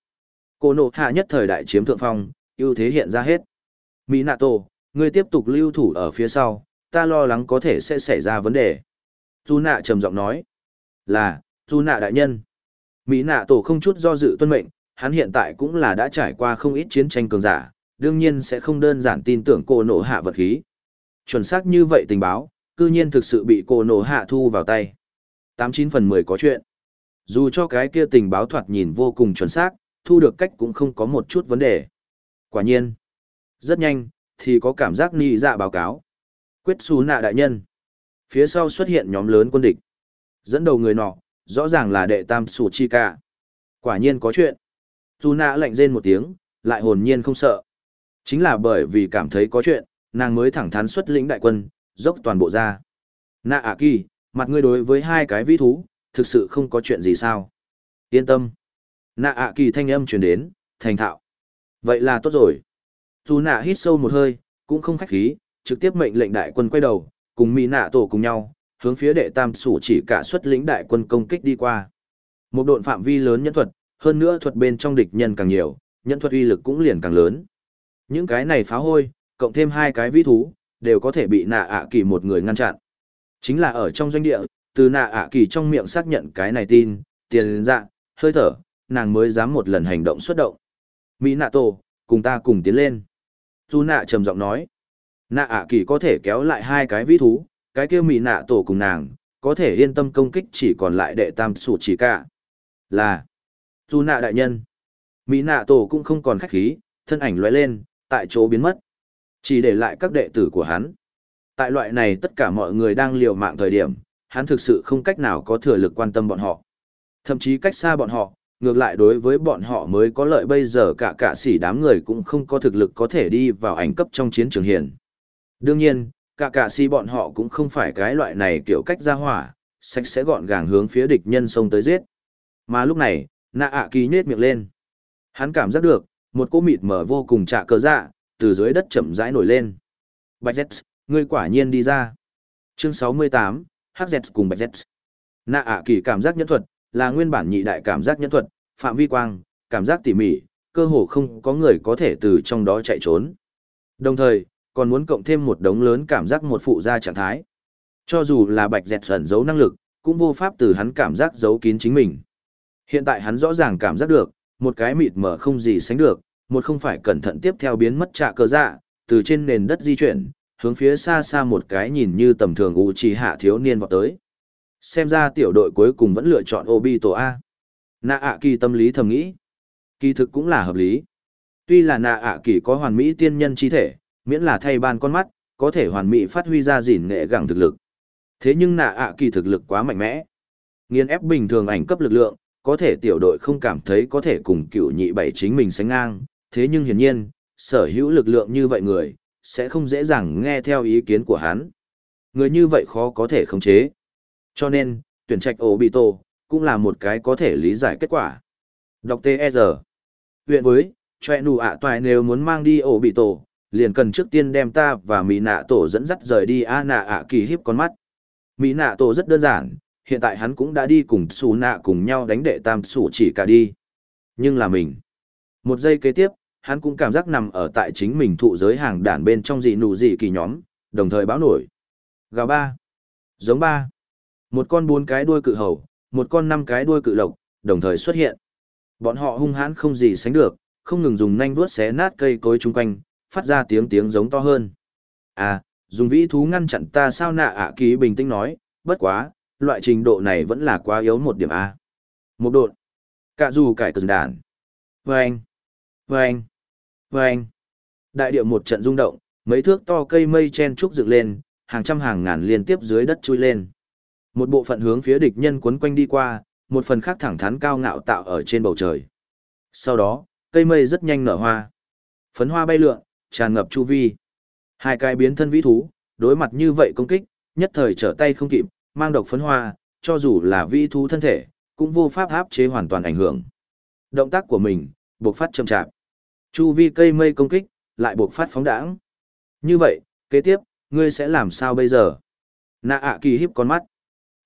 Cô nộ hạ nhất thời đại chiếm thượng phong, ưu thế hiện ra hết. Mỹ nạ tổ, ngươi tiếp tục lưu thủ ở phía sau, ta lo lắng có thể sẽ xảy ra vấn đề. Du nạ trầm giọng nói. Là, Du nạ đại nhân. Mỹ nạ tổ không chút do dự tuân mệnh, hắn hiện tại cũng là đã trải qua không ít chiến tranh cường giả, đương nhiên sẽ không đơn giản tin tưởng cô nổ hạ vật khí. Chuẩn xác như vậy tình báo, cư nhiên thực sự bị cô nổ hạ thu vào tay. 89 phần 10 có chuyện. Dù cho cái kia tình báo thoạt nhìn vô cùng chuẩn xác, thu được cách cũng không có một chút vấn đề. Quả nhiên, rất nhanh, thì có cảm giác nị dạ báo cáo. Quyết xú nạ đại nhân. Phía sau xuất hiện nhóm lớn quân địch. Dẫn đầu người nọ, rõ ràng là đệ tam sủ chi cả. Quả nhiên có chuyện. Dù nạ lạnh rên một tiếng, lại hồn nhiên không sợ. Chính là bởi vì cảm thấy có chuyện, nàng mới thẳng thắn xuất lĩnh đại quân, dốc toàn bộ ra. Nạ ạ kỳ, mặt ngươi đối với hai cái vĩ thú, thực sự không có chuyện gì sao. Yên tâm. Nạ ạ kỳ thanh âm truyền đến, thành thạo. Vậy là tốt rồi. Dù nạ hít sâu một hơi, cũng không khách khí, trực tiếp mệnh lệnh đại quân quay đầu, cùng mỹ nạ tổ cùng nhau, hướng phía đệ tam sủ chỉ cả xuất lĩnh đại quân công kích đi qua. Một độn phạm vi lớn nhân thuật, hơn nữa thuật bên trong địch nhân càng nhiều, nhân thuật uy lực cũng liền càng lớn. Những cái này phá hôi, cộng thêm hai cái vĩ thú, đều có thể bị nạ ạ kỳ một người ngăn chặn. Chính là ở trong doanh địa, từ nạ ạ kỳ trong miệng xác nhận cái này tin, tiền dạ, hơi thở, nàng mới dám một lần hành động xuất động. Mỹ nạ tổ, cùng ta cùng tiến lên. Du nạ trầm giọng nói. Nạ ạ kỳ có thể kéo lại hai cái vĩ thú, cái kia mỹ nạ tổ cùng nàng, có thể yên tâm công kích chỉ còn lại đệ tam sủ chỉ cả. Là, dù nạ đại nhân. Mỹ nạ tổ cũng không còn khách khí, thân ảnh lóe lên, tại chỗ biến mất. Chỉ để lại các đệ tử của hắn. Tại loại này tất cả mọi người đang liều mạng thời điểm, hắn thực sự không cách nào có thừa lực quan tâm bọn họ. Thậm chí cách xa bọn họ, ngược lại đối với bọn họ mới có lợi bây giờ cả cả sỉ đám người cũng không có thực lực có thể đi vào ảnh cấp trong chiến trường hiền. Đương nhiên, cả cả si bọn họ cũng không phải cái loại này kiểu cách ra hỏa, sạch sẽ gọn gàng hướng phía địch nhân xông tới giết. Mà lúc này, nạ ạ kỳ nhết miệng lên. Hắn cảm giác được, một cô mịt mở vô cùng trạ cờ dạ, từ dưới đất chậm rãi nổi lên. Bạch Z, ngươi quả nhiên đi ra. Chương 68, HZ cùng Bạch Z. Nạ ạ kỳ cảm giác nhẫn thuật, là nguyên bản nhị đại cảm giác nhẫn thuật, phạm vi quang, cảm giác tỉ mỉ, cơ hồ không có người có thể từ trong đó chạy trốn. Đồng thời, còn muốn cộng thêm một đống lớn cảm giác một phụ gia trạng thái. Cho dù là bạch dẹt ẩn giấu năng lực, cũng vô pháp từ hắn cảm giác giấu kín chính mình. Hiện tại hắn rõ ràng cảm giác được, một cái mịt mở không gì sánh được, một không phải cẩn thận tiếp theo biến mất trạ cơ dạ, từ trên nền đất di chuyển, hướng phía xa xa một cái nhìn như tầm thường u trì hạ thiếu niên vọt tới. Xem ra tiểu đội cuối cùng vẫn lựa chọn Obito A. Nạ ạ kỳ tâm lý thầm nghĩ. Kỳ thực cũng là hợp lý. Tuy là nạ ạ kỳ có hoàn mỹ tiên nhân chi thể, miễn là thay ban con mắt, có thể hoàn mỹ phát huy ra gìn nghệ gẳng thực lực. Thế nhưng nạ ạ kỳ thực lực quá mạnh mẽ. Nghiên ép bình thường ảnh cấp lực lượng, có thể tiểu đội không cảm thấy có thể cùng cựu nhị bảy chính mình sánh ngang, thế nhưng hiển nhiên, sở hữu lực lượng như vậy người, sẽ không dễ dàng nghe theo ý kiến của hắn. Người như vậy khó có thể khống chế. Cho nên, tuyển trạch Obito, cũng là một cái có thể lý giải kết quả. Đọc T.E.R. Huyện với, chòe nụ ạ toài nếu muốn mang đi Obito, liền cần trước tiên đem ta và mỹ nạ tổ dẫn dắt rời đi a nạ ạ kỳ hiếp con mắt mỹ nạ tổ rất đơn giản hiện tại hắn cũng đã đi cùng xù nạ cùng nhau đánh đệ tam xù chỉ cả đi. Nhưng là mình. Một giây kế tiếp hắn cũng cảm giác nằm ở tại chính mình thụ giới hàng đản bên trong dị nụ dị kỳ nhóm đồng thời báo nổi. Gà ba. Giống ba. Một con bốn cái đuôi cự hầu một con năm cái đuôi cự lộc đồng thời xuất hiện. Bọn họ hung hãn không gì sánh được không ngừng dùng nanh vuốt xé nát cây cối chung quanh phát ra tiếng tiếng giống to hơn. À, dùng vĩ thú ngăn chặn ta sao nạ ạ ký bình tĩnh nói, bất quá, loại trình độ này vẫn là quá yếu một điểm A. Một đột. Cả dù cải cứng đàn. Vâng. Vâng. Vâng. Đại địa một trận rung động, mấy thước to cây mây chen trúc dựng lên, hàng trăm hàng ngàn liên tiếp dưới đất chui lên. Một bộ phận hướng phía địch nhân quấn quanh đi qua, một phần khác thẳng thắn cao ngạo tạo ở trên bầu trời. Sau đó, cây mây rất nhanh nở hoa. Phấn hoa bay lượn, tràn ngập chu vi. Hai cái biến thân vĩ thú, đối mặt như vậy công kích, nhất thời trở tay không kịp, mang độc phấn hoa, cho dù là vi thú thân thể, cũng vô pháp áp chế hoàn toàn ảnh hưởng. Động tác của mình, buộc phát chậm chạp. Chu vi cây mây công kích, lại buộc phát phóng đãng. Như vậy, kế tiếp, ngươi sẽ làm sao bây giờ? Nạ ạ kỳ hiếp con mắt.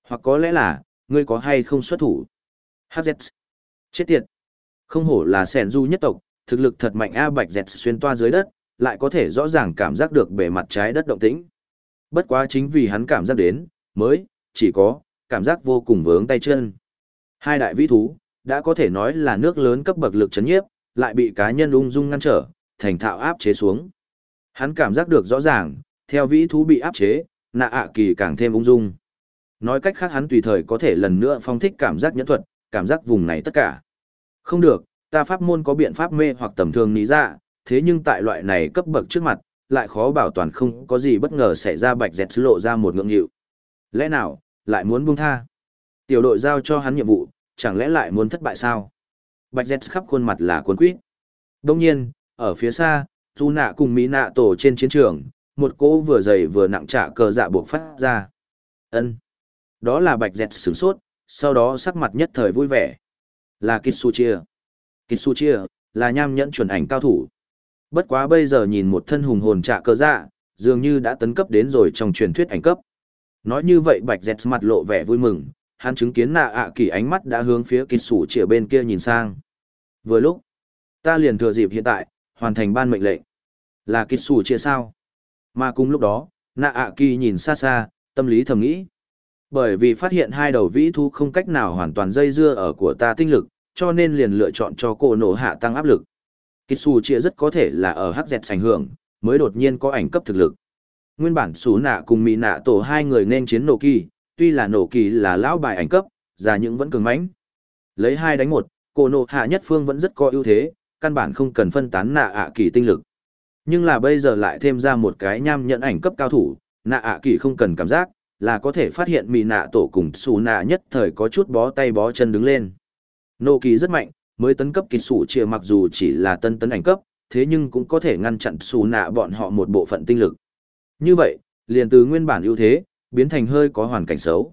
Hoặc có lẽ là, ngươi có hay không xuất thủ? HZ. Chết tiệt. Không hổ là sẻn du nhất tộc, thực lực thật mạnh A Bạch Dẹt xuyên toa dưới đất, lại có thể rõ ràng cảm giác được bề mặt trái đất động tĩnh. Bất quá chính vì hắn cảm giác đến, mới, chỉ có, cảm giác vô cùng vướng tay chân. Hai đại vĩ thú, đã có thể nói là nước lớn cấp bậc lực chấn nhiếp, lại bị cá nhân ung dung ngăn trở, thành thạo áp chế xuống. Hắn cảm giác được rõ ràng, theo vĩ thú bị áp chế, nạ ạ kỳ càng thêm ung dung. Nói cách khác hắn tùy thời có thể lần nữa phong thích cảm giác nhẫn thuật, cảm giác vùng này tất cả. Không được, ta pháp môn có biện pháp mê hoặc tầm thường ní ra, dạ, thế nhưng tại loại này cấp bậc trước mặt, lại khó bảo toàn không có gì bất ngờ xảy ra bạch dẹt lộ ra một ngưỡng hiệu. Lẽ nào, lại muốn buông tha? Tiểu đội giao cho hắn nhiệm vụ, chẳng lẽ lại muốn thất bại sao? Bạch dẹt khắp khuôn mặt là cuốn quýt. Đông nhiên, ở phía xa, dù nạ cùng mỹ nạ tổ trên chiến trường, một cỗ vừa dày vừa nặng trả cờ dạ buộc phát ra. ân Đó là bạch dẹt sửng sốt, sau đó sắc mặt nhất thời vui vẻ. Là Kitsuchia. Kitsuchia, là nham nhẫn chuẩn ảnh cao thủ. Bất quá bây giờ nhìn một thân hùng hồn trả cơ dạ, dường như đã tấn cấp đến rồi trong truyền thuyết ảnh cấp. Nói như vậy Bạch Dẹt mặt lộ vẻ vui mừng, hắn chứng kiến nạ ạ kỳ ánh mắt đã hướng phía Kitsuchia bên kia nhìn sang. Vừa lúc, ta liền thừa dịp hiện tại, hoàn thành ban mệnh lệnh. Là Kitsuchia sao? Mà cùng lúc đó, nạ ạ kỳ nhìn xa xa, tâm lý thầm nghĩ. Bởi vì phát hiện hai đầu vĩ thu không cách nào hoàn toàn dây dưa ở của ta tinh lực, cho nên liền lựa chọn cho cô nổ hạ tăng áp lực. Kitsu chia rất có thể là ở hắc dẹt ảnh hưởng, mới đột nhiên có ảnh cấp thực lực. Nguyên bản Sú Nạ cùng Mỹ Nạ tổ hai người nên chiến nổ kỳ, tuy là nổ kỳ là lão bài ảnh cấp, già những vẫn cường mãnh. Lấy hai đánh một, cô nộ hạ nhất phương vẫn rất có ưu thế, căn bản không cần phân tán nạ ạ kỳ tinh lực. Nhưng là bây giờ lại thêm ra một cái nham nhận ảnh cấp cao thủ, nạ ạ kỳ không cần cảm giác, là có thể phát hiện Mỹ Nạ tổ cùng xù Nạ nhất thời có chút bó tay bó chân đứng lên. Nổ kỳ rất mạnh, mới tấn cấp kỳ sủ chia mặc dù chỉ là tân tấn ảnh cấp, thế nhưng cũng có thể ngăn chặn xù nạ bọn họ một bộ phận tinh lực. Như vậy, liền từ nguyên bản ưu thế, biến thành hơi có hoàn cảnh xấu.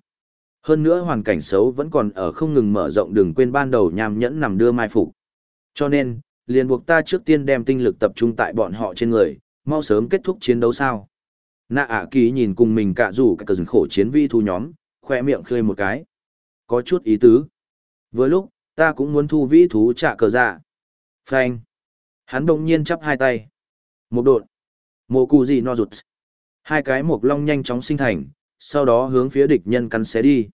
Hơn nữa hoàn cảnh xấu vẫn còn ở không ngừng mở rộng đừng quên ban đầu nham nhẫn nằm đưa mai phục. Cho nên, liền buộc ta trước tiên đem tinh lực tập trung tại bọn họ trên người, mau sớm kết thúc chiến đấu sao. Nạ ả kỳ nhìn cùng mình cả rủ cả cờ khổ chiến vi thu nhóm, khoe miệng khơi một cái. Có chút ý tứ. Vừa lúc, ta cũng muốn thu vĩ thú trả cờ dạ. Phanh. Hắn đồng nhiên chắp hai tay. Một đột. Mô cù gì no rụt. Hai cái mộc long nhanh chóng sinh thành, sau đó hướng phía địch nhân cắn xé đi.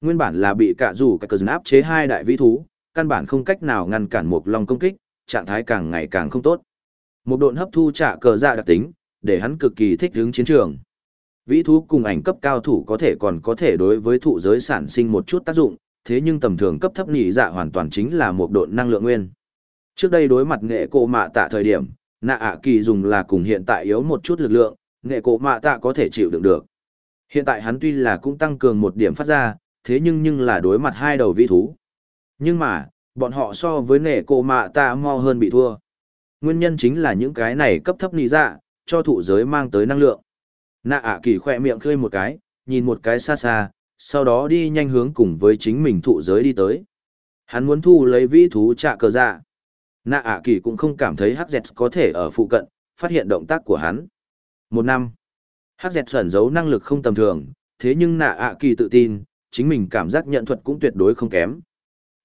Nguyên bản là bị cả rủ cả cơn áp chế hai đại vĩ thú, căn bản không cách nào ngăn cản mộc long công kích, trạng thái càng ngày càng không tốt. Một độn hấp thu trả cờ dạ đặc tính, để hắn cực kỳ thích hướng chiến trường. Vĩ thú cùng ảnh cấp cao thủ có thể còn có thể đối với thụ giới sản sinh một chút tác dụng, thế nhưng tầm thường cấp thấp nhị dạ hoàn toàn chính là một độn năng lượng nguyên. Trước đây đối mặt nghệ cổ mạ tạ thời điểm, nạ ạ kỳ dùng là cùng hiện tại yếu một chút lực lượng, nghệ cổ mạ tạ có thể chịu đựng được. Hiện tại hắn tuy là cũng tăng cường một điểm phát ra, thế nhưng nhưng là đối mặt hai đầu vi thú. Nhưng mà, bọn họ so với nghệ cổ mạ tạ mau hơn bị thua. Nguyên nhân chính là những cái này cấp thấp nì dạ, cho thụ giới mang tới năng lượng. Nạ ạ kỳ khỏe miệng khơi một cái, nhìn một cái xa xa, sau đó đi nhanh hướng cùng với chính mình thụ giới đi tới. Hắn muốn thu lấy vĩ thú trạ cờ dạ. Nạ ạ kỳ cũng không cảm thấy hắc dẹt có thể ở phụ cận, phát hiện động tác của hắn. Một năm, hắc dẹt sẩn giấu năng lực không tầm thường, thế nhưng nạ ạ kỳ tự tin, chính mình cảm giác nhận thuật cũng tuyệt đối không kém.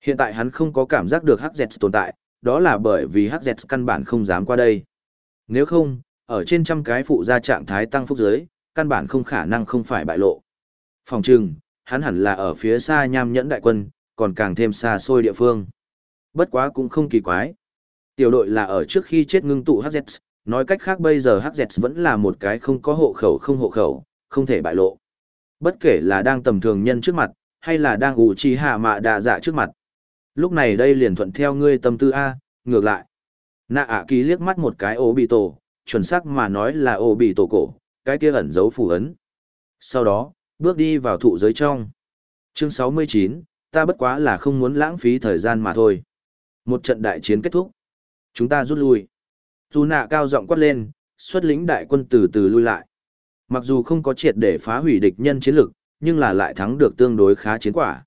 Hiện tại hắn không có cảm giác được hắc dẹt tồn tại, đó là bởi vì hắc dẹt căn bản không dám qua đây. Nếu không, ở trên trăm cái phụ gia trạng thái tăng phúc giới, căn bản không khả năng không phải bại lộ. Phòng trừng, hắn hẳn là ở phía xa nham nhẫn đại quân, còn càng thêm xa xôi địa phương. Bất quá cũng không kỳ quái. Tiểu đội là ở trước khi chết ngưng tụ HZ, nói cách khác bây giờ HZ vẫn là một cái không có hộ khẩu không hộ khẩu, không thể bại lộ. Bất kể là đang tầm thường nhân trước mặt, hay là đang ủ trì hạ mạ đạ dạ trước mặt. Lúc này đây liền thuận theo ngươi tâm tư A, ngược lại. Nạ ạ ký liếc mắt một cái ô bị tổ, chuẩn xác mà nói là ô bị tổ cổ, cái kia ẩn giấu phù ấn. Sau đó, bước đi vào thụ giới trong. Chương 69, ta bất quá là không muốn lãng phí thời gian mà thôi. Một trận đại chiến kết thúc. Chúng ta rút lui. Dù nạ cao giọng quát lên, xuất lĩnh đại quân từ từ lui lại. Mặc dù không có triệt để phá hủy địch nhân chiến lực, nhưng là lại thắng được tương đối khá chiến quả.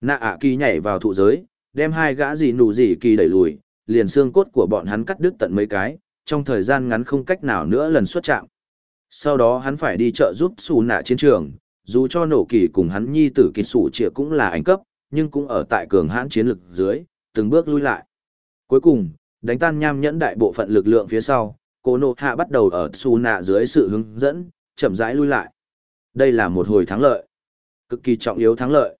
Nạ ạ kỳ nhảy vào thụ giới, đem hai gã gì nụ gì kỳ đẩy lùi, liền xương cốt của bọn hắn cắt đứt tận mấy cái, trong thời gian ngắn không cách nào nữa lần xuất chạm. Sau đó hắn phải đi chợ giúp xù nạ chiến trường, Dù cho nổ kỳ cùng hắn nhi tử kỳ sủ trịa cũng là ảnh cấp, nhưng cũng ở tại cường hãn chiến lực dưới, từng bước lui lại. Cuối cùng, đánh tan nham nhẫn đại bộ phận lực lượng phía sau, cô nộ hạ bắt đầu ở xù nạ dưới sự hướng dẫn, chậm rãi lui lại. Đây là một hồi thắng lợi, cực kỳ trọng yếu thắng lợi.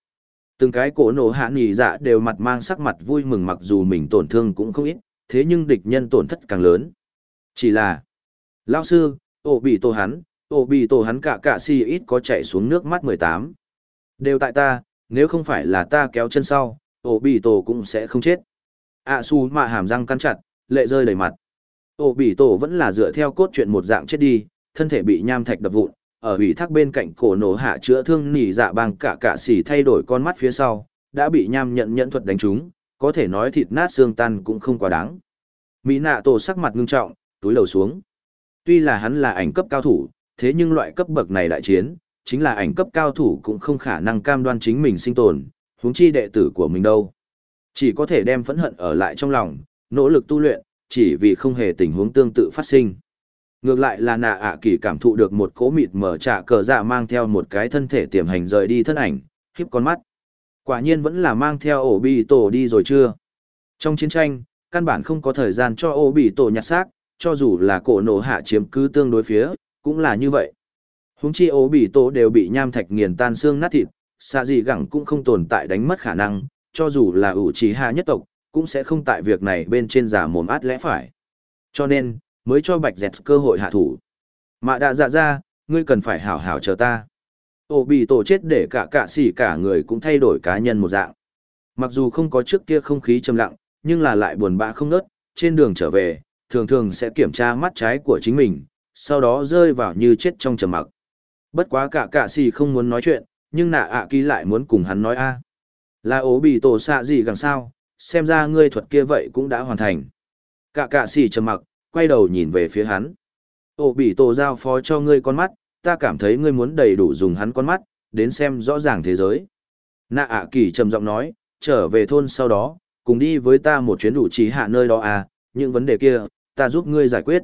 Từng cái cổ nộ hạ nghỉ dạ đều mặt mang sắc mặt vui mừng mặc dù mình tổn thương cũng không ít, thế nhưng địch nhân tổn thất càng lớn. Chỉ là, lao sư, ổ bị tổ hắn, ổ bị tổ hắn cả cả si ít có chạy xuống nước mắt 18. Đều tại ta, nếu không phải là ta kéo chân sau, ổ bị tổ cũng sẽ không chết ạ su mạ hàm răng cắn chặt, lệ rơi đầy mặt. Ổ bị tổ vẫn là dựa theo cốt truyện một dạng chết đi, thân thể bị nham thạch đập vụn, ở ủy thác bên cạnh cổ nổ hạ chữa thương nỉ dạ bằng cả cả xỉ thay đổi con mắt phía sau, đã bị nham nhận nhận thuật đánh trúng, có thể nói thịt nát xương tan cũng không quá đáng. Mỹ nạ tổ sắc mặt ngưng trọng, túi lầu xuống. Tuy là hắn là ảnh cấp cao thủ, thế nhưng loại cấp bậc này đại chiến, chính là ảnh cấp cao thủ cũng không khả năng cam đoan chính mình sinh tồn, huống chi đệ tử của mình đâu. Chỉ có thể đem phẫn hận ở lại trong lòng, nỗ lực tu luyện, chỉ vì không hề tình huống tương tự phát sinh. Ngược lại là nạ ạ kỳ cảm thụ được một cố mịt mở trả cờ dạ mang theo một cái thân thể tiềm hành rời đi thân ảnh, khiếp con mắt. Quả nhiên vẫn là mang theo ổ bị tổ đi rồi chưa? Trong chiến tranh, căn bản không có thời gian cho ổ bị tổ nhặt xác, cho dù là cổ nổ hạ chiếm cứ tương đối phía, cũng là như vậy. Húng chi ổ bị tổ đều bị nham thạch nghiền tan xương nát thịt, xa gì gẳng cũng không tồn tại đánh mất khả năng, cho dù là ủ trí hạ nhất tộc, cũng sẽ không tại việc này bên trên giả mồm át lẽ phải. Cho nên, mới cho bạch dẹt cơ hội hạ thủ. Mạ đã dạ ra, ngươi cần phải hảo hảo chờ ta. Ổ bị tổ chết để cả cả xỉ cả người cũng thay đổi cá nhân một dạng. Mặc dù không có trước kia không khí trầm lặng, nhưng là lại buồn bã không nớt, trên đường trở về, thường thường sẽ kiểm tra mắt trái của chính mình, sau đó rơi vào như chết trong trầm mặc. Bất quá cả cả xỉ không muốn nói chuyện, nhưng nạ ạ à ký lại muốn cùng hắn nói a là ố bị tổ xạ gì gần sao, xem ra ngươi thuật kia vậy cũng đã hoàn thành. Cả cạ xì trầm mặc, quay đầu nhìn về phía hắn. Ổ bị tổ giao phó cho ngươi con mắt, ta cảm thấy ngươi muốn đầy đủ dùng hắn con mắt, đến xem rõ ràng thế giới. Nạ ạ kỳ trầm giọng nói, trở về thôn sau đó, cùng đi với ta một chuyến đủ trí hạ nơi đó à, những vấn đề kia, ta giúp ngươi giải quyết.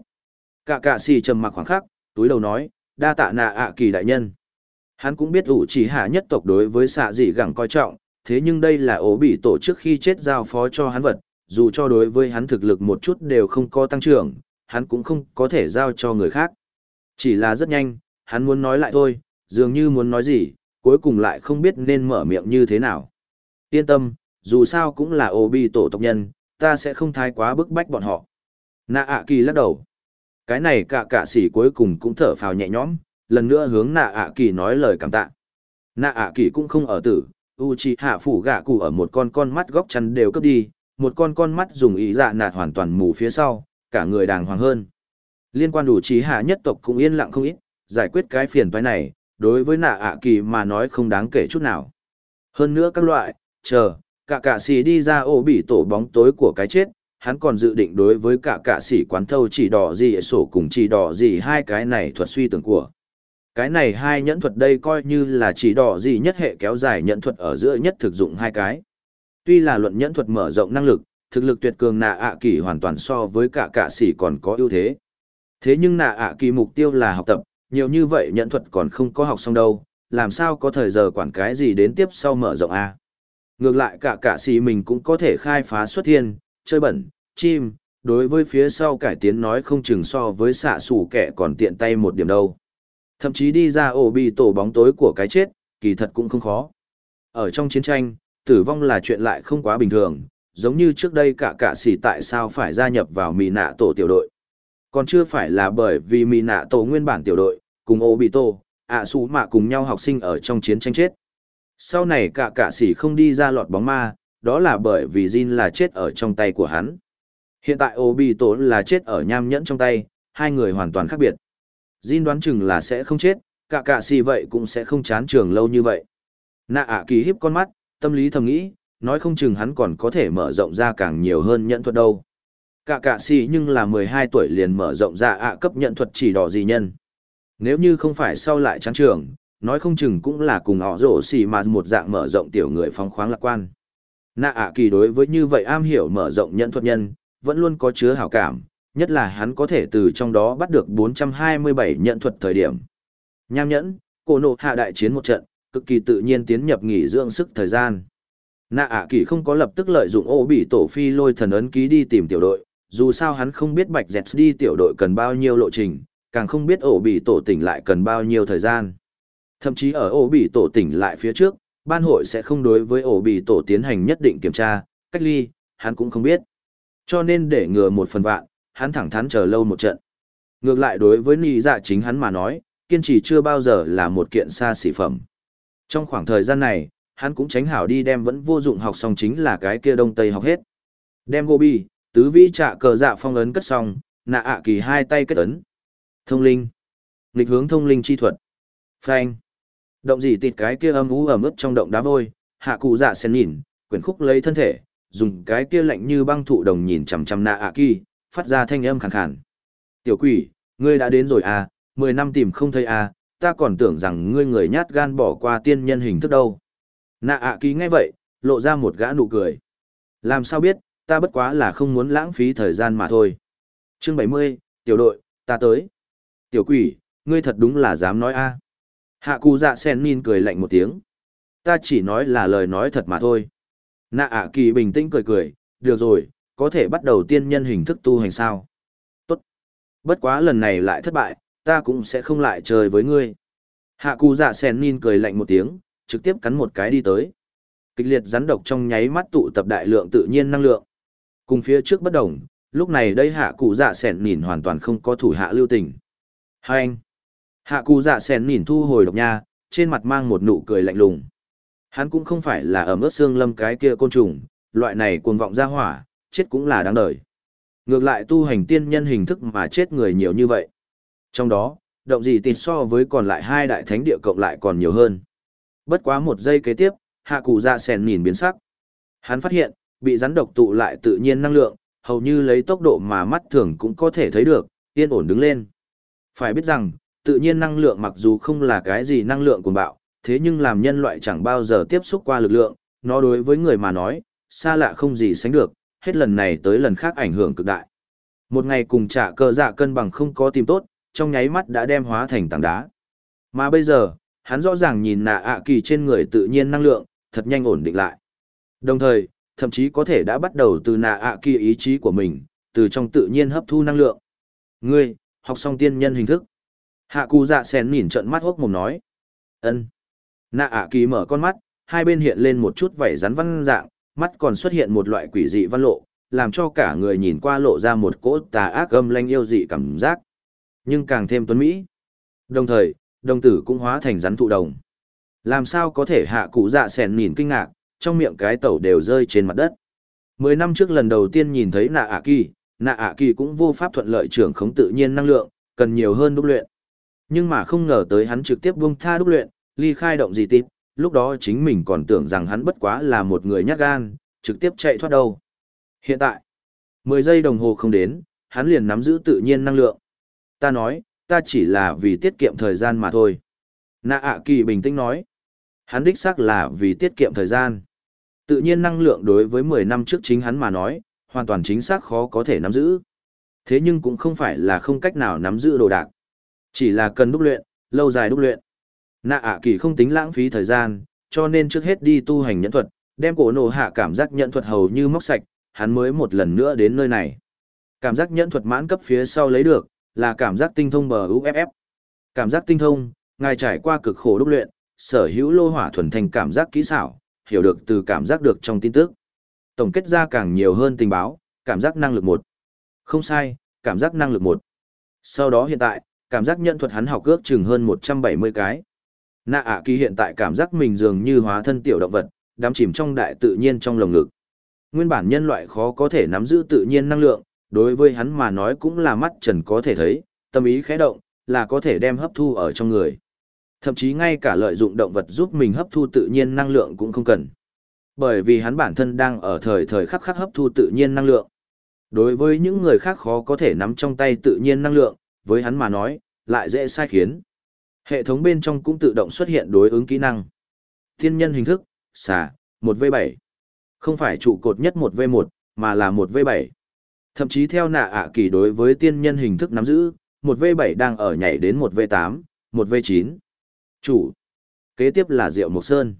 Cả cạ xì trầm mặc khoảng khắc, túi đầu nói, đa tạ nạ ạ kỳ đại nhân. Hắn cũng biết ủ chỉ hạ nhất tộc đối với xạ dị gẳng coi trọng, thế nhưng đây là ố bị tổ trước khi chết giao phó cho hắn vật, dù cho đối với hắn thực lực một chút đều không có tăng trưởng, hắn cũng không có thể giao cho người khác. Chỉ là rất nhanh, hắn muốn nói lại thôi, dường như muốn nói gì, cuối cùng lại không biết nên mở miệng như thế nào. Yên tâm, dù sao cũng là ố bi tổ tộc nhân, ta sẽ không thái quá bức bách bọn họ. Nạ ạ kỳ lắc đầu. Cái này cả cả sỉ cuối cùng cũng thở phào nhẹ nhõm, lần nữa hướng nạ ạ kỳ nói lời cảm tạ. Nạ ạ kỳ cũng không ở tử, U trì hạ phủ gạ cụ ở một con con mắt góc chăn đều cướp đi, một con con mắt dùng ý dạ nạt hoàn toàn mù phía sau, cả người đàng hoàng hơn. Liên quan đủ trí hạ nhất tộc cũng yên lặng không ít, giải quyết cái phiền toái này, đối với nạ ạ kỳ mà nói không đáng kể chút nào. Hơn nữa các loại, chờ, cả cả sĩ đi ra ô bị tổ bóng tối của cái chết, hắn còn dự định đối với cả cả sĩ quán thâu chỉ đỏ gì sổ cùng chỉ đỏ gì hai cái này thuật suy tưởng của. Cái này hai nhẫn thuật đây coi như là chỉ đỏ gì nhất hệ kéo dài nhẫn thuật ở giữa nhất thực dụng hai cái. Tuy là luận nhẫn thuật mở rộng năng lực, thực lực tuyệt cường nạ ạ kỳ hoàn toàn so với cả cả sĩ còn có ưu thế. Thế nhưng nạ ạ kỳ mục tiêu là học tập, nhiều như vậy nhẫn thuật còn không có học xong đâu, làm sao có thời giờ quản cái gì đến tiếp sau mở rộng A. Ngược lại cả cả sĩ mình cũng có thể khai phá xuất thiên, chơi bẩn, chim, đối với phía sau cải tiến nói không chừng so với xạ sủ kẻ còn tiện tay một điểm đâu. Thậm chí đi ra ổ bị tổ bóng tối của cái chết, kỳ thật cũng không khó. Ở trong chiến tranh, tử vong là chuyện lại không quá bình thường, giống như trước đây cả cả sĩ tại sao phải gia nhập vào mì nạ tổ tiểu đội. Còn chưa phải là bởi vì mì nạ tổ nguyên bản tiểu đội, cùng ổ bị tổ, ạ xú mạ cùng nhau học sinh ở trong chiến tranh chết. Sau này cả cả sĩ không đi ra lọt bóng ma, đó là bởi vì Jin là chết ở trong tay của hắn. Hiện tại ô bị tổ là chết ở nham nhẫn trong tay, hai người hoàn toàn khác biệt. Jin đoán chừng là sẽ không chết, cả cả si vậy cũng sẽ không chán trường lâu như vậy. Nạ ạ kỳ hiếp con mắt, tâm lý thầm nghĩ, nói không chừng hắn còn có thể mở rộng ra càng nhiều hơn nhận thuật đâu. Cả cả si nhưng là 12 tuổi liền mở rộng ra ạ cấp nhận thuật chỉ đỏ gì nhân. Nếu như không phải sau lại chán trường, nói không chừng cũng là cùng họ rổ xì mà một dạng mở rộng tiểu người phong khoáng lạc quan. Nạ ạ kỳ đối với như vậy am hiểu mở rộng nhận thuật nhân, vẫn luôn có chứa hảo cảm, nhất là hắn có thể từ trong đó bắt được 427 nhận thuật thời điểm. Nham nhẫn, cổ nộ hạ đại chiến một trận, cực kỳ tự nhiên tiến nhập nghỉ dưỡng sức thời gian. Nạ ạ kỳ không có lập tức lợi dụng ô bị tổ phi lôi thần ấn ký đi tìm tiểu đội, dù sao hắn không biết bạch dẹt đi tiểu đội cần bao nhiêu lộ trình, càng không biết ổ bị tổ tỉnh lại cần bao nhiêu thời gian. Thậm chí ở ổ bị tổ tỉnh lại phía trước, ban hội sẽ không đối với ổ bị tổ tiến hành nhất định kiểm tra, cách ly, hắn cũng không biết. Cho nên để ngừa một phần vạn, hắn thẳng thắn chờ lâu một trận. Ngược lại đối với nì dạ chính hắn mà nói, kiên trì chưa bao giờ là một kiện xa xỉ phẩm. Trong khoảng thời gian này, hắn cũng tránh hảo đi đem vẫn vô dụng học xong chính là cái kia đông tây học hết. Đem gobi, tứ vĩ trạ cờ dạ phong ấn cất xong, nạ ạ kỳ hai tay kết ấn. Thông linh. Nghịch hướng thông linh chi thuật. Phanh. Động gì tịt cái kia âm ú ẩm ướt trong động đá vôi, hạ cụ dạ sen nhìn, quyển khúc lấy thân thể, dùng cái kia lạnh như băng thụ đồng nhìn chằm chằm nạ ạ kỳ, phát ra thanh âm khàn khàn. Tiểu quỷ, ngươi đã đến rồi à, mười năm tìm không thấy à, ta còn tưởng rằng ngươi người nhát gan bỏ qua tiên nhân hình thức đâu. Nạ ạ kỳ nghe vậy, lộ ra một gã nụ cười. Làm sao biết, ta bất quá là không muốn lãng phí thời gian mà thôi. Chương bảy mươi, tiểu đội, ta tới. Tiểu quỷ, ngươi thật đúng là dám nói a. Hạ cụ dạ sen min cười lạnh một tiếng. Ta chỉ nói là lời nói thật mà thôi. Nạ ạ kỳ bình tĩnh cười cười, được rồi, có thể bắt đầu tiên nhân hình thức tu hành sao. Tốt. Bất quá lần này lại thất bại, ta cũng sẽ không lại chơi với ngươi. Hạ cụ dạ sen nin cười lạnh một tiếng, trực tiếp cắn một cái đi tới. Kịch liệt rắn độc trong nháy mắt tụ tập đại lượng tự nhiên năng lượng. Cùng phía trước bất đồng, lúc này đây hạ cụ dạ sen nin hoàn toàn không có thủ hạ lưu tình. Hai anh. Hạ cụ dạ sen nin thu hồi độc nha, trên mặt mang một nụ cười lạnh lùng. Hắn cũng không phải là ở mức xương lâm cái kia côn trùng, loại này cuồng vọng ra hỏa, chết cũng là đáng đời. Ngược lại tu hành tiên nhân hình thức mà chết người nhiều như vậy. Trong đó, động gì tịt so với còn lại hai đại thánh địa cộng lại còn nhiều hơn. Bất quá một giây kế tiếp, hạ cụ dạ sèn nhìn biến sắc. Hắn phát hiện, bị rắn độc tụ lại tự nhiên năng lượng, hầu như lấy tốc độ mà mắt thường cũng có thể thấy được, yên ổn đứng lên. Phải biết rằng, tự nhiên năng lượng mặc dù không là cái gì năng lượng cuồng bạo, thế nhưng làm nhân loại chẳng bao giờ tiếp xúc qua lực lượng, nó đối với người mà nói, xa lạ không gì sánh được, hết lần này tới lần khác ảnh hưởng cực đại. Một ngày cùng trả cờ dạ cân bằng không có tìm tốt, trong nháy mắt đã đem hóa thành tảng đá. Mà bây giờ, hắn rõ ràng nhìn nạ ạ kỳ trên người tự nhiên năng lượng, thật nhanh ổn định lại. Đồng thời, thậm chí có thể đã bắt đầu từ nạ ạ kỳ ý chí của mình, từ trong tự nhiên hấp thu năng lượng. Ngươi, học xong tiên nhân hình thức. Hạ cụ dạ sen nhìn trận mắt hốc mồm nói. ân Nạ ạ kỳ mở con mắt, hai bên hiện lên một chút vảy rắn văn dạng, mắt còn xuất hiện một loại quỷ dị văn lộ, làm cho cả người nhìn qua lộ ra một cỗ tà ác âm lanh yêu dị cảm giác. Nhưng càng thêm tuấn Mỹ. Đồng thời, đồng tử cũng hóa thành rắn thụ đồng. Làm sao có thể hạ cụ dạ sèn nhìn kinh ngạc, trong miệng cái tẩu đều rơi trên mặt đất. Mười năm trước lần đầu tiên nhìn thấy nạ ạ kỳ, nạ ạ kỳ cũng vô pháp thuận lợi trưởng khống tự nhiên năng lượng, cần nhiều hơn đúc luyện. Nhưng mà không ngờ tới hắn trực tiếp buông tha đúc luyện, ly khai động gì tịp, lúc đó chính mình còn tưởng rằng hắn bất quá là một người nhát gan, trực tiếp chạy thoát đâu. Hiện tại, 10 giây đồng hồ không đến, hắn liền nắm giữ tự nhiên năng lượng. Ta nói, ta chỉ là vì tiết kiệm thời gian mà thôi. Nạ ạ kỳ bình tĩnh nói. Hắn đích xác là vì tiết kiệm thời gian. Tự nhiên năng lượng đối với 10 năm trước chính hắn mà nói, hoàn toàn chính xác khó có thể nắm giữ. Thế nhưng cũng không phải là không cách nào nắm giữ đồ đạc. Chỉ là cần đúc luyện, lâu dài đúc luyện. Nạ ạ kỳ không tính lãng phí thời gian, cho nên trước hết đi tu hành nhẫn thuật, đem cổ nổ hạ cảm giác nhẫn thuật hầu như móc sạch, hắn mới một lần nữa đến nơi này. Cảm giác nhẫn thuật mãn cấp phía sau lấy được, là cảm giác tinh thông bờ UFF. Cảm giác tinh thông, ngài trải qua cực khổ đúc luyện, sở hữu lô hỏa thuần thành cảm giác kỹ xảo, hiểu được từ cảm giác được trong tin tức. Tổng kết ra càng nhiều hơn tình báo, cảm giác năng lực một. Không sai, cảm giác năng lực một. Sau đó hiện tại, cảm giác nhận thuật hắn học ước chừng hơn 170 cái. Nạ ạ kỳ hiện tại cảm giác mình dường như hóa thân tiểu động vật, đắm chìm trong đại tự nhiên trong lồng ngực. Nguyên bản nhân loại khó có thể nắm giữ tự nhiên năng lượng, đối với hắn mà nói cũng là mắt trần có thể thấy, tâm ý khẽ động, là có thể đem hấp thu ở trong người. Thậm chí ngay cả lợi dụng động vật giúp mình hấp thu tự nhiên năng lượng cũng không cần. Bởi vì hắn bản thân đang ở thời thời khắc khắc hấp thu tự nhiên năng lượng. Đối với những người khác khó có thể nắm trong tay tự nhiên năng lượng, với hắn mà nói, lại dễ sai khiến. Hệ thống bên trong cũng tự động xuất hiện đối ứng kỹ năng. Thiên nhân hình thức, xà, 1v7. Không phải trụ cột nhất 1v1, mà là 1v7. Thậm chí theo nạ ạ kỳ đối với tiên nhân hình thức nắm giữ, 1v7 đang ở nhảy đến 1v8, 1v9. Chủ. Kế tiếp là Diệu Mộc Sơn.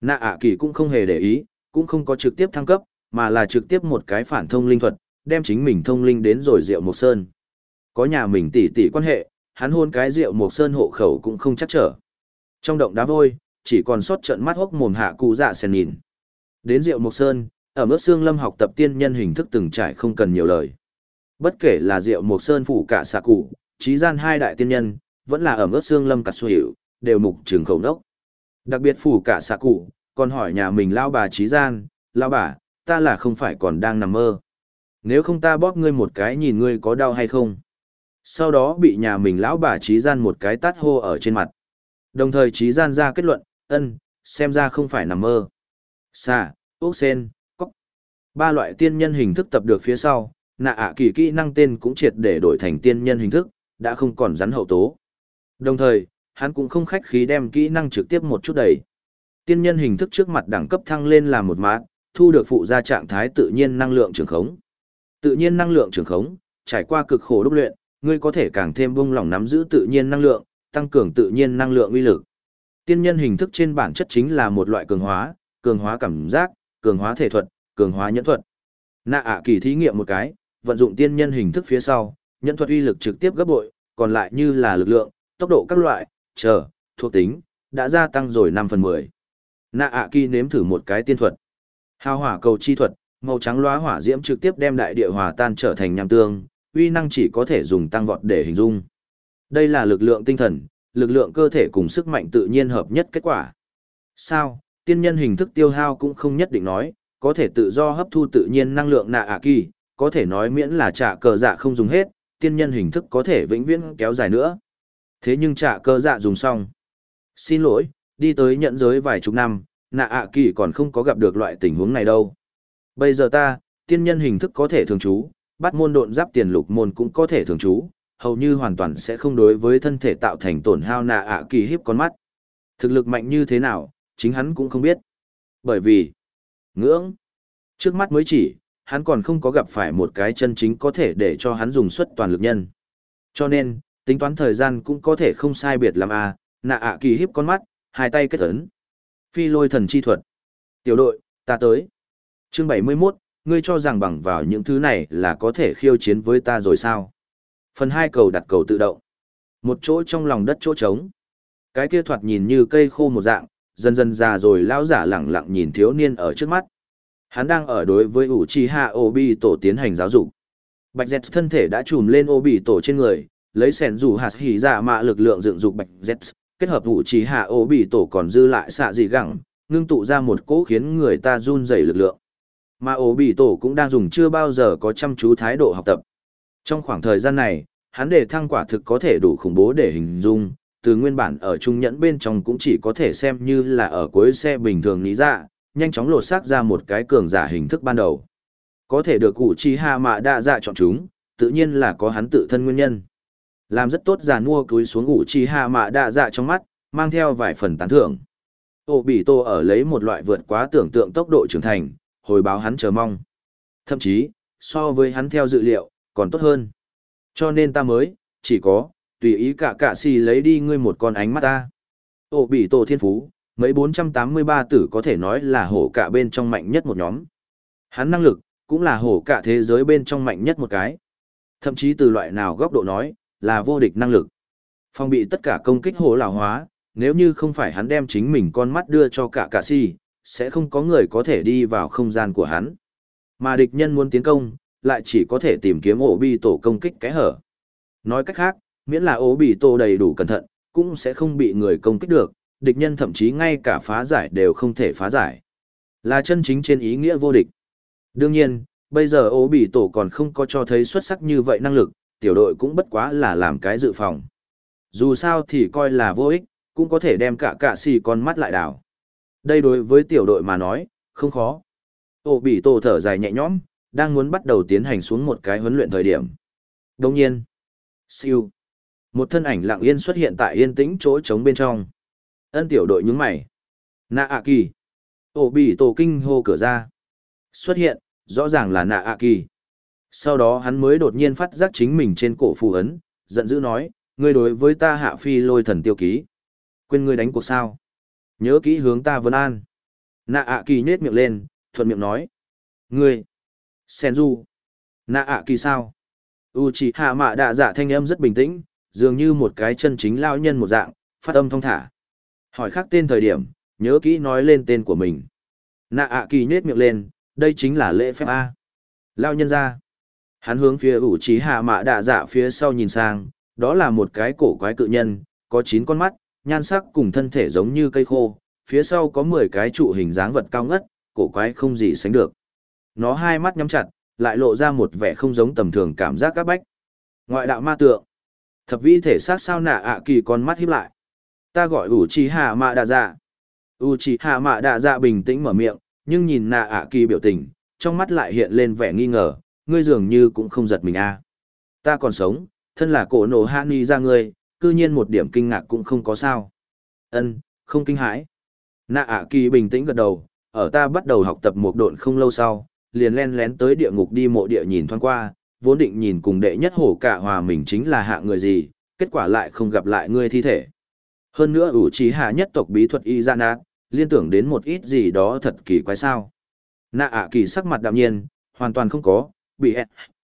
Nạ ạ kỳ cũng không hề để ý, cũng không có trực tiếp thăng cấp, mà là trực tiếp một cái phản thông linh thuật, đem chính mình thông linh đến rồi Diệu Mộc Sơn. Có nhà mình tỷ tỷ quan hệ, hắn hôn cái rượu một Sơn hộ khẩu cũng không chắc trở. Trong động đá vôi, chỉ còn sót trận mắt hốc mồm hạ cụ dạ sen nhìn. Đến rượu một Sơn, ở mức xương lâm học tập tiên nhân hình thức từng trải không cần nhiều lời. Bất kể là rượu một Sơn phủ cả xạ cụ, trí gian hai đại tiên nhân, vẫn là ở mức xương lâm cả suy hiệu, đều mục trường khẩu đốc. Đặc biệt phủ cả xạ cụ, còn hỏi nhà mình lao bà trí gian, lao bà, ta là không phải còn đang nằm mơ. Nếu không ta bóp ngươi một cái nhìn ngươi có đau hay không. Sau đó bị nhà mình lão bà trí gian một cái tát hô ở trên mặt. Đồng thời trí gian ra kết luận, ân, xem ra không phải nằm mơ. Xà, ốc sen, cóc. Ba loại tiên nhân hình thức tập được phía sau, nạ ạ kỳ kỹ năng tên cũng triệt để đổi thành tiên nhân hình thức, đã không còn rắn hậu tố. Đồng thời, hắn cũng không khách khí đem kỹ năng trực tiếp một chút đầy. Tiên nhân hình thức trước mặt đẳng cấp thăng lên là một mát, thu được phụ gia trạng thái tự nhiên năng lượng trường khống. Tự nhiên năng lượng trường khống, trải qua cực khổ đúc luyện, ngươi có thể càng thêm buông lỏng nắm giữ tự nhiên năng lượng, tăng cường tự nhiên năng lượng uy lực. Tiên nhân hình thức trên bản chất chính là một loại cường hóa, cường hóa cảm giác, cường hóa thể thuật, cường hóa nhẫn thuật. Nạ ạ kỳ thí nghiệm một cái, vận dụng tiên nhân hình thức phía sau, nhẫn thuật uy lực trực tiếp gấp bội, còn lại như là lực lượng, tốc độ các loại, chờ, thuộc tính, đã gia tăng rồi 5 phần 10. Nạ ạ kỳ nếm thử một cái tiên thuật. Hào hỏa cầu chi thuật, màu trắng lóa hỏa diễm trực tiếp đem đại địa hòa tan trở thành nham tương, uy năng chỉ có thể dùng tăng vọt để hình dung. Đây là lực lượng tinh thần, lực lượng cơ thể cùng sức mạnh tự nhiên hợp nhất kết quả. Sao, tiên nhân hình thức tiêu hao cũng không nhất định nói, có thể tự do hấp thu tự nhiên năng lượng nạ ạ kỳ, có thể nói miễn là trả cờ dạ không dùng hết, tiên nhân hình thức có thể vĩnh viễn kéo dài nữa. Thế nhưng trả cờ dạ dùng xong. Xin lỗi, đi tới nhận giới vài chục năm, nạ ạ kỳ còn không có gặp được loại tình huống này đâu. Bây giờ ta, tiên nhân hình thức có thể thường trú, bắt môn độn giáp tiền lục môn cũng có thể thường trú, hầu như hoàn toàn sẽ không đối với thân thể tạo thành tổn hao nạ ạ kỳ hiếp con mắt. Thực lực mạnh như thế nào, chính hắn cũng không biết. Bởi vì, ngưỡng, trước mắt mới chỉ, hắn còn không có gặp phải một cái chân chính có thể để cho hắn dùng suất toàn lực nhân. Cho nên, tính toán thời gian cũng có thể không sai biệt làm à, nạ ạ kỳ hiếp con mắt, hai tay kết ấn. Phi lôi thần chi thuật. Tiểu đội, ta tới. Chương 71, ngươi cho rằng bằng vào những thứ này là có thể khiêu chiến với ta rồi sao? Phần hai cầu đặt cầu tự động. Một chỗ trong lòng đất chỗ trống. Cái kia thoạt nhìn như cây khô một dạng, dần dần già rồi lão giả lẳng lặng nhìn thiếu niên ở trước mắt. Hắn đang ở đối với Uchiha trì hạ tổ tiến hành giáo dục. Bạch Jet thân thể đã trùm lên Obito trên người, lấy sẻn rủ hạt hỉ dạ mạ lực lượng dựng dục Bạch Jet, kết hợp Uchiha trì hạ tổ còn dư lại xạ dị gẳng, ngưng tụ ra một cỗ khiến người ta run rẩy lực lượng. Mà Obi tổ cũng đang dùng chưa bao giờ có chăm chú thái độ học tập. Trong khoảng thời gian này, hắn đề thăng quả thực có thể đủ khủng bố để hình dung, từ nguyên bản ở trung nhẫn bên trong cũng chỉ có thể xem như là ở cuối xe bình thường lý ra, nhanh chóng lột xác ra một cái cường giả hình thức ban đầu. Có thể được cụ chi hạ mạ đa dạ chọn chúng, tự nhiên là có hắn tự thân nguyên nhân. Làm rất tốt giả mua cúi xuống ủ chi hạ mạ đa dạ trong mắt, mang theo vài phần tán thưởng. Ô bị tô ở lấy một loại vượt quá tưởng tượng tốc độ trưởng thành, hồi báo hắn chờ mong. Thậm chí, so với hắn theo dự liệu, còn tốt hơn. Cho nên ta mới, chỉ có, tùy ý cả cả xì lấy đi ngươi một con ánh mắt ta. Ô bị tổ thiên phú, mấy 483 tử có thể nói là hổ cả bên trong mạnh nhất một nhóm. Hắn năng lực, cũng là hổ cả thế giới bên trong mạnh nhất một cái. Thậm chí từ loại nào góc độ nói, là vô địch năng lực. Phong bị tất cả công kích hổ lão hóa, nếu như không phải hắn đem chính mình con mắt đưa cho cả cả si, sẽ không có người có thể đi vào không gian của hắn. Mà địch nhân muốn tiến công, lại chỉ có thể tìm kiếm ổ bị tổ công kích cái hở. Nói cách khác, miễn là ổ bị tổ đầy đủ cẩn thận, cũng sẽ không bị người công kích được, địch nhân thậm chí ngay cả phá giải đều không thể phá giải. Là chân chính trên ý nghĩa vô địch. Đương nhiên, bây giờ ổ bị tổ còn không có cho thấy xuất sắc như vậy năng lực, tiểu đội cũng bất quá là làm cái dự phòng. Dù sao thì coi là vô ích, cũng có thể đem cả cả xì con mắt lại đảo. Đây đối với tiểu đội mà nói, không khó. Ô bị tổ thở dài nhẹ nhõm, đang muốn bắt đầu tiến hành xuống một cái huấn luyện thời điểm. Đồng nhiên, siêu, một thân ảnh lặng yên xuất hiện tại yên tĩnh chỗ trống bên trong. Ân tiểu đội nhướng mày. Nạ ạ kỳ. Ô bị tổ kinh hô cửa ra. Xuất hiện, rõ ràng là nạ ạ kỳ. Sau đó hắn mới đột nhiên phát giác chính mình trên cổ phù ấn, giận dữ nói, ngươi đối với ta hạ phi lôi thần tiêu ký. quên ngươi đánh cuộc sao. Nhớ kỹ hướng ta vấn an. Nạ ạ kỳ nhết miệng lên, thuận miệng nói. Ngươi. Senju. Nạ ạ kỳ sao? U chỉ hạ mạ đạ dạ thanh âm rất bình tĩnh, dường như một cái chân chính lao nhân một dạng, phát âm thong thả. Hỏi khác tên thời điểm, nhớ kỹ nói lên tên của mình. Nạ ạ kỳ nhết miệng lên, đây chính là lễ phép A. Lao nhân ra. Hắn hướng phía ủ trí hạ mạ đạ dạ phía sau nhìn sang, đó là một cái cổ quái cự nhân, có chín con mắt, nhan sắc cùng thân thể giống như cây khô, phía sau có mười cái trụ hình dáng vật cao ngất, cổ quái không gì sánh được. Nó hai mắt nhắm chặt, lại lộ ra một vẻ không giống tầm thường cảm giác các bách. Ngoại đạo ma tượng. Thập vi thể xác sao nạ ạ kỳ con mắt híp lại. Ta gọi Uchiha mạ đạ dạ. Uchiha mạ đạ dạ bình tĩnh mở miệng, nhưng nhìn nạ ạ kỳ biểu tình, trong mắt lại hiện lên vẻ nghi ngờ, ngươi dường như cũng không giật mình a à. Ta còn sống, thân là cổ nổ hạ ni ra ngươi, cư nhiên một điểm kinh ngạc cũng không có sao. Ân, không kinh hãi. Nạ ạ kỳ bình tĩnh gật đầu, ở ta bắt đầu học tập một độn không lâu sau, liền len lén tới địa ngục đi mộ địa nhìn thoáng qua, vốn định nhìn cùng đệ nhất hổ cả hòa mình chính là hạ người gì, kết quả lại không gặp lại ngươi thi thể. Hơn nữa ủ trí hạ nhất tộc bí thuật y gian ác, liên tưởng đến một ít gì đó thật kỳ quái sao. Nạ ạ kỳ sắc mặt đạm nhiên, hoàn toàn không có, bị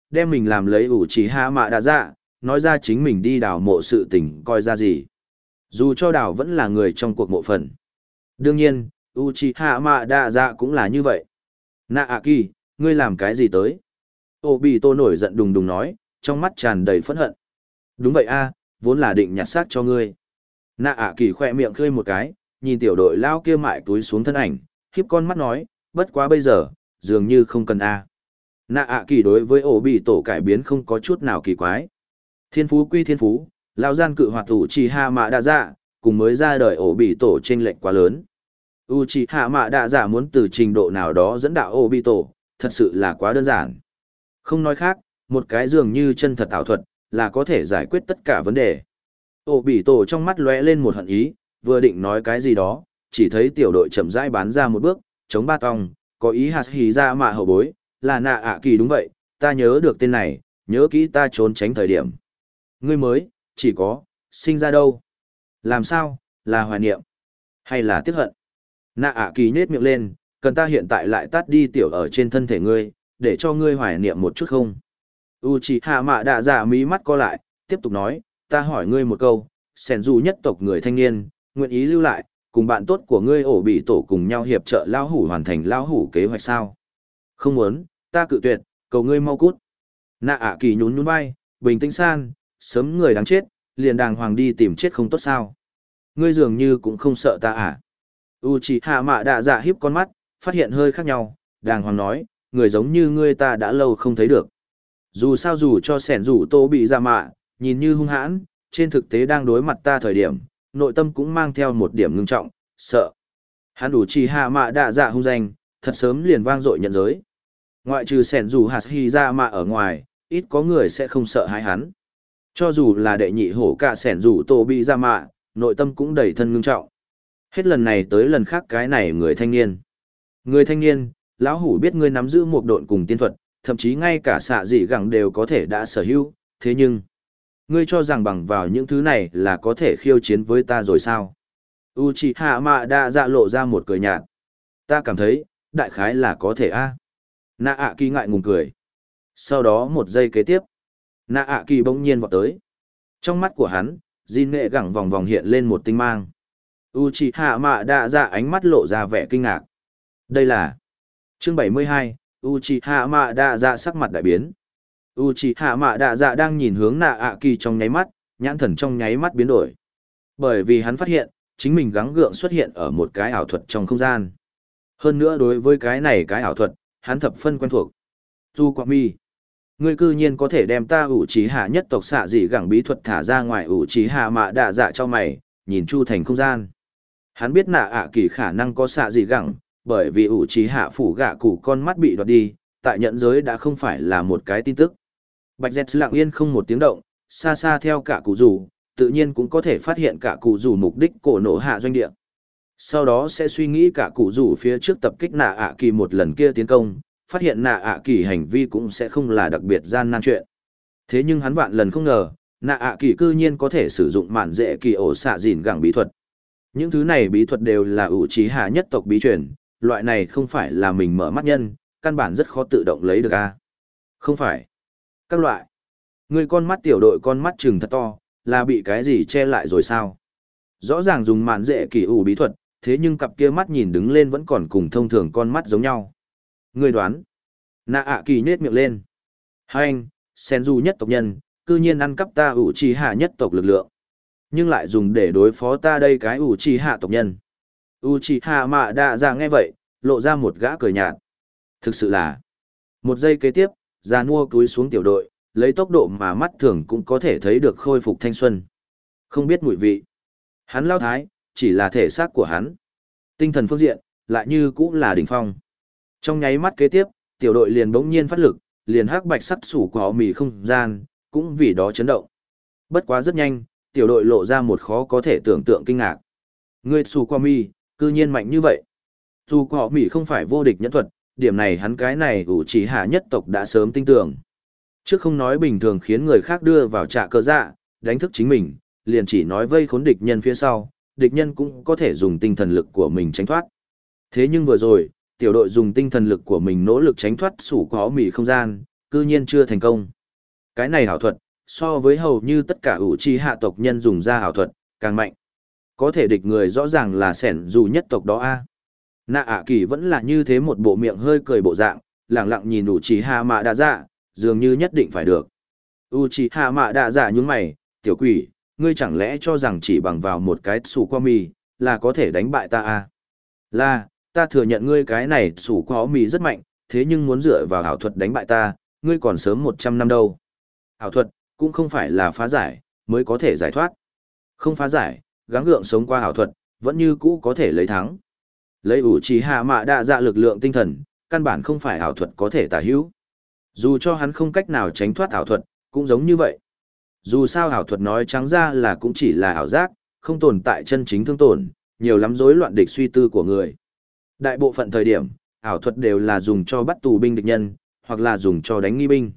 đem mình làm lấy ủ trí hạ mạ đã dạ, nói ra chính mình đi đào mộ sự tình coi ra gì. Dù cho đào vẫn là người trong cuộc mộ phần. Đương nhiên, Uchiha Mạ Đa Dạ cũng là như vậy. Nạ a kỳ, ngươi làm cái gì tới? Ô Bì Tô nổi giận đùng đùng nói, trong mắt tràn đầy phẫn hận. Đúng vậy a, vốn là định nhặt xác cho ngươi. Nạ a kỳ khỏe miệng khơi một cái, nhìn tiểu đội lao kia mại túi xuống thân ảnh, khiếp con mắt nói, bất quá bây giờ, dường như không cần a. Nạ a kỳ đối với obito tổ cải biến không có chút nào kỳ quái. Thiên phú quy thiên phú, lao gian cự hoạt thủ chỉ hạ mạ đa dạ, cùng mới ra đời ổ bị tổ trên lệnh quá lớn. U chỉ hạ mạ đa dạ muốn từ trình độ nào đó dẫn đạo ổ bị tổ, thật sự là quá đơn giản. Không nói khác, một cái dường như chân thật ảo thuật, là có thể giải quyết tất cả vấn đề. Ổ bị tổ trong mắt lóe lên một hận ý, vừa định nói cái gì đó, chỉ thấy tiểu đội chậm rãi bán ra một bước, chống ba tòng, có ý hạt hì ra mạ hậu bối, là nạ ạ kỳ đúng vậy, ta nhớ được tên này, nhớ kỹ ta trốn tránh thời điểm. Ngươi mới, chỉ có, sinh ra đâu? Làm sao, là hoài niệm? Hay là tiếc hận? Nạ ạ kỳ nết miệng lên, cần ta hiện tại lại tắt đi tiểu ở trên thân thể ngươi, để cho ngươi hoài niệm một chút không? Uchiha mạ đạ giả mí mắt co lại, tiếp tục nói, ta hỏi ngươi một câu, sẻn dù nhất tộc người thanh niên, nguyện ý lưu lại, cùng bạn tốt của ngươi ổ bị tổ cùng nhau hiệp trợ lao hủ hoàn thành lao hủ kế hoạch sao? Không muốn, ta cự tuyệt, cầu ngươi mau cút. Nạ ạ kỳ nhún nhún vai, bình tĩnh san, sớm người đáng chết, liền đàng hoàng đi tìm chết không tốt sao. Ngươi dường như cũng không sợ ta à. Uchiha mạ đạ dạ hiếp con mắt, phát hiện hơi khác nhau, đàng hoàng nói, người giống như ngươi ta đã lâu không thấy được. Dù sao dù cho sẻn rủ tô bị ra mạ, nhìn như hung hãn, trên thực tế đang đối mặt ta thời điểm, nội tâm cũng mang theo một điểm ngưng trọng, sợ. Hắn đủ chỉ hạ mạ đạ dạ hung danh, thật sớm liền vang dội nhận giới. Ngoại trừ sẻn rủ hạt hy ra mạ ở ngoài, ít có người sẽ không sợ hãi hắn. Cho dù là đệ nhị hổ cả sẻn rủ tổ bị ra mạ, nội tâm cũng đầy thân ngưng trọng. Hết lần này tới lần khác cái này người thanh niên. Người thanh niên, lão hủ biết ngươi nắm giữ một độn cùng tiên thuật, thậm chí ngay cả xạ dị gẳng đều có thể đã sở hữu, thế nhưng, ngươi cho rằng bằng vào những thứ này là có thể khiêu chiến với ta rồi sao? Uchiha Mạ đã dạ lộ ra một cười nhạt. Ta cảm thấy, đại khái là có thể a. Nạ ạ kỳ ngại ngùng cười. Sau đó một giây kế tiếp, nạ ạ kỳ bỗng nhiên vọt tới. Trong mắt của hắn, Jin nghệ gẳng vòng vòng hiện lên một tinh mang. Uchiha Mạ đạ dạ ánh mắt lộ ra vẻ kinh ngạc. Đây là chương 72, Uchiha Mạ đạ dạ sắc mặt đại biến. Uchiha Mạ đạ dạ đang nhìn hướng nạ ạ kỳ trong nháy mắt, nhãn thần trong nháy mắt biến đổi. Bởi vì hắn phát hiện, chính mình gắng gượng xuất hiện ở một cái ảo thuật trong không gian. Hơn nữa đối với cái này cái ảo thuật, hắn thập phân quen thuộc. Du Quang Mi, ngươi cư nhiên có thể đem ta ủ trí hạ nhất tộc xạ dị gẳng bí thuật thả ra ngoài ủ trí hạ mạ đạ dạ cho mày, nhìn chu thành không gian. Hắn biết nạ ạ kỳ khả năng có xạ dị gẳng, bởi vì ủ trí hạ phủ gạ cụ con mắt bị đoạt đi, tại nhận giới đã không phải là một cái tin tức. Bạch Dẹt lặng yên không một tiếng động, xa xa theo cả cụ rủ, tự nhiên cũng có thể phát hiện cả cụ rủ mục đích cổ nổ hạ doanh địa. Sau đó sẽ suy nghĩ cả cụ rủ phía trước tập kích nạ ạ kỳ một lần kia tiến công, phát hiện nạ ạ kỳ hành vi cũng sẽ không là đặc biệt gian nan chuyện. Thế nhưng hắn vạn lần không ngờ, nạ ạ kỳ cư nhiên có thể sử dụng mạn dễ kỳ ổ xạ dìn gẳng bí thuật. Những thứ này bí thuật đều là ủ trí hạ nhất tộc bí truyền, loại này không phải là mình mở mắt nhân, căn bản rất khó tự động lấy được a. Không phải. Các loại. Người con mắt tiểu đội con mắt trừng thật to, là bị cái gì che lại rồi sao? Rõ ràng dùng mạn dễ kỳ ủ bí thuật, thế nhưng cặp kia mắt nhìn đứng lên vẫn còn cùng thông thường con mắt giống nhau. Người đoán. Nạ ạ kỳ nết miệng lên. hành, sen du nhất tộc nhân, cư nhiên ăn cắp ta ủ trì hạ nhất tộc lực lượng. Nhưng lại dùng để đối phó ta đây cái ủ trì hạ tộc nhân. ủ trì hạ mạ đạ ra nghe vậy, lộ ra một gã cười nhạt. Thực sự là, một giây kế tiếp, ra nua túi xuống tiểu đội, lấy tốc độ mà mắt thường cũng có thể thấy được khôi phục thanh xuân. Không biết mùi vị. Hắn lao thái, chỉ là thể xác của hắn. Tinh thần phương diện, lại như cũng là đỉnh phong. Trong nháy mắt kế tiếp, tiểu đội liền bỗng nhiên phát lực, liền hắc bạch sắc sủ của họ mì không gian, cũng vì đó chấn động. Bất quá rất nhanh, tiểu đội lộ ra một khó có thể tưởng tượng kinh ngạc. Người sủ qua mì, cư nhiên mạnh như vậy. Dù của họ mì không phải vô địch nhẫn thuật, điểm này hắn cái này ủ chỉ hạ nhất tộc đã sớm tin tưởng. Trước không nói bình thường khiến người khác đưa vào trạ cơ dạ, đánh thức chính mình, liền chỉ nói vây khốn địch nhân phía sau, địch nhân cũng có thể dùng tinh thần lực của mình tránh thoát. Thế nhưng vừa rồi, tiểu đội dùng tinh thần lực của mình nỗ lực tránh thoát sủ có mỉ không gian, cư nhiên chưa thành công. Cái này hảo thuật, so với hầu như tất cả ủ chi hạ tộc nhân dùng ra hảo thuật, càng mạnh. Có thể địch người rõ ràng là sẻn dù nhất tộc đó a. Nạ ạ kỳ vẫn là như thế một bộ miệng hơi cười bộ dạng, lẳng lặng nhìn ủ chi hạ mạ đa dạ, dường như nhất định phải được. U chi hạ mạ đa dạ nhúng mày, tiểu quỷ, ngươi chẳng lẽ cho rằng chỉ bằng vào một cái sủ qua mì, là có thể đánh bại ta à? Là, ta thừa nhận ngươi cái này sủ khó mì rất mạnh, thế nhưng muốn dựa vào ảo thuật đánh bại ta, ngươi còn sớm 100 năm đâu. Ảo thuật, cũng không phải là phá giải, mới có thể giải thoát. Không phá giải, gắng gượng sống qua ảo thuật, vẫn như cũ có thể lấy thắng. Lấy ủ trì hạ mạ đa dạ lực lượng tinh thần, căn bản không phải ảo thuật có thể tả hữu. Dù cho hắn không cách nào tránh thoát ảo thuật, cũng giống như vậy. Dù sao ảo thuật nói trắng ra là cũng chỉ là ảo giác, không tồn tại chân chính thương tổn, nhiều lắm rối loạn địch suy tư của người. Đại bộ phận thời điểm, ảo thuật đều là dùng cho bắt tù binh địch nhân, hoặc là dùng cho đánh nghi binh.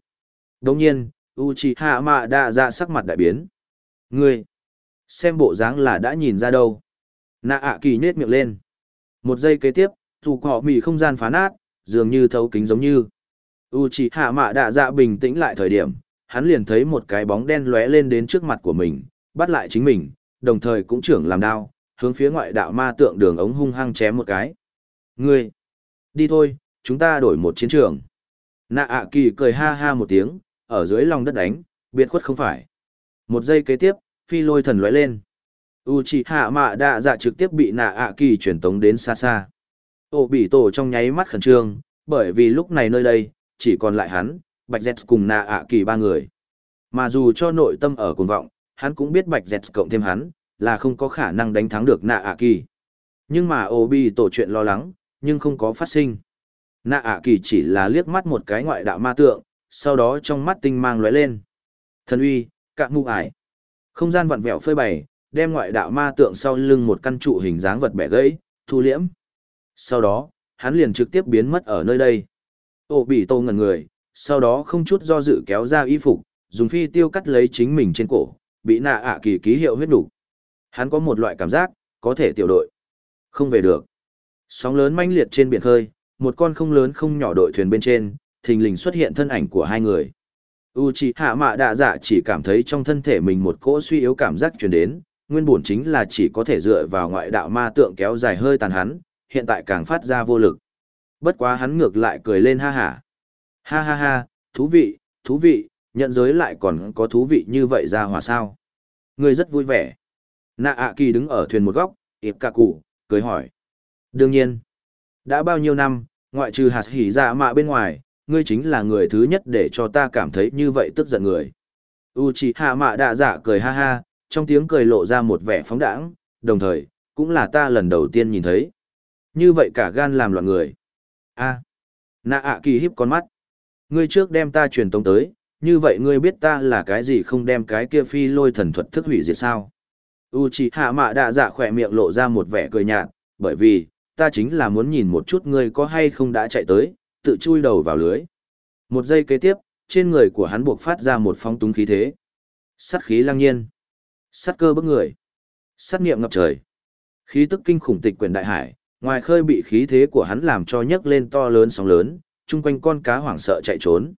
Đồng nhiên, Uchiha Mạ đã ra sắc mặt đại biến. Ngươi, xem bộ dáng là đã nhìn ra đâu. Nạ ạ kỳ nết miệng lên. Một giây kế tiếp, dù họ mì không gian phá nát, dường như thấu kính giống như. Uchiha Mạ đã ra bình tĩnh lại thời điểm, hắn liền thấy một cái bóng đen lóe lên đến trước mặt của mình, bắt lại chính mình, đồng thời cũng trưởng làm đao, hướng phía ngoại đạo ma tượng đường ống hung hăng chém một cái. Ngươi, đi thôi, chúng ta đổi một chiến trường. Nạ ạ kỳ cười ha ha một tiếng, ở dưới lòng đất đánh, biệt khuất không phải. Một giây kế tiếp, phi lôi thần lóe lên. Uchiha mạ đạ dạ trực tiếp bị nạ ạ kỳ chuyển tống đến xa xa. Ô bị tổ trong nháy mắt khẩn trương, bởi vì lúc này nơi đây, chỉ còn lại hắn, Bạch Dẹt cùng nạ ạ kỳ ba người. Mà dù cho nội tâm ở cuồng vọng, hắn cũng biết Bạch Dẹt cộng thêm hắn, là không có khả năng đánh thắng được nạ ạ kỳ. Nhưng mà ô bị tổ chuyện lo lắng, nhưng không có phát sinh. Nạ ạ kỳ chỉ là liếc mắt một cái ngoại đạo ma tượng, sau đó trong mắt tinh mang lóe lên. Thần uy, cạn mụ ải. Không gian vặn vẹo phơi bày, đem ngoại đạo ma tượng sau lưng một căn trụ hình dáng vật bẻ gãy, thu liễm. Sau đó, hắn liền trực tiếp biến mất ở nơi đây. Ô bị tô ngẩn người, sau đó không chút do dự kéo ra y phục, dùng phi tiêu cắt lấy chính mình trên cổ, bị nạ ạ kỳ ký hiệu huyết đủ. Hắn có một loại cảm giác, có thể tiểu đội. Không về được. Sóng lớn manh liệt trên biển khơi, một con không lớn không nhỏ đội thuyền bên trên, thình lình xuất hiện thân ảnh của hai người. Uchiha Mạ Đạ Dạ chỉ cảm thấy trong thân thể mình một cỗ suy yếu cảm giác truyền đến, nguyên bổn chính là chỉ có thể dựa vào ngoại đạo ma tượng kéo dài hơi tàn hắn, hiện tại càng phát ra vô lực. Bất quá hắn ngược lại cười lên ha ha Ha ha ha, thú vị, thú vị, nhận giới lại còn có thú vị như vậy ra hòa sao. Ngươi rất vui vẻ. Nạ ạ kỳ đứng ở thuyền một góc, ịp cà cụ, cười hỏi. Đương nhiên, đã bao nhiêu năm, ngoại trừ hạt hỉ dạ mạ bên ngoài, ngươi chính là người thứ nhất để cho ta cảm thấy như vậy tức giận người. Uchiha mạ đạ dạ cười ha ha, trong tiếng cười lộ ra một vẻ phóng đãng, đồng thời, cũng là ta lần đầu tiên nhìn thấy. Như vậy cả gan làm loạn người. a nạ ạ kỳ híp con mắt. Ngươi trước đem ta truyền tống tới, như vậy ngươi biết ta là cái gì không đem cái kia phi lôi thần thuật thức hủy diệt sao? Uchiha mạ đạ dạ khỏe miệng lộ ra một vẻ cười nhạt, bởi vì, ta chính là muốn nhìn một chút ngươi có hay không đã chạy tới, tự chui đầu vào lưới. Một giây kế tiếp, trên người của hắn buộc phát ra một phong túng khí thế. Sắt khí lăng nhiên. Sắt cơ bức người. Sắt niệm ngập trời. Khí tức kinh khủng tịch quyển đại hải, ngoài khơi bị khí thế của hắn làm cho nhấc lên to lớn sóng lớn, chung quanh con cá hoảng sợ chạy trốn.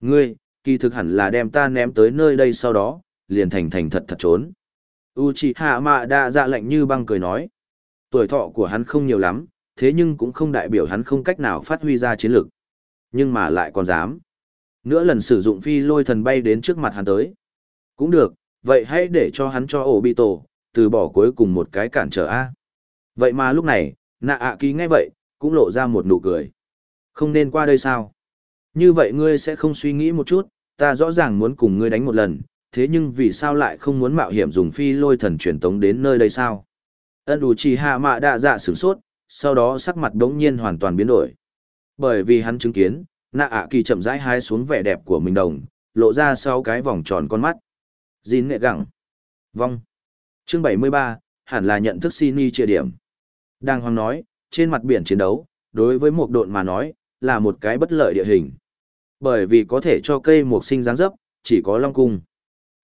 Ngươi, kỳ thực hẳn là đem ta ném tới nơi đây sau đó, liền thành thành thật thật trốn. Uchiha Mạ Đa dạ lạnh như băng cười nói. Tuổi thọ của hắn không nhiều lắm, thế nhưng cũng không đại biểu hắn không cách nào phát huy ra chiến lực. Nhưng mà lại còn dám. Nữa lần sử dụng phi lôi thần bay đến trước mặt hắn tới. Cũng được, vậy hãy để cho hắn cho ổ bị tổ, từ bỏ cuối cùng một cái cản trở A. Vậy mà lúc này, nạ ạ à ký nghe vậy, cũng lộ ra một nụ cười. Không nên qua đây sao? Như vậy ngươi sẽ không suy nghĩ một chút, ta rõ ràng muốn cùng ngươi đánh một lần, thế nhưng vì sao lại không muốn mạo hiểm dùng phi lôi thần truyền tống đến nơi đây sao? Ân đủ chỉ hạ mạ đạ dạ sửng sốt, sau đó sắc mặt đống nhiên hoàn toàn biến đổi. Bởi vì hắn chứng kiến, nạ ạ kỳ chậm rãi hái xuống vẻ đẹp của mình đồng, lộ ra sau cái vòng tròn con mắt. Dín nghệ gẳng. Vong. Chương 73, hẳn là nhận thức Sini chia điểm. Đang hoàng nói, trên mặt biển chiến đấu, đối với một độn mà nói, là một cái bất lợi địa hình. Bởi vì có thể cho cây một sinh dáng dấp, chỉ có Long Cung.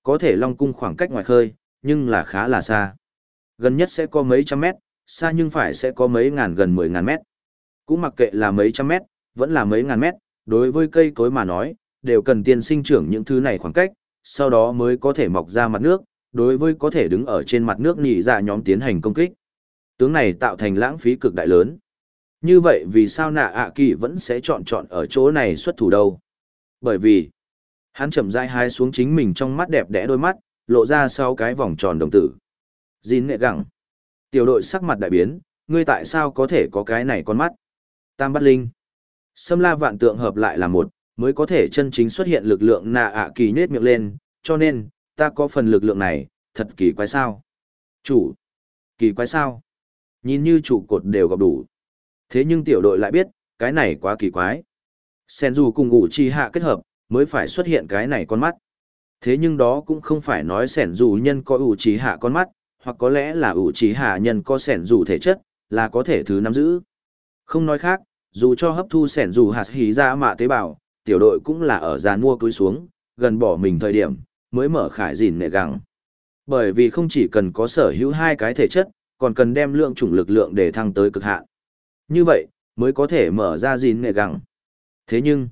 Có thể Long Cung khoảng cách ngoài khơi, nhưng là khá là xa. Gần nhất sẽ có mấy trăm mét, xa nhưng phải sẽ có mấy ngàn gần mười ngàn mét. Cũng mặc kệ là mấy trăm mét, vẫn là mấy ngàn mét, đối với cây cối mà nói, đều cần tiên sinh trưởng những thứ này khoảng cách, sau đó mới có thể mọc ra mặt nước, đối với có thể đứng ở trên mặt nước nỉ ra dạ nhóm tiến hành công kích. Tướng này tạo thành lãng phí cực đại lớn. Như vậy vì sao nạ ạ kỳ vẫn sẽ chọn chọn ở chỗ này xuất thủ đâu? Bởi vì, hắn chậm rãi hai xuống chính mình trong mắt đẹp đẽ đôi mắt, lộ ra sau cái vòng tròn đồng tử. Dìn nghệ gẳng. Tiểu đội sắc mặt đại biến, ngươi tại sao có thể có cái này con mắt? Tam bắt linh. Sâm la vạn tượng hợp lại là một, mới có thể chân chính xuất hiện lực lượng nạ ạ kỳ nết miệng lên, cho nên, ta có phần lực lượng này, thật kỳ quái sao. Chủ. Kỳ quái sao? Nhìn như trụ cột đều gặp đủ. Thế nhưng tiểu đội lại biết, cái này quá kỳ quái. Sen dù cùng ngủ chi hạ kết hợp, mới phải xuất hiện cái này con mắt. Thế nhưng đó cũng không phải nói sẻn dù nhân có ủ trí hạ con mắt, hoặc có lẽ là ủ trí hạ nhân có sẻn dù thể chất, là có thể thứ nắm giữ. Không nói khác, dù cho hấp thu sẻn dù hạt hí ra mạ tế bào, tiểu đội cũng là ở giàn mua cúi xuống, gần bỏ mình thời điểm, mới mở khải dìn nệ gắng. Bởi vì không chỉ cần có sở hữu hai cái thể chất, còn cần đem lượng chủng lực lượng để thăng tới cực hạn. Như vậy, mới có thể mở ra dìn nệ gắng. Thế nhưng,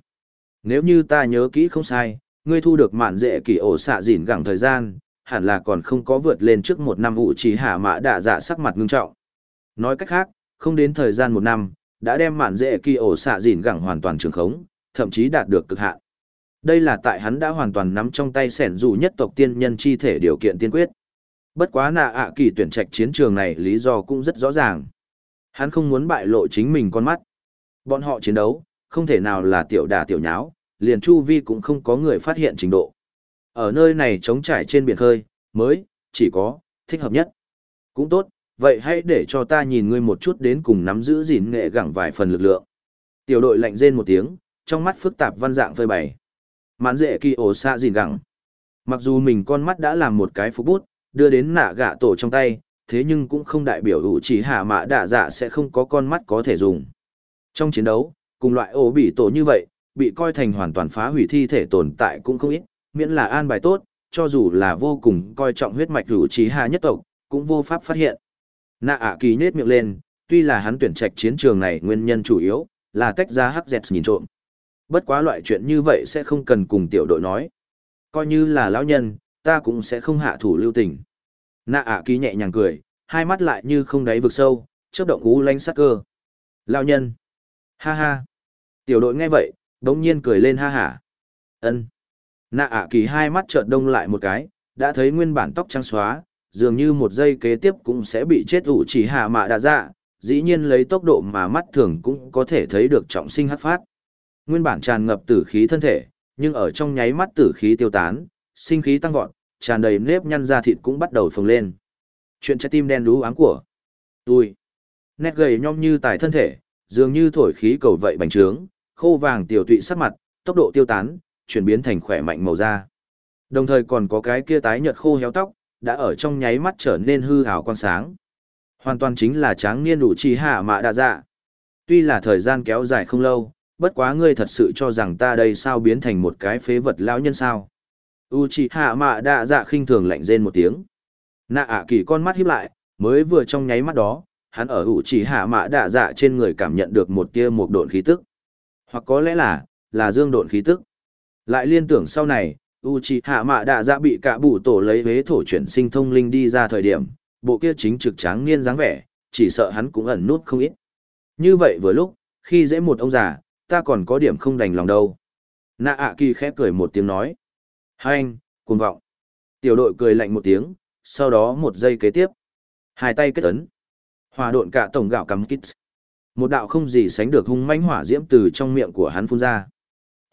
nếu như ta nhớ kỹ không sai, ngươi thu được mạn dễ kỳ ổ xạ dìn gẳng thời gian, hẳn là còn không có vượt lên trước một năm ủ chỉ hạ mã đạ dạ sắc mặt ngưng trọng. Nói cách khác, không đến thời gian một năm, đã đem mạn dễ kỳ ổ xạ dìn gẳng hoàn toàn trường khống, thậm chí đạt được cực hạn. Đây là tại hắn đã hoàn toàn nắm trong tay sẻn dù nhất tộc tiên nhân chi thể điều kiện tiên quyết. Bất quá nạ ạ kỳ tuyển trạch chiến trường này lý do cũng rất rõ ràng. Hắn không muốn bại lộ chính mình con mắt. Bọn họ chiến đấu, không thể nào là tiểu đà tiểu nháo, liền chu vi cũng không có người phát hiện trình độ. Ở nơi này trống trải trên biển khơi, mới, chỉ có, thích hợp nhất. Cũng tốt, vậy hãy để cho ta nhìn ngươi một chút đến cùng nắm giữ gìn nghệ gẳng vài phần lực lượng. Tiểu đội lạnh rên một tiếng, trong mắt phức tạp văn dạng phơi bày. Mãn dễ kỳ ổ xa gìn gẳng. Mặc dù mình con mắt đã làm một cái phục bút, đưa đến nạ gạ tổ trong tay, thế nhưng cũng không đại biểu ủ chỉ hạ mã đạ dạ sẽ không có con mắt có thể dùng. Trong chiến đấu, cùng loại ổ bị tổ như vậy, bị coi thành hoàn toàn phá hủy thi thể tồn tại cũng không ít, miễn là an bài tốt, cho dù là vô cùng coi trọng huyết mạch rủ trí hạ nhất tộc, cũng vô pháp phát hiện. Nạ ạ kỳ nết miệng lên, tuy là hắn tuyển trạch chiến trường này nguyên nhân chủ yếu, là tách ra hắc dẹt nhìn trộm. Bất quá loại chuyện như vậy sẽ không cần cùng tiểu đội nói. Coi như là lão nhân, ta cũng sẽ không hạ thủ lưu tình. Nạ ạ kỳ nhẹ nhàng cười, hai mắt lại như không đáy vực sâu, chớp động ú lánh sắc cơ. Lão nhân. Ha ha. Tiểu đội nghe vậy, đống nhiên cười lên ha hả. ân Nạ ạ kỳ hai mắt trợn đông lại một cái, đã thấy nguyên bản tóc trắng xóa, dường như một giây kế tiếp cũng sẽ bị chết ủ chỉ hạ mạ đạ dạ, dĩ nhiên lấy tốc độ mà mắt thường cũng có thể thấy được trọng sinh hát phát. Nguyên bản tràn ngập tử khí thân thể, nhưng ở trong nháy mắt tử khí tiêu tán, sinh khí tăng vọt, tràn đầy nếp nhăn da thịt cũng bắt đầu phồng lên. Chuyện trái tim đen đú áng của. Tôi. Nét gầy nhom như tài thân thể, dường như thổi khí cầu vậy bành trướng, khô vàng tiểu tụy sắc mặt, tốc độ tiêu tán, chuyển biến thành khỏe mạnh màu da. Đồng thời còn có cái kia tái nhợt khô héo tóc, đã ở trong nháy mắt trở nên hư hào quang sáng. Hoàn toàn chính là tráng niên đủ trì hạ mạ đạ dạ. Tuy là thời gian kéo dài không lâu, bất quá ngươi thật sự cho rằng ta đây sao biến thành một cái phế vật lão nhân sao. U trì hạ mạ đạ dạ khinh thường lạnh rên một tiếng. Nạ ạ kỳ con mắt híp lại, mới vừa trong nháy mắt đó, hắn ở ủ chỉ hạ mã đạ dạ trên người cảm nhận được một tia một độn khí tức. Hoặc có lẽ là, là dương độn khí tức. Lại liên tưởng sau này, u chỉ hạ mã đạ dạ bị cả bụ tổ lấy vế thổ chuyển sinh thông linh đi ra thời điểm, bộ kia chính trực tráng niên dáng vẻ, chỉ sợ hắn cũng ẩn nút không ít. Như vậy vừa lúc, khi dễ một ông già, ta còn có điểm không đành lòng đâu. Nạ ạ kỳ khẽ cười một tiếng nói. Hai anh, cuồng vọng. Tiểu đội cười lạnh một tiếng, sau đó một giây kế tiếp. Hai tay kết ấn. Hòa độn cả tổng gạo cắm kít. Một đạo không gì sánh được hung mãnh hỏa diễm từ trong miệng của hắn phun ra.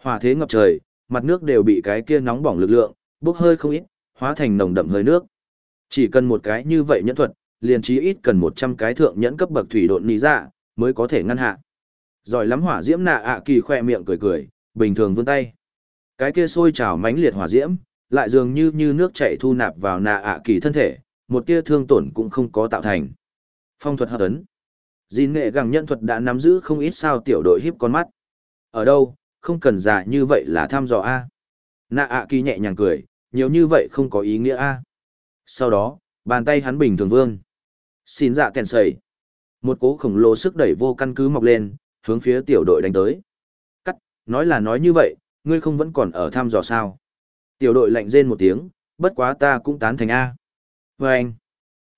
Hỏa thế ngập trời, mặt nước đều bị cái kia nóng bỏng lực lượng, bốc hơi không ít, hóa thành nồng đậm hơi nước. Chỉ cần một cái như vậy nhẫn thuật, liền chí ít cần 100 cái thượng nhẫn cấp bậc thủy độn nị dạ, mới có thể ngăn hạ. Giỏi lắm hỏa diễm nạ ạ kỳ khoe miệng cười cười, bình thường vươn tay. Cái kia sôi trào mãnh liệt hỏa diễm, lại dường như như nước chảy thu nạp vào nạ ạ kỳ thân thể, một tia thương tổn cũng không có tạo thành. Phong thuật hợp ấn. dĩ nghệ gẳng nhân thuật đã nắm giữ không ít sao tiểu đội hiếp con mắt. Ở đâu, không cần giả như vậy là thăm dò A. Nạ ạ kỳ nhẹ nhàng cười, nhiều như vậy không có ý nghĩa A. Sau đó, bàn tay hắn bình thường vương. Xin dạ kèn sầy. Một cố khổng lồ sức đẩy vô căn cứ mọc lên, hướng phía tiểu đội đánh tới. Cắt, nói là nói như vậy, ngươi không vẫn còn ở thăm dò sao. Tiểu đội lạnh rên một tiếng, bất quá ta cũng tán thành A. vê anh,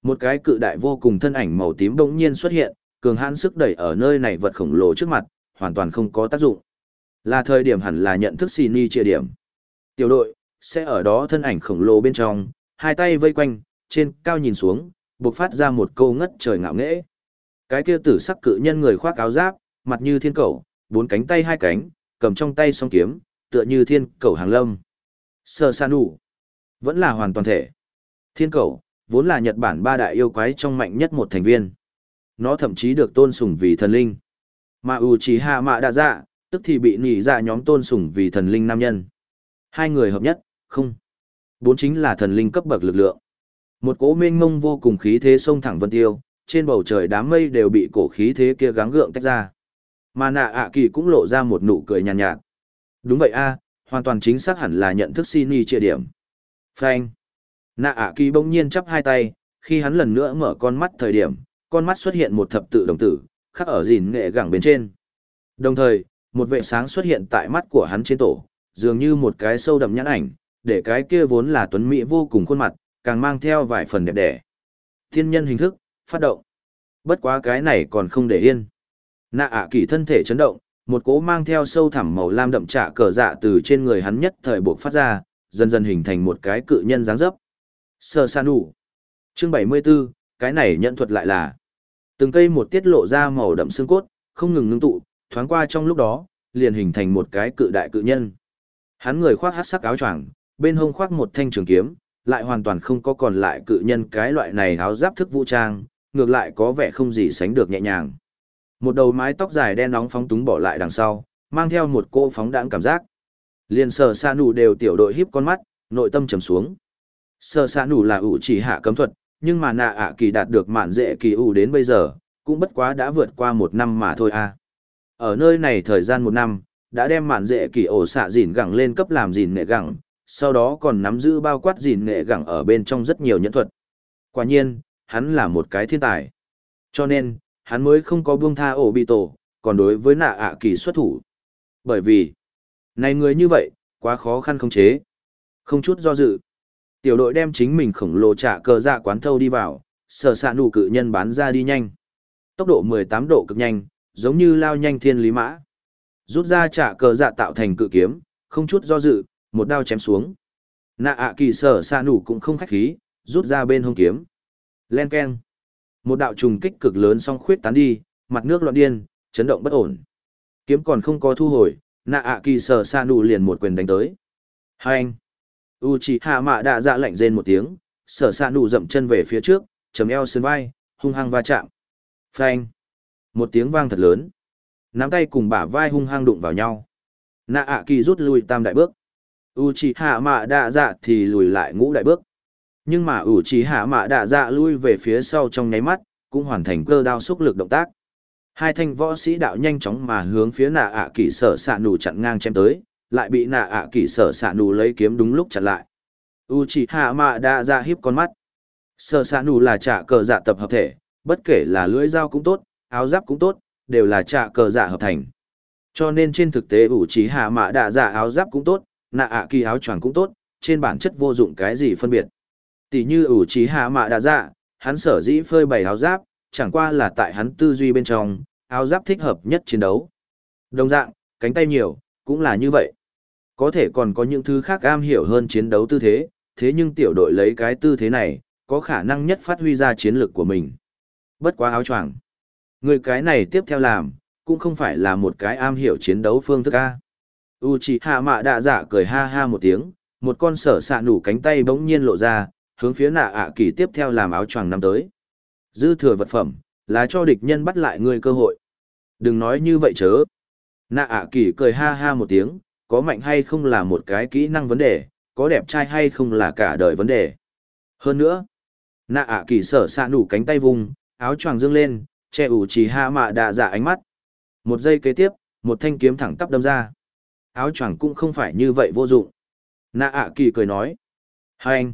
một cái cự đại vô cùng thân ảnh màu tím bỗng nhiên xuất hiện, cường hãn sức đẩy ở nơi này vật khổng lồ trước mặt, hoàn toàn không có tác dụng. Là thời điểm hẳn là nhận thức xì ni chia điểm. Tiểu đội, sẽ ở đó thân ảnh khổng lồ bên trong, hai tay vây quanh, trên cao nhìn xuống, bộc phát ra một câu ngất trời ngạo nghễ. Cái kia tử sắc cự nhân người khoác áo giáp, mặt như thiên cầu, bốn cánh tay hai cánh, cầm trong tay song kiếm, tựa như thiên cầu hàng lâm. Sơ san đủ. Vẫn là hoàn toàn thể. Thiên cầu, vốn là Nhật Bản ba đại yêu quái trong mạnh nhất một thành viên. Nó thậm chí được tôn sùng vì thần linh. Mà Uchiha Mạ Đa Dạ, tức thì bị nỉ dạ nhóm tôn sùng vì thần linh nam nhân. Hai người hợp nhất, không. Bốn chính là thần linh cấp bậc lực lượng. Một cỗ mênh mông vô cùng khí thế sông thẳng vân tiêu, trên bầu trời đám mây đều bị cổ khí thế kia gắng gượng tách ra. Mà nạ ạ kỳ cũng lộ ra một nụ cười nhàn nhạt, nhạt. Đúng vậy a, hoàn toàn chính xác hẳn là nhận thức xin y chia điểm. Phanh. Nạ ạ kỳ bỗng nhiên chắp hai tay, khi hắn lần nữa mở con mắt thời điểm, con mắt xuất hiện một thập tự đồng tử, khắc ở gìn nghệ gẳng bên trên. Đồng thời, một vệ sáng xuất hiện tại mắt của hắn trên tổ, dường như một cái sâu đậm nhãn ảnh, để cái kia vốn là tuấn mỹ vô cùng khuôn mặt, càng mang theo vài phần đẹp đẽ. Thiên nhân hình thức, phát động. Bất quá cái này còn không để yên. Nạ ạ kỳ thân thể chấn động, một cỗ mang theo sâu thẳm màu lam đậm trả cờ dạ từ trên người hắn nhất thời buộc phát ra, dần dần hình thành một cái cự nhân dáng dấp. Sơ san đủ. Chương 74, cái này nhận thuật lại là từng cây một tiết lộ ra màu đậm xương cốt, không ngừng ngưng tụ, thoáng qua trong lúc đó, liền hình thành một cái cự đại cự nhân. Hắn người khoác hắc sắc áo choàng, bên hông khoác một thanh trường kiếm, lại hoàn toàn không có còn lại cự nhân cái loại này áo giáp thức vũ trang, ngược lại có vẻ không gì sánh được nhẹ nhàng. Một đầu mái tóc dài đen nóng phóng túng bỏ lại đằng sau, mang theo một cô phóng đãng cảm giác. Liên sở sa nụ đều tiểu đội híp con mắt, nội tâm trầm xuống. Sở sa nụ là ủ chỉ hạ cấm thuật, nhưng mà nạ ạ kỳ đạt được mạn dễ kỳ ủ đến bây giờ, cũng bất quá đã vượt qua một năm mà thôi à. Ở nơi này thời gian một năm, đã đem mạn dễ kỳ ổ xạ dìn gẳng lên cấp làm dìn nghệ gẳng, sau đó còn nắm giữ bao quát dìn nghệ gẳng ở bên trong rất nhiều nhẫn thuật. Quả nhiên, hắn là một cái thiên tài. Cho nên, hắn mới không có buông tha ổ bị tổ, còn đối với nạ ạ kỳ xuất thủ. Bởi vì, này người như vậy, quá khó khăn không chế. Không chút do dự. Tiểu đội đem chính mình khổng lồ trả cờ dạ quán thâu đi vào, sở xạ nụ cự nhân bán ra đi nhanh. Tốc độ 18 độ cực nhanh, giống như lao nhanh thiên lý mã. Rút ra trả cờ dạ tạo thành cự kiếm, không chút do dự, một đao chém xuống. Nạ ạ kỳ sở xa nủ cũng không khách khí, rút ra bên hông kiếm. Len keng. Một đạo trùng kích cực lớn song khuyết tán đi, mặt nước loạn điên, chấn động bất ổn. Kiếm còn không có thu hồi, nạ ạ kỳ sở xa nụ liền một quyền đánh tới. Hành. Uchiha Mạ Đạ dạ lạnh rên một tiếng, sở xa nụ dậm chân về phía trước, chấm eo sườn vai, hung hăng va chạm. Phanh. Một tiếng vang thật lớn. Nắm tay cùng bả vai hung hăng đụng vào nhau. Nạ ạ kỳ rút lui tam đại bước. u trì hạ Mạ Đạ dạ thì lùi lại ngũ đại bước. Nhưng mà Uchiha Mạ Đạ dạ lui về phía sau trong nháy mắt, cũng hoàn thành cơ đao xúc lực động tác. Hai thanh võ sĩ đạo nhanh chóng mà hướng phía nạ ạ kỳ sở xạ nù chặn ngang chém tới, lại bị nạ ạ kỳ sở xạ nù lấy kiếm đúng lúc chặn lại u chỉ hạ mạ đạ dạ hiếp con mắt Sở xạ nù là trả cờ dạ tập hợp thể, bất kể là lưỡi dao cũng tốt, áo giáp cũng tốt, đều là trạ cờ dạ hợp thành. Cho nên trên thực tế ủ trí hạ mạ đạ dạ áo giáp cũng tốt, nạ ạ kỳ áo choàng cũng tốt, trên bản chất vô dụng cái gì phân biệt. Tỷ như ủ trí hạ mạ đạ dạ, hắn sở dĩ phơi bày áo giáp, chẳng qua là tại hắn tư duy bên trong, áo giáp thích hợp nhất chiến đấu. Đồng dạng, cánh tay nhiều, cũng là như vậy. Có thể còn có những thứ khác am hiểu hơn chiến đấu tư thế, thế nhưng tiểu đội lấy cái tư thế này, có khả năng nhất phát huy ra chiến lược của mình. Bất quá áo choàng. Người cái này tiếp theo làm, cũng không phải là một cái am hiểu chiến đấu phương thức A. Uchiha mạ đạ dạ cười ha ha một tiếng, một con sở sạ nủ cánh tay bỗng nhiên lộ ra, hướng phía nạ ạ kỳ tiếp theo làm áo choàng năm tới. Dư thừa vật phẩm, là cho địch nhân bắt lại người cơ hội. Đừng nói như vậy chớ. Nạ ạ kỳ cười ha ha một tiếng, có mạnh hay không là một cái kỹ năng vấn đề, có đẹp trai hay không là cả đời vấn đề. Hơn nữa, nạ ạ kỳ sở xạ nủ cánh tay vùng, áo choàng dương lên, che ủ chỉ hạ mạ đạ dạ ánh mắt. Một giây kế tiếp, một thanh kiếm thẳng tắp đâm ra. Áo choàng cũng không phải như vậy vô dụng. Nạ ạ kỳ cười nói. Hai anh.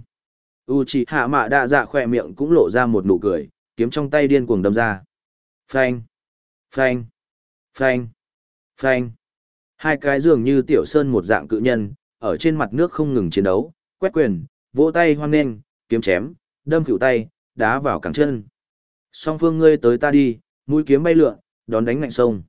U chỉ hạ mạ đạ dạ khỏe miệng cũng lộ ra một nụ cười, kiếm trong tay điên cuồng đâm ra. Phanh. Phanh. Phanh. Phanh. Hai cái dường như tiểu sơn một dạng cự nhân, ở trên mặt nước không ngừng chiến đấu, quét quyền, vỗ tay hoang nghênh, kiếm chém, đâm cửu tay, đá vào cẳng chân. Song phương ngươi tới ta đi, mũi kiếm bay lượn, đón đánh ngạnh sông.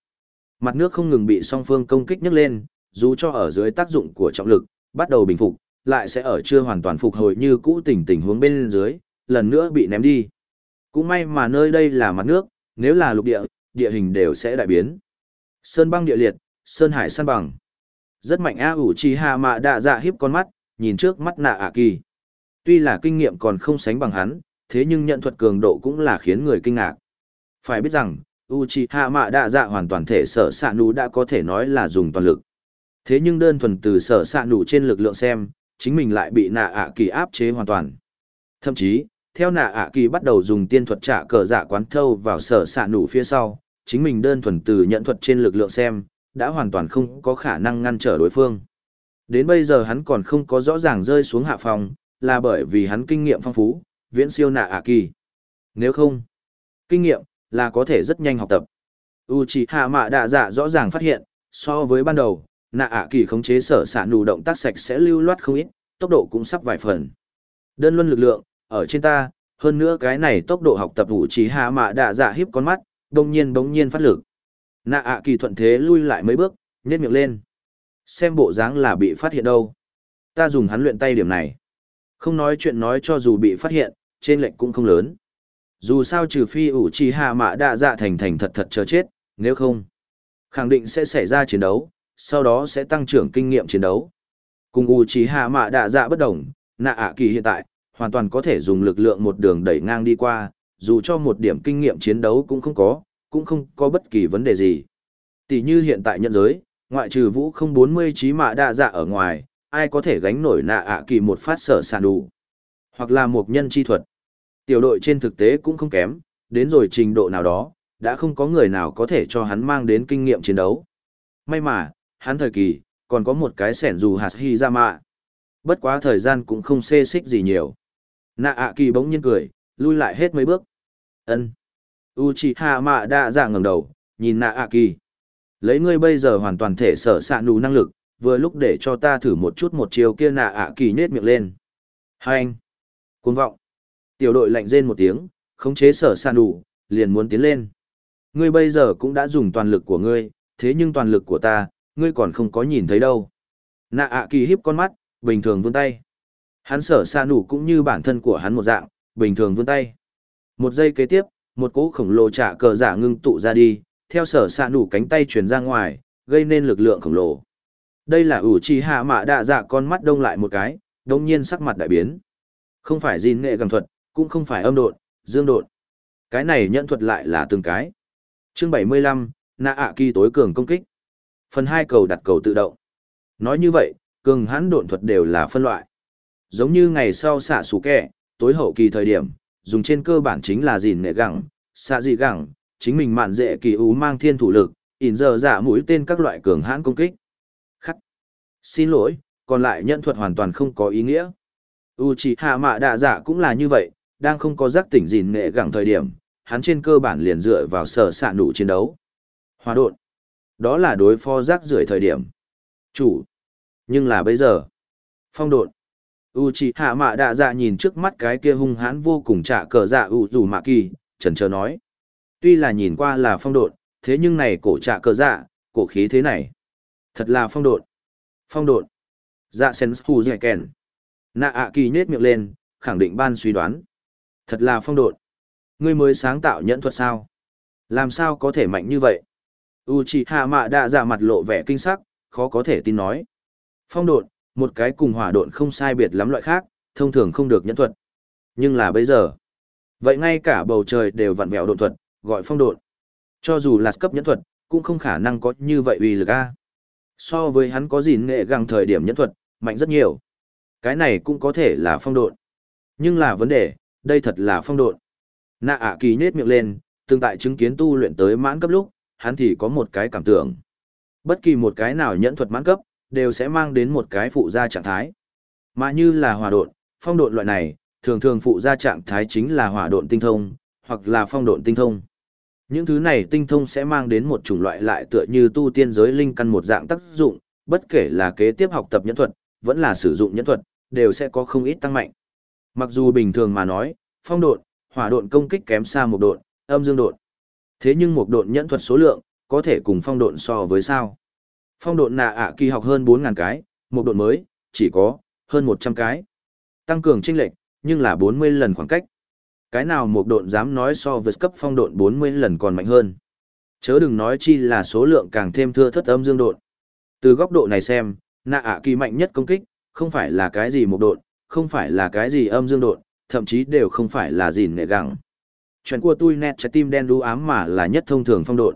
Mặt nước không ngừng bị song phương công kích nhấc lên, dù cho ở dưới tác dụng của trọng lực, bắt đầu bình phục, lại sẽ ở chưa hoàn toàn phục hồi như cũ tình tình huống bên dưới, lần nữa bị ném đi. Cũng may mà nơi đây là mặt nước, nếu là lục địa, địa hình đều sẽ đại biến. Sơn băng địa liệt, sơn hải san bằng. Rất mạnh A ủ chi hạ mạ đạ dạ hiếp con mắt, nhìn trước mắt nạ ạ kỳ. Tuy là kinh nghiệm còn không sánh bằng hắn, thế nhưng nhận thuật cường độ cũng là khiến người kinh ngạc. Phải biết rằng, Uchiha Mạ Đạ Dạ hoàn toàn thể sở sạ nụ đã có thể nói là dùng toàn lực. Thế nhưng đơn thuần từ sở sạ nụ trên lực lượng xem, chính mình lại bị nạ ạ kỳ áp chế hoàn toàn. Thậm chí, theo nạ ạ kỳ bắt đầu dùng tiên thuật trả cờ dạ quán thâu vào sở sạ nụ phía sau, chính mình đơn thuần từ nhận thuật trên lực lượng xem, đã hoàn toàn không có khả năng ngăn trở đối phương. Đến bây giờ hắn còn không có rõ ràng rơi xuống hạ phòng, là bởi vì hắn kinh nghiệm phong phú, viễn siêu nạ ạ kỳ. Nếu không, kinh nghiệm, là có thể rất nhanh học tập. Uchiha Mạ Đạ Dạ rõ ràng phát hiện, so với ban đầu, nạ ạ kỳ khống chế sở xạ nụ động tác sạch sẽ lưu loát không ít, tốc độ cũng sắp vài phần. Đơn luân lực lượng, ở trên ta, hơn nữa cái này tốc độ học tập Uchiha Mạ Đạ Dạ hiếp con mắt, đông nhiên bỗng nhiên phát lực. Nạ ạ kỳ thuận thế lui lại mấy bước, nhét miệng lên. Xem bộ dáng là bị phát hiện đâu. Ta dùng hắn luyện tay điểm này. Không nói chuyện nói cho dù bị phát hiện, trên lệnh cũng không lớn. Dù sao trừ phi ủ trì hạ mạ đạ dạ thành thành thật thật chờ chết, nếu không, khẳng định sẽ xảy ra chiến đấu, sau đó sẽ tăng trưởng kinh nghiệm chiến đấu. Cùng ủ trì hạ mạ đạ dạ bất đồng, nạ ạ kỳ hiện tại, hoàn toàn có thể dùng lực lượng một đường đẩy ngang đi qua, dù cho một điểm kinh nghiệm chiến đấu cũng không có, cũng không có bất kỳ vấn đề gì. Tỷ như hiện tại nhận giới, ngoại trừ vũ không bốn mươi trí mạ đạ dạ ở ngoài, ai có thể gánh nổi nạ ạ kỳ một phát sở sàn đủ. Hoặc là một nhân chi thuật. Tiểu đội trên thực tế cũng không kém, đến rồi trình độ nào đó, đã không có người nào có thể cho hắn mang đến kinh nghiệm chiến đấu. May mà, hắn thời kỳ, còn có một cái sẻn dù hạt hy ra mạ. Bất quá thời gian cũng không xê xích gì nhiều. Nạ ạ kỳ bỗng nhiên cười, lui lại hết mấy bước. ân Uchiha mạ đã dạ ngẩng đầu, nhìn nạ ạ kỳ. Lấy ngươi bây giờ hoàn toàn thể sở sạ nụ năng lực, vừa lúc để cho ta thử một chút một chiều kia nạ ạ kỳ nết miệng lên. Hai anh. cuốn vọng. Tiểu đội lạnh rên một tiếng, khống chế sở sàn đủ, liền muốn tiến lên. Ngươi bây giờ cũng đã dùng toàn lực của ngươi, thế nhưng toàn lực của ta, ngươi còn không có nhìn thấy đâu. Nạ ạ kỳ hiếp con mắt, bình thường vươn tay. Hắn sở sàn đủ cũng như bản thân của hắn một dạng, bình thường vươn tay. Một giây kế tiếp, một cỗ khổng lồ trả cờ giả ngưng tụ ra đi, theo sở sàn đủ cánh tay truyền ra ngoài, gây nên lực lượng khổng lồ. Đây là ủ trì hạ mạ đạ dạ con mắt đông lại một cái, đồng nhiên sắc mặt đại biến. Không phải gìn nghệ gầm thuật, cũng không phải âm độn, dương độn. Cái này nhận thuật lại là từng cái. Chương 75, Na ạ kỳ tối cường công kích. Phần hai cầu đặt cầu tự động. Nói như vậy, cường hãn độn thuật đều là phân loại. Giống như ngày sau xạ sủ kẹ, tối hậu kỳ thời điểm, dùng trên cơ bản chính là gìn nệ gẳng, xạ dị gẳng, chính mình mạn dễ kỳ ú mang thiên thủ lực, ỉn giờ giả dạ mũi tên các loại cường hãn công kích. Khắc. Xin lỗi, còn lại nhận thuật hoàn toàn không có ý nghĩa. Uchiha Mạ Đạ Dạ cũng là như vậy, đang không có giác tỉnh gìn nghệ gẳng thời điểm, hắn trên cơ bản liền dựa vào sở xạ nụ chiến đấu. Hòa độn. Đó là đối phó rác rưởi thời điểm. Chủ. Nhưng là bây giờ. Phong độn. Uchiha Mạ Đạ Dạ nhìn trước mắt cái kia hung hãn vô cùng trả cờ dạ u dù mạ kỳ, trần chờ nói. Tuy là nhìn qua là phong độn, thế nhưng này cổ trả cờ dạ, cổ khí thế này. Thật là phong độn. Phong độn. Dạ sen hù dạy kèn. Nạ ạ kỳ nhết miệng lên, khẳng định ban suy đoán. Thật là phong độn. Ngươi mới sáng tạo nhẫn thuật sao? Làm sao có thể mạnh như vậy? Uchiha Mạ Đạ Dạ mặt lộ vẻ kinh sắc, khó có thể tin nói. Phong độn, một cái cùng hỏa độn không sai biệt lắm loại khác, thông thường không được nhẫn thuật. Nhưng là bây giờ, vậy ngay cả bầu trời đều vặn vẹo độn thuật, gọi phong độn. Cho dù là cấp nhẫn thuật, cũng không khả năng có như vậy uy lực a. So với hắn có gìn nghệ găng thời điểm nhẫn thuật, mạnh rất nhiều. Cái này cũng có thể là phong độn. Nhưng là vấn đề, đây thật là phong độn. Nạ ạ kỳ nhết miệng lên, tương tại chứng kiến tu luyện tới mãn cấp lúc, hắn thì có một cái cảm tưởng. Bất kỳ một cái nào nhẫn thuật mãn cấp, đều sẽ mang đến một cái phụ gia trạng thái. Mà như là hỏa độn, phong độn loại này, thường thường phụ gia trạng thái chính là hỏa độn tinh thông, hoặc là phong độn tinh thông. Những thứ này tinh thông sẽ mang đến một chủng loại lại tựa như tu tiên giới linh căn một dạng tác dụng, bất kể là kế tiếp học tập nhẫn thuật, vẫn là sử dụng nhẫn thuật, đều sẽ có không ít tăng mạnh. Mặc dù bình thường mà nói, phong độn, hỏa độn công kích kém xa một độn, âm dương độn. Thế nhưng một độn nhẫn thuật số lượng, có thể cùng phong độn so với sao? Phong độn nạ ạ kỳ học hơn 4.000 cái, một độn mới, chỉ có, hơn 100 cái. Tăng cường chênh lệch, nhưng là 40 lần khoảng cách. Cái nào một độn dám nói so với cấp phong độn 40 lần còn mạnh hơn. Chớ đừng nói chi là số lượng càng thêm thưa thất âm dương độn. Từ góc độ này xem, nạ ạ kỳ mạnh nhất công kích, không phải là cái gì một độn, không phải là cái gì âm dương độn, thậm chí đều không phải là gì nệ gẳng. Chuyện của tôi nét trái tim đen đu ám mà là nhất thông thường phong độn.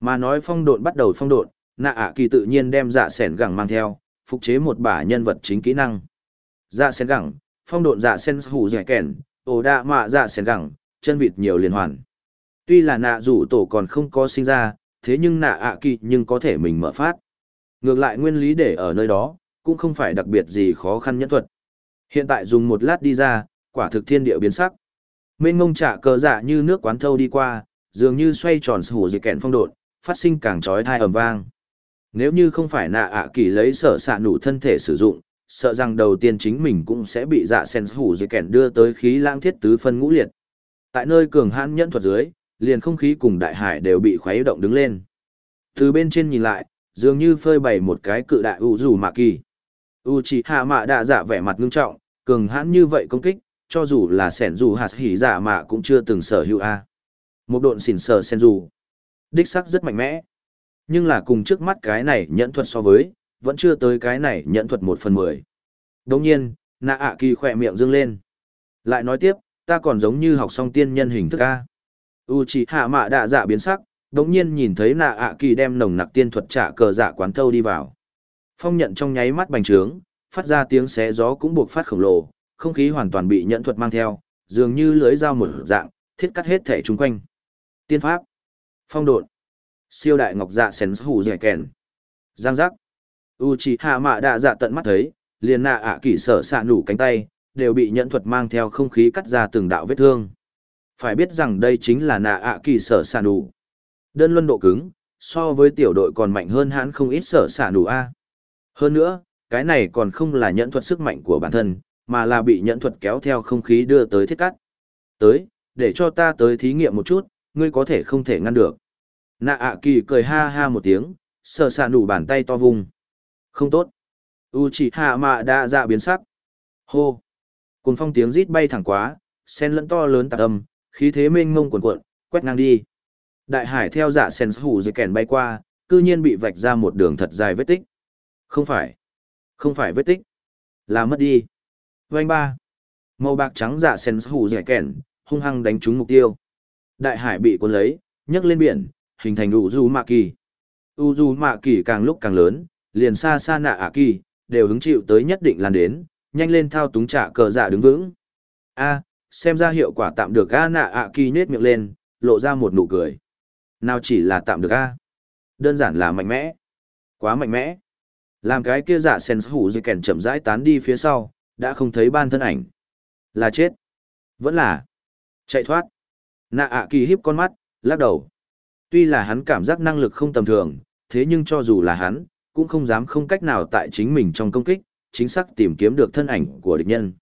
Mà nói phong độn bắt đầu phong độn, nạ ạ kỳ tự nhiên đem dạ sẻn gẳng mang theo phục chế một bả nhân vật chính kỹ năng dạ sẻn gẳng phong độn dạ sen hủ dẻ kèn ổ đạ mạ dạ sẻn gẳng chân vịt nhiều liên hoàn tuy là nạ rủ tổ còn không có sinh ra thế nhưng nạ ạ kỳ nhưng có thể mình mở phát ngược lại nguyên lý để ở nơi đó cũng không phải đặc biệt gì khó khăn nhẫn thuật hiện tại dùng một lát đi ra quả thực thiên địa biến sắc mênh ngông trả cờ dạ như nước quán thâu đi qua dường như xoay tròn hủ dị kẹn phong độn phát sinh càng trói thai ầm vang nếu như không phải nạ ạ kỳ lấy sở xạ nụ thân thể sử dụng, sợ rằng đầu tiên chính mình cũng sẽ bị dạ sen hủ dị kẹn đưa tới khí lãng thiết tứ phân ngũ liệt. Tại nơi cường hãn nhẫn thuật dưới, liền không khí cùng đại hải đều bị khuấy động đứng lên. Từ bên trên nhìn lại, dường như phơi bày một cái cự đại u rủ mạ kỳ. U chỉ hạ mạ đạ dạ vẻ mặt ngưng trọng, cường hãn như vậy công kích, cho dù là sẻn dù hạt hỉ dạ mạ cũng chưa từng sở hữu a. Một độn xỉn sở sen dù. Đích sắc rất mạnh mẽ. Nhưng là cùng trước mắt cái này nhẫn thuật so với, vẫn chưa tới cái này nhẫn thuật một phần mười. Đồng nhiên, nạ ạ kỳ khỏe miệng dương lên. Lại nói tiếp, ta còn giống như học xong tiên nhân hình thức A. U chỉ hạ mạ đạ dạ biến sắc, đồng nhiên nhìn thấy nạ ạ kỳ đem nồng nặc tiên thuật trả cờ dạ quán thâu đi vào. Phong nhận trong nháy mắt bành trướng, phát ra tiếng xé gió cũng buộc phát khổng lồ, không khí hoàn toàn bị nhận thuật mang theo, dường như lưới dao một dạng, thiết cắt hết thể chung quanh. Tiên pháp, phong độn, siêu đại ngọc dạ sén hủ dẻ kèn. Giang giác. U c hạ mạ đạ dạ tận mắt thấy liền nạ ạ kỷ sở xạ nủ cánh tay đều bị nhận thuật mang theo không khí cắt ra từng đạo vết thương. Phải biết rằng đây chính là nạ ạ kỳ sở xạ nủ. Đơn luân độ cứng so với tiểu đội còn mạnh hơn hãn không ít sở xạ nủ a hơn nữa, cái này còn không là nhẫn thuật sức mạnh của bản thân, mà là bị nhẫn thuật kéo theo không khí đưa tới thiết cắt tới, để cho ta tới thí nghiệm một chút, ngươi có thể không thể ngăn được. Nạ ạ kỳ cười ha ha một tiếng sợ sạ nủ bàn tay to vùng. Không tốt. U chỉ hạ mạ đã dạ biến sắc. Hô. Cùng phong tiếng rít bay thẳng quá, sen lẫn to lớn tạc âm, khí thế mênh mông cuồn cuộn, quét ngang đi. Đại hải theo dạ sen hủ dưới kèn bay qua, cư nhiên bị vạch ra một đường thật dài vết tích không phải. Không phải vết tích. Là mất đi. Vanh ba. Màu bạc trắng dạ sen hủ rẻ kèn, hung hăng đánh trúng mục tiêu. Đại hải bị cuốn lấy, nhấc lên biển, hình thành u du mạ kỳ u du mạ kỳ càng lúc càng lớn, liền xa xa nạ Ả kỳ, đều hứng chịu tới nhất định lan đến, nhanh lên thao túng trả cờ dạ đứng vững. A, xem ra hiệu quả tạm được a, nạ ạ kỳ nết miệng lên, lộ ra một nụ cười. Nào chỉ là tạm được a. Đơn giản là mạnh mẽ. Quá mạnh mẽ làm cái kia dạ sen hủ dây kèn chậm rãi tán đi phía sau đã không thấy ban thân ảnh là chết Vẫn là chạy thoát. Nạ ạ kỳ hiếp con mắt, lắc đầu. Tuy là hắn cảm giác năng lực không tầm thường, thế nhưng cho dù là hắn, cũng không dám không cách nào tại chính mình trong công kích, chính xác tìm kiếm được thân ảnh của địch nhân.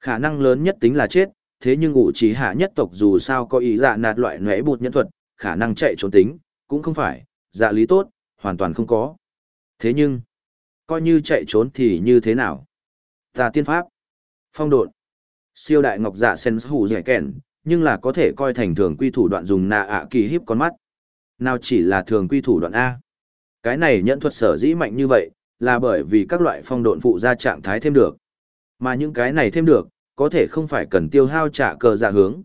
Khả năng lớn nhất tính là chết, thế nhưng ủ trí hạ nhất tộc dù sao có ý dạ nạt loại nhuế bụt nhân thuật, khả năng chạy trốn tính, cũng không phải, dạ lý tốt, hoàn toàn không có. Thế nhưng, coi như chạy trốn thì như thế nào? Ta tiên pháp, phong độn, siêu đại ngọc dạ sen hủ dẻ kèn, nhưng là có thể coi thành thường quy thủ đoạn dùng nạ ạ kỳ híp con mắt. Nào chỉ là thường quy thủ đoạn A. Cái này nhận thuật sở dĩ mạnh như vậy, là bởi vì các loại phong độn phụ ra trạng thái thêm được. Mà những cái này thêm được, có thể không phải cần tiêu hao trả cờ dạ hướng.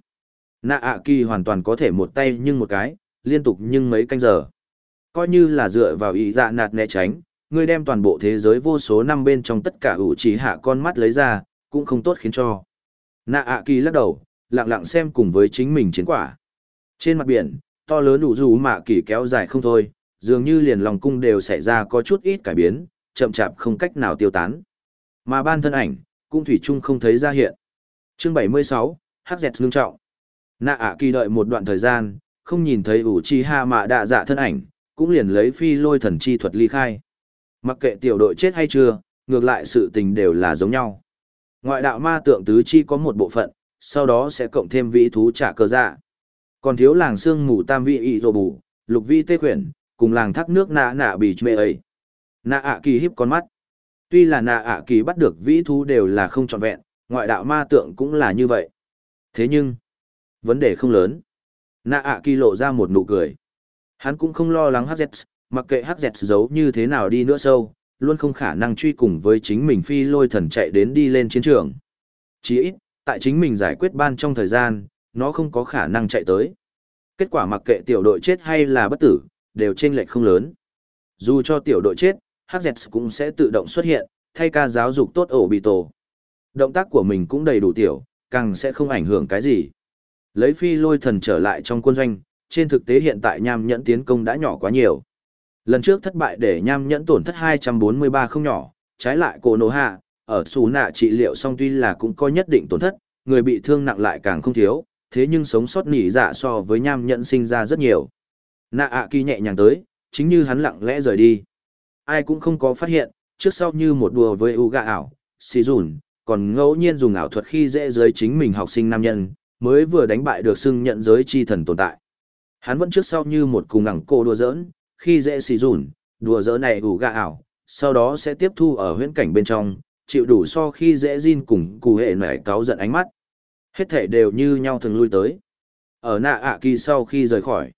Nạ ạ kỳ hoàn toàn có thể một tay nhưng một cái, liên tục nhưng mấy canh giờ. Coi như là dựa vào ý dạ nạt né tránh, Ngươi đem toàn bộ thế giới vô số năm bên trong tất cả ủ trí hạ con mắt lấy ra, cũng không tốt khiến cho. Nạ ạ kỳ lắc đầu, lặng lặng xem cùng với chính mình chiến quả. Trên mặt biển, to lớn đủ dù mạ kỳ kéo dài không thôi, dường như liền lòng cung đều xảy ra có chút ít cải biến, chậm chạp không cách nào tiêu tán. Mà ban thân ảnh, cũng thủy chung không thấy ra hiện. Chương 76, Hắc Dẹt ngưng trọng. Nạ ạ kỳ đợi một đoạn thời gian, không nhìn thấy ủ chi ha mạ đạ dạ thân ảnh, cũng liền lấy phi lôi thần chi thuật ly khai. Mặc kệ tiểu đội chết hay chưa, ngược lại sự tình đều là giống nhau. Ngoại đạo ma tượng tứ chi có một bộ phận, sau đó sẽ cộng thêm vĩ thú trả cơ dạ. Còn thiếu làng xương mù tam vị ị rồ bù, lục vi tê khuyển, cùng làng thác nước nạ nạ bì mê ấy. Nạ ạ kỳ hiếp con mắt. Tuy là nạ ạ kỳ bắt được vĩ thú đều là không trọn vẹn, ngoại đạo ma tượng cũng là như vậy. Thế nhưng, vấn đề không lớn. Nạ ạ kỳ lộ ra một nụ cười. Hắn cũng không lo lắng HZ, mặc kệ HZ giấu như thế nào đi nữa sâu, luôn không khả năng truy cùng với chính mình phi lôi thần chạy đến đi lên chiến trường. Chỉ ít, tại chính mình giải quyết ban trong thời gian, nó không có khả năng chạy tới. Kết quả mặc kệ tiểu đội chết hay là bất tử, đều chênh lệch không lớn. Dù cho tiểu đội chết, HZ cũng sẽ tự động xuất hiện, thay ca giáo dục tốt ổ bị tổ. Động tác của mình cũng đầy đủ tiểu, càng sẽ không ảnh hưởng cái gì. Lấy phi lôi thần trở lại trong quân doanh, trên thực tế hiện tại nham nhẫn tiến công đã nhỏ quá nhiều. Lần trước thất bại để nham nhẫn tổn thất 243 không nhỏ, trái lại cổ nổ hạ, ở xù nạ trị liệu xong tuy là cũng có nhất định tổn thất, người bị thương nặng lại càng không thiếu, thế nhưng sống sót nỉ dạ so với nham nhẫn sinh ra rất nhiều. Nạ ạ kỳ nhẹ nhàng tới, chính như hắn lặng lẽ rời đi. Ai cũng không có phát hiện, trước sau như một đùa với u gà ảo, xì rùn, còn ngẫu nhiên dùng ảo thuật khi dễ dưới chính mình học sinh nam nhân, mới vừa đánh bại được xưng nhận giới chi thần tồn tại. Hắn vẫn trước sau như một cùng ngẳng cô đùa giỡn, khi dễ xì rùn, đùa dỡ này ủ gạ ảo, sau đó sẽ tiếp thu ở huyễn cảnh bên trong, chịu đủ so khi dễ Jin cùng cụ hệ nảy cáo giận ánh mắt. Hết thể đều như nhau thường lui tới. Ở nạ ạ kỳ sau khi rời khỏi.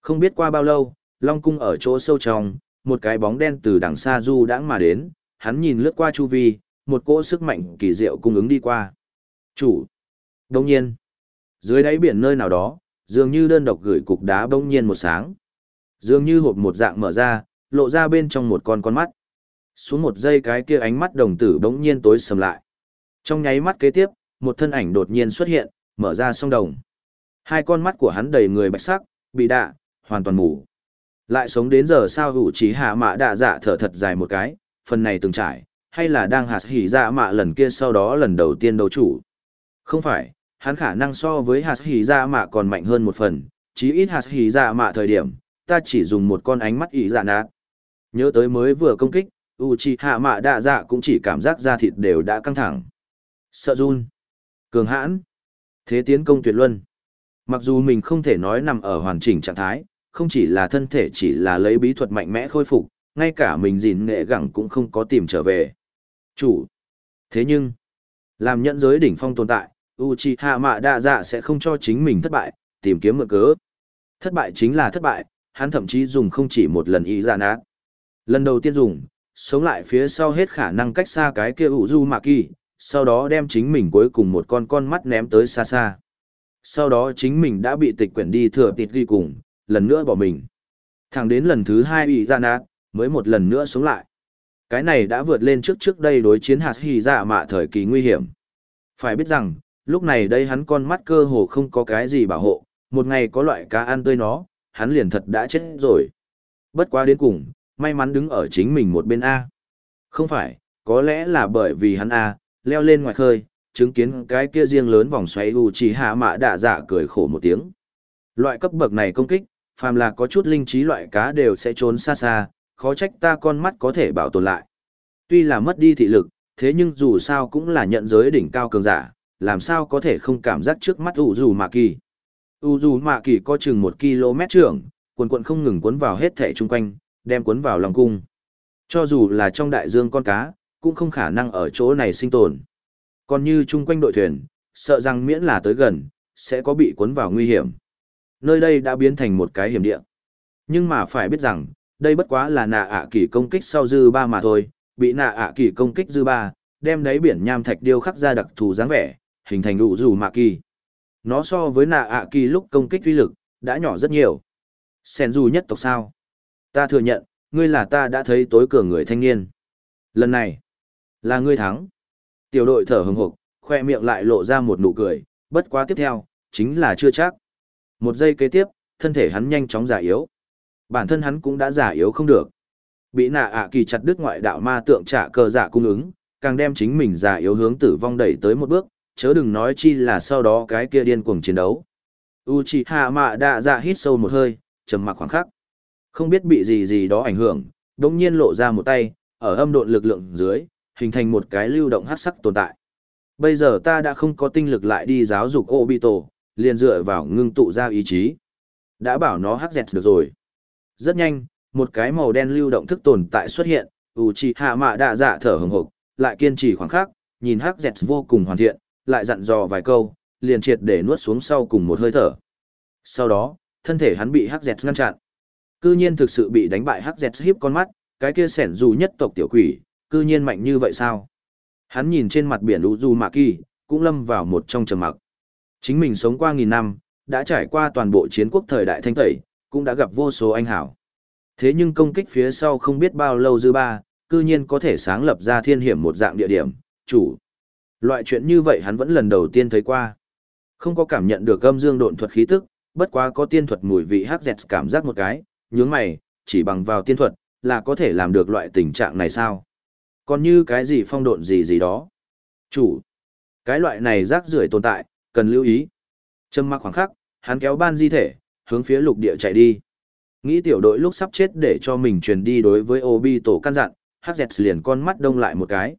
Không biết qua bao lâu, Long Cung ở chỗ sâu trong, một cái bóng đen từ đằng xa du đãng mà đến, hắn nhìn lướt qua chu vi, một cỗ sức mạnh kỳ diệu cung ứng đi qua. Chủ. Đông nhiên. Dưới đáy biển nơi nào đó, dường như đơn độc gửi cục đá bỗng nhiên một sáng. Dường như hộp một dạng mở ra, lộ ra bên trong một con con mắt. Xuống một giây cái kia ánh mắt đồng tử bỗng nhiên tối sầm lại. Trong nháy mắt kế tiếp, một thân ảnh đột nhiên xuất hiện, mở ra song đồng. Hai con mắt của hắn đầy người bạch sắc, bị đạ, hoàn toàn mù. Lại sống đến giờ sao hữu trí hạ mạ đạ dạ thở thật dài một cái, phần này từng trải, hay là đang hạt hỉ dạ mạ lần kia sau đó lần đầu tiên đấu chủ. Không phải, hắn khả năng so với hạt hỉ dạ mạ còn mạnh hơn một phần, chí ít hạt hỉ dạ mạ thời điểm, ta chỉ dùng một con ánh mắt ý dạ nát. Nhớ tới mới vừa công kích, Uchiha Mạ Đạ Dạ cũng chỉ cảm giác da thịt đều đã căng thẳng. Sợ run. Cường hãn. Thế tiến công tuyệt luân. Mặc dù mình không thể nói nằm ở hoàn chỉnh trạng thái, không chỉ là thân thể chỉ là lấy bí thuật mạnh mẽ khôi phục, ngay cả mình gìn nghệ gẳng cũng không có tìm trở về. Chủ. Thế nhưng, làm nhận giới đỉnh phong tồn tại, Uchiha Mạ Đạ Dạ sẽ không cho chính mình thất bại, tìm kiếm mượn cớ. Thất bại chính là thất bại, hắn thậm chí dùng không chỉ một lần ý ra nát. Lần đầu tiên dùng, sống lại phía sau hết khả năng cách xa cái kia ủ du mạ kỳ, sau đó đem chính mình cuối cùng một con con mắt ném tới xa xa. Sau đó chính mình đã bị tịch quyển đi thừa tịt ghi cùng, lần nữa bỏ mình. Thẳng đến lần thứ hai bị ra nát, mới một lần nữa sống lại. Cái này đã vượt lên trước trước đây đối chiến hạt hì dạ mạ thời kỳ nguy hiểm. Phải biết rằng, lúc này đây hắn con mắt cơ hồ không có cái gì bảo hộ, một ngày có loại cá ăn tươi nó, hắn liền thật đã chết rồi. Bất quá đến cùng, may mắn đứng ở chính mình một bên A. Không phải, có lẽ là bởi vì hắn A, leo lên ngoài khơi, chứng kiến cái kia riêng lớn vòng xoáy u chỉ hạ mạ đạ dạ cười khổ một tiếng. Loại cấp bậc này công kích, phàm là có chút linh trí loại cá đều sẽ trốn xa xa, khó trách ta con mắt có thể bảo tồn lại. Tuy là mất đi thị lực, thế nhưng dù sao cũng là nhận giới đỉnh cao cường giả, làm sao có thể không cảm giác trước mắt ủ dù mà kỳ u dù mạ kỳ có chừng một km trưởng, quần quận không ngừng cuốn vào hết thể chung quanh, đem cuốn vào lòng cung. Cho dù là trong đại dương con cá, cũng không khả năng ở chỗ này sinh tồn. Còn như chung quanh đội thuyền, sợ rằng miễn là tới gần, sẽ có bị cuốn vào nguy hiểm. Nơi đây đã biến thành một cái hiểm địa. Nhưng mà phải biết rằng, đây bất quá là nạ ạ kỳ công kích sau dư ba mà thôi, bị nạ ạ kỳ công kích dư ba, đem đáy biển nham thạch điêu khắc ra đặc thù dáng vẻ, hình thành đủ dù mạ kỳ. Nó so với nạ ạ kỳ lúc công kích uy lực, đã nhỏ rất nhiều. Sen du nhất tộc sao? Ta thừa nhận, ngươi là ta đã thấy tối cường người thanh niên. Lần này, là ngươi thắng. Tiểu đội thở hừng hực, khoe miệng lại lộ ra một nụ cười, bất quá tiếp theo, chính là chưa chắc. Một giây kế tiếp, thân thể hắn nhanh chóng giả yếu. Bản thân hắn cũng đã giả yếu không được. Bị nạ ạ kỳ chặt đứt ngoại đạo ma tượng trả cờ giả cung ứng, càng đem chính mình giả yếu hướng tử vong đẩy tới một bước, chớ đừng nói chi là sau đó cái kia điên cuồng chiến đấu. Uchiha Mạ Đạ Dạ hít sâu một hơi, trầm mặc khoảng khắc. Không biết bị gì gì đó ảnh hưởng, đống nhiên lộ ra một tay, ở âm độn lực lượng dưới, hình thành một cái lưu động hát sắc tồn tại. Bây giờ ta đã không có tinh lực lại đi giáo dục Obito, liền dựa vào ngưng tụ ra ý chí. Đã bảo nó hắc dẹt được rồi. Rất nhanh, một cái màu đen lưu động thức tồn tại xuất hiện, Uchiha Mạ Đạ Dạ thở hừng hộc, lại kiên trì khoảng khắc, nhìn hắc dẹt vô cùng hoàn thiện, lại dặn dò vài câu, liền triệt để nuốt xuống sau cùng một hơi thở. Sau đó, thân thể hắn bị hắc dẹt ngăn chặn. Cư nhiên thực sự bị đánh bại hắc dẹt híp con mắt, cái kia sẻn dù nhất tộc tiểu quỷ, cư nhiên mạnh như vậy sao? Hắn nhìn trên mặt biển Uzu Mạ Kỳ, cũng lâm vào một trong trầm mặc. Chính mình sống qua nghìn năm, đã trải qua toàn bộ chiến quốc thời đại thanh tẩy, cũng đã gặp vô số anh hảo. Thế nhưng công kích phía sau không biết bao lâu dư ba, cư nhiên có thể sáng lập ra thiên hiểm một dạng địa điểm, chủ. Loại chuyện như vậy hắn vẫn lần đầu tiên thấy qua. Không có cảm nhận được âm dương độn thuật khí tức, bất quá có tiên thuật mùi vị hắc dẹt cảm giác một cái, nhướng mày, chỉ bằng vào tiên thuật, là có thể làm được loại tình trạng này sao? Còn như cái gì phong độn gì gì đó. Chủ, cái loại này rác rưởi tồn tại, cần lưu ý. Trâm mặc khoảng khắc, hắn kéo ban di thể, hướng phía lục địa chạy đi. Nghĩ tiểu đội lúc sắp chết để cho mình truyền đi đối với Obi tổ căn dặn, HZ liền con mắt đông lại một cái.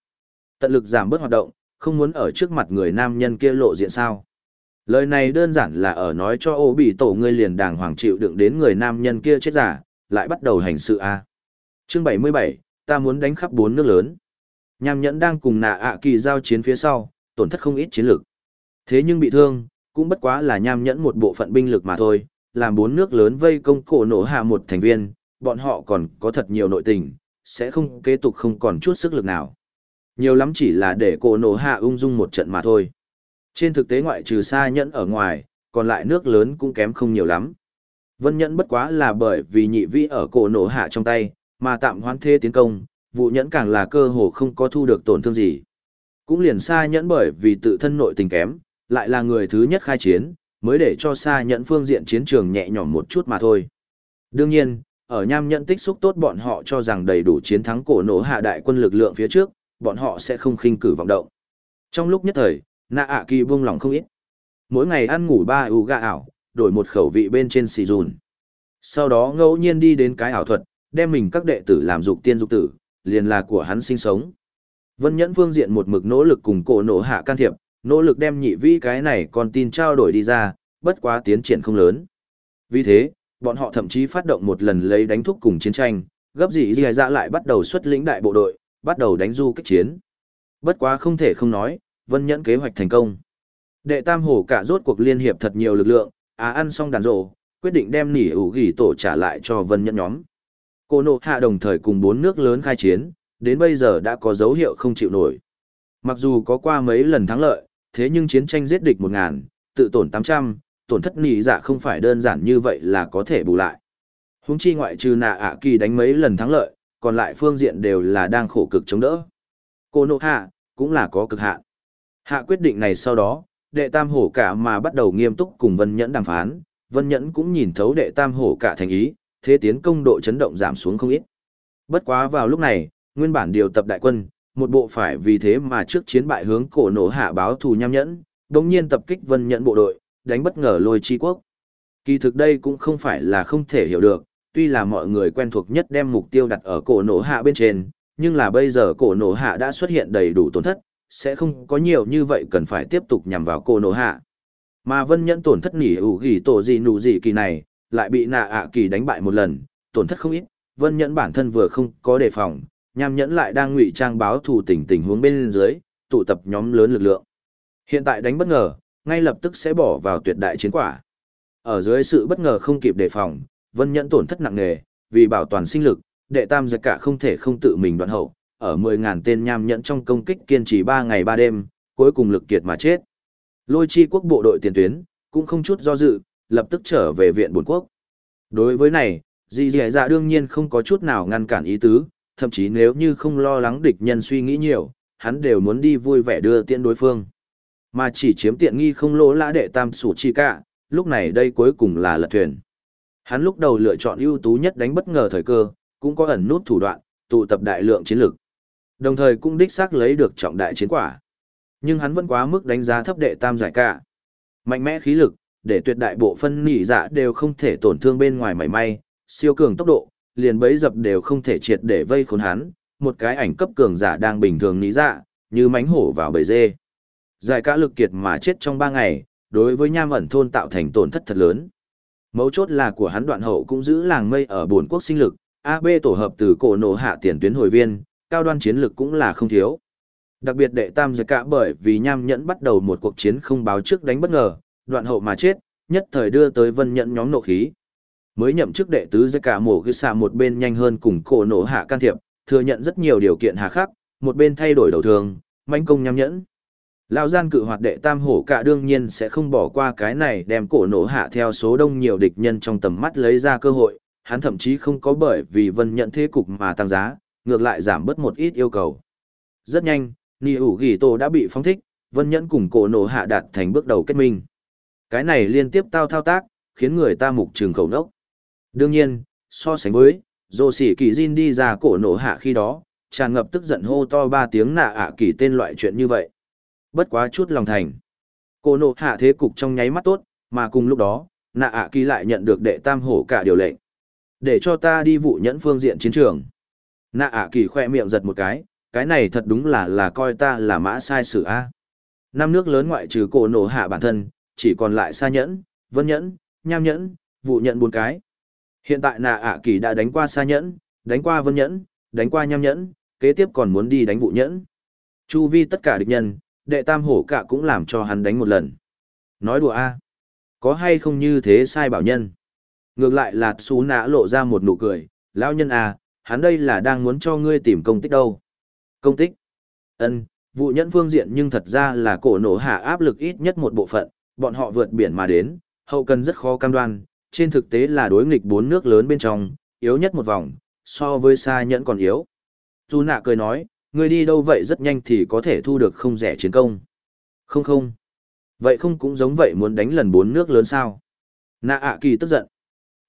Tận lực giảm bớt hoạt động, không muốn ở trước mặt người nam nhân kia lộ diện sao. Lời này đơn giản là ở nói cho Obi tổ ngươi liền đàng hoàng chịu đựng đến người nam nhân kia chết giả, lại bắt đầu hành sự a. Chương 77, ta muốn đánh khắp bốn nước lớn. Nham nhẫn đang cùng nạ ạ kỳ giao chiến phía sau, tổn thất không ít chiến lực. Thế nhưng bị thương, cũng bất quá là nham nhẫn một bộ phận binh lực mà thôi, làm bốn nước lớn vây công cổ nổ hạ một thành viên, bọn họ còn có thật nhiều nội tình, sẽ không kế tục không còn chút sức lực nào. Nhiều lắm chỉ là để cổ nổ hạ ung dung một trận mà thôi. Trên thực tế ngoại trừ xa nhẫn ở ngoài, còn lại nước lớn cũng kém không nhiều lắm. Vân nhẫn bất quá là bởi vì nhị vĩ ở cổ nổ hạ trong tay, mà tạm hoãn thế tiến công, vụ nhẫn càng là cơ hồ không có thu được tổn thương gì. Cũng liền xa nhẫn bởi vì tự thân nội tình kém, lại là người thứ nhất khai chiến, mới để cho xa nhẫn phương diện chiến trường nhẹ nhõm một chút mà thôi. Đương nhiên, ở nham nhẫn tích xúc tốt bọn họ cho rằng đầy đủ chiến thắng cổ nổ hạ đại quân lực lượng phía trước, bọn họ sẽ không khinh cử vọng động. Trong lúc nhất thời, nạ ạ kỳ buông lòng không ít. Mỗi ngày ăn ngủ ba ưu gà ảo, đổi một khẩu vị bên trên xì dùn. Sau đó ngẫu nhiên đi đến cái ảo thuật, đem mình các đệ tử làm dục tiên dục tử, liền là của hắn sinh sống. Vân Nhẫn phương diện một mực nỗ lực cùng cổ nổ hạ can thiệp, nỗ lực đem nhị vĩ cái này còn tin trao đổi đi ra, bất quá tiến triển không lớn. Vì thế, bọn họ thậm chí phát động một lần lấy đánh thúc cùng chiến tranh, gấp dị gì dạ lại bắt đầu xuất lĩnh đại bộ đội, bắt đầu đánh du kích chiến. Bất quá không thể không nói, Vân Nhẫn kế hoạch thành công. Đệ Tam Hổ cả rốt cuộc liên hiệp thật nhiều lực lượng, á ăn xong đàn rổ, quyết định đem nỉ ủ gỉ tổ trả lại cho Vân Nhẫn nhóm. Cô nộ hạ đồng thời cùng bốn nước lớn khai chiến, đến bây giờ đã có dấu hiệu không chịu nổi. Mặc dù có qua mấy lần thắng lợi, thế nhưng chiến tranh giết địch một ngàn, tự tổn tám trăm, tổn thất nỉ dạ không phải đơn giản như vậy là có thể bù lại. Húng chi ngoại trừ nạ ạ kỳ đánh mấy lần thắng lợi, còn lại phương diện đều là đang khổ cực chống đỡ. Cô nộ hạ, cũng là có cực hạn. Hạ quyết định này sau đó, đệ tam hổ cả mà bắt đầu nghiêm túc cùng Vân Nhẫn đàm phán, Vân Nhẫn cũng nhìn thấu đệ tam hổ cả thành ý, thế tiến công độ chấn động giảm xuống không ít. Bất quá vào lúc này, nguyên bản điều tập đại quân, một bộ phải vì thế mà trước chiến bại hướng cổ nổ hạ báo thù nham nhẫn, đồng nhiên tập kích vân nhẫn bộ đội, đánh bất ngờ lôi chi quốc. Kỳ thực đây cũng không phải là không thể hiểu được, tuy là mọi người quen thuộc nhất đem mục tiêu đặt ở cổ nổ hạ bên trên, nhưng là bây giờ cổ nổ hạ đã xuất hiện đầy đủ tổn thất, sẽ không có nhiều như vậy cần phải tiếp tục nhằm vào cổ nổ hạ. Mà vân nhẫn tổn thất nỉ ủ ghi tổ gì nụ gì kỳ này, lại bị nạ ạ kỳ đánh bại một lần, tổn thất không ít, vân nhẫn bản thân vừa không có đề phòng, nham nhẫn lại đang ngụy trang báo thù tình tình huống bên dưới, tụ tập nhóm lớn lực lượng. Hiện tại đánh bất ngờ, ngay lập tức sẽ bỏ vào tuyệt đại chiến quả. Ở dưới sự bất ngờ không kịp đề phòng, vân nhẫn tổn thất nặng nề, vì bảo toàn sinh lực, đệ tam giặc cả không thể không tự mình đoạn hậu, ở 10.000 tên nham nhẫn trong công kích kiên trì 3 ngày 3 đêm, cuối cùng lực kiệt mà chết. Lôi chi quốc bộ đội tiền tuyến, cũng không chút do dự, lập tức trở về viện bổn quốc. Đối với này, dì dì dạ đương nhiên không có chút nào ngăn cản ý tứ, thậm chí nếu như không lo lắng địch nhân suy nghĩ nhiều, hắn đều muốn đi vui vẻ đưa tiện đối phương. Mà chỉ chiếm tiện nghi không lỗ lã đệ tam sủ chi cả, lúc này đây cuối cùng là lật thuyền. Hắn lúc đầu lựa chọn ưu tú nhất đánh bất ngờ thời cơ, cũng có ẩn nút thủ đoạn, tụ tập đại lượng chiến lực. Đồng thời cũng đích xác lấy được trọng đại chiến quả. Nhưng hắn vẫn quá mức đánh giá thấp đệ tam giải cả. Mạnh mẽ khí lực, để tuyệt đại bộ phân nỉ dạ đều không thể tổn thương bên ngoài mảy may, siêu cường tốc độ, liền bấy dập đều không thể triệt để vây khốn hắn, một cái ảnh cấp cường giả đang bình thường nỉ dạ, như mánh hổ vào bầy dê. Giải cả lực kiệt mà chết trong ba ngày, đối với nham ẩn thôn tạo thành tổn thất thật lớn. Mấu chốt là của hắn đoạn hậu cũng giữ làng mây ở buồn quốc sinh lực, AB tổ hợp từ cổ nổ hạ tiền tuyến hồi viên, cao đoan chiến lực cũng là không thiếu. Đặc biệt đệ tam giới cả bởi vì nham nhẫn bắt đầu một cuộc chiến không báo trước đánh bất ngờ, đoạn hậu mà chết, nhất thời đưa tới vân nhẫn nhóm nộ khí. Mới nhậm chức đệ tứ giới cả mổ cứ xạ một bên nhanh hơn cùng cổ nổ hạ can thiệp, thừa nhận rất nhiều điều kiện hà khắc, một bên thay đổi đầu thường, manh công nham nhẫn. Lão gian cự hoạt đệ tam hổ cả đương nhiên sẽ không bỏ qua cái này đem cổ nổ hạ theo số đông nhiều địch nhân trong tầm mắt lấy ra cơ hội, hắn thậm chí không có bởi vì vân nhận thế cục mà tăng giá, ngược lại giảm bớt một ít yêu cầu. Rất nhanh, Nì ủ ghi tổ đã bị phóng thích, vân nhẫn cùng cổ nổ hạ đạt thành bước đầu kết minh. Cái này liên tiếp tao thao tác, khiến người ta mục trường khẩu nốc. Đương nhiên, so sánh với, dồ sỉ kỳ Jin đi ra cổ nổ hạ khi đó, tràn ngập tức giận hô to ba tiếng nạ ạ kỳ tên loại chuyện như vậy. Bất quá chút lòng thành. Cô nộ hạ thế cục trong nháy mắt tốt, mà cùng lúc đó, nạ ạ kỳ lại nhận được đệ tam hổ cả điều lệnh. Để cho ta đi vụ nhẫn phương diện chiến trường. Nạ ạ kỳ khoe miệng giật một cái, cái này thật đúng là là coi ta là mã sai sự a. Năm nước lớn ngoại trừ cổ nổ hạ bản thân, chỉ còn lại sa nhẫn, vân nhẫn, nham nhẫn, vụ nhẫn bốn cái. Hiện tại nạ ạ kỳ đã đánh qua sa nhẫn, đánh qua vân nhẫn, đánh qua nham nhẫn, kế tiếp còn muốn đi đánh vụ nhẫn. Chu vi tất cả địch nhân, đệ tam hổ cả cũng làm cho hắn đánh một lần. Nói đùa a Có hay không như thế sai bảo nhân? Ngược lại là xú nã lộ ra một nụ cười, lão nhân à, hắn đây là đang muốn cho ngươi tìm công tích đâu. Công tích. ân vụ nhẫn phương diện nhưng thật ra là cổ nổ hạ áp lực ít nhất một bộ phận, bọn họ vượt biển mà đến, hậu cần rất khó cam đoan, trên thực tế là đối nghịch bốn nước lớn bên trong, yếu nhất một vòng, so với xa nhẫn còn yếu. Dù nạ cười nói, ngươi đi đâu vậy rất nhanh thì có thể thu được không rẻ chiến công. Không không. Vậy không cũng giống vậy muốn đánh lần bốn nước lớn sao? Nạ ạ kỳ tức giận.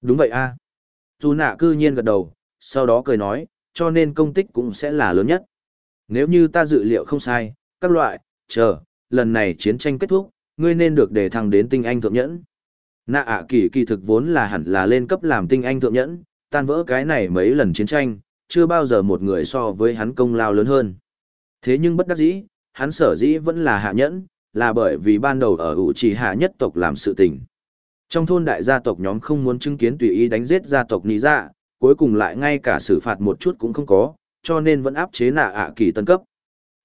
Đúng vậy a. Dù nạ cư nhiên gật đầu, sau đó cười nói, cho nên công tích cũng sẽ là lớn nhất. Nếu như ta dự liệu không sai, các loại, chờ, lần này chiến tranh kết thúc, ngươi nên được đề thăng đến tinh anh thượng nhẫn. Nạ ạ kỳ kỳ thực vốn là hẳn là lên cấp làm tinh anh thượng nhẫn, tan vỡ cái này mấy lần chiến tranh, chưa bao giờ một người so với hắn công lao lớn hơn. Thế nhưng bất đắc dĩ, hắn sở dĩ vẫn là hạ nhẫn, là bởi vì ban đầu ở ủ trì hạ nhất tộc làm sự tình. Trong thôn đại gia tộc nhóm không muốn chứng kiến tùy ý đánh giết gia tộc ní dạ, cuối cùng lại ngay cả xử phạt một chút cũng không có, cho nên vẫn áp chế nạ ạ kỳ tân cấp.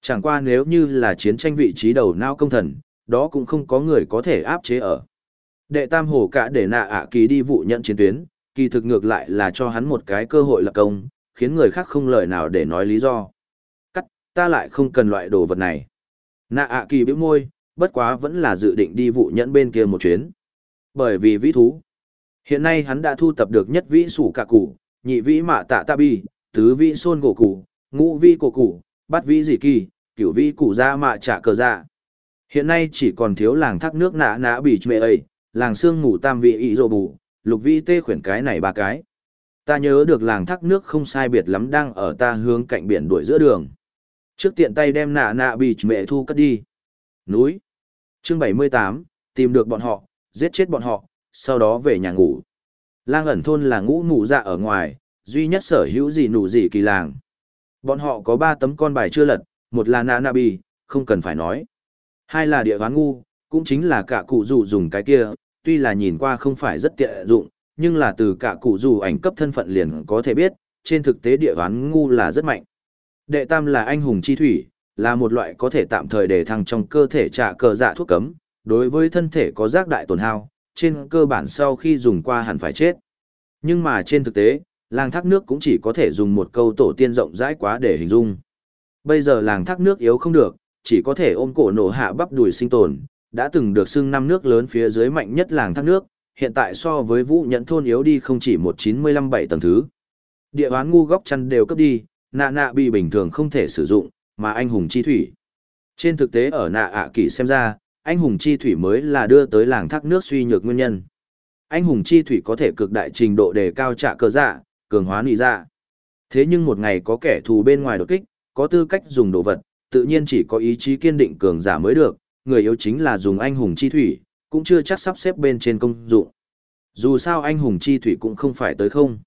Chẳng qua nếu như là chiến tranh vị trí đầu nao công thần, đó cũng không có người có thể áp chế ở. Đệ tam hổ cả để nạ ạ kỳ đi vụ nhận chiến tuyến, kỳ thực ngược lại là cho hắn một cái cơ hội lập công, khiến người khác không lời nào để nói lý do. Cắt, ta lại không cần loại đồ vật này. Nạ ạ kỳ bĩu môi, bất quá vẫn là dự định đi vụ nhẫn bên kia một chuyến. Bởi vì vĩ thú. Hiện nay hắn đã thu tập được nhất vĩ sủ cả cụ, nhị vĩ mạ tạ tạ bi, tứ vĩ xôn cổ cụ, ngũ vĩ cổ cụ, bát vĩ dị kỳ, cửu vĩ cụ ra mạ trả cờ ra. Hiện nay chỉ còn thiếu làng thác nước nạ nã bị mê ấy, làng xương ngủ tam vị ý rồ bù, lục vĩ tê khuyển cái này ba cái. Ta nhớ được làng thác nước không sai biệt lắm đang ở ta hướng cạnh biển đuổi giữa đường. Trước tiện tay đem nạ nạ bị mẹ thu cất đi. Núi. Chương 78, tìm được bọn họ, giết chết bọn họ, sau đó về nhà ngủ. Lang ẩn thôn là ngũ mụ dạ ở ngoài, duy nhất sở hữu gì nụ gì kỳ làng. Bọn họ có ba tấm con bài chưa lật, một là nạ nạ bì, không cần phải nói. Hai là địa ván ngu, cũng chính là cả cụ dù dùng cái kia, tuy là nhìn qua không phải rất tiện dụng, nhưng là từ cả cụ dù ảnh cấp thân phận liền có thể biết, trên thực tế địa ván ngu là rất mạnh. Đệ tam là anh hùng chi thủy, là một loại có thể tạm thời để thăng trong cơ thể trả cờ dạ thuốc cấm, đối với thân thể có giác đại tổn hao, trên cơ bản sau khi dùng qua hẳn phải chết. Nhưng mà trên thực tế, làng thác nước cũng chỉ có thể dùng một câu tổ tiên rộng rãi quá để hình dung. Bây giờ làng thác nước yếu không được, chỉ có thể ôm cổ nổ hạ bắp đùi sinh tồn, đã từng được xưng năm nước lớn phía dưới mạnh nhất làng thác nước, hiện tại so với vũ nhẫn thôn yếu đi không chỉ một chín mươi lăm bảy tầng thứ. Địa hoán ngu góc chăn đều cấp đi, nạ nạ bị bình thường không thể sử dụng, mà anh hùng chi thủy. Trên thực tế ở nạ ạ kỳ xem ra, anh hùng chi thủy mới là đưa tới làng thác nước suy nhược nguyên nhân. Anh hùng chi thủy có thể cực đại trình độ đề cao trả cơ dạ, cường hóa nị dạ. Thế nhưng một ngày có kẻ thù bên ngoài đột kích, có tư cách dùng đồ vật, tự nhiên chỉ có ý chí kiên định cường giả mới được, người yếu chính là dùng anh hùng chi thủy, cũng chưa chắc sắp xếp bên trên công dụng. Dù sao anh hùng chi thủy cũng không phải tới không.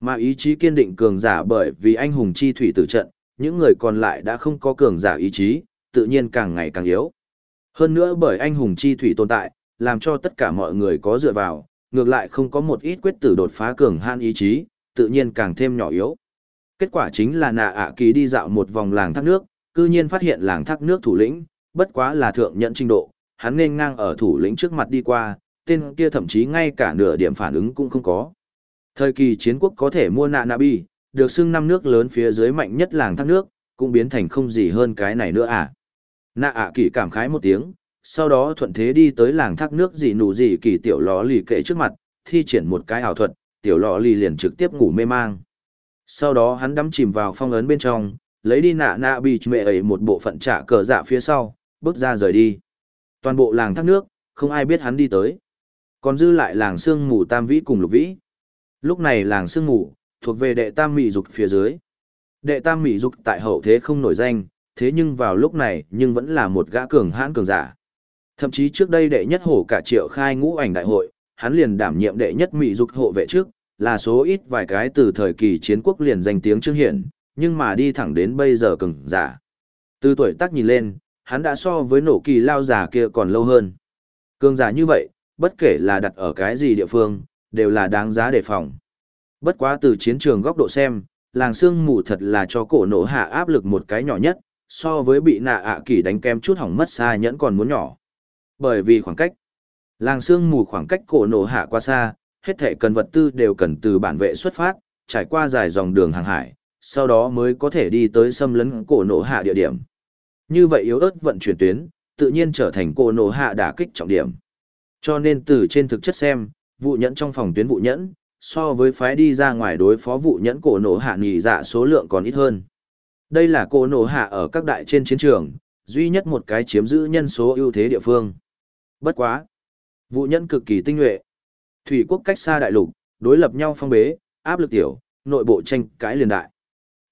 Mà ý chí kiên định cường giả bởi vì anh hùng chi thủy tử trận, những người còn lại đã không có cường giả ý chí, tự nhiên càng ngày càng yếu. Hơn nữa bởi anh hùng chi thủy tồn tại, làm cho tất cả mọi người có dựa vào, ngược lại không có một ít quyết tử đột phá cường han ý chí, tự nhiên càng thêm nhỏ yếu. Kết quả chính là nạ ạ kỳ đi dạo một vòng làng thác nước, cư nhiên phát hiện làng thác nước thủ lĩnh, bất quá là thượng nhận trình độ, hắn nên ngang ở thủ lĩnh trước mặt đi qua, tên kia thậm chí ngay cả nửa điểm phản ứng cũng không có. Thời kỳ chiến quốc có thể mua nạ nạ bi, được xưng năm nước lớn phía dưới mạnh nhất làng thác nước, cũng biến thành không gì hơn cái này nữa à. Nạ ạ kỳ cảm khái một tiếng, sau đó thuận thế đi tới làng thác nước gì nụ gì kỳ tiểu lò lì kệ trước mặt, thi triển một cái ảo thuật, tiểu lò lì liền trực tiếp ngủ mê mang. Sau đó hắn đắm chìm vào phong ấn bên trong, lấy đi nạ nạ bị mẹ ấy một bộ phận trả cờ dạ phía sau, bước ra rời đi. Toàn bộ làng thác nước, không ai biết hắn đi tới. Còn dư lại làng sương mù tam vĩ cùng lục vĩ. Lúc này làng sương mù, thuộc về đệ tam mỹ dục phía dưới. Đệ tam mỹ dục tại hậu thế không nổi danh, thế nhưng vào lúc này nhưng vẫn là một gã cường hãn cường giả. Thậm chí trước đây đệ nhất hổ cả triệu khai ngũ ảnh đại hội, hắn liền đảm nhiệm đệ nhất mỹ dục hộ vệ trước, là số ít vài cái từ thời kỳ chiến quốc liền danh tiếng trương hiển, nhưng mà đi thẳng đến bây giờ cường giả. Từ tuổi tác nhìn lên, hắn đã so với nổ kỳ lao giả kia còn lâu hơn. Cường giả như vậy, bất kể là đặt ở cái gì địa phương, đều là đáng giá đề phòng. Bất quá từ chiến trường góc độ xem, làng sương mù thật là cho cổ nổ hạ áp lực một cái nhỏ nhất, so với bị nạ ạ kỳ đánh kem chút hỏng mất xa nhẫn còn muốn nhỏ. Bởi vì khoảng cách, làng sương mù khoảng cách cổ nổ hạ quá xa, hết thể cần vật tư đều cần từ bản vệ xuất phát, trải qua dài dòng đường hàng hải, sau đó mới có thể đi tới xâm lấn cổ nổ hạ địa điểm. Như vậy yếu ớt vận chuyển tuyến, tự nhiên trở thành cô nổ hạ đả kích trọng điểm. Cho nên từ trên thực chất xem, vụ nhẫn trong phòng tuyến vụ nhẫn, so với phái đi ra ngoài đối phó vụ nhẫn cổ nổ hạ nghỉ dạ số lượng còn ít hơn. Đây là cổ nổ hạ ở các đại trên chiến trường, duy nhất một cái chiếm giữ nhân số ưu thế địa phương. Bất quá. Vụ nhẫn cực kỳ tinh nhuệ. Thủy quốc cách xa đại lục, đối lập nhau phong bế, áp lực tiểu, nội bộ tranh cãi liền đại.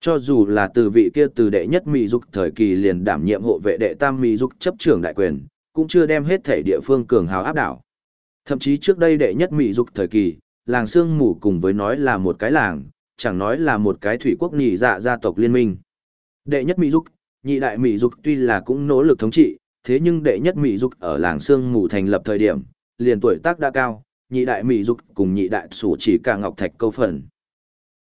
Cho dù là từ vị kia từ đệ nhất Mỹ Dục thời kỳ liền đảm nhiệm hộ vệ đệ tam Mỹ Dục chấp trưởng đại quyền, cũng chưa đem hết thể địa phương cường hào áp đảo. Thậm chí trước đây đệ nhất Mỹ Dục thời kỳ, làng Sương Mù cùng với nói là một cái làng, chẳng nói là một cái thủy quốc nhị dạ gia tộc liên minh. Đệ nhất Mỹ Dục, nhị đại Mỹ Dục tuy là cũng nỗ lực thống trị, thế nhưng đệ nhất Mỹ Dục ở làng Sương Mù thành lập thời điểm, liền tuổi tác đã cao, nhị đại Mỹ Dục cùng nhị đại sủ chỉ cả ngọc thạch câu phần.